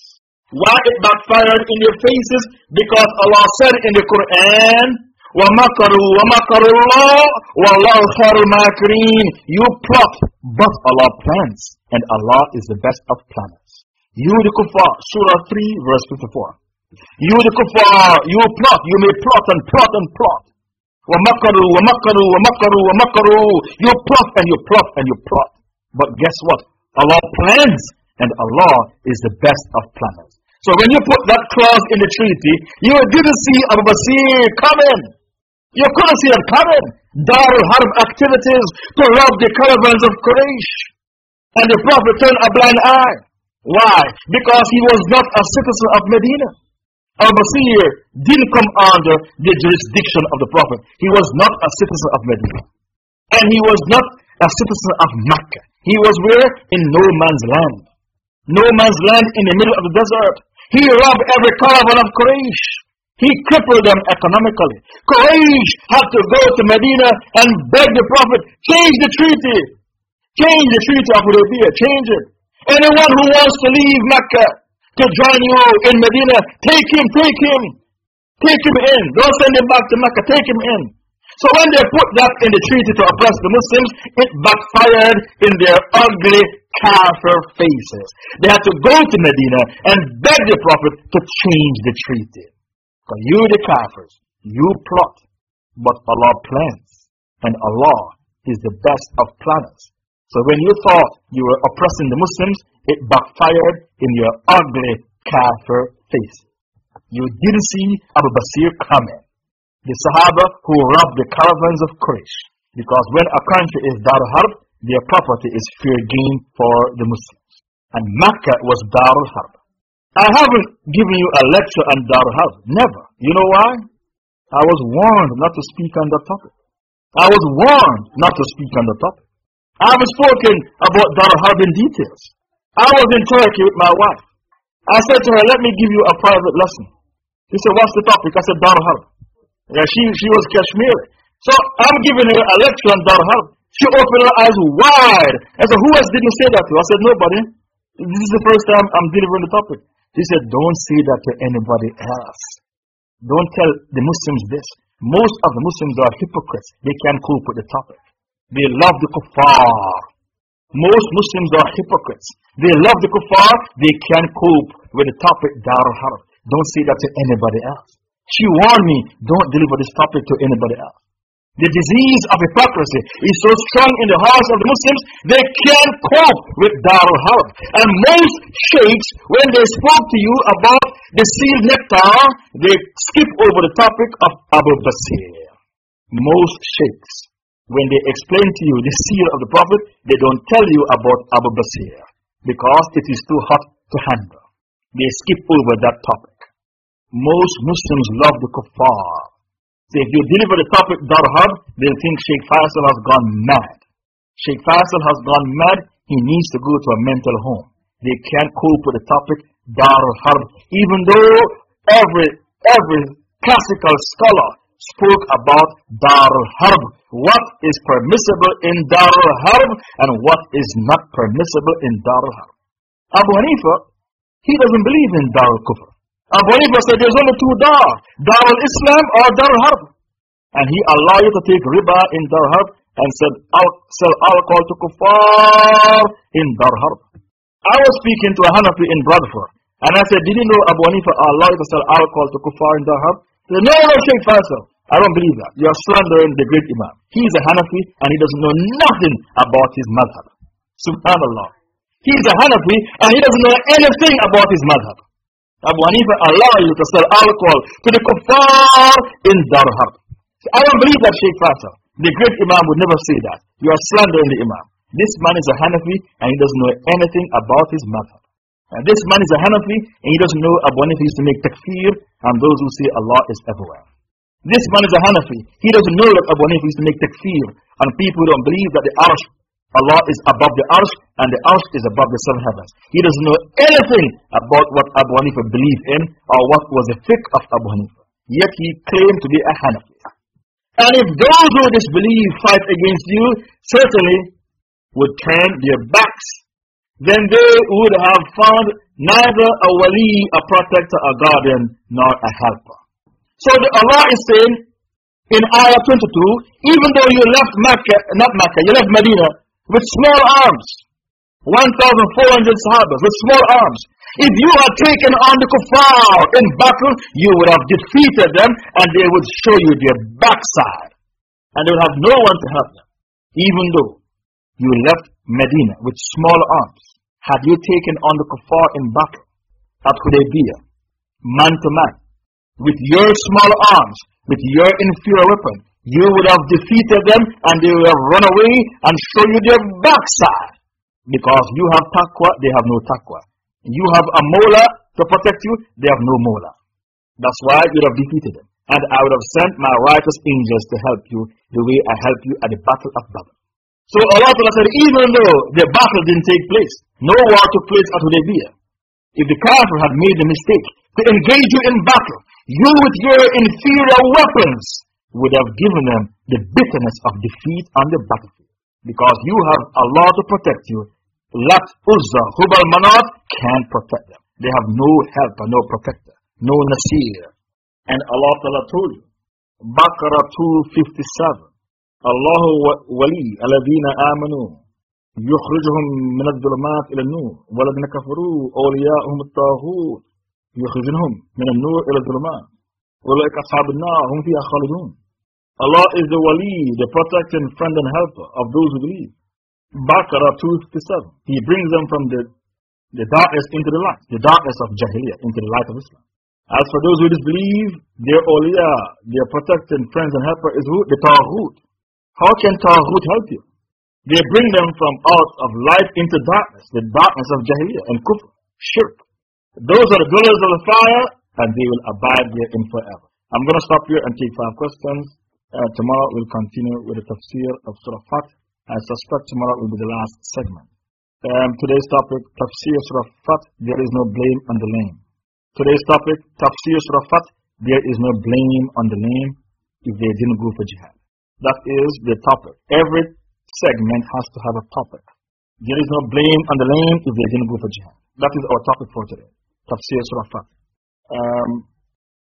[SPEAKER 2] Why it backfired in their faces? Because Allah said in the Quran, وَمَكَرُوا وَمَكَرُوا اللَّهُ وَاللَّهُ خَيْرُ الْمَاكِرِينَ You plot, but Allah plans, and Allah is the best of planners. You the kuffar, Surah 3, verse 54. You the kuffar, you plot, you may plot and plot and plot. وَمَكَرُوا وَمَكَرُوا وَمَكَرُوا وَمَكَرُوا You plot and you plot and you plot. But guess what? Allah plans, and Allah is the best of planners. So when you put that clause in the treaty, you didn't see Abu Basir coming. You couldn't see it coming. Dar al-Harb activities to rob the caravans of Quraysh. And the Prophet turned a blind eye. Why? Because he was not a citizen of Medina. Al-Basir didn't come under the jurisdiction of the Prophet. He was not a citizen of Medina. And he was not a citizen of Mecca. He was where? In no man's land. No man's land in the middle of the desert. He robbed every caravan of Quraysh. He crippled them economically. Quraysh had to go to Medina and beg the Prophet, change the treaty. Change the treaty of Hudaybiyah. Change it. Anyone who wants to leave Mecca to join you in Medina, take him, take him. Take him in. Don't send him back to Mecca. Take him in. So when they put that in the treaty to oppress the Muslims, it backfired in their ugly kafir faces. They had to go to Medina and beg the Prophet to change the treaty. Because you the kafirs, you plot, but Allah plans. And Allah is the best of planners. So when you thought you were oppressing the Muslims, it backfired in your ugly kafir face. You didn't see Abu Basir coming. The Sahaba who robbed the caravans of Quraysh. Because when a country is Dar Harb, their property is fair game for the Muslims. And Mecca was Darul Harb. I haven't given you a lecture on Darul Harb. Never. You know why? I was warned not to speak on that topic. I was warned not to speak on the topic. I haven't spoken about Darul Harb in details. I was in Turkey with my wife. I said to her, let me give you a private lesson. She said, what's the topic? I said, Darul Harb. Yeah, she, she was Kashmiri. So I'm giving her a lecture on Darul Harb. She opened her eyes wide. I said, who else didn't say that to? I said, nobody. This is the first time I'm delivering the topic. She said, don't say that to anybody else. don't tell the Muslims this. Most of the Muslims are hypocrites. They can't cope with the topic. They love the kuffar. Most Muslims are hypocrites. They love the kuffar. They can't cope with the topic Dar al-Harb. Don't say that to anybody else. She warned me, don't deliver this topic to anybody else. The disease of hypocrisy is so strong in the hearts of the Muslims, they can't cope with Darul Harb. And most sheikhs, when they spoke to you about the sealed nectar, they skip over the topic of Abu Basir. Most sheikhs, when they explain to you the seal of the Prophet, they don't tell you about Abu Basir because it is too hot to handle. They skip over that topic. Most Muslims love the kuffar. So if you deliver the topic Dar Harb, they'll think Sheikh Faisal has gone mad. Sheikh Faisal has gone mad, he needs to go to a mental home. They can't cope with the topic Darul even though every, every classical scholar spoke about Darul Harb. What is permissible in Darul Harb and what is not permissible in Darul Harb. Abu Hanifa, he doesn't believe in Kufr. Abu Hanifa said there's only two Dar, Dar al-Islam or Dar al-Harb. And he allowed you to take riba in Dar al-Harb and said, sell alcohol to kuffar in Dar al-Harb. I was speaking to a Hanafi in Bradford. And I said, did you know Abu Hanifa allowed you to sell alcohol to kuffar in Dar al-Harb? He said, no, no, Sheikh Faisal. I don't believe that. You are slandering the great Imam. He is a Hanafi and he doesn't know nothing about his madhab. Subhanallah. He is a Hanafi and he doesn't know anything about his madhab. Abu Hanifa allow you to sell alcohol to the kuffar in Dar Harb. I don't believe that Sheikh Fatah, The great Imam would never say that. You are slandering the Imam. This man is a Hanafi and he doesn't know anything about his madhab. And this man is a Hanafi and he doesn't know Abu Hanifa used to make takfir and those who say Allah is everywhere. This man is a Hanafi. He doesn't know that Abu Hanifa used to make takfir and people don't believe that the Arsh Allah is above the arsh and the arsh is above the seven heavens. He doesn't know anything about what Abu Hanifa believed in or what was the fiqh of Abu Hanifa. Yet he claimed to be a Hanafi. And if those who disbelieve fight against you, certainly would turn their backs, then they would have found neither a wali, a protector, a guardian, nor a helper. So Allah is saying in Ayah 22, even though you left Mecca, not Mecca, you left Medina with small arms. 1,400 Sahabas with small arms. If you had taken on the kuffar in battle, you would have defeated them and they would show you their backside. And they would have no one to help them. Even though you left Medina with small arms. Had you taken on the kuffar in battle at Hudaybiyah, man to man, with your small arms, with your inferior weapon, you would have defeated them and they would have run away and show you their backside. Because you have taqwa, they have no taqwa. You have a mola to protect you, they have no mola. That's why you would have defeated them. And I would have sent my righteous angels to help you the way I helped you at the battle of Badr. So Allah said, even though the battle didn't take place, no war took place at Hudaybiyah. If the kafir had made the mistake to engage you in battle, you with your inferior weapons would have given them the bitterness of defeat on the battlefield. Because you have Allah to protect you. Lat, Uzza, Hubal, Manat can't protect them. They have no helper, no protector, no Nasir. And Allah Ta'ala told you, Baqarah 257, Allahu wali, aladina amanu, يخرجهم من الظلمات إلى النور والذين كفروا أولياءهم الطاغوت يخرجهم من النور إلى الظلمات أولئك أصحاب النار هم فيها خالدون Allah is the wali, the protecting friend and helper of those who believe. Baqarah 257. He brings them from the, the darkness into the light, the darkness of Jahiliyyah into the light of Islam. As for those who disbelieve, their awliya, their protecting friends and helper is who? The Taghut. How can Taghut help you? They bring them from out of light into darkness, the darkness of Jahiliyyah and Kufr, Shirk. Those are the dwellers of the fire, and they will abide therein forever. I'm going to stop here and take five questions. Uh, tomorrow we'll continue with the tafsir of Surah Fath. I suspect tomorrow will be the last segment. Um, today's topic, tafsir Surah Fath, there is no blame on the lame. Today's topic, tafsir Surah Fath, there is no blame on the lame if they didn't go for jihad. That is the topic. Every segment has to have a topic. There is no blame on the lame if they didn't go for jihad. That is our topic for today. Tafsir Surah Fath. Um,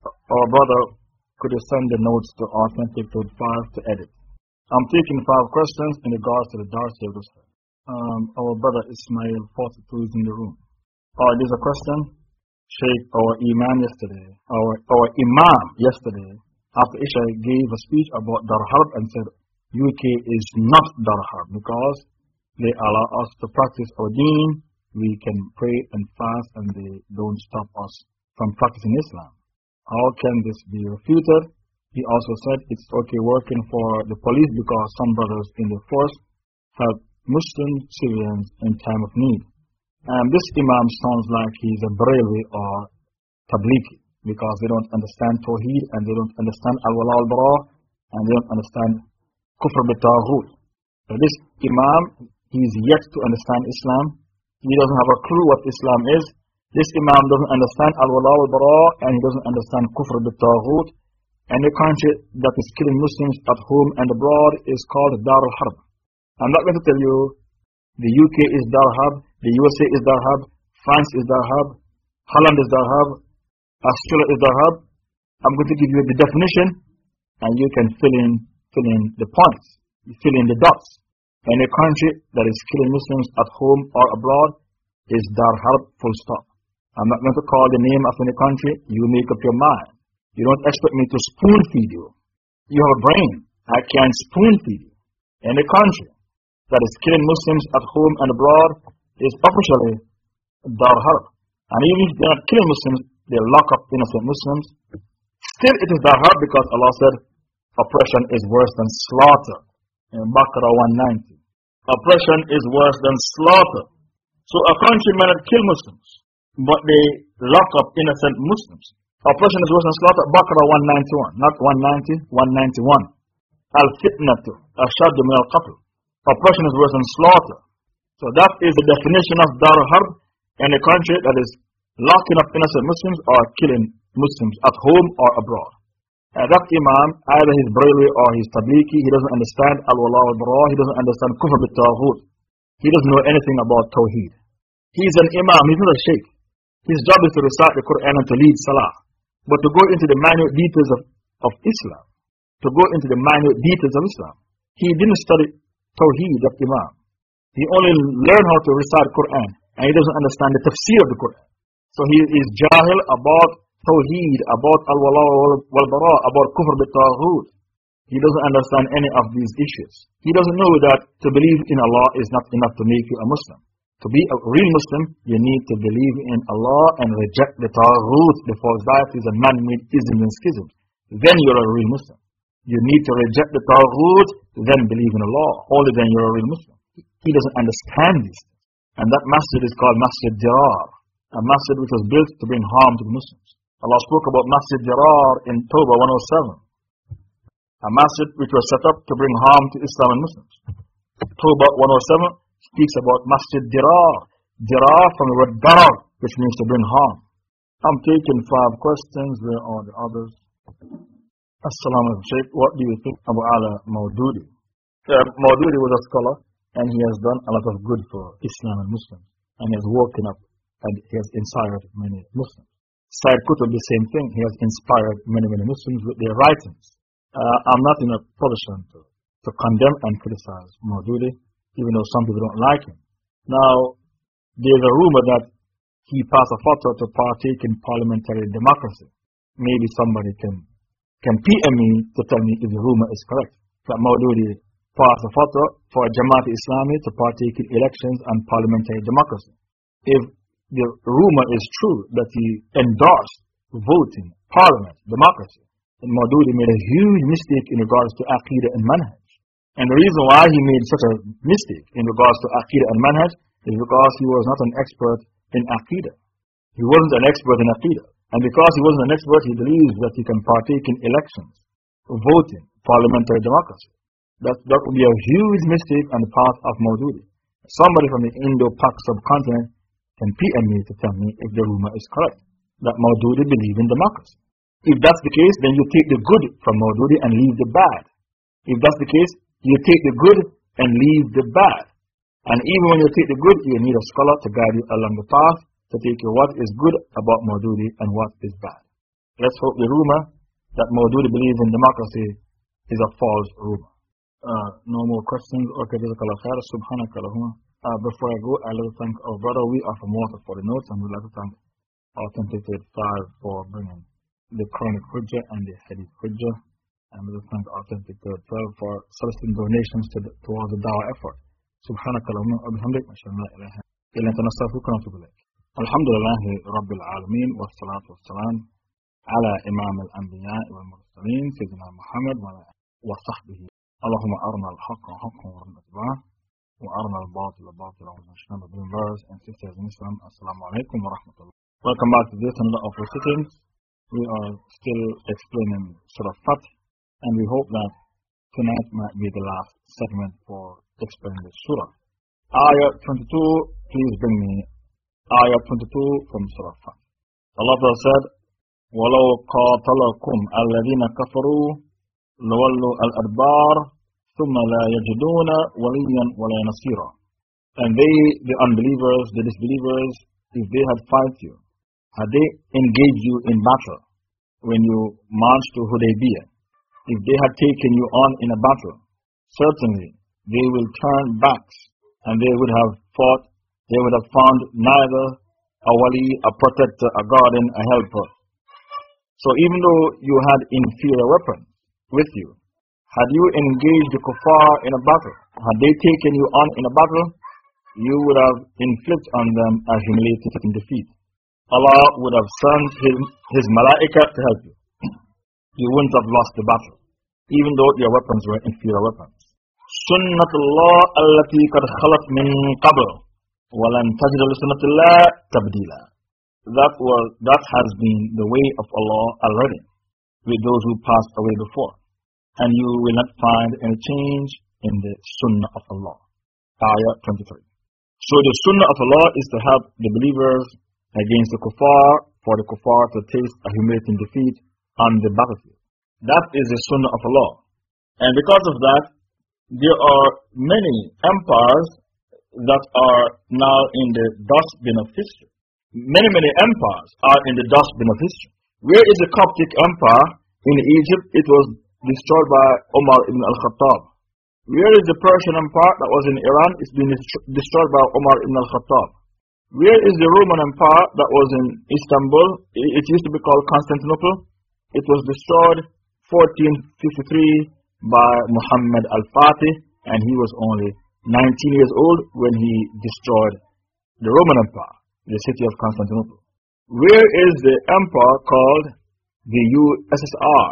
[SPEAKER 2] our brother could you send the notes to Authentic Code 5 to edit. I'm taking five questions in regards to the Dark Service. Um, our brother Ismail 42 is in the room. Uh, there's a question. Sheikh, our Imam yesterday, our, our Imam yesterday, after Isha gave a speech about Darharb and said UK is not Darharb because they allow us to practice our deen, we can pray and fast and they don't stop us from practicing Islam. How can this be refuted? He also said it's okay working for the police because some brothers in the force help Muslim civilians in time of need. And this Imam sounds like he's a Barelwi or Tablighi because they don't understand Tawheed and they don't understand Al-Wala al-Bara and they don't understand Kufr bit-Taghut. So this Imam, he's yet to understand Islam. He doesn't have a clue what Islam is. This Imam doesn't understand Al-Wala al-Bara and he doesn't understand Kufr al-Taghut And country that is killing Muslims at home and abroad is called Dar al-Harb. I'm not going to tell you the UK is Dar al-Harb, the USA is Dar al-Harb, France is Dar al-Harb, Holland is Dar al-Harb, Australia is Dar al-Harb. I'm going to give you the definition and you can fill in, fill in the points, fill in the dots. And a country that is killing Muslims at home or abroad is Dar al-Harb full stop. I'm not going to call the name of any country, you make up your mind. You don't expect me to spoon feed you. You have a brain. I can't spoon feed you. Any country that is killing Muslims at home and abroad is officially Dar Harb. And even if they are not killing Muslims, they lock up innocent Muslims. Still, it is Dar Harb because Allah said, oppression is worse than slaughter. In Baqarah 190. Oppression is worse than slaughter. So a country may not kill Muslims, but they lock up innocent Muslims. Oppression is worse than slaughter. Baqarah 191, not 190, 191. Al-fitnatu ashadu min al-qatl. Oppression is worse than slaughter. So that is the definition of Dar Harb in a country that is locking up innocent Muslims or killing Muslims at home or abroad. And that Imam, either his Braille or his Tablighi, he doesn't understand Al-Wala al-Bara, he doesn't understand Kufr bit-Taghut. He doesn't know anything about Tawheed. He's an Imam, he's not a Sheikh. His job is to recite the Quran and to lead Salah. But to go into the minute details of, of Islam, to go into the minute details of Islam, he didn't study Tawheed of Imam. He only learned how to recite Quran and he doesn't understand the tafsir of the Quran. So he is jahil about Tawheed, about Al-Wala wal-Bara, about Kufr bit-Taghut. He doesn't understand any of these issues. He doesn't know that to believe in Allah is not enough to make you a Muslim. To be a real Muslim, you need to believe in Allah and reject the Taghut, the false deities and man-made isms and schisms. Then you're a real Muslim. You need to reject the Taghut, then believe in Allah. Only then you're a real Muslim. He doesn't understand this. And that masjid is called Masjid Dirar, a masjid which was built to bring harm to the Muslims. Allah spoke about Masjid Dirar in Tawbah 107. A masjid which was set up to bring harm to Islam and Muslims. Tawbah 107 speaks about Masjid Dirar. Dirar from the word Darar, which means to bring harm. I'm taking five questions. Where are the others? Assalamu alaikum, What do you think about Ala Maududi? Uh, Maududi was a scholar and he has done a lot of good for Islam and Muslims. And he has woken up and he has inspired many Muslims. Said Qutb, the same thing. He has inspired many, many Muslims with their writings. Uh, I'm not in a position to, to condemn and criticize Maududi, even though some people don't like him. Now, there's a rumor that he passed a fatwa to partake in parliamentary democracy. Maybe somebody can can PM me to tell me if the rumor is correct. That Maududi passed a fatwa for Jamaat Islami to partake in elections and parliamentary democracy. If the rumor is true that he endorsed voting, parliament, democracy, then Maududi made a huge mistake in regards to Aqidah and Manhaj. And the reason why he made such a mistake in regards to Aqidah and Manhaj is because he was not an expert in Aqidah. He wasn't an expert in Aqidah. And because he wasn't an expert, he believes that he can partake in elections, voting, parliamentary democracy. That, that would be a huge mistake on the part of Maududi. Somebody from the Indo-Pak subcontinent can PM me to tell me if the rumor is correct, that Maududi believes in democracy. If that's the case, then you take the good from Maududi and leave the bad. If that's the case, you take the good and leave the bad. And even when you take the good, you need a scholar to guide you along the path to take you what is good about Maududi and what is bad. Let's hope the rumor that Maududi believes in democracy is a false rumor. Uh, no more questions. Okay, jazakallah khair. Subhanaka uh, Before I go, I'd like to thank our brother. We are from Water for the notes, and we'd like to thank Authenticated 5 for bringing the Quranic Hujjah and the Hadith Hujjah development alternative prayer for soliciting donations to the, the dawah effort. سبحانك اللهم وبحمدك نشهد ان لا اله الا انت نستغفرك ونتوب اليك. الحمد لله رب العالمين والصلاه والسلام على امام الانبياء والمرسلين سيدنا محمد وصحبه. اللهم ارنا الحق حقا وارنا اتباعه وارنا الباطل باطلا وارنا اجتناب and sisters in Islam. Assalamu. Welcome back to this another of our sittings. We are still explaining Surah Fath. and we hope that tonight might be the last segment for explaining the Surah Ayah 22 please bring me Ayah 22 from Surah Fath Allah said ولو قاتلكم الذين كفروا لولوا الأدبار ثم لا يجدون وليا ولا نصيرا And they, the unbelievers, the disbelievers, if they had fight you, had they engaged you in battle when you marched to Hudaybiyah, if they had taken you on in a battle, certainly they will turn backs and they would have fought, they would have found neither a wali, a protector, a guardian, a helper, so even though you had inferior weapons with you, had you engaged the kuffar in a battle, had they taken you on in a battle, you would have inflicted on them a humiliating defeat. Allah would have sent His, his malaika to help you You wouldn't have lost the battle, even though your weapons were inferior weapons. سنة الله التي قد خلت من قبل ولن تجد لسنة الله تبديلا that was that has been the way of Allah already with those who passed away before. And you will not find any change in the Sunnah of Allah. Ayah 23. So the Sunnah of Allah is to help the believers against the kuffar, for the kuffar to taste a humiliating defeat on the battlefield. That is the Sunnah of Allah. And because of that, there are many empires that are now in the dustbin of history. Many, many empires are in the dustbin of history. Where is the Coptic Empire? In Egypt, it was destroyed by Omar ibn al-Khattab. Where is the Persian Empire that was in Iran? It's been destroyed by Omar ibn al-Khattab. Where is the Roman Empire that was in Istanbul? It used to be called Constantinople. It was destroyed 1453 by Muhammad al-Fatih and he was only 19 years old when he destroyed the Roman Empire the city of Constantinople. Where is the empire called the USSR,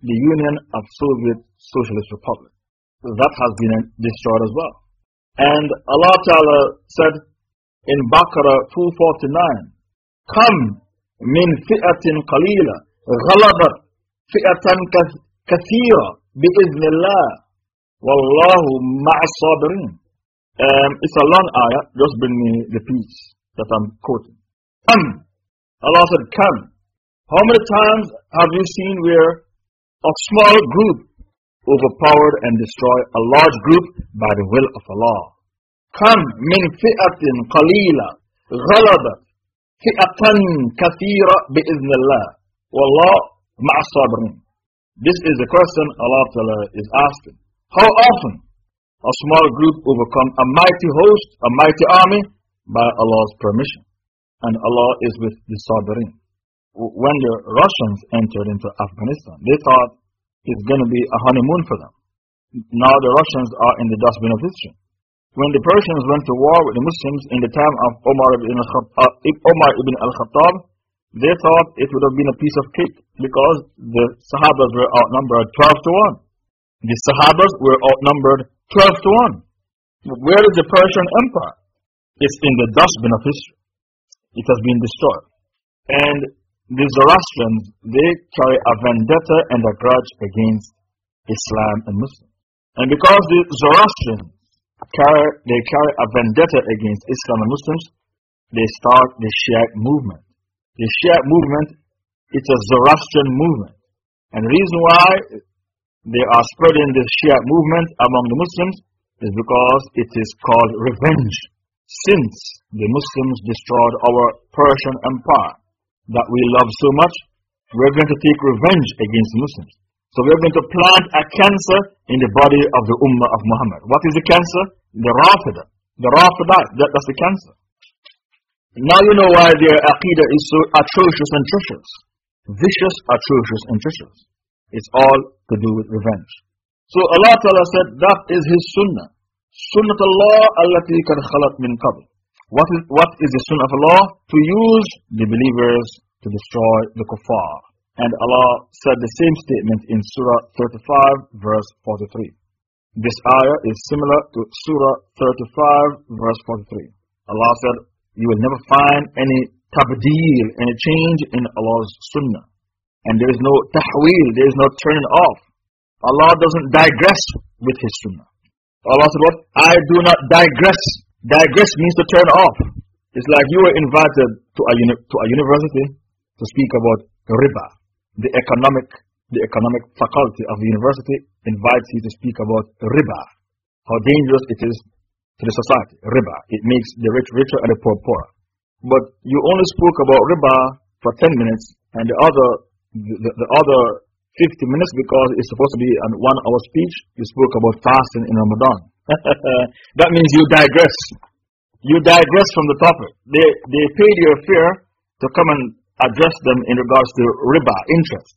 [SPEAKER 2] the Union of Soviet Socialist Republic? That has been destroyed as well. And Allah Ta'ala said in Baqarah 249, Come min fi'atin qalila ghalabat fi'atan kathira bi'iznillah wallahu ma'as um, It's a long ayah, just bring me the peace that I'm quoting. Come. Allah said, Come. How many times have you seen where a small group overpowered and destroyed a large group by the will of Allah? Come min fi'atin qalila ghalabat fi'atan kathira bi'iznillah. Wallah ma'as This is the question Allah is asking. How often a small group overcome a mighty host, a mighty army, by Allah's permission. And Allah is with the Sabirin. When the Russians entered into Afghanistan, they thought it's going to be a honeymoon for them. Now the Russians are in the dustbin of history. When the Persians went to war with the Muslims in the time of Omar ibn, uh, al-Khattab, they thought it would have been a piece of cake because the Sahabas were outnumbered 12 to 1. The Sahabas were outnumbered 12 to 1. Where is the Persian Empire? It's in the dustbin of history. It has been destroyed. And the Zoroastrians, they carry a vendetta and a grudge against Islam and Muslims. And because the Zoroastrians carry, they carry a vendetta against Islam and Muslims, they start the Shiite movement. The Shia movement, it's a Zoroastrian movement. And the reason why they are spreading the Shia movement among the Muslims is because it is called revenge since the Muslims destroyed our Persian Empire that we love so much, we're going to take revenge against Muslims. So we're going to plant a cancer in the body of the Ummah of Muhammad. What is the cancer? The Rafida. The Rafida, that, that's the cancer. Now you know why their Aqidah is so atrocious and treacherous. Vicious, atrocious, and treacherous. It's all to do with revenge. So Allah Ta'ala said that is His Sunnah. Sunnah Allah allati kad khalat min qabl. What is, what is the Sunnah of Allah? To use the believers to destroy the kuffar. And Allah said the same statement in Surah 35 verse 43. This ayah is similar to Surah 35 verse 43. Allah said, You will never find any tabdeel, any change in Allah's sunnah. And there is no tahweel, there is no turning off. Allah doesn't digress with His sunnah. Allah said what? I do not digress. Digress means to turn off. It's like you were invited to a, to a university to speak about riba. The economic, the economic faculty of the university invites you to speak about riba. How dangerous it is to the society. Riba. It makes the rich richer and the poor poorer. But you only spoke about riba for 10 minutes and the other, the, the other 50 minutes because it's supposed to be a one hour speech, you spoke about fasting in Ramadan. that means you digress. You digress from the topic. They, they paid your fare to come and address them in regards to riba, interest.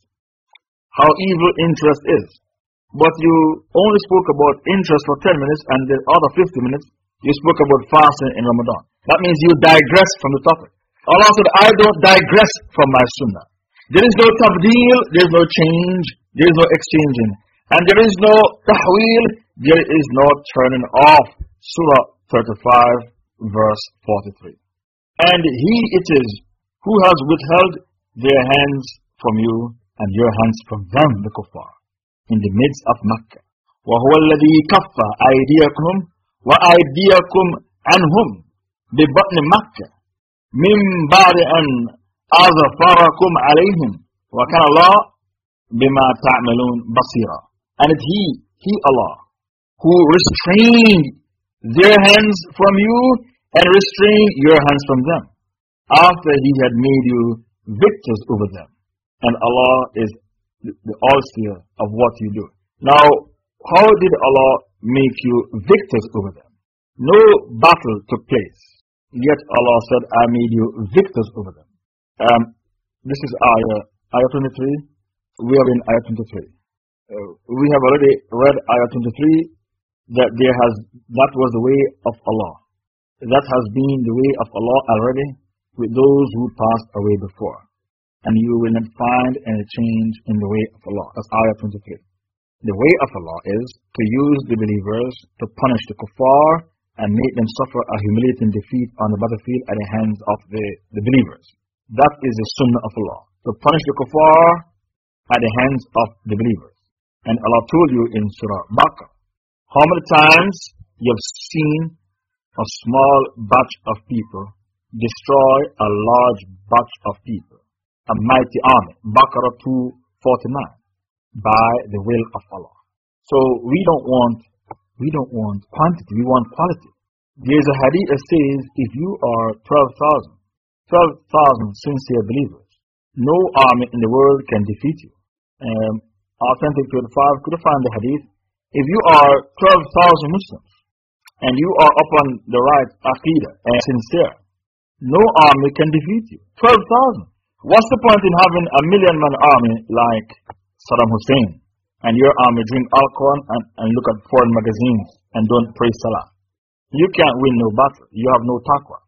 [SPEAKER 2] How evil interest is. But you only spoke about interest for 10 minutes and the other 50 minutes you spoke about fasting in Ramadan. That means you digress from the topic. Allah said, I don't digress from my sunnah. There is no tabdeel, there is no change, there is no exchanging. And there is no tahweel, there is no turning off. Surah 35, verse 43. And He it is who has withheld their hands from you and your hands from them, the kuffar, in the midst of Makkah. وهو الذي كف أيديكم وأيديكم عنهم ببطن مكة من بعد أن أظفركم عليهم وكان الله بما تعملون بصيرا and it's he he Allah who restrained their hands from you and restrained your hands from them after he had made you victors over them and Allah is the all-seer of what you do now how did Allah make you victors over them no battle took place yet Allah said I made you victors over them um, this is ayah, ayah 23. We are in ayah 23. Uh, we have already read ayah 23 that there has, that was the way of Allah. That has been the way of Allah already with those who passed away before. And you will not find any change in the way of Allah. That's ayah 23. The way of Allah is to use the believers to punish the kuffar and make them suffer a humiliating defeat on the battlefield at the hands of the, the believers. That is the sunnah of Allah. To punish the kuffar at the hands of the believers. And Allah told you in Surah Baqarah, how many times you have seen a small batch of people destroy a large batch of people, a mighty army. Baqarah 249, by the will of Allah. So we don't want, we don't want quantity, we want quality. There's a hadith that says, if you are 12,000, 12,000 sincere believers. No army in the world can defeat you. Um, Authentic 25 could find the hadith. If you are 12,000 Muslims and you are upon the right aqidah and sincere, no army can defeat you. 12,000. What's the point in having a million man army like Saddam Hussein and your army drink alcohol and, and look at foreign magazines and don't pray Salah? You can't win no battle. You have no taqwa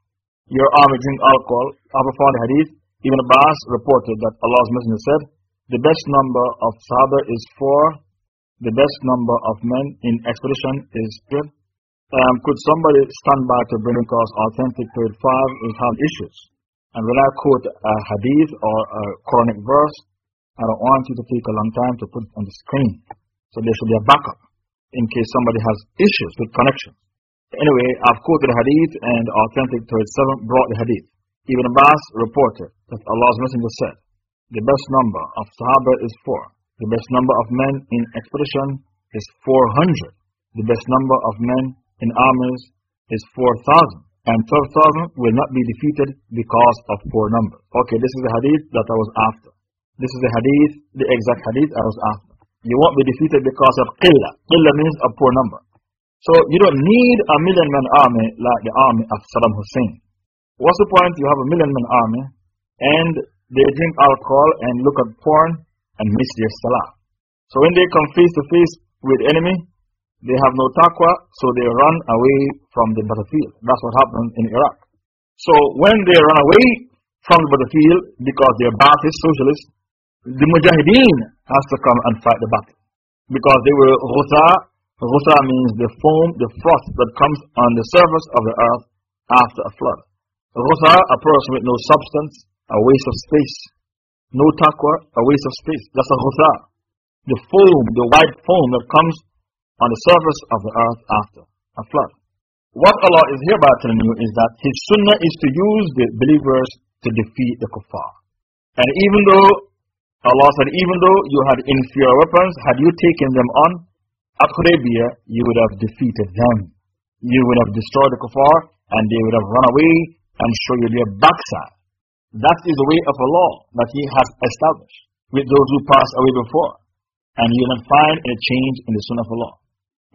[SPEAKER 2] your army drink alcohol. Abu a hadith. Ibn Abbas reported that Allah's Messenger said, The best number of Sahaba is four, the best number of men in expedition is good. Um, could somebody stand by to bring across authentic period 5 is have issues? And when I quote a hadith or a Quranic verse, I don't want you to take a long time to put it on the screen. So there should be a backup in case somebody has issues with connection. Anyway, I've quoted the hadith and authentic 37 brought the hadith. Ibn Abbas reported that Allah's Messenger said, The best number of Sahaba is four. The best number of men in expedition is 400. The best number of men in armies is 4,000. And 12,000 will not be defeated because of poor numbers. Okay, this is the hadith that I was after. This is the hadith, the exact hadith I was after. You won't be defeated because of qillah. Qillah means a poor number. So you don't need a million man army like the army of Saddam Hussein. What's the point? You have a million man army and they drink alcohol and look at porn and miss their salah. So when they come face to face with enemy, they have no taqwa, so they run away from the battlefield. That's what happened in Iraq. So when they run away from the battlefield because they are Ba'athist socialists, the Mujahideen has to come and fight the battle. Because they were Ghusa. Ghusa means the foam, the froth that comes on the surface of the earth after a flood. Ghusa, a person with no substance, a waste of space. No taqwa, a waste of space. That's a Ghusa. The foam, the white foam that comes on the surface of the earth after a flood. What Allah is hereby telling you is that His sunnah is to use the believers to defeat the kuffar. And even though Allah said, even though you had inferior weapons, had you taken them on at Hudaybiyah, you would have defeated them. You would have destroyed the kuffar and they would have run away and show you their backside. That is the way of Allah that He has established with those who passed away before. And you will not find any change in the Sunnah of Allah.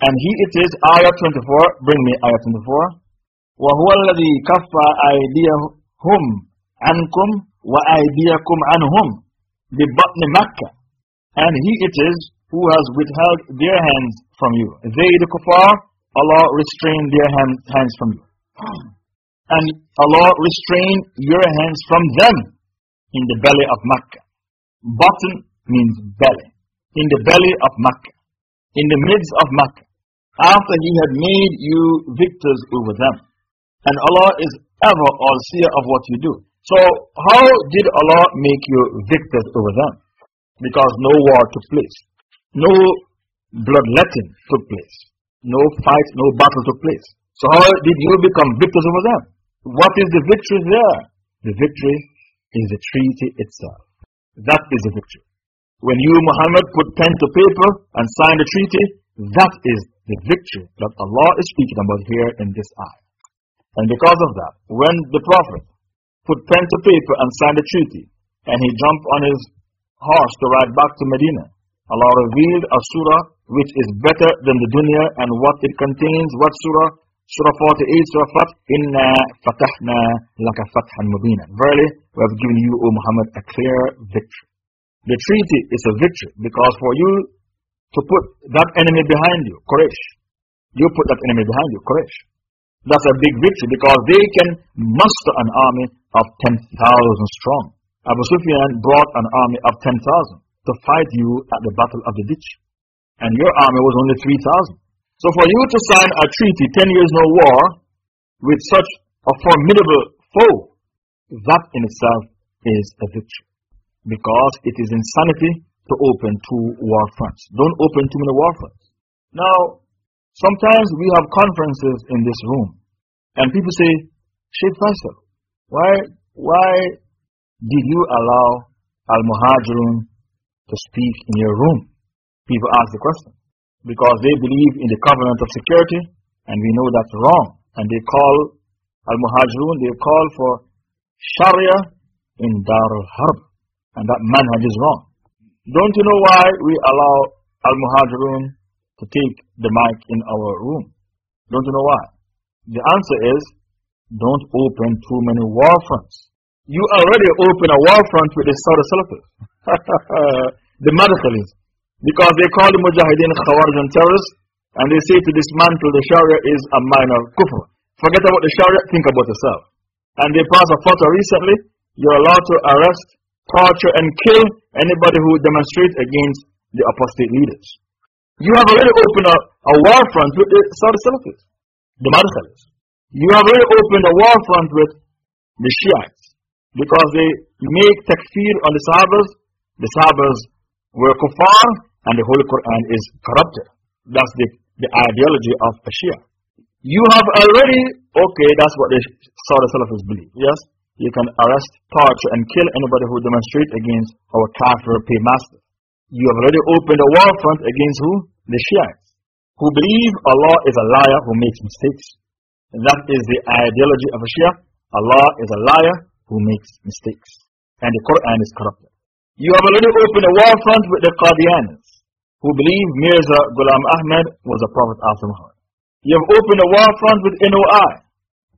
[SPEAKER 2] And he it is, ayah 24, bring me ayah 24. وَهُوَ الَّذِي كَفَّ أَيْدِيَهُمْ عَنْكُمْ وَأَيْدِيَكُمْ عَنْهُمْ بِبَطْنِ مَكَّةِ And he it is who has withheld their hands from you. They, the kuffar, Allah restrained their hand, hands from you. And Allah restrained your hands from them in the belly of Makkah. Batn means belly. In the belly of Makkah. In the midst of Makkah. After He had made you victors over them. And Allah is ever all seer of what you do. So, how did Allah make you victors over them? Because no war took place, no bloodletting took place, no fight, no battle took place. So, how did you become victors over them? What is the victory there? The victory is the treaty itself. That is the victory. When you, Muhammad, put pen to paper and signed the treaty, that is the victory that Allah is speaking about here in this ayah. And because of that, when the Prophet put pen to paper and signed the treaty, and he jumped on his horse to ride back to Medina. Allah revealed a surah which is better than the dunya and what it contains. What surah? Surah 48, Surah Fath. Inna fatahna laka fathan mubina. Verily, we have given you, O Muhammad, a clear victory. The treaty is a victory because for you to put that enemy behind you, Quraysh, you put that enemy behind you, Quraysh. That's a big victory because they can muster an army of 10,000 strong. Abu Sufyan brought an army of 10,000 to fight you at the Battle of the Ditch. And your army was only 3,000. So for you to sign a treaty, 10 years no war, with such a formidable foe, that in itself is a victory. Because it is insanity to open two war fronts. Don't open too many war fronts. Now, sometimes we have conferences in this room, and people say, Sheikh Faisal, why, why did you allow Al Muhajirun to speak in your room? People ask the question. Because they believe in the covenant of security, and we know that's wrong. And they call Al Muhajirun, they call for Sharia in Dar al Harb. And that manhaj is wrong. Don't you know why we allow Al Muhajirun to take the mic in our room? Don't you know why? The answer is don't open too many war fronts. You already open a war front with the Saudi Salafis, the Madkhalis, because they call the Mujahideen Khawarij and terrorists, and they say to dismantle the Sharia is a minor kufr. Forget about the Sharia, think about yourself. And they passed a fatwa recently, you're allowed to arrest, torture, and kill anybody who demonstrates against the apostate leaders. You have already opened a, a war front with the Saudi Salafis, the Madkhalis. You have already opened a war front with the Shiites because they make takfir on the Sahabas. The Sahabas were kuffar and the Holy Quran is corrupted. That's the, the ideology of a Shia. You have already, okay, that's what the Saudi Salafis believe. Yes? You can arrest, torture, and kill anybody who demonstrates against our kafir paymaster. You have already opened a war front against who? The Shiites, who believe Allah is a liar who makes mistakes. That is the ideology of a Shia. Allah is a liar who makes mistakes. And the Quran is corrupted. You have already opened a war front with the Qadianis, who believe Mirza Ghulam Ahmad was a prophet after Muhammad. You have opened a war front with NOI,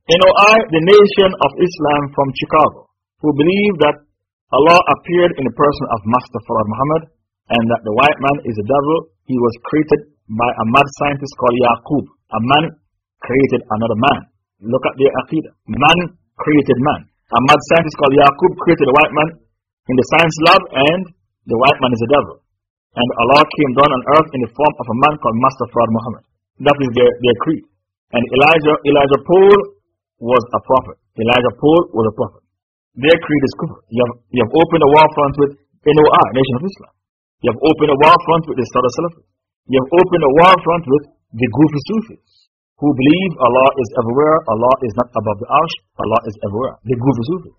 [SPEAKER 2] NOI, the Nation of Islam from Chicago, who believe that Allah appeared in the person of Master Farad Muhammad and that the white man is a devil. He was created by a mad scientist called Yaqub. A man created another man. Look at their aqidah. Man created man. A mad scientist called Yaqub created a white man in the science lab and the white man is a devil. And Allah came down on earth in the form of a man called Master Farad Muhammad. That is their, their creed. And Elijah, Elijah Poole was a prophet. Elijah Poole was a prophet. Their creed is kufr. You have, you have opened a war front with NOI, Nation of Islam. You have opened a war front with the Saudi Salafis. You have opened a war front with the Goofy Sufis, who believe Allah is everywhere, Allah is not above the arsh, Allah is everywhere. The Goofy Sufis.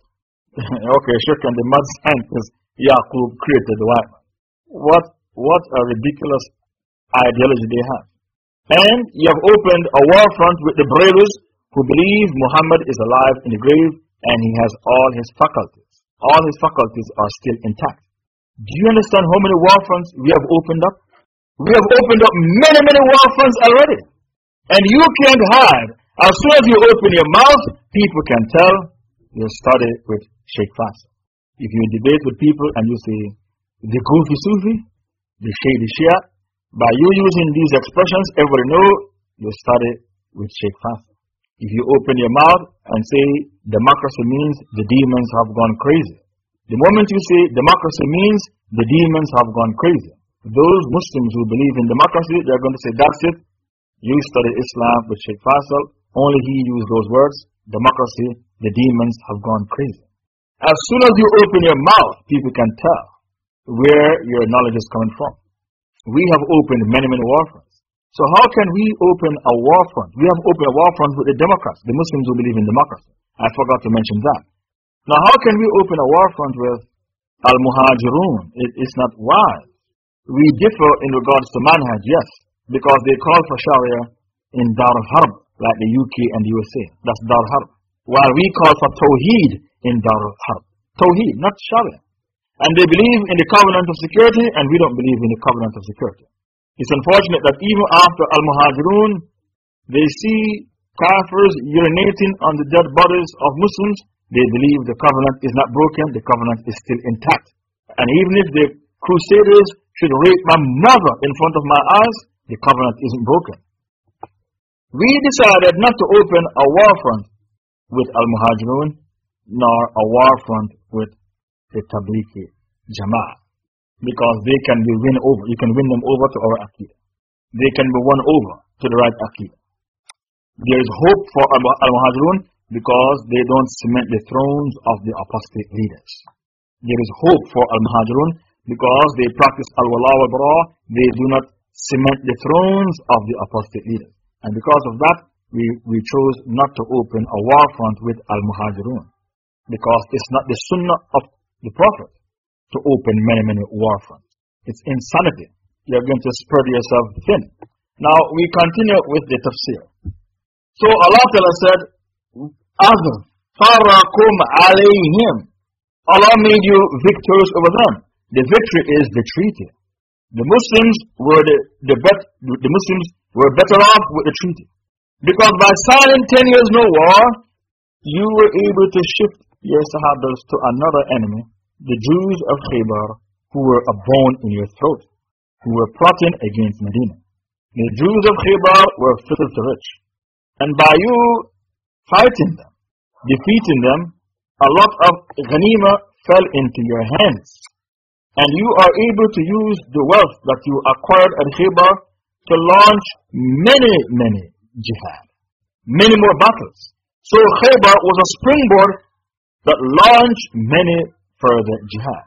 [SPEAKER 2] okay, sure, can the mad scientist Yaqub created the white man. What, what a ridiculous ideology they have. And you have opened a war front with the Brahmins who believe Muhammad is alive in the grave and he has all his faculties. All his faculties are still intact. Do you understand how many war fronts we have opened up? We have opened up many, many war fronts already. And you can't hide. As soon as you open your mouth, people can tell you started with Sheikh Faisal. If you debate with people and you say, the Kufi Sufi, the Shady Shia, by you using these expressions, everybody know you started with Sheikh Faisal. If you open your mouth and say democracy means the demons have gone crazy. The moment you say democracy means the demons have gone crazy. Those Muslims who believe in democracy, they're going to say, that's it. You study Islam with Sheikh Faisal. Only he used those words. Democracy, the demons have gone crazy. As soon as you open your mouth, people can tell where your knowledge is coming from. We have opened many, many war fronts. So how can we open a war front? We have opened a war front with the Democrats, the Muslims who believe in democracy. I forgot to mention that. Now how can we open a war front with Al-Muhajirun? It is not wise. We differ in regards to manhaj, yes, because they call for Sharia in Dar al-Harb, like the UK and the USA. That's Dar al-Harb. While we call for Tawheed in Dar al-Harb. Tawheed, not Sharia. And they believe in the covenant of security, and we don't believe in the covenant of security. It's unfortunate that even after Al Muhajirun, they see kafirs urinating on the dead bodies of Muslims. They believe the covenant is not broken, the covenant is still intact. And even if the crusaders should rape my mother in front of my eyes, the covenant isn't broken. We decided not to open a war front with Al Muhajirun, nor a war front with the Tablighi Jama'ah because they can be win over. You can win them over to our Aqidah. They can be won over to the right Aqidah. There is hope for Al Muhajirun because they don't cement the thrones of the apostate leaders. There is hope for Al Muhajirun because they practice Al Wala wal Bara, they do not cement the thrones of the apostate leaders. And because of that, we, we chose not to open a war front with Al Muhajirun because it's not the sunnah of the Prophet to open many, many war fronts. It's insanity. You're going to spread yourself thin. Now, we continue with the tafsir. So Allah Ta'ala said, Azr, farakum alayhim. Allah made you victorious over them. The victory is the treaty. The Muslims were the, the, bet, the Muslims were better off with the treaty. Because by signing 10 years no war, you were able to shift your Sahabas to another enemy the Jews of Khaybar who were a bone in your throat, who were plotting against Medina. The Jews of Khaybar were filthy rich. And by you fighting them, defeating them, a lot of ghanima fell into your hands. And you are able to use the wealth that you acquired at Khaybar to launch many, many jihad, many more battles. So Khaybar was a springboard that launched many further jihad.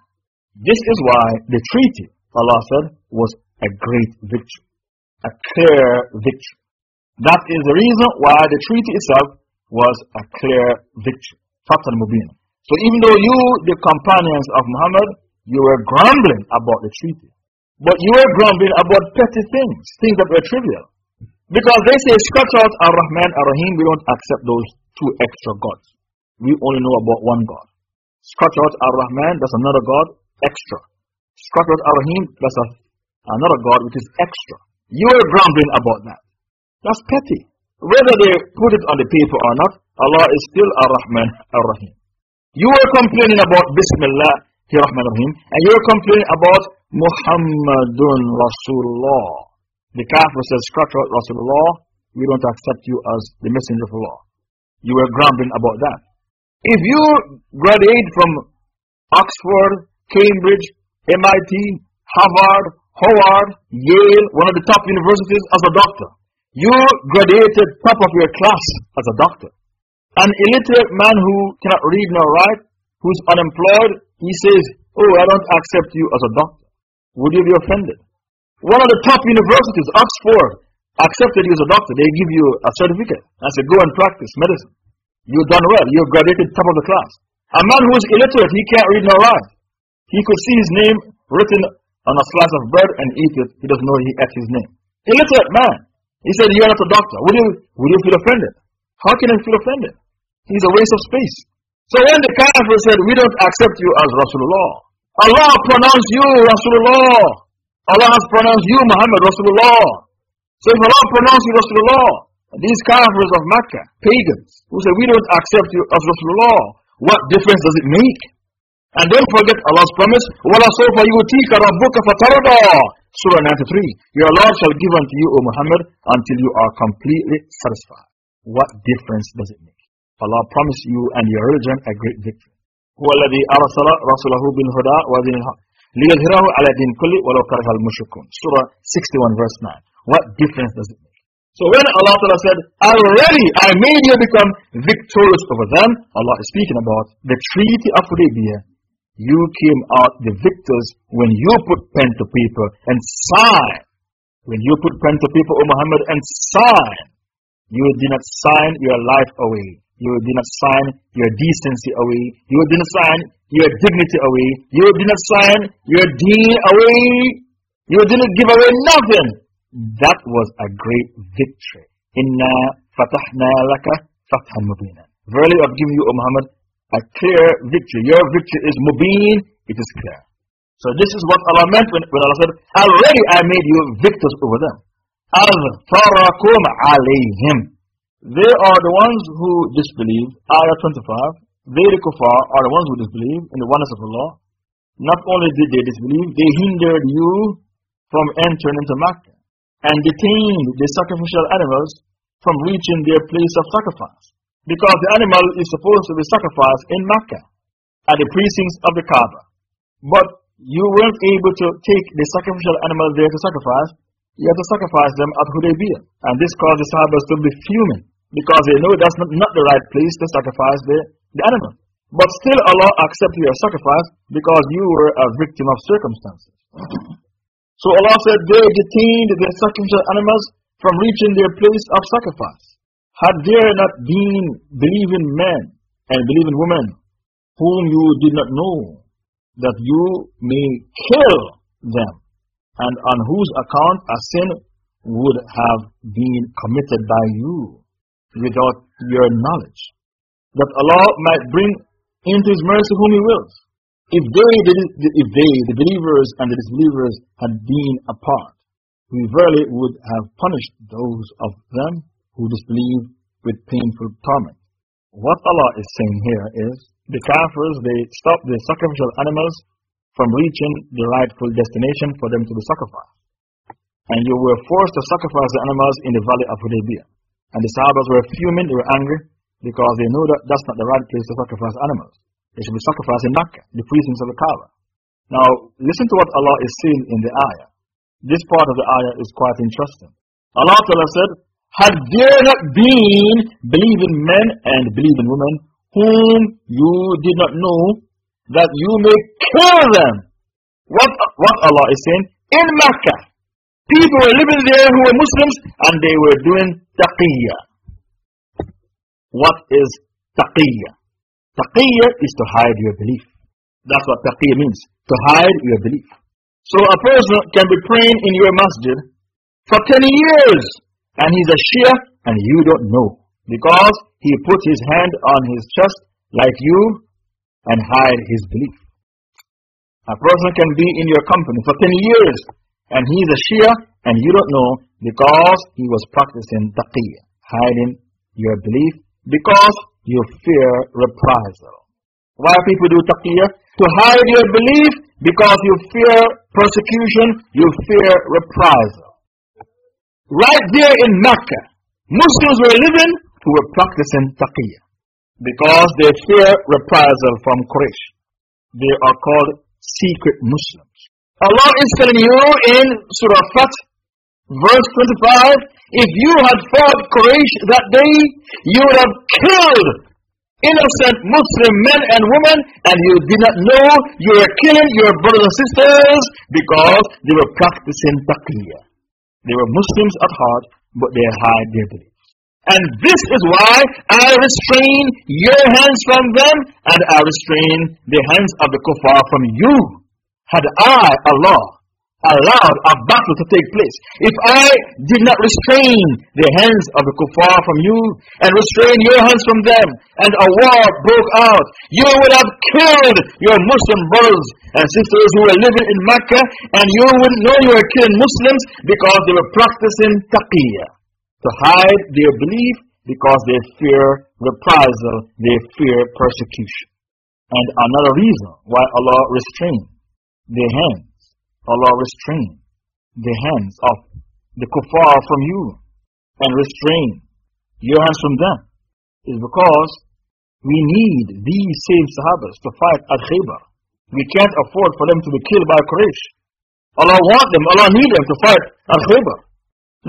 [SPEAKER 2] This is why the treaty, Allah said, was a great victory, a clear victory. That is the reason why the treaty itself was a clear victory. Fatal Mubin. So even though you, the companions of Muhammad, you were grumbling about the treaty, but you were grumbling about petty things, things that were trivial. Because they say, scratch out Ar-Rahman, Ar-Rahim, we don't accept those two extra gods. We only know about one God. Scratch out Ar Rahman, that's another God. extra. Scratchword Ar-Rahim, that's a, another God which is extra. You're grumbling about that. That's petty. Whether they put it on the paper or not, Allah is still Ar-Rahman Ar-Rahim. You are complaining about Bismillah Rahman Rahim, and you're complaining about Muhammadun Rasulullah. The Kafir says, Scratchword Rasulullah, we don't accept you as the messenger of Allah. You were grumbling about that. If you graduate from Oxford, Cambridge, MIT, Harvard, Howard, Yale, one of the top universities as a doctor, you graduated top of your class as a doctor. An illiterate man who cannot read nor write, who's unemployed, he says, Oh, I don't accept you as a doctor. Would you be offended? One of the top universities, Oxford, accepted you as a doctor. They give you a certificate and say, Go and practice medicine. You've done well. You're graduated top of the class. A man who is illiterate, he can't read nor write. He could see his name written on a slice of bread and eat it. He doesn't know he ate his name. Illiterate man. He said, You're not a doctor. Would you, would you feel offended? How can I feel offended? He's a waste of space. So when the Kafir said, We don't accept you as Rasulullah, Allah pronounced you Rasulullah. Allah has pronounced you Muhammad Rasulullah. So if Allah pronounced you Rasulullah, these Kafirs of Makkah, pagans, who say, We don't accept you as Rasulullah, what difference does it make? And don't forget Allah's promise, وَلَصَوْفَ يُؤْتِيكَ رَبُّكَ فَتَرْضَى Surah 93. Your Lord shall give unto you, O Muhammad, until you are completely satisfied. What difference does it make? Allah promised you and your religion a great victory. هو الذي أرسل رسوله بالهدى ودين الحق ليظهره على دين كله ولو كره المشركون Surah 61 verse 9 What difference does it make? So when Allah said, Already I made you become victorious over them, Allah is speaking about the treaty of Hudaybiyah you came out the victors when you put pen to paper and sign. When you put pen to paper, O Muhammad, and sign. You did not sign your life away. You did not sign your decency away. You did not sign your dignity away. You did not sign your deen away. You didn't give away nothing. That was a great victory. Inna fatahna laka fathan mubina. Verily I've given you, O Muhammad, a clear victory. Your victory is mubin, it is clear. So this is what Allah meant when, when Allah said, Already I made you victors over them. Azfarakum alayhim. They are the ones who disbelieve. Ayah 25. They, the kuffar, are the ones who disbelieve in the oneness of Allah. Not only did they disbelieve, they hindered you from entering into Makkah and detained the sacrificial animals from reaching their place of sacrifice. Because the animal is supposed to be sacrificed in Mecca at the precincts of the Kaaba. But you weren't able to take the sacrificial animal there to sacrifice. You had to sacrifice them at Hudaybiyah. And this caused the Sahabas to be fuming because they know that's not, not the right place to sacrifice the, the animal. But still, Allah accepted your sacrifice because you were a victim of circumstances. So Allah said they detained the sacrificial animals from reaching their place of sacrifice. Had there not been believing men and believing women whom you did not know, that you may kill them, and on whose account a sin would have been committed by you without your knowledge, that Allah might bring into His mercy whom He wills. If they, if they, the believers and the disbelievers, had been apart, we verily would have punished those of them who disbelieve with painful torment. What Allah is saying here is the kafirs, they stop the sacrificial animals from reaching the rightful destination for them to be sacrificed. And you were forced to sacrifice the animals in the valley of Hudaybiyah. And the Sahabas were fuming, they were angry, because they know that that's not the right place to sacrifice animals. They should be sacrificed in Makkah, the precincts of the Kaaba. Now, listen to what Allah is saying in the ayah. This part of the ayah is quite interesting. Allah Ta'ala said, had there not been believing men and believing women whom you did not know, that you may kill them. What, what Allah is saying? In Mecca, people were living there who were Muslims and they were doing taqiyya. What is taqiyya? Taqiyya is to hide your belief. That's what taqiyya means, to hide your belief. So a person can be praying in your masjid for 10 years and he's a Shia and you don't know because he put his hand on his chest like you and hide his belief. A person can be in your company for 10 years and he's a Shia and you don't know because he was practicing taqiyya, hiding your belief because you fear reprisal. Why people do taqiyya? To hide your belief because you fear persecution, you fear reprisal. Right there in Mecca, Muslims were living who were practicing taqiyya because they fear reprisal from Quraysh. They are called secret Muslims. Allah is telling you in Surah Fath, verse 25, if you had fought Quraysh that day, you would have killed innocent Muslim men and women, and you did not know you were killing your brothers and sisters because they were practicing taqiyya. They were Muslims at heart, but they hide their beliefs. And this is why I restrain your hands from them, and I restrain the hands of the kuffar from you. Had I, Allah, allowed a battle to take place, if I did not restrain the hands of the kuffar from you, and restrain your hands from them, and a war broke out, you would have killed your Muslim brothers and sisters who were living in Mecca, and you wouldn't know you were killing Muslims because they were practicing taqiyya to hide their belief because they fear reprisal, they fear persecution. And another reason why Allah restrained their hands, Allah restrain the hands of the kuffar from you and restrain your hands from them is because we need these same Sahabas to fight at Khaybar. We can't afford for them to be killed by Quraysh. Allah want them, Allah need them to fight at Khaybar.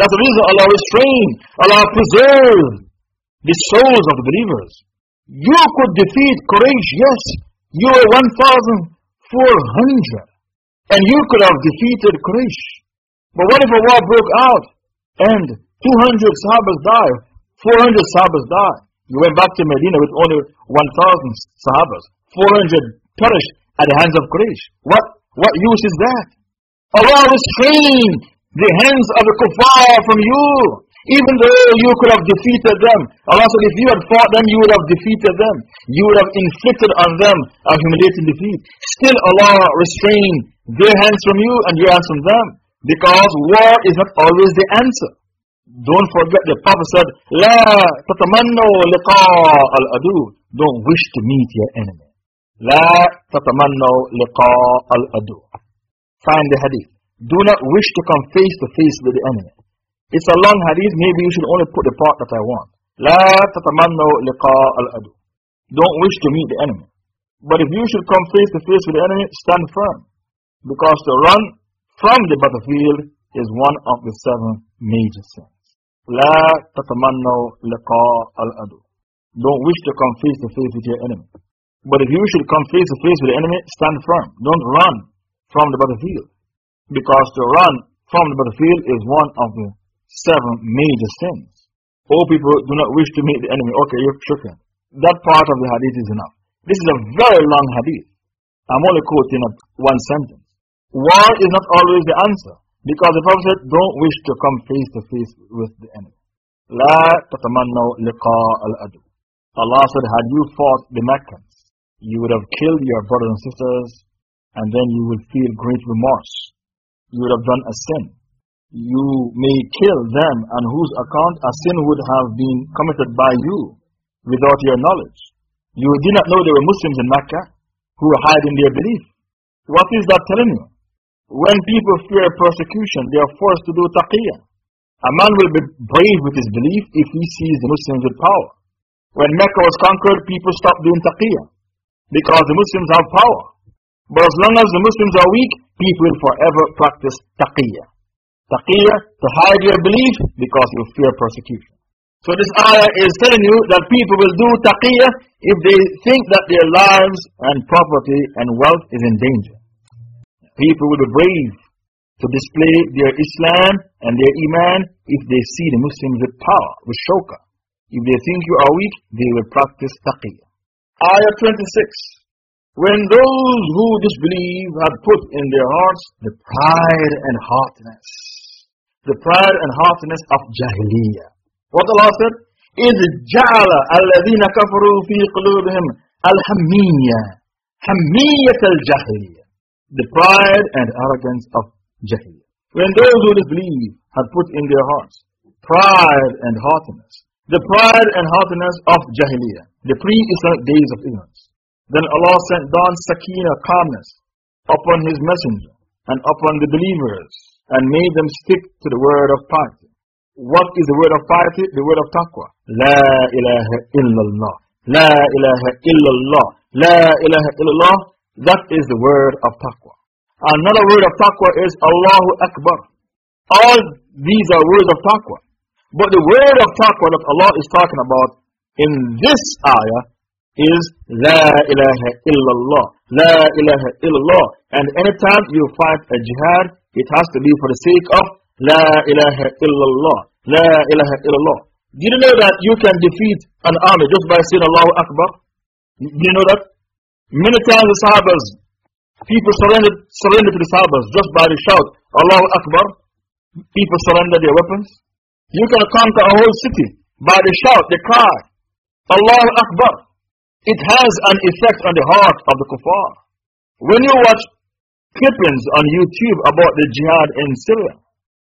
[SPEAKER 2] That's the reason Allah restrained, Allah preserved the souls of the believers. You could defeat Quraysh, yes. You were 1,400. And you could have defeated Quraysh. But what if a war broke out and 200 Sahabas died, 400 Sahabas died? You went back to Medina with only 1,000 Sahabas. 400 perished at the hands of Quraysh. What, what use is that? Allah restrained the hands of the kuffar from you. Even though you could have defeated them. Allah said, if you had fought them, you would have defeated them. You would have inflicted on them a humiliating defeat. Still, Allah restrained their hands from you and your hands from them. Because war is not always the answer. Don't forget the Prophet said, La tatamannu liqa al-adu. Don't wish to meet your enemy. La tatamannu liqa al-adu. Find the hadith. Do not wish to come face to face with the enemy. It's a long hadith, maybe you should only put the part that I want. لا تتمنوا لقاء العدو. Don't wish to meet the enemy. But if you should come face to face with the enemy, stand firm. Because to run from the battlefield is one of the seven major sins. لا تتمنوا لقاء العدو. Don't wish to come face to face with your enemy. But if you should come face to face with the enemy, stand firm. Don't run from the battlefield. Because to run from the battlefield is one of the seven major sins. All people do not wish to meet the enemy. Okay, you're shukran. That part of the hadith is enough. This is a very long hadith. I'm only quoting one sentence. War is not always the answer. Because the Prophet said, don't wish to come face to face with the enemy. لا تتمنوا لقاء العدو. Allah said, had you fought the Meccans, you would have killed your brothers and sisters, and then you would feel great remorse you would have done a sin. You may kill them on whose account a sin would have been committed by you without your knowledge. You did not know there were Muslims in Mecca who were hiding their belief. What is that telling you? When people fear persecution, they are forced to do taqiyya. A man will be brave with his belief if he sees the Muslims with power. When Mecca was conquered, people stopped doing taqiyya because the Muslims have power. But as long as the Muslims are weak, people will forever practice taqiyya. Taqiyya, to hide your belief because you fear persecution. So this ayah is telling you that people will do taqiyya if they think that their lives and property and wealth is in danger. People will be brave to display their Islam and their Iman if they see the Muslims with power, with shoka. If they think you are weak, they will practice taqiyya. Ayah 26. When those who disbelieve had put in their hearts the pride and haughtiness, the pride and haughtiness of Jahiliyyah. What Allah said? إِذْ جَعَلَ الَّذِينَ كَفَرُوا فِي قُلُوبِهِمْ الْحَمِّيَّةِ حَمِّيَّةَ الْجَاهِلِيَّةِ The pride and arrogance of Jahiliyyah. When those who disbelieve had put in their hearts pride and haughtiness, the pride and haughtiness of Jahiliyyah, the pre-Islamic days of ignorance. Then Allah sent down Sakina, calmness, upon His messenger and upon the believers and made them stick to the word of piety. What is the word of piety? The word of taqwa. La ilaha illallah. La ilaha illallah. La ilaha illallah. That is the word of taqwa. Another word of taqwa is Allahu Akbar. All these are words of taqwa. But the word of taqwa that Allah is talking about in this ayah is La ilaha illallah. La ilaha illallah. And anytime you fight a jihad, it has to be for the sake of La ilaha illallah. La ilaha illallah. Do you know that you can defeat an army just by saying Allahu Akbar? Do you know that? Many times the Sahabas, people surrendered, surrendered to the Sahabas just by the shout, Allahu Akbar. People surrender their weapons. You can conquer a whole city by the shout, the cry, Allahu Akbar. It has an effect on the heart of the kuffar. When you watch clippings on YouTube about the jihad in Syria,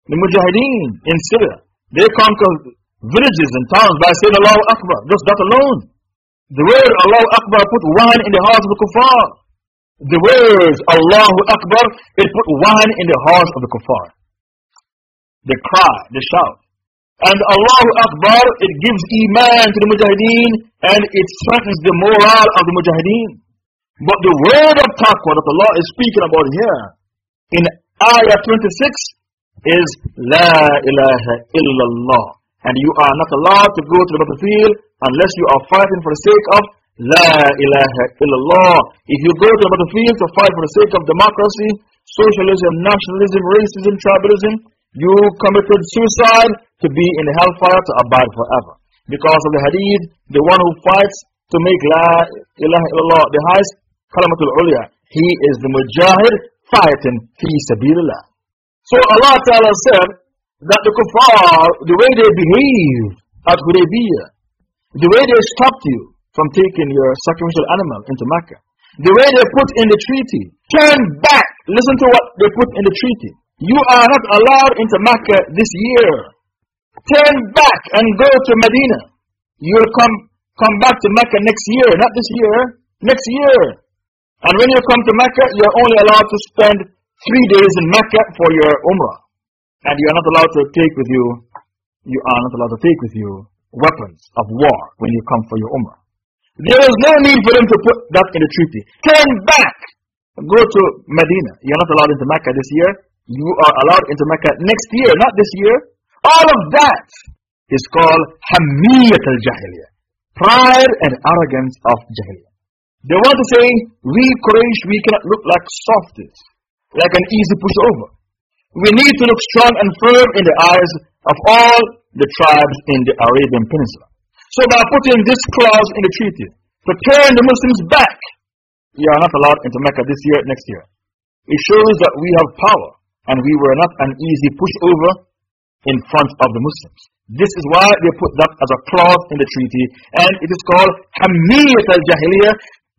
[SPEAKER 2] the mujahideen in Syria, they conquer villages and towns by saying Allahu Akbar, just that alone. The word Allahu Akbar put wine in the hearts of the kuffar. The words Allahu Akbar, it put wine in the hearts of the kuffar. The cry, the shout. And Allahu Akbar, it gives Iman to the Mujahideen and it strengthens the morale of the Mujahideen. But the word of taqwa that Allah is speaking about here in Ayah 26 is La ilaha illallah. And you are not allowed to go to the battlefield unless you are fighting for the sake of La ilaha illallah. If you go to the battlefield to fight for the sake of democracy, socialism, nationalism, racism, tribalism, you committed suicide to be in the hellfire to abide forever. Because of the hadith, the one who fights to make La ilaha illallah the highest kalamatul ulia, he is the mujahid fighting fi sabilillah. So Allah Ta'ala said that the kuffar, the way they behave at Hudaybiyah, the way they stopped you from taking your sacrificial animal into Mecca, the way they put in the treaty, turn back, listen to what they put in the treaty. You are not allowed into Mecca this year. Turn back and go to Medina. You'll come, come back to Mecca next year, not this year, next year. And when you come to Mecca, you're only allowed to spend three days in Mecca for your Umrah. And you're not allowed to take with you, you are not allowed to take with you weapons of war when you come for your Umrah. There is no need for them to put that in the treaty. Turn back. Go to Medina. You're not allowed into Mecca this year. You are allowed into Mecca next year, not this year. All of that is called Hamiyat al Jahiliyyah. Pride and arrogance of Jahiliyyah. They want to say, we Quraysh, we cannot look like softies, like an easy pushover. We need to look strong and firm in the eyes of all the tribes in the Arabian Peninsula. So by putting this clause in the treaty to turn the Muslims back, you are not allowed into Mecca this year, next year. It shows that we have power and we were not an easy pushover in front of the Muslims. This is why they put that as a clause in the treaty, and it is called Hamiyat al Jahiliyyah,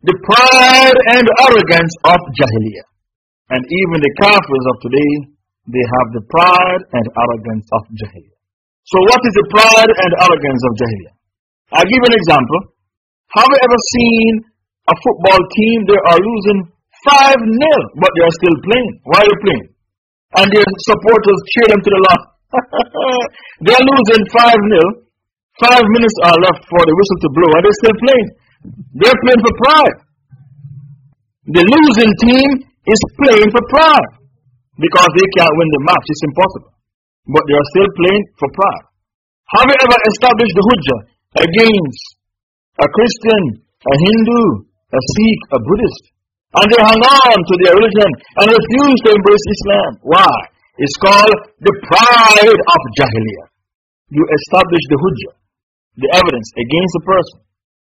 [SPEAKER 2] the pride and arrogance of Jahiliyyah. And even the Kafirs of today, they have the pride and arrogance of Jahiliyyah. So, what is the pride and arrogance of Jahiliyyah? I'll give an example. Have you ever seen a football team? They are losing 5 0, but they are still playing. Why are they playing? And their supporters cheer them to the last They're losing 5 0. Five minutes are left for the whistle to blow, and they're still playing. They're playing for pride. The losing team is playing for pride because they can't win the match. It's impossible. But they are still playing for pride. Have you ever established the Hujjah against a Christian, a Hindu, a Sikh, a Buddhist? And they hang on to their religion and refuse to embrace Islam. Why? Is called the pride of Jahiliyyah. You establish the hujjah, the evidence against a person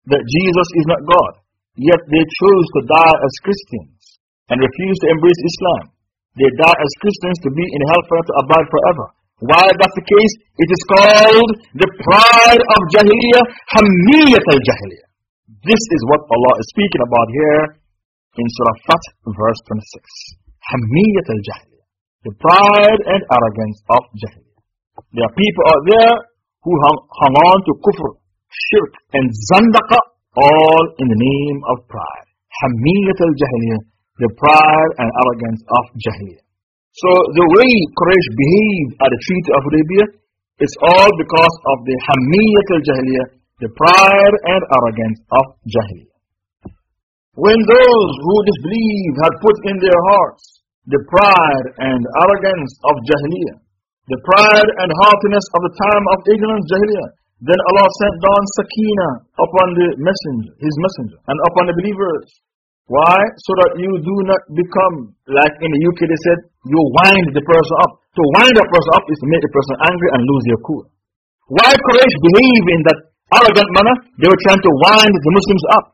[SPEAKER 2] that Jesus is not God, yet they chose to die as Christians and refuse to embrace Islam. They die as Christians to be in hellfire to abide forever. Why that's the case? It is called the pride of Jahiliyyah, Hamiyat al Jahiliyyah. This is what Allah is speaking about here in Surah Fath, verse 26. Hamiyat al Jahiliyyah. The pride and arrogance of Jahiliyyah. There are people out there who hung, hung on to kufr, shirk, and zandaqa, all in the name of pride. Hamiyat al Jahiliyyah. The pride and arrogance of Jahiliyyah. So the way Quraysh behaved at the Treaty of Hudaybiyah is all because of the Hamiyat al Jahiliyyah, the pride and arrogance of Jahiliyyah. When those who disbelieve had put in their hearts the pride and arrogance of Jahiliyyah, the pride and haughtiness of the time of ignorance Jahiliyyah, then Allah sent down Sakina upon the messenger, his messenger, and upon the believers. Why? So that you do not become, like in the UK they said, you wind the person up. To wind a person up is to make the person angry and lose their cool. Why Quraysh behave in that arrogant manner? They were trying to wind the Muslims up.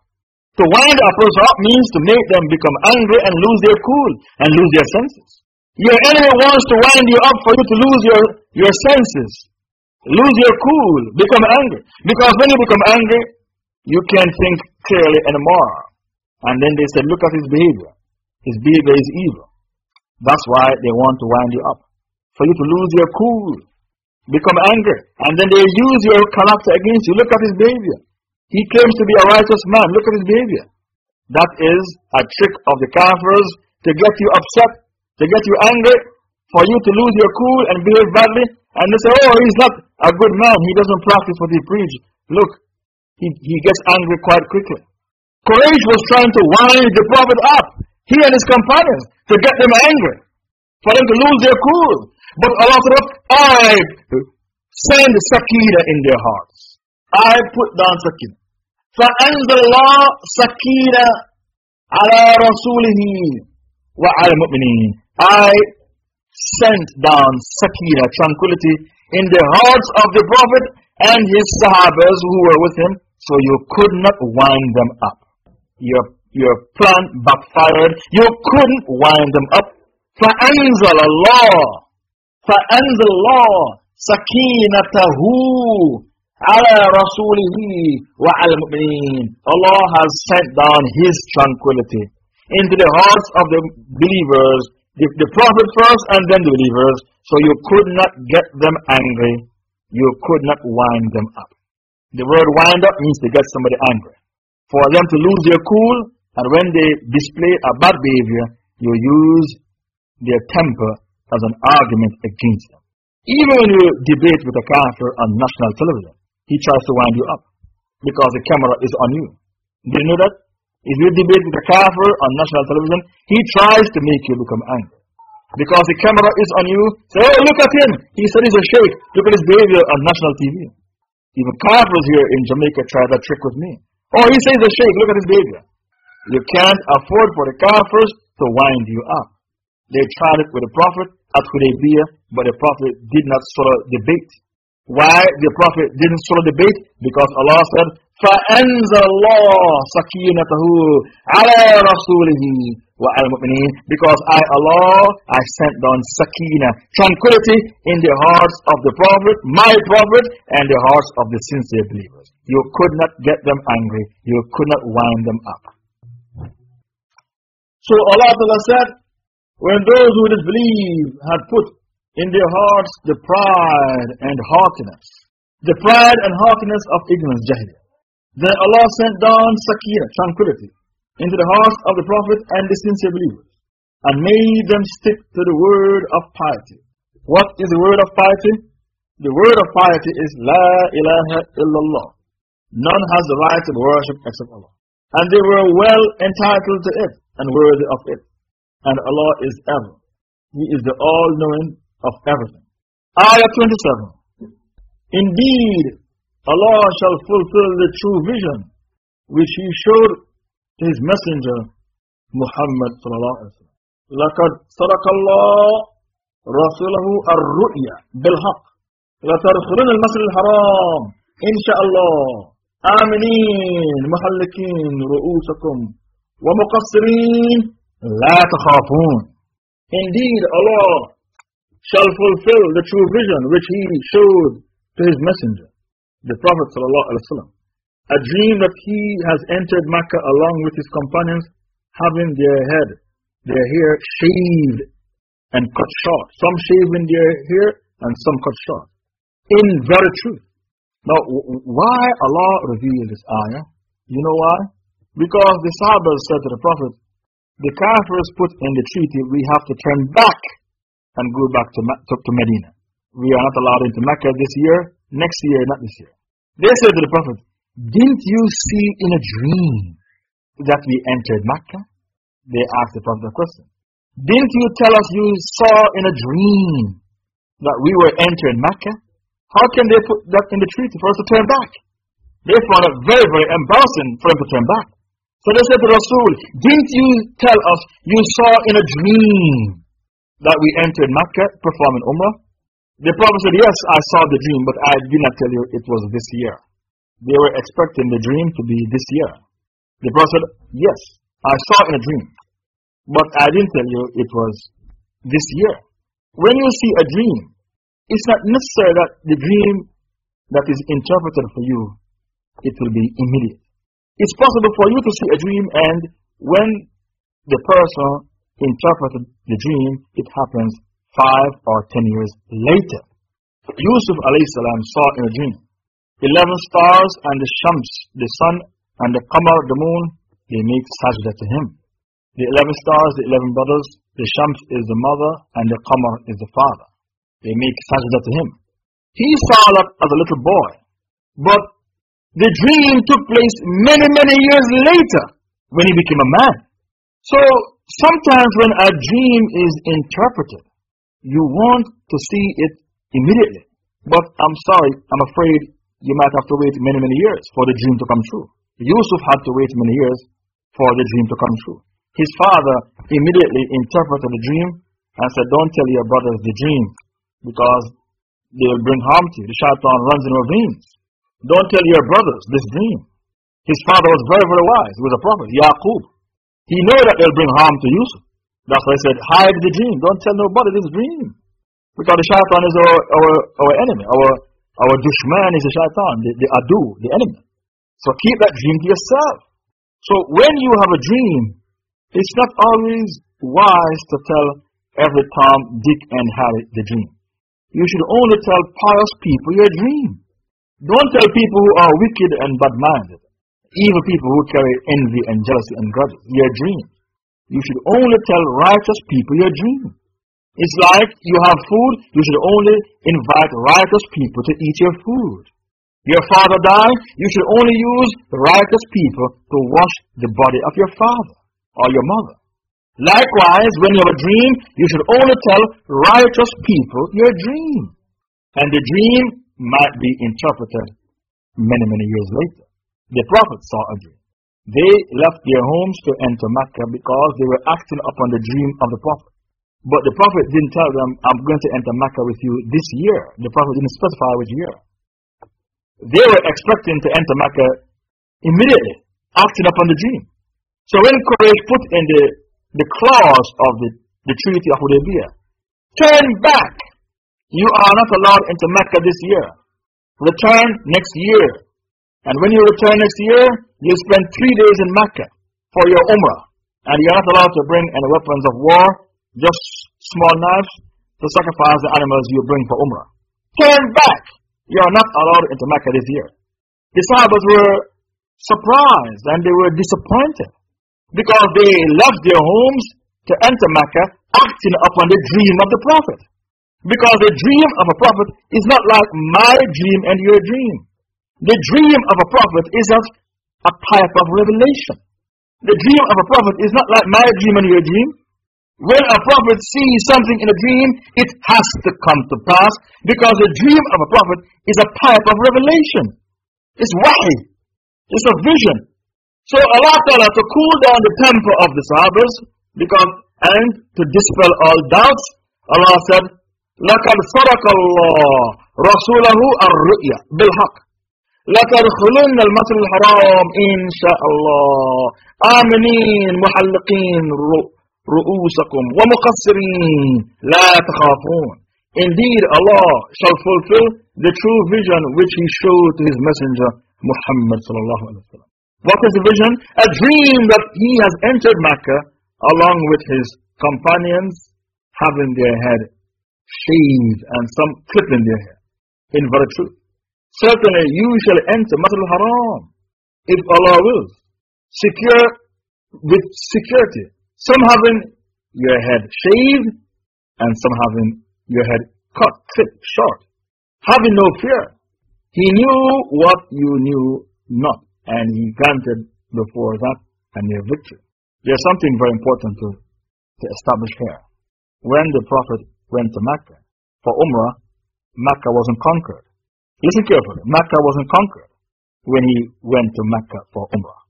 [SPEAKER 2] To wind person up means to make them become angry and lose their cool and lose their senses. Your enemy wants to wind you up for you to lose your, your senses, lose your cool, become angry. Because when you become angry, you can't think clearly anymore. And then they said, Look at his behavior. His behavior is evil. That's why they want to wind you up. For you to lose your cool, become angry. And then they use your character against you. Look at his behavior. He claims to be a righteous man. Look at his behavior. That is a trick of the kafirs to get you upset, to get you angry, for you to lose your cool and behave badly. And they say, oh, he's not a good man. He doesn't practice what he preaches. Look, he, he gets angry quite quickly. Quraysh was trying to wind the Prophet up, he and his companions, to get them angry, for them to lose their cool. But Allah said, I send sakina in their hearts. I put down Sakin. فأنزل الله al-Rasulihi wa al-Mutmainin. I sent down Sakina, tranquility, in the hearts of the Prophet and his Sahabas who were with him, so you could not wind them up. Your, your plan backfired. You couldn't wind them up. فأنزل الله فأنزل sakina سكينته على رسوله وعلى المؤمنين Allah has sent down His tranquility into the hearts of the believers, the, the Prophet first and then the believers, so you could not get them angry. You could not wind them up. The word wind up means to get somebody angry. For them to lose their cool, and when they display a bad behavior, you use their temper as an argument against them. Even when you debate with a kafir on national television, he tries to wind you up because the camera is on you. Did you know that? If you debate with a kafir on national television, he tries to make you become angry. Because the camera is on you, say, oh, look at him. He said he's a sheikh. Look at his behavior on national TV. Even kafirs here in Jamaica try that trick with me. Oh, he says he's a sheikh. Look at his behavior. You can't afford for the kafirs to wind you up. They tried it with the Prophet at Hudaybiyah, but the Prophet did not sort of debate. Why the Prophet didn't sort of debate? Because Allah said, فَأَنزَلَ اللَّهُ سَكِينَتَهُ عَلَى رَسُولِهِ وَعَلَى الْمُؤْمِنِينَ Because I, Allah, I sent down sakina, tranquility in the hearts of the Prophet, my Prophet, and the hearts of the sincere believers. You could not get them angry. You could not wind them up. So Allah said, when those who disbelieve had put in their hearts the pride and haughtiness, the pride and haughtiness of ignorance, jahiliyyah. Then Allah sent down sakina, tranquility, into the hearts of the Prophet and the sincere believers, and made them stick to the word of piety. What is the word of piety? The word of piety is La ilaha illallah. None has the right to worship except Allah. And they were well entitled to it and worthy of it. And Allah is ever. He is the all knowing of everything. Ayah 27. Indeed, Allah shall fulfill the true vision which He showed His Messenger Muhammad. لقد صدق الله رسوله الرؤيا بالحق لتدخلون المسجد الحرام إن شاء الله آمنين محلكين رؤوسكم ومقصرين لا تخافون Indeed Allah shall fulfill the true vision which he showed to his messenger, the Prophet ﷺ. A dream that he has entered Mecca along with his companions having their head, their hair shaved and cut short. Some shaving their hair and some cut short. In very truth. Now, why Allah revealed this ayah? You know why? Because the Sahabas said to the Prophet, the Kafirs put in the treaty, we have to turn back and go back to, to, to Medina. We are not allowed into Mecca this year, next year, not this year. They said to the Prophet, Didn't you see in a dream that we entered Mecca? They asked the Prophet a question. Didn't you tell us you saw in a dream that we were entering Mecca? How can they put that in the treaty for us to turn back? They found it very, very embarrassing for them to turn back. So they said to Rasul, Didn't you tell us you saw in a dream that we entered Mecca performing Umrah? The Prophet said, Yes, I saw the dream, but I did not tell you it was this year. They were expecting the dream to be this year. The Prophet said, Yes, I saw in a dream, but I didn't tell you it was this year. When you see a dream, it's not necessary that the dream that is interpreted for you, it will be immediate. It's possible for you to see a dream, and when the person interpreted the dream, it happens five or ten years later. Yusuf salam saw in a dream eleven stars and the Shams, the sun, and the Qamar, the moon, they make sajda to him. The eleven stars, the eleven brothers, the Shams is the mother, and the Qamar is the father. They make sajda to him. He saw that as a little boy, but the dream took place many, many years later when he became a man. So sometimes when a dream is interpreted, you want to see it immediately. But I'm sorry, I'm afraid you might have to wait many, many years for the dream to come true. Yusuf had to wait many years for the dream to come true. His father immediately interpreted the dream and said, Don't tell your brothers the dream because they will bring harm to you. The shaitan runs in veins. Don't tell your brothers this dream. His father was very, very wise. He was a prophet, Yaqub. He knew that they'll bring harm to Yusuf. That's why he said, Hide the dream. Don't tell nobody this dream. Because the shaitan is our, our, our enemy. Our, our dushman is the shaitan, the, the adu, the enemy. So keep that dream to yourself. So when you have a dream, it's not always wise to tell every Tom, Dick, and Harry the dream. You should only tell pious people your dream. Don't tell people who are wicked and bad minded, evil people who carry envy and jealousy and grudges, your dream. You should only tell righteous people your dream. It's like you have food, you should only invite righteous people to eat your food. Your father died, you should only use righteous people to wash the body of your father or your mother. Likewise, when you have a dream, you should only tell righteous people your dream. And the dream might be interpreted many, many years later. The prophet saw a dream. They left their homes to enter Mecca because they were acting upon the dream of the prophet. But the prophet didn't tell them, I'm going to enter Mecca with you this year. The prophet didn't specify which year. They were expecting to enter Mecca immediately, acting upon the dream. So when Quraysh put in the, the clause of the, the Treaty of Hudaybiyah, turn back. You are not allowed into Mecca this year. Return next year. And when you return next year, you spend three days in Mecca for your Umrah. And you're not allowed to bring any weapons of war just small knives to sacrifice the animals you bring for Umrah. Turn back! You are not allowed into Mecca this year. The Sahabas were surprised and they were disappointed because they left their homes to enter Mecca acting upon the dream of the Prophet. Because the dream of a prophet is not like my dream and your dream. The dream of a prophet is as a type of revelation. The dream of a prophet is not like my dream and your dream. When a prophet sees something in a dream, it has to come to pass because the dream of a prophet is a type of revelation. It's wahi. It's a vision. So Allah Ta'ala to cool down the temper of the Sahabas because and to dispel all doubts, Allah said, لَقَدْ صَرَكَ اللَّهُ رَسُولَهُ الرُّؤْيَا بِالْحَقِّ لَتَدْخُلُنَّ الْمَسْجِدَ الْحَرَامِ إِنْ شَاءَ اللَّهُ آمِنِينَ مُحَلِّقِينَ رؤوسكم ومقصرين لا تخافون Indeed, Allah shall fulfill the true vision which He showed to His Messenger Muhammad sallallahu alaihi wasallam. What is the vision? A dream that he has entered Mecca along with his companions having their head shaved and some clipping their hair. In very truth. Certainly you shall enter Masjid al-Haram if Allah wills. Secure with security. Some having your head shaved and some having your head cut, clipped, short. Having no fear. He knew what you knew not and he granted before that a near victory. There's something very important to, to establish here. When the Prophet went to Mecca for Umrah, Mecca wasn't conquered. Listen carefully. Mecca wasn't conquered when he went to Mecca for Umrah.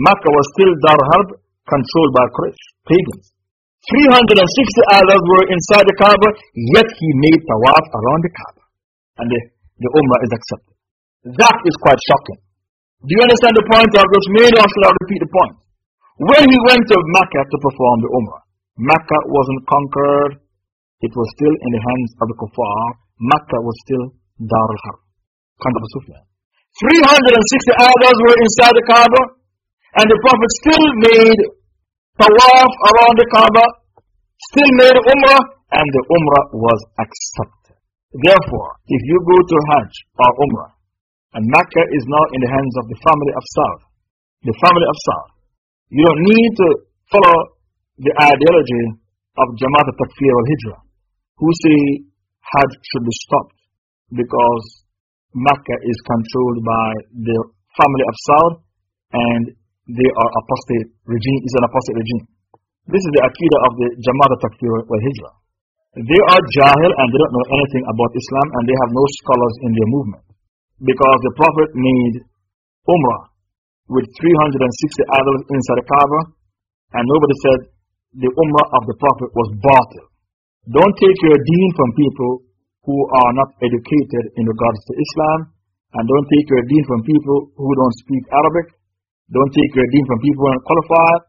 [SPEAKER 2] Mecca was still Dar Harb, controlled by Quraysh, pagans. 360 others were inside the Kaaba, yet he made tawaf around the Kaaba. And the, the Umrah is accepted. That is quite shocking. Do you understand the point I've just made, or should I repeat the point? When he went to Mecca to perform the Umrah, Mecca wasn't conquered, it was still in the hands of the kuffar. Mecca was still Dar al Harb, Kandab Sufyan. 360 others were inside the Kaaba, and the Prophet still made tawaf around the Kaaba, still made Umrah, and the Umrah was accepted. Therefore, if you go to Hajj or Umrah, and Mecca is now in the hands of the family of Saud. The family of Saud. You don't need to follow the ideology of Jamaat al-Takfir wal-Hijrah, who say Hajj should be stopped because Mecca is controlled by the family of Saud and they are apostate regime, is an apostate regime. This is the Aqidah of the Jamaat al-Takfir wal-Hijrah. They are Jahil and they don't know anything about Islam and they have no scholars in their movement because the Prophet made Umrah with 360 idols inside the Kaaba, and nobody said the Umrah of the Prophet was batil. Don't take your deen from people who are not educated in regards to Islam, and don't take your deen from people who don't speak Arabic. Don't take your deen from people who are qualified.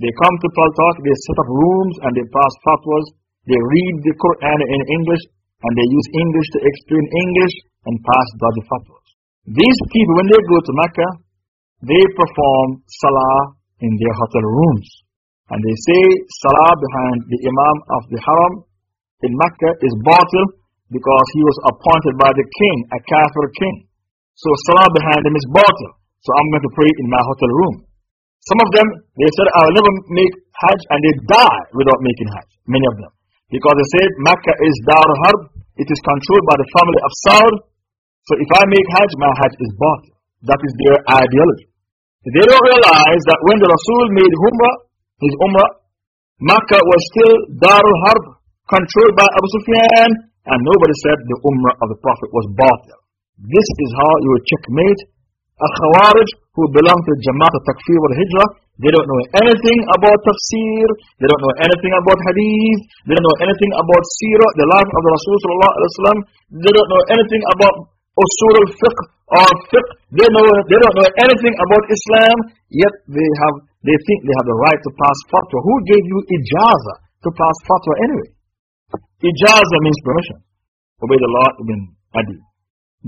[SPEAKER 2] They come to Talk, they set up rooms and they pass fatwas. They read the Quran in English and they use English to explain English and pass dodgy fatwas. These people, when they go to Mecca, they perform salah in their hotel rooms. And they say salah behind the Imam of the Haram in Mecca is batil because he was appointed by the king, a kafir king. So salah behind him is batil. So I'm going to pray in my hotel room. Some of them, they said, I'll never make Hajj, and they die without making Hajj. Many of them. Because they said Mecca is Dar Harb, it is controlled by the family of Saud, so if I make Hajj, my Hajj is batil. That is their ideology. They don't realize that when the Rasul made Umrah, his Umrah, Makkah was still Darul Harb, controlled by Abu Sufyan, and nobody said the Umrah of the Prophet was batil. This is how you checkmate a Khawarij who belong to Jamaat al-Takfir wal-Hijrah. They don't know anything about tafsir, they don't know anything about hadith, they don't know anything about seerah, the life of the Rasul they don't know anything about usul al-fiqh or fiqh. They, know, they don't know anything about Islam, yet they, have, they think they have the right to pass fatwa. Who gave you ijaza to pass fatwa anyway? Ijaza means permission. Ubaidullah ibn Adi.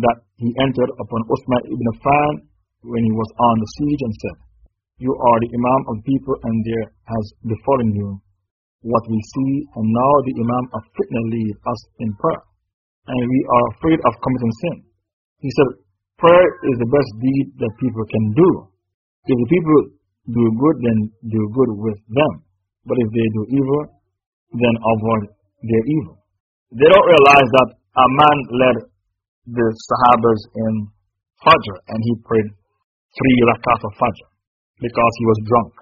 [SPEAKER 2] That he entered upon Uthman ibn Affan when he was on the siege and said, You are the Imam of people and there has befallen you what we see and now the Imam of fitna lead us in prayer and we are afraid of committing sin. He said, prayer is the best deed that people can do. If the people do good, then do good with them. But if they do evil, then avoid their evil. They don't realize that a man led the Sahabas in Fajr and he prayed three rakat of Fajr because he was drunk.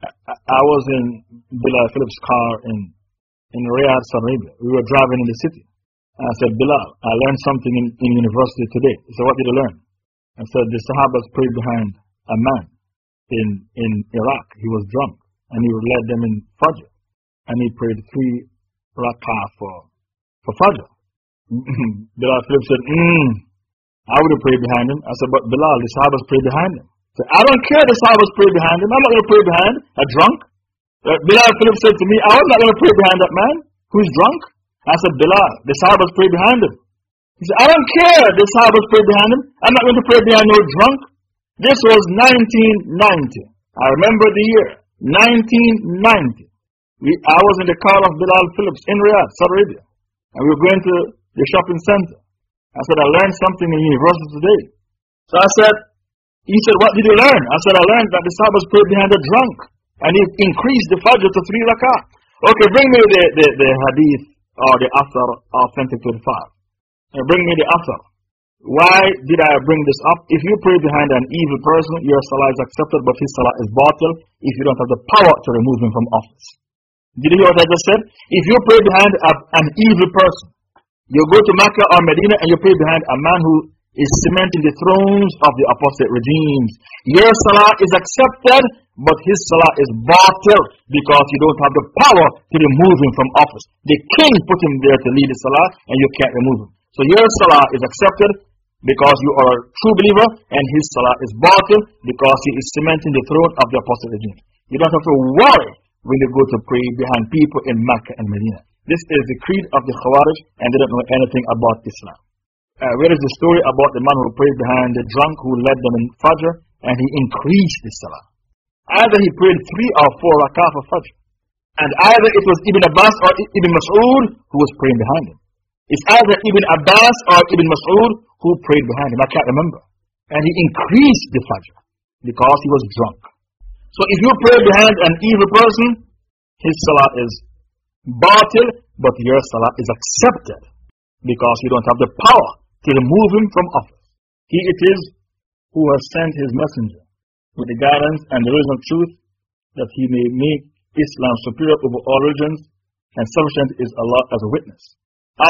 [SPEAKER 2] I was in Bilal Phillips' car in, in Riyadh, Saudi Arabia. We were driving in the city. I said, Bilal, I learned something in, in university today. He said, What did you learn? I said, The Sahabas prayed behind a man in, in Iraq. He was drunk and he led them in Fajr. And he prayed three rak'ah for, for Fajr. Bilal Philip said, Hmm, I would have prayed behind him. I said, But Bilal, the Sahabas prayed behind him. I said, I don't care the Sahabas prayed behind him. I'm not going to pray behind a drunk. Uh, Bilal Philip said to me, I'm not going to pray behind that man who's drunk. I said, Bilal, the Sahabas pray behind him. He said, I don't care the Sahabas pray behind him. I'm not going to pray behind no drunk. This was 1990. I remember the year. 1990. We, I was in the car of Bilal Phillips in Riyadh, Saudi Arabia. And we were going to the shopping center. I said, I learned something in university today. So I said, he said, what did you learn? I said, I learned that the Sahabas prayed behind a drunk. And he increased the Fajr to three rakah. Okay, bring me the, the, the hadith or the Athar authentic to the And bring me the Athar. Why did I bring this up? If you pray behind an evil person, your salah is accepted, but his salah is batil if you don't have the power to remove him from office. Did you hear what I just said? If you pray behind a, an evil person, you go to Mecca or Medina and you pray behind a man who is cementing the thrones of the apostate regimes. Your salah is accepted, but his salah is batil because you don't have the power to remove him from office. The king put him there to lead the salah and you can't remove him. So your salah is accepted, because you are a true believer, and his salah is batil because he is cementing the throne of the apostle regime. You don't have to worry when you go to pray behind people in Mecca and Medina. This is the creed of the Khawarij, and they don't know anything about Islam. Uh, where is the story about the man who prayed behind the drunk who led them in Fajr, and he increased the salah? Either he prayed three or four rakah for Fajr, and either it was Ibn Abbas or Ibn Mas'ud who was praying behind him. It's either Ibn Abbas or Ibn Mas'ud who prayed behind him. I can't remember. And he increased the Fajr because he was drunk. So if you pray behind an evil person, his salah is batil, but your salah is accepted because you don't have the power to remove him from office. He it is who has sent his messenger with the guidance and the reason of truth that he may make Islam superior over all religions and sufficient is Allah as a witness.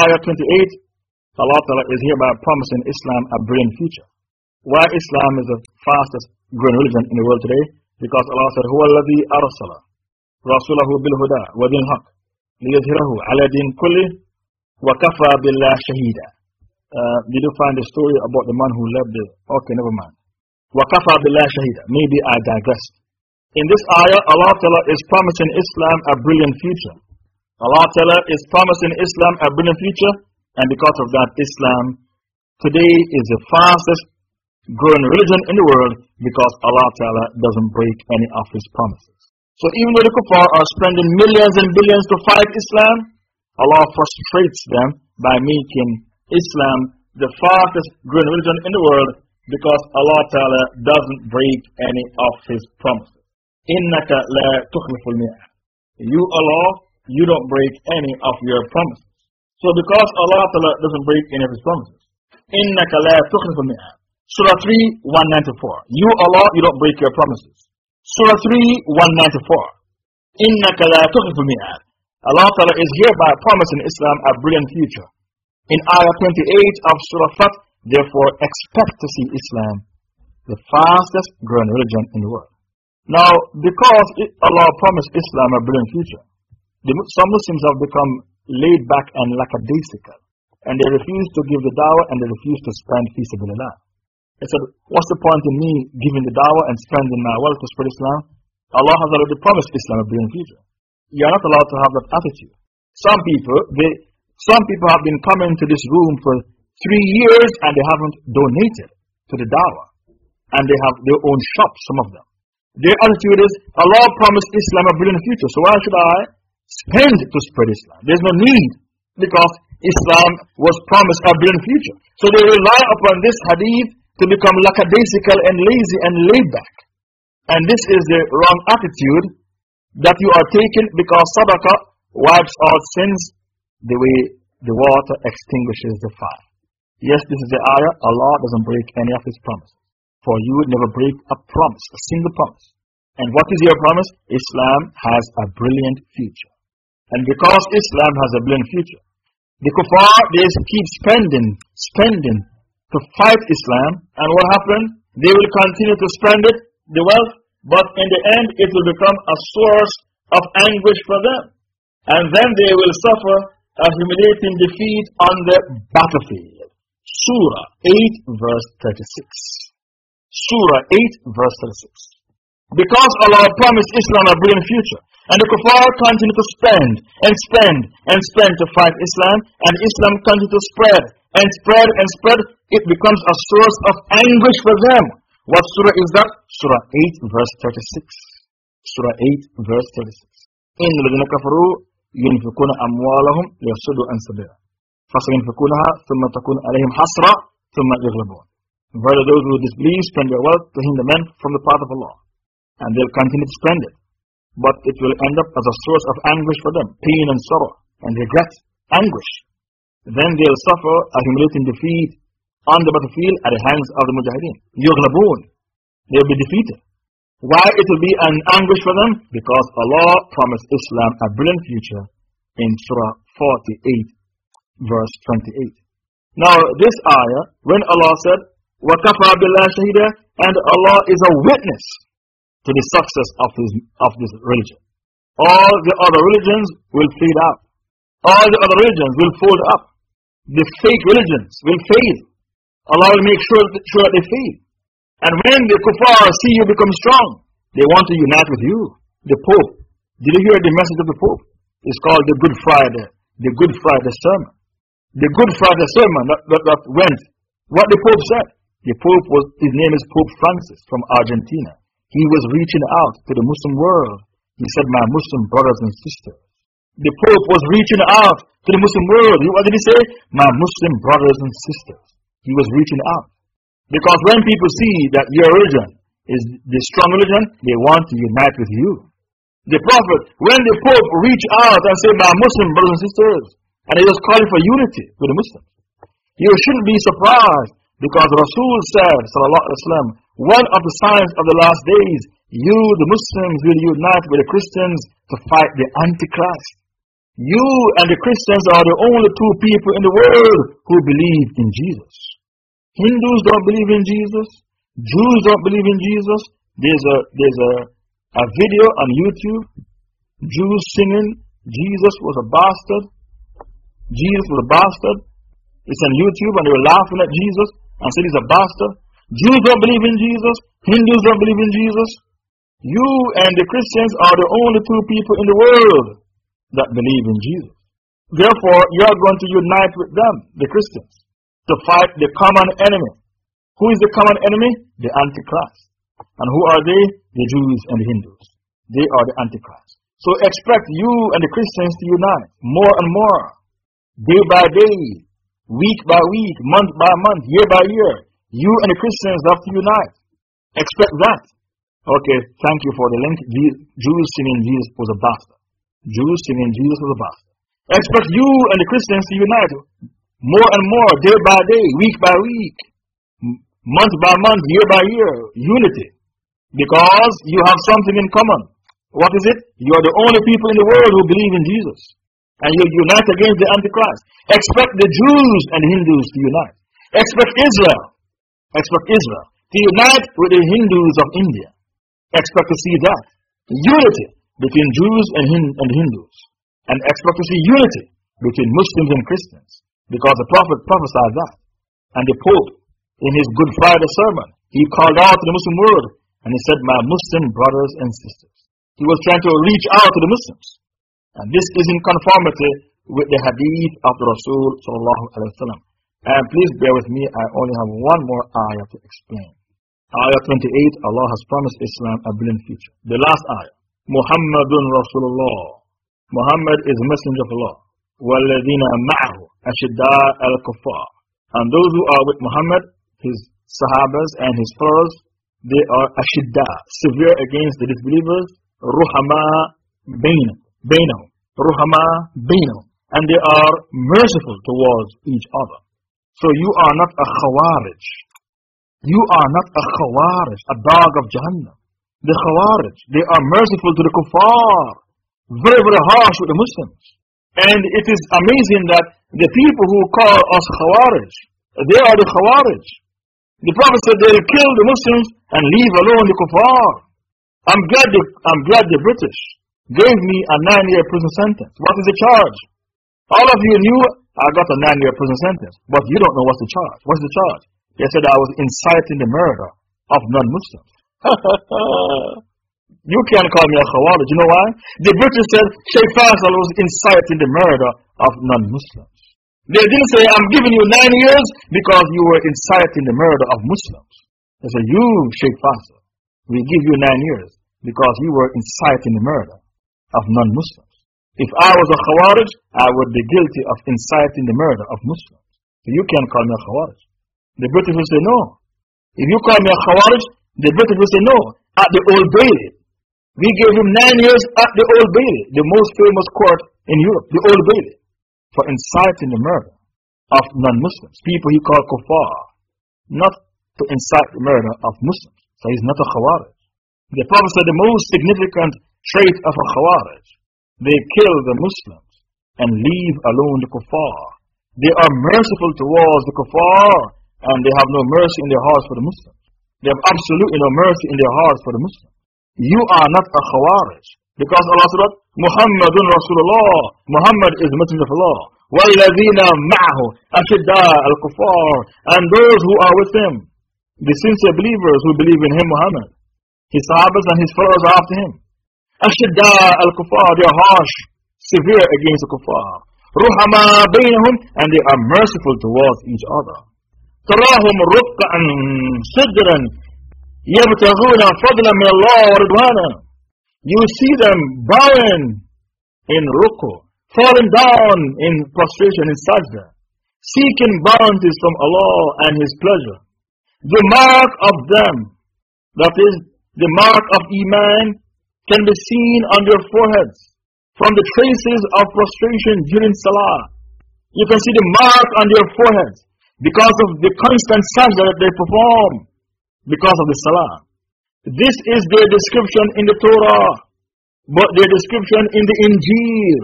[SPEAKER 2] Ayah 28, Allah Ta'ala is hereby promising Islam a brilliant future. Why Islam is the fastest growing religion in the world today? Because Allah said, هو الذي أرسل رسوله بالهدى ودين الحق ليظهره على دين كله وكفى بالله شهيدا. Uh, did you find the story about the man who left the... Okay, never mind. وَكَفَى بِاللَّهِ شَهِيدًا Maybe I digress. In this ayah, Allah Ta'ala is promising Islam a brilliant future. Allah Ta'ala is promising Islam a brilliant future, and because of that, Islam today is the fastest growing religion in the world because Allah Ta'ala doesn't break any of His promises. So even though the kuffar are spending millions and billions to fight Islam, Allah frustrates them by making Islam the fastest growing religion in the world because Allah Ta'ala doesn't break any of His promises. إِنَّكَ لَا تُخْلِفُ الْمِيعَةِ You, Allah, you don't break any of your promises. So because Allah Ta'ala doesn't break any of His promises, إِنَّكَ لَا تُخْلِفُ الْمِعَادِ Surah 3, 194. You, Allah, you don't break your promises. Surah 3, 194. Inna kala tuhfu mi'ad. Allah Ta'ala is hereby promising Islam a brilliant future. In Ayah 28 of Surah Fath, therefore expect to see Islam the fastest growing religion in the world. Now, because Allah promised Islam a brilliant future, some Muslims have become laid back and lackadaisical, and they refuse to give the dawah and they refuse to spend fi sabilillah. They said, What's the point in me giving the dawah and spending my wealth to spread Islam? Allah has already promised Islam a brilliant future. You are not allowed to have that attitude. Some people, they, some people have been coming to this room for three years and they haven't donated to the dawah. And they have their own shops, some of them. Their attitude is, Allah promised Islam a brilliant future, so why should I spend to spread Islam. There's no need because Islam was promised a brilliant future. So they rely upon this hadith to become lackadaisical and lazy and laid back. And this is the wrong attitude that you are taking because sadaqah wipes out sins the way the water extinguishes the fire. Yes, this is the ayah. Allah doesn't break any of His promises. For you would never break a promise, a single promise. And what is your promise? Islam has a brilliant future. And because Islam has a brilliant future, the kuffar, they keep spending, spending to fight Islam. And what happened? They will continue to spend it, the wealth, but in the end, it will become a source of anguish for them. And then they will suffer a humiliating defeat on the battlefield. Surah 8, verse 36. Surah 8, verse 36. Because Allah promised Islam a brilliant future, and the kuffar continue to spend and spend and spend to fight Islam, and Islam continue to spread and spread and spread It becomes a source of anguish for them. What surah is that? Surah 8 verse 36. Surah 8 verse 36. إن الذين كفروا ينفقون أموالهم ليصدوا عن سبيله فسينفقونها ثم تكون عليهم حسرة ثم يغلبون. Verily those who disbelieve spend their wealth to hinder men from the path of Allah. And they'll continue to spend it. But it will end up as a source of anguish for them, pain and sorrow, and regret, anguish. Then they'll suffer a humiliating defeat on the battlefield at the hands of the mujahideen. Yughlabun. They'll be defeated. Why it will be an anguish for them? Because Allah promised Islam a brilliant future in Surah 48, verse 28. Now, this ayah, when Allah said, وَكَفَى بِاللَّهِ شَهِدًا And Allah is a witness to the success of this, of this religion. All the other religions will fade out. All the other religions will fold up. The fake religions will fade. Allah will make sure, sure they fade. And when the kuffar see you become strong, they want to unite with you. The Pope. Did you hear the message of the Pope? It's called the Good Friday. The Good Friday sermon. The Good Friday sermon that, that, that went. What the Pope said. The Pope was, his name is Pope Francis from Argentina. He was reaching out to the Muslim world. He said, My Muslim brothers and sisters. The Pope was reaching out to the Muslim world. What did he say? My Muslim brothers and sisters. He was reaching out. Because when people see that your religion is the strong religion, they want to unite with you. The Prophet, when the Pope reached out and said, My Muslim brothers and sisters, and he was calling for unity with the Muslims, you shouldn't be surprised because Rasul said, Sallallahu Alaihi Wasallam, one of the signs of the last days, you, the Muslims, will unite with the Christians to fight the Antichrist. You and the Christians are the only two people in the world who believe in Jesus. Hindus don't believe in Jesus. Jews don't believe in Jesus. There's a, there's a, a video on YouTube. Jews singing, Jesus was a bastard. Jesus was a bastard. It's on YouTube and they were laughing at Jesus and said he's a bastard. Jews don't believe in Jesus. Hindus don't believe in Jesus. You and the Christians are the only two people in the world that believe in Jesus. Therefore, you're going to unite with them, the Christians, to fight the common enemy. Who is the common enemy? The Antichrist. And who are they? The Jews and the Hindus. They are the Antichrist. So expect you and the Christians to unite more and more, day by day, week by week, month by month, year by year. You and the Christians have to unite. Expect that. Okay, thank you for the link. Jews singing Jesus was a bastard. Jews singing Jesus was a bastard. Expect you and the Christians to unite more and more, day by day, week by week, month by month, year by year. Unity. Because you have something in common. What is it? You are the only people in the world who believe in Jesus. And you'll unite against the Antichrist. Expect the Jews and Hindus to unite. Expect Israel. Expect Israel to unite with the Hindus of India. Expect to see that. Unity between Jews and, and Hindus. And expect to see unity between Muslims and Christians. Because the Prophet prophesied that. And the Pope, in his Good Friday sermon, he called out to the Muslim world and he said, My Muslim brothers and sisters. He was trying to reach out to the Muslims. And this is in conformity with the hadith of the Rasul. And please bear with me, I only have one more ayah to explain. Ayah 28, Allah has promised Islam a brilliant future. The last ayah. Muhammadun Rasulullah. Muhammad is messenger of Allah. وَالَّذِينَ مَعَهُ أَشِدَّاءَ الْكُفَّارِ And those who are with Muhammad, his Sahabas and his followers, they are ashidda, severe against the disbelievers, ruhama bainahum, ruhama bainahum, and they are merciful towards each other. So you are not a khawarij. You are not a khawarij, a dog of Jahannam. The khawarij, they are merciful to the kuffar, very, very harsh with the Muslims. And it is amazing that the people who call us khawarij, they are the khawarij. The Prophet said they'll kill the Muslims and leave alone the kuffar. I'm glad the, I'm glad the British gave me a nine year prison sentence. What is the charge? All of you knew I got a nine year prison sentence, but you don't know what's the charge. What's the charge? They said I was inciting the murder of non Muslims. you can't call me a khawarij. You know why? The British said Sheikh Faisal was inciting the murder of non Muslims. They didn't say, I'm giving you nine years because you were inciting the murder of Muslims. They said, You, Sheikh Faisal, we give you nine years because you were inciting the murder of non Muslims. If I was a Khawarij, I would be guilty of inciting the murder of Muslims. So you can't call me a Khawarij. The British will say, No. If you call me a Khawarij, the British will say, No. At the Old Bailey. We gave him nine years at the Old Bailey, the most famous court in Europe, the Old Bailey, for inciting the murder of non Muslims, people he called kuffar, not to incite the murder of Muslims. So he's not a Khawarij. The Prophet said the most significant trait of a Khawarij, they kill the Muslims and leave alone the kuffar. They are merciful towards the kuffar and they have no mercy in their hearts for the Muslims. They have absolutely no mercy in their hearts for the Muslims. You are not a Khawarij. Because Allah said, Muhammadun Rasulullah. Muhammad is the Messenger of Allah. وَالَّذِينَ مَعَهُ أَشِدَّاءَ الْكُفَّارِ And those who are with him, the sincere believers who believe in him, Muhammad. His sahabas and his followers after him. أَشِدَّاءَ الْكُفَّارِ They are harsh, severe against the kuffar. رُحَمَا بَيْنَهُمْ And they are merciful towards each other. تراهم ركعا سجرا يبتغون فضلا من الله ورضوانا You see them bowing in ruku, falling down in prostration in sajda, seeking bounties from Allah and His pleasure. The mark of them, that is, the mark of Iman, can be seen on their foreheads from the traces of prostration during Salah. You can see the mark on their foreheads because of the constant sajda that they perform, because of the salah. This is their description in the Torah, but their description in the Injil.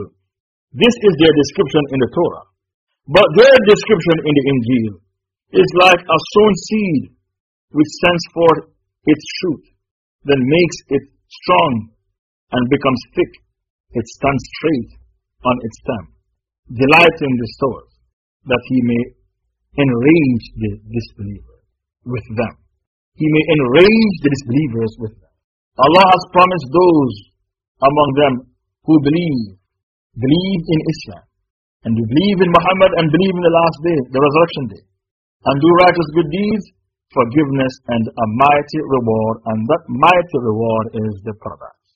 [SPEAKER 2] This is their description in the Torah. But their description in the Injil is like a sown seed which sends forth its shoot, then makes it strong and becomes thick. It stands straight on its stem, delighting the sower that he may enrage the disbelievers with them. He may enrage the disbelievers with them. Allah has promised those among them who believe, believe in Islam, and believe in Muhammad and believe in the last day, the resurrection day, and do righteous good deeds, forgiveness and a mighty reward, and that mighty reward is the paradise.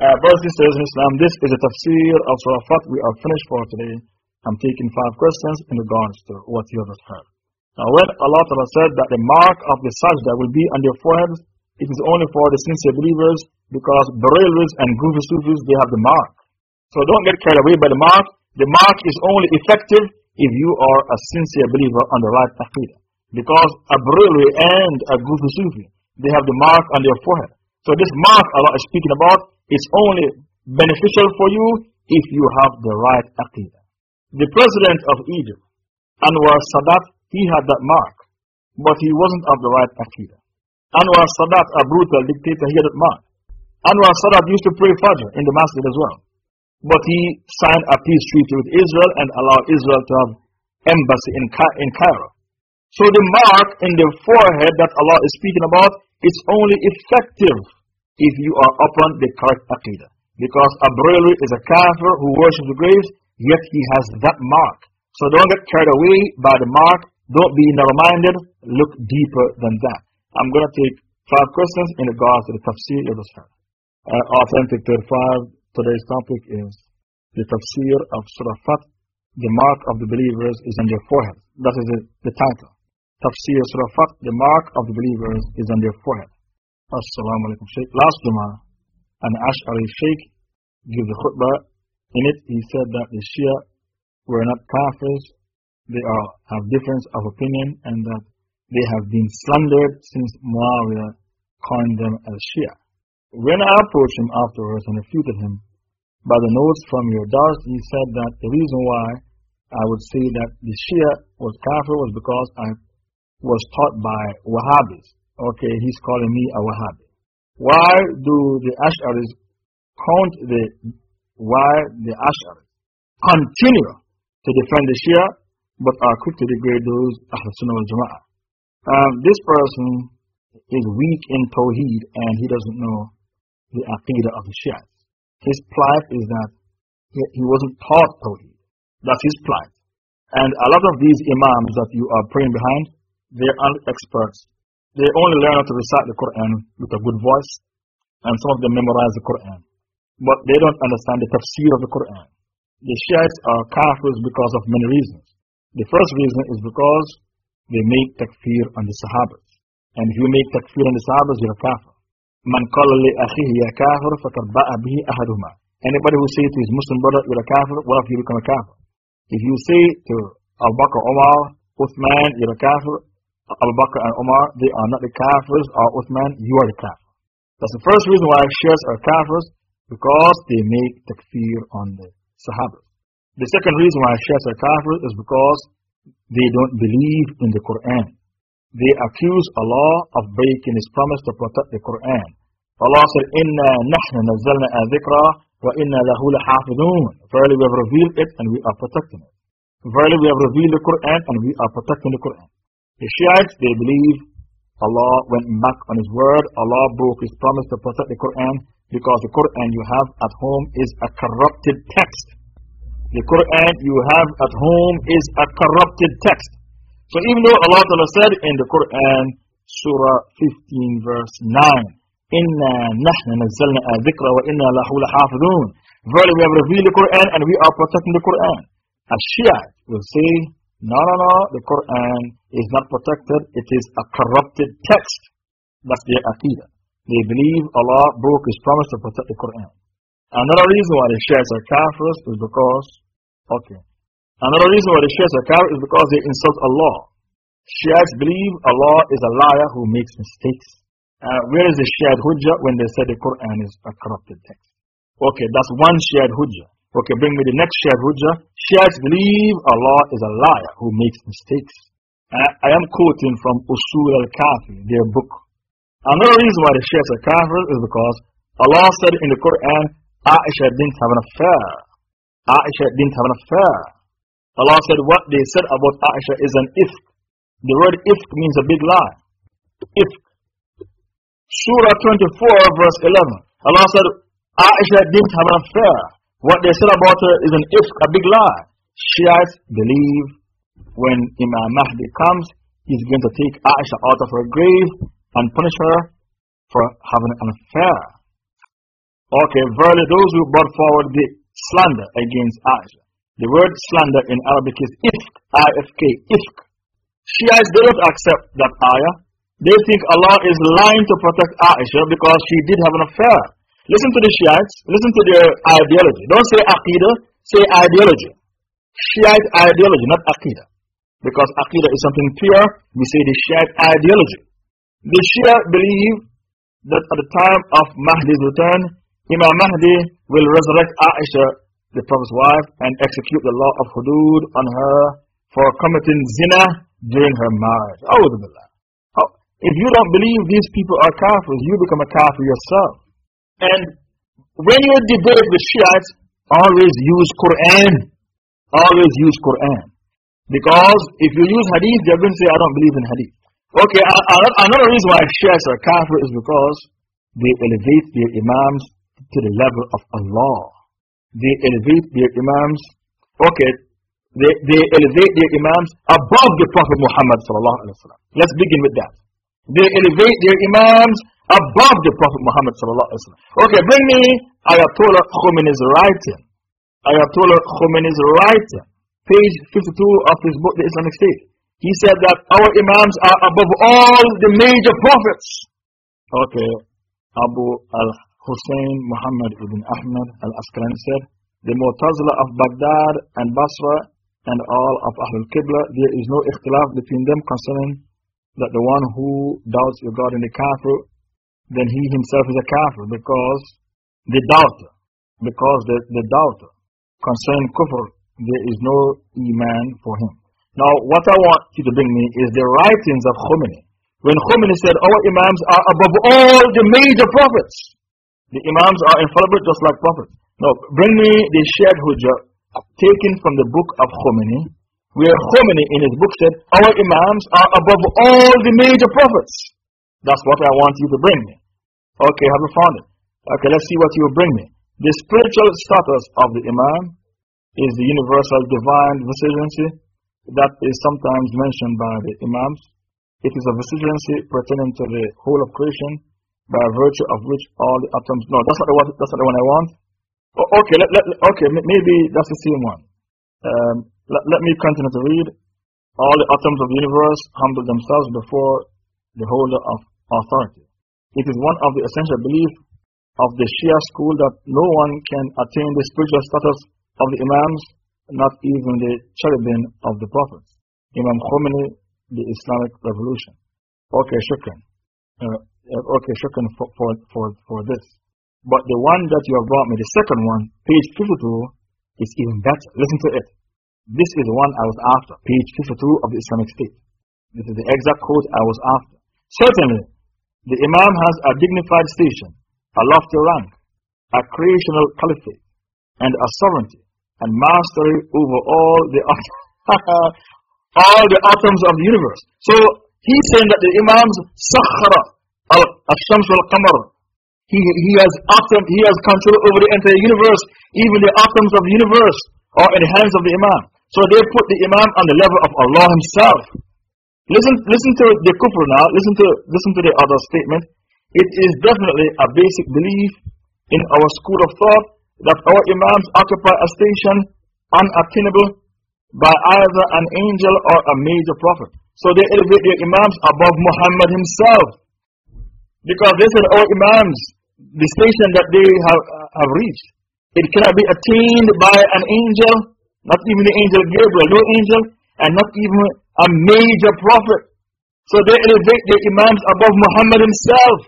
[SPEAKER 2] Uh, and sisters in Islam, this is a tafsir of Surah Fath. We are finished for today. I'm taking five questions in regards to what you have heard. Now, when Allah Ta'ala said that the mark of the sajda will be on their foreheads, it is only for the sincere believers because Barelvis and Goofy Sufis, they have the mark. So don't get carried away by the mark. The mark is only effective if you are a sincere believer on the right aqidah. Because a Barelvi and a Goofy Sufi, they have the mark on their forehead. So this mark Allah is speaking about is only beneficial for you if you have the right aqidah. The president of Egypt, Anwar Sadat, he had that mark, but he wasn't of the right Aqidah. Anwar Sadat, a brutal dictator, he had that mark. Anwar Sadat used to pray Fajr in the masjid as well. But he signed a peace treaty with Israel and allowed Israel to have embassy in, in Cairo. So the mark in the forehead that Allah is speaking about is only effective if you are upon the correct Aqidah. Because a Barelvi is a kafir who worships the graves yet he has that mark. So don't get carried away by the mark. Don't be narrow minded. Look deeper than that. I'm going to take five questions in regards to the tafsir of this uh, Authentic 35. Today's topic is the tafsir of Surah Fath. The mark of the believers is on their forehead. That is the, the title. Tafsir Surah Fath. The mark of the believers is on their forehead. Assalamu alaikum Shaykh. Last Jummah, an Ash'ari Shaykh gave the khutbah in it, he said that the Shia were not Kafirs, they are, have difference of opinion, and that they have been slandered since Muawiyah coined them as Shia. When I approached him afterwards and refuted him, by the notes from your dars, he said that the reason why I would say that the Shia was Kafir was because I was taught by Wahhabis. Okay, he's calling me a Wahhabi. Why do the Ash'aris count the why the Ash'ari continue to defend the Shia but are quick to degrade those Ahl Sunnah wal. Um, this person is weak in Tawheed and he doesn't know the Aqidah of the Shia. His plight is that he, he wasn't taught Tawheed. That's his plight. And a lot of these Imams that you are praying behind, they aren't experts they only learn how to recite the Quran with a good voice, and some of them memorize the Quran. But they don't understand the tafsir of the Quran. The Shiites are kafirs because of many reasons. The first reason is because they make takfir on the Sahabas. And if you make takfir on the Sahabas, you're a kafir. Man kafir bihi ahaduma. Anybody who says to his Muslim brother, you're a kafir, what if you become a kafir? If you say to Abu Bakr Omar, Uthman, you're a kafir, Abu Bakr and Omar, they are not the kafirs, or Uthman, you are the kafir. That's the first reason why Shiites are kafirs, because they make takfir on the Sahaba. The second reason why Shiites are kafirs is because they don't believe in the Quran. They accuse Allah of breaking His promise to protect the Quran. Allah said, Inna nahna nazzalna adhikra wa inna lahu lahafidun. Verily we have revealed it and we are protecting it. Verily we have revealed the Quran and we are protecting the Quran. The Shiites, they believe Allah went back on His word. Allah broke His promise to protect the Quran because the Quran you have at home is a corrupted text. The Quran you have at home is a corrupted text. So even though Allah Ta'ala said in the Quran, Surah 15 verse 9, Inna nahna nazzalna dhikra wa inna lahu lahafidun. Verily we have revealed the Quran and we are protecting the Quran. A Shia will say, no, no, no, the Quran is not protected, it is a corrupted text. That's their aqidah. They believe Allah broke His promise to protect the Quran. Another reason why the Shiites are kafirs is because, okay, another reason why the Shiites are kafirs is because they insult Allah. Shiites believe Allah is a liar who makes mistakes. Uh, where is the Shiite Hujjah when they say the Quran is a corrupted text? Okay, that's one Shiite Hujjah. Okay, bring me the next Shiite Hujjah. Shiites believe Allah is a liar who makes mistakes. Uh, I am quoting from Usul al-Kafi, their book. Another reason why the Shiites are kafir is because Allah said in the Quran, Aisha didn't have an affair. Aisha didn't have an affair. Allah said what they said about Aisha is an ifk. The word ifk means a big lie. Ifk. Surah 24 verse 11. Allah said Aisha didn't have an affair. What they said about her is an ifk, a big lie. Shiites believe when Imam Mahdi comes, he's going to take Aisha out of her grave and punish her for having an affair. Okay, verily those who brought forward the slander against Aisha. The word slander in Arabic is ifk, I-F-K, ifk. Shiites, don't accept that ayah. They think Allah is lying to protect Aisha because she did have an affair. Listen to the Shiites, listen to their ideology. Don't say aqidah, say ideology. Shiite ideology, not aqidah. Because aqidah is something pure, we say the Shiite ideology. The Shia believe that at the time of Mahdi's return, Imam Mahdi will resurrect Aisha, the Prophet's wife, and execute the law of hudud on her for committing zina during her marriage. Oh, if you don't believe these people are kafirs, you become a kafir yourself. And when you debate with Shiites, always use Quran. Always use Quran. Because if you use hadith, they're going to say, I don't believe in hadith. Okay, another reason why Shiites are kafir is because they elevate their imams to the level of Allah. They elevate their imams, okay, they, they elevate their imams above the Prophet Muhammad. Let's begin with that. They elevate their imams above the Prophet Muhammad. Okay, bring me Ayatollah Khomeini's writing. Ayatollah Khomeini's writing, page 52 of his book, The Islamic State. He said that our imams are above all the major prophets. Okay, Abu al Hussein Muhammad ibn Ahmad al Asqalani said, The Mu'tazila of Baghdad and Basra and all of Ahlul Qibla, there is no ikhtilaf between them concerning that the one who doubts regarding the kafir, then he himself is a kafir because the doubter, because the, the doubter concerning kufr, there is no iman for him. Now, what I want you to bring me is the writings of Khomeini. When Khomeini said, Our Imams are above all the major prophets. The Imams are infallible just like prophets. Now, bring me the shared hujjah taken from the book of Khomeini, where Khomeini in his book said, Our Imams are above all the major prophets. That's what I want you to bring me. Okay, have you found it? Okay, let's see what you bring me. The spiritual status of the Imam is the universal divine vicinity that is sometimes mentioned by the Imams. It is a vicinancy pertaining to the whole of creation, by virtue of which all the atoms. No, that's not the one, that's not the one I want. Okay, let, let, okay, maybe that's the same one. Um, let, let me continue to read. All the atoms of the universe humble themselves before the holder of authority. It is one of the essential beliefs of the Shia school that no one can attain the spiritual status of the Imams, not even the cherubim of the prophets. Imam Khomeini, the Islamic Revolution. Okay, shukran. Uh, Uh, okay, shukran for, for, for, for this. But the one that you have brought me, the second one, page 52, is even better. Listen to it. This is the one I was after, page 52 of the Islamic State. This is the exact quote I was after. Certainly, the Imam has a dignified station, a lofty rank, a creational caliphate, and a sovereignty and mastery over all the all the atoms of the universe. So he's saying that the Imam's sakhara al-shams al-qamar. He, he has atom, he has control over the entire universe, even the atoms of the universe are in the hands of the Imam. So they put the Imam on the level of Allah Himself. Listen, listen to the kufr now. Listen to, listen to the other statement. It is definitely a basic belief in our school of thought that our Imams occupy a station unattainable by either an angel or a major prophet. So they elevate their Imams above Muhammad himself. Because they said our Imams, the station that they have, have reached, it cannot be attained by an angel, not even the angel Gabriel, no angel, and not even a major prophet. So they elevate their Imams above Muhammad himself.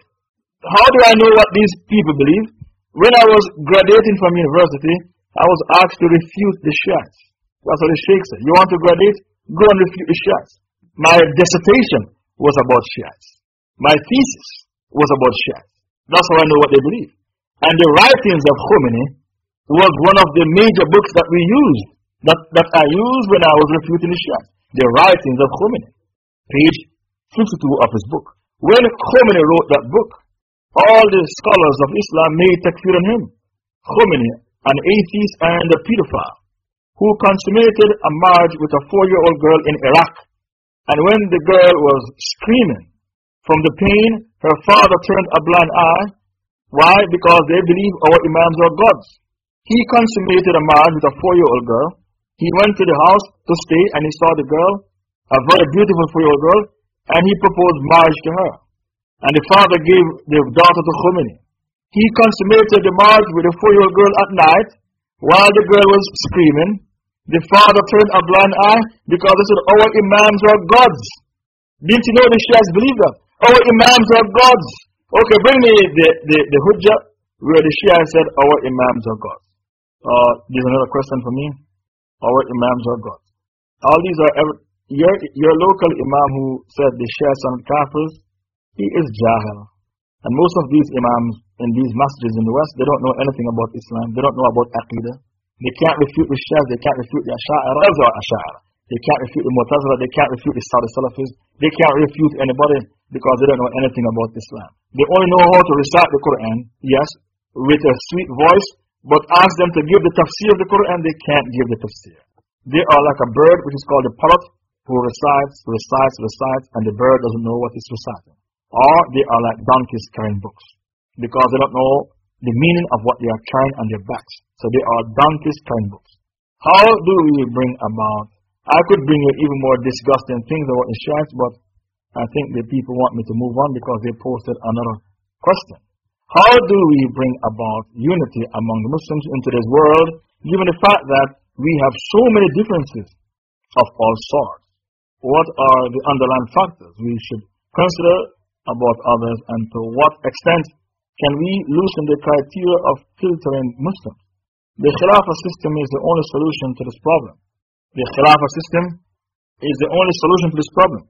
[SPEAKER 2] How do I know what these people believe? When I was graduating from university, I was asked to refute the Shiites. That's what the Sheikh said. You want to graduate? Go and refute the Shiites. My dissertation was about Shiites. My thesis was about Shia. That's how I know what they believe. And the writings of Khomeini was one of the major books that we used, that, that I used when I was refuting the Shiites. The writings of Khomeini. Page 52 of his book. When Khomeini wrote that book, all the scholars of Islam made takfir on him. Khomeini, an atheist and a pedophile, who consummated a marriage with a four year old girl in Iraq. And when the girl was screaming from the pain, her father turned a blind eye. Why? Because they believe our Imams are gods. He consummated a marriage with a four year old girl. He went to the house to stay and he saw the girl, a very beautiful four year old girl, and he proposed marriage to her. And the father gave the daughter to Khomeini. He consummated the marriage with the four year old girl at night while the girl was screaming. The father turned a blind eye because they said, Our Imams are gods. Didn't you know the Shias believe that? Our Imams are gods. Okay, bring me the, the, the Hujjah where the Shia said, Our Imams are gods. Uh, there's another question for me. Our Imams are gods. All these are, your, your local Imam who said the Shias are Kafirs, he is Jahil. And most of these Imams in these masjids in the West, they don't know anything about Islam. They don't know about Aqidah. They can't refute the Shias, they can't refute the. Asha'ira. They can't refute the Mu'tazila, they can't refute the Saudi Salafis. They can't refute anybody because they don't know anything about Islam. They only know how to recite the Quran, yes, with a sweet voice, but ask them to give the tafsir of the Quran, they can't give the tafsir. They are like a bird which is called a parrot who recites, recites, recites, and the bird doesn't know what it's reciting. Or they are like donkeys carrying books because they don't know the meaning of what they are carrying on their backs. So they are donkeys carrying books. How do we bring about? I could bring you even more disgusting things about Shiites, but I think the people want me to move on because they posted another question. How do we bring about unity among the Muslims into this world, given the fact that we have so many differences of all sorts? What are the underlying factors we should consider about others, and to what extent can we loosen the criteria of filtering Muslims? The Khilafah system is the only solution to this problem. The Khilafah system is the only solution to this problem.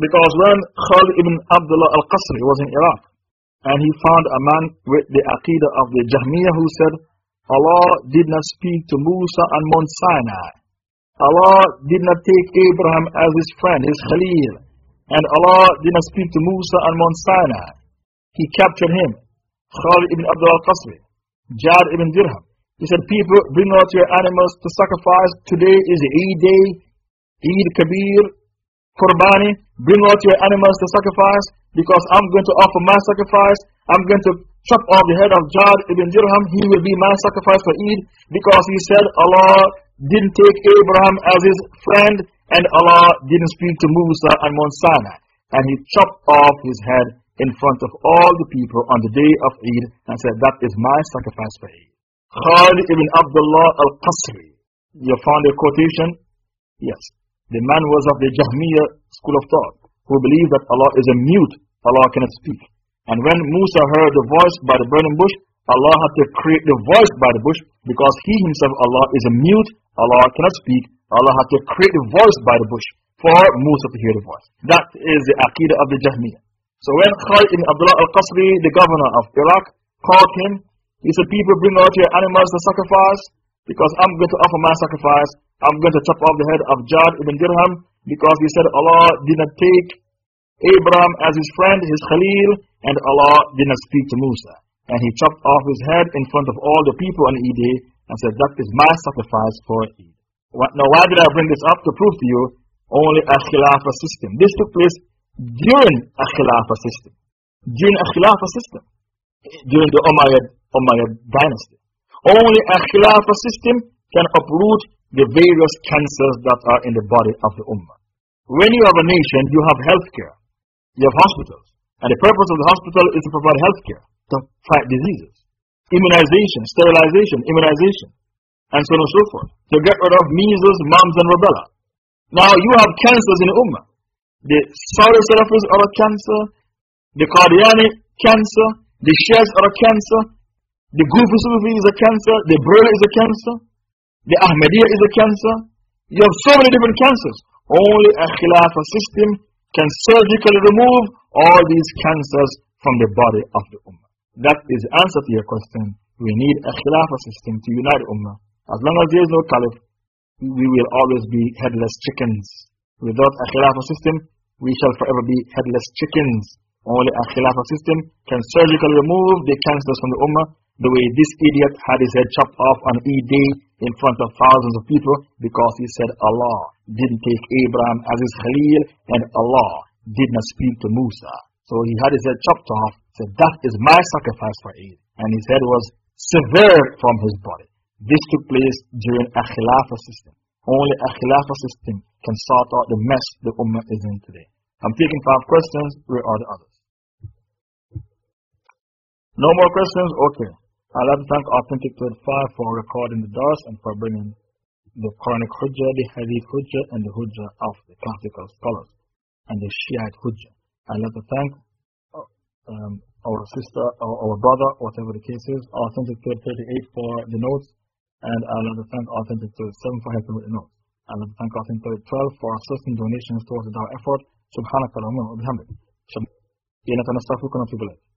[SPEAKER 2] Because when Khalid ibn Abdullah al Qasri was in Iraq, and he found a man with the Aqidah of the Jahmiyyah who said, Allah did not speak to Musa on Mount Sinai. Allah did not take Abraham as his friend, his Khalil. And Allah did not speak to Musa on Mount Sinai. He captured him. Khalid ibn Abdullah al-Qasri, Jad ibn Dirham. He said, People, bring out your animals to sacrifice. Today is Eid day, Eid Kabir. Qurbani, bring out your animals to sacrifice because I'm going to offer my sacrifice. I'm going to chop off the head of Jad ibn Dirham. He will be my sacrifice for Eid because he said Allah didn't take Abraham as his friend and Allah didn't speak to Musa and Mount. And he chopped off his head in front of all the people on the day of Eid and said, That is my sacrifice for Eid. Khalid ibn Abdullah al Qasri. You found a quotation? Yes. The man was of the Jahmiyyah school of thought who believed that Allah is a mute, Allah cannot speak. And when Musa heard the voice by the burning bush, Allah had to create the voice by the bush because He Himself, Allah, is a mute, Allah cannot speak. Allah had to create the voice by the bush for Musa to hear the voice. That is the Aqidah of the Jahmiyyah. So when Khalid ibn Abdullah al Qasri, the governor of Iraq, called him, he said, People bring out your animals to sacrifice because I'm going to offer my sacrifice. I'm going to chop off the head of Jad ibn Dirham because he said Allah did not take Abraham as his friend, his Khalil, and Allah did not speak to Musa. And he chopped off his head in front of all the people on Eid and said, That is my sacrifice for Eid. Now, why did I bring this up? To prove to you only a Khilafah system. This took place during a Khilafah system. During a Khilafah system. During the Umayyad, Umayyad dynasty. Only a Khilafah system can uproot the various cancers that are in the body of the Ummah. When you have a nation, you have healthcare. You have hospitals. And the purpose of the hospital is to provide healthcare to fight diseases. Immunization, sterilization, immunization, and so on and so forth. To get rid of measles, mumps, and rubella. Now you have cancers in the Ummah. The Saudi Salafis are a cancer, the Qadiani cancer, the Shias are a cancer, the Gufi Sufi is a cancer, the Barelvi is a cancer, the Ahmadiyya is a cancer. You have so many different cancers. Only a Khilafah system can surgically remove all these cancers from the body of the Ummah. That is the answer to your question. We need a Khilafah system to unite Ummah. As long as there is no Caliph, we will always be headless chickens. Without a Khilafah system, we shall forever be headless chickens. Only a Khilafah system can surgically remove the cancers from the Ummah the way this idiot had his head chopped off on Eid day in front of thousands of people because he said Allah didn't take Abraham as his Khalil and Allah did not speak to Musa. So he had his head chopped off, said that is my sacrifice for Eid. And his head was severed from his body. This took place during a Khilafah system. Only a Khilafah system can sort out the mess the Ummah is in today. I'm taking five questions. Where are the others? No more questions? Okay. I'd like to thank Authentic 5 for recording the dars and for bringing the Quranic Hujjah, the Hadith Hujjah, and the Hujjah of the classical scholars, and the Shiite Hujjah. I'd like to thank um, our sister, or our brother, whatever the case is, Authentic 38 for the notes, and I'd like to thank Authentic 7 for helping with the notes. I'd like to thank Authentic 12 for assisting donations towards our effort. سبحانك اللهم وبحمدك. إنك نستغفرك ونتوب إليك.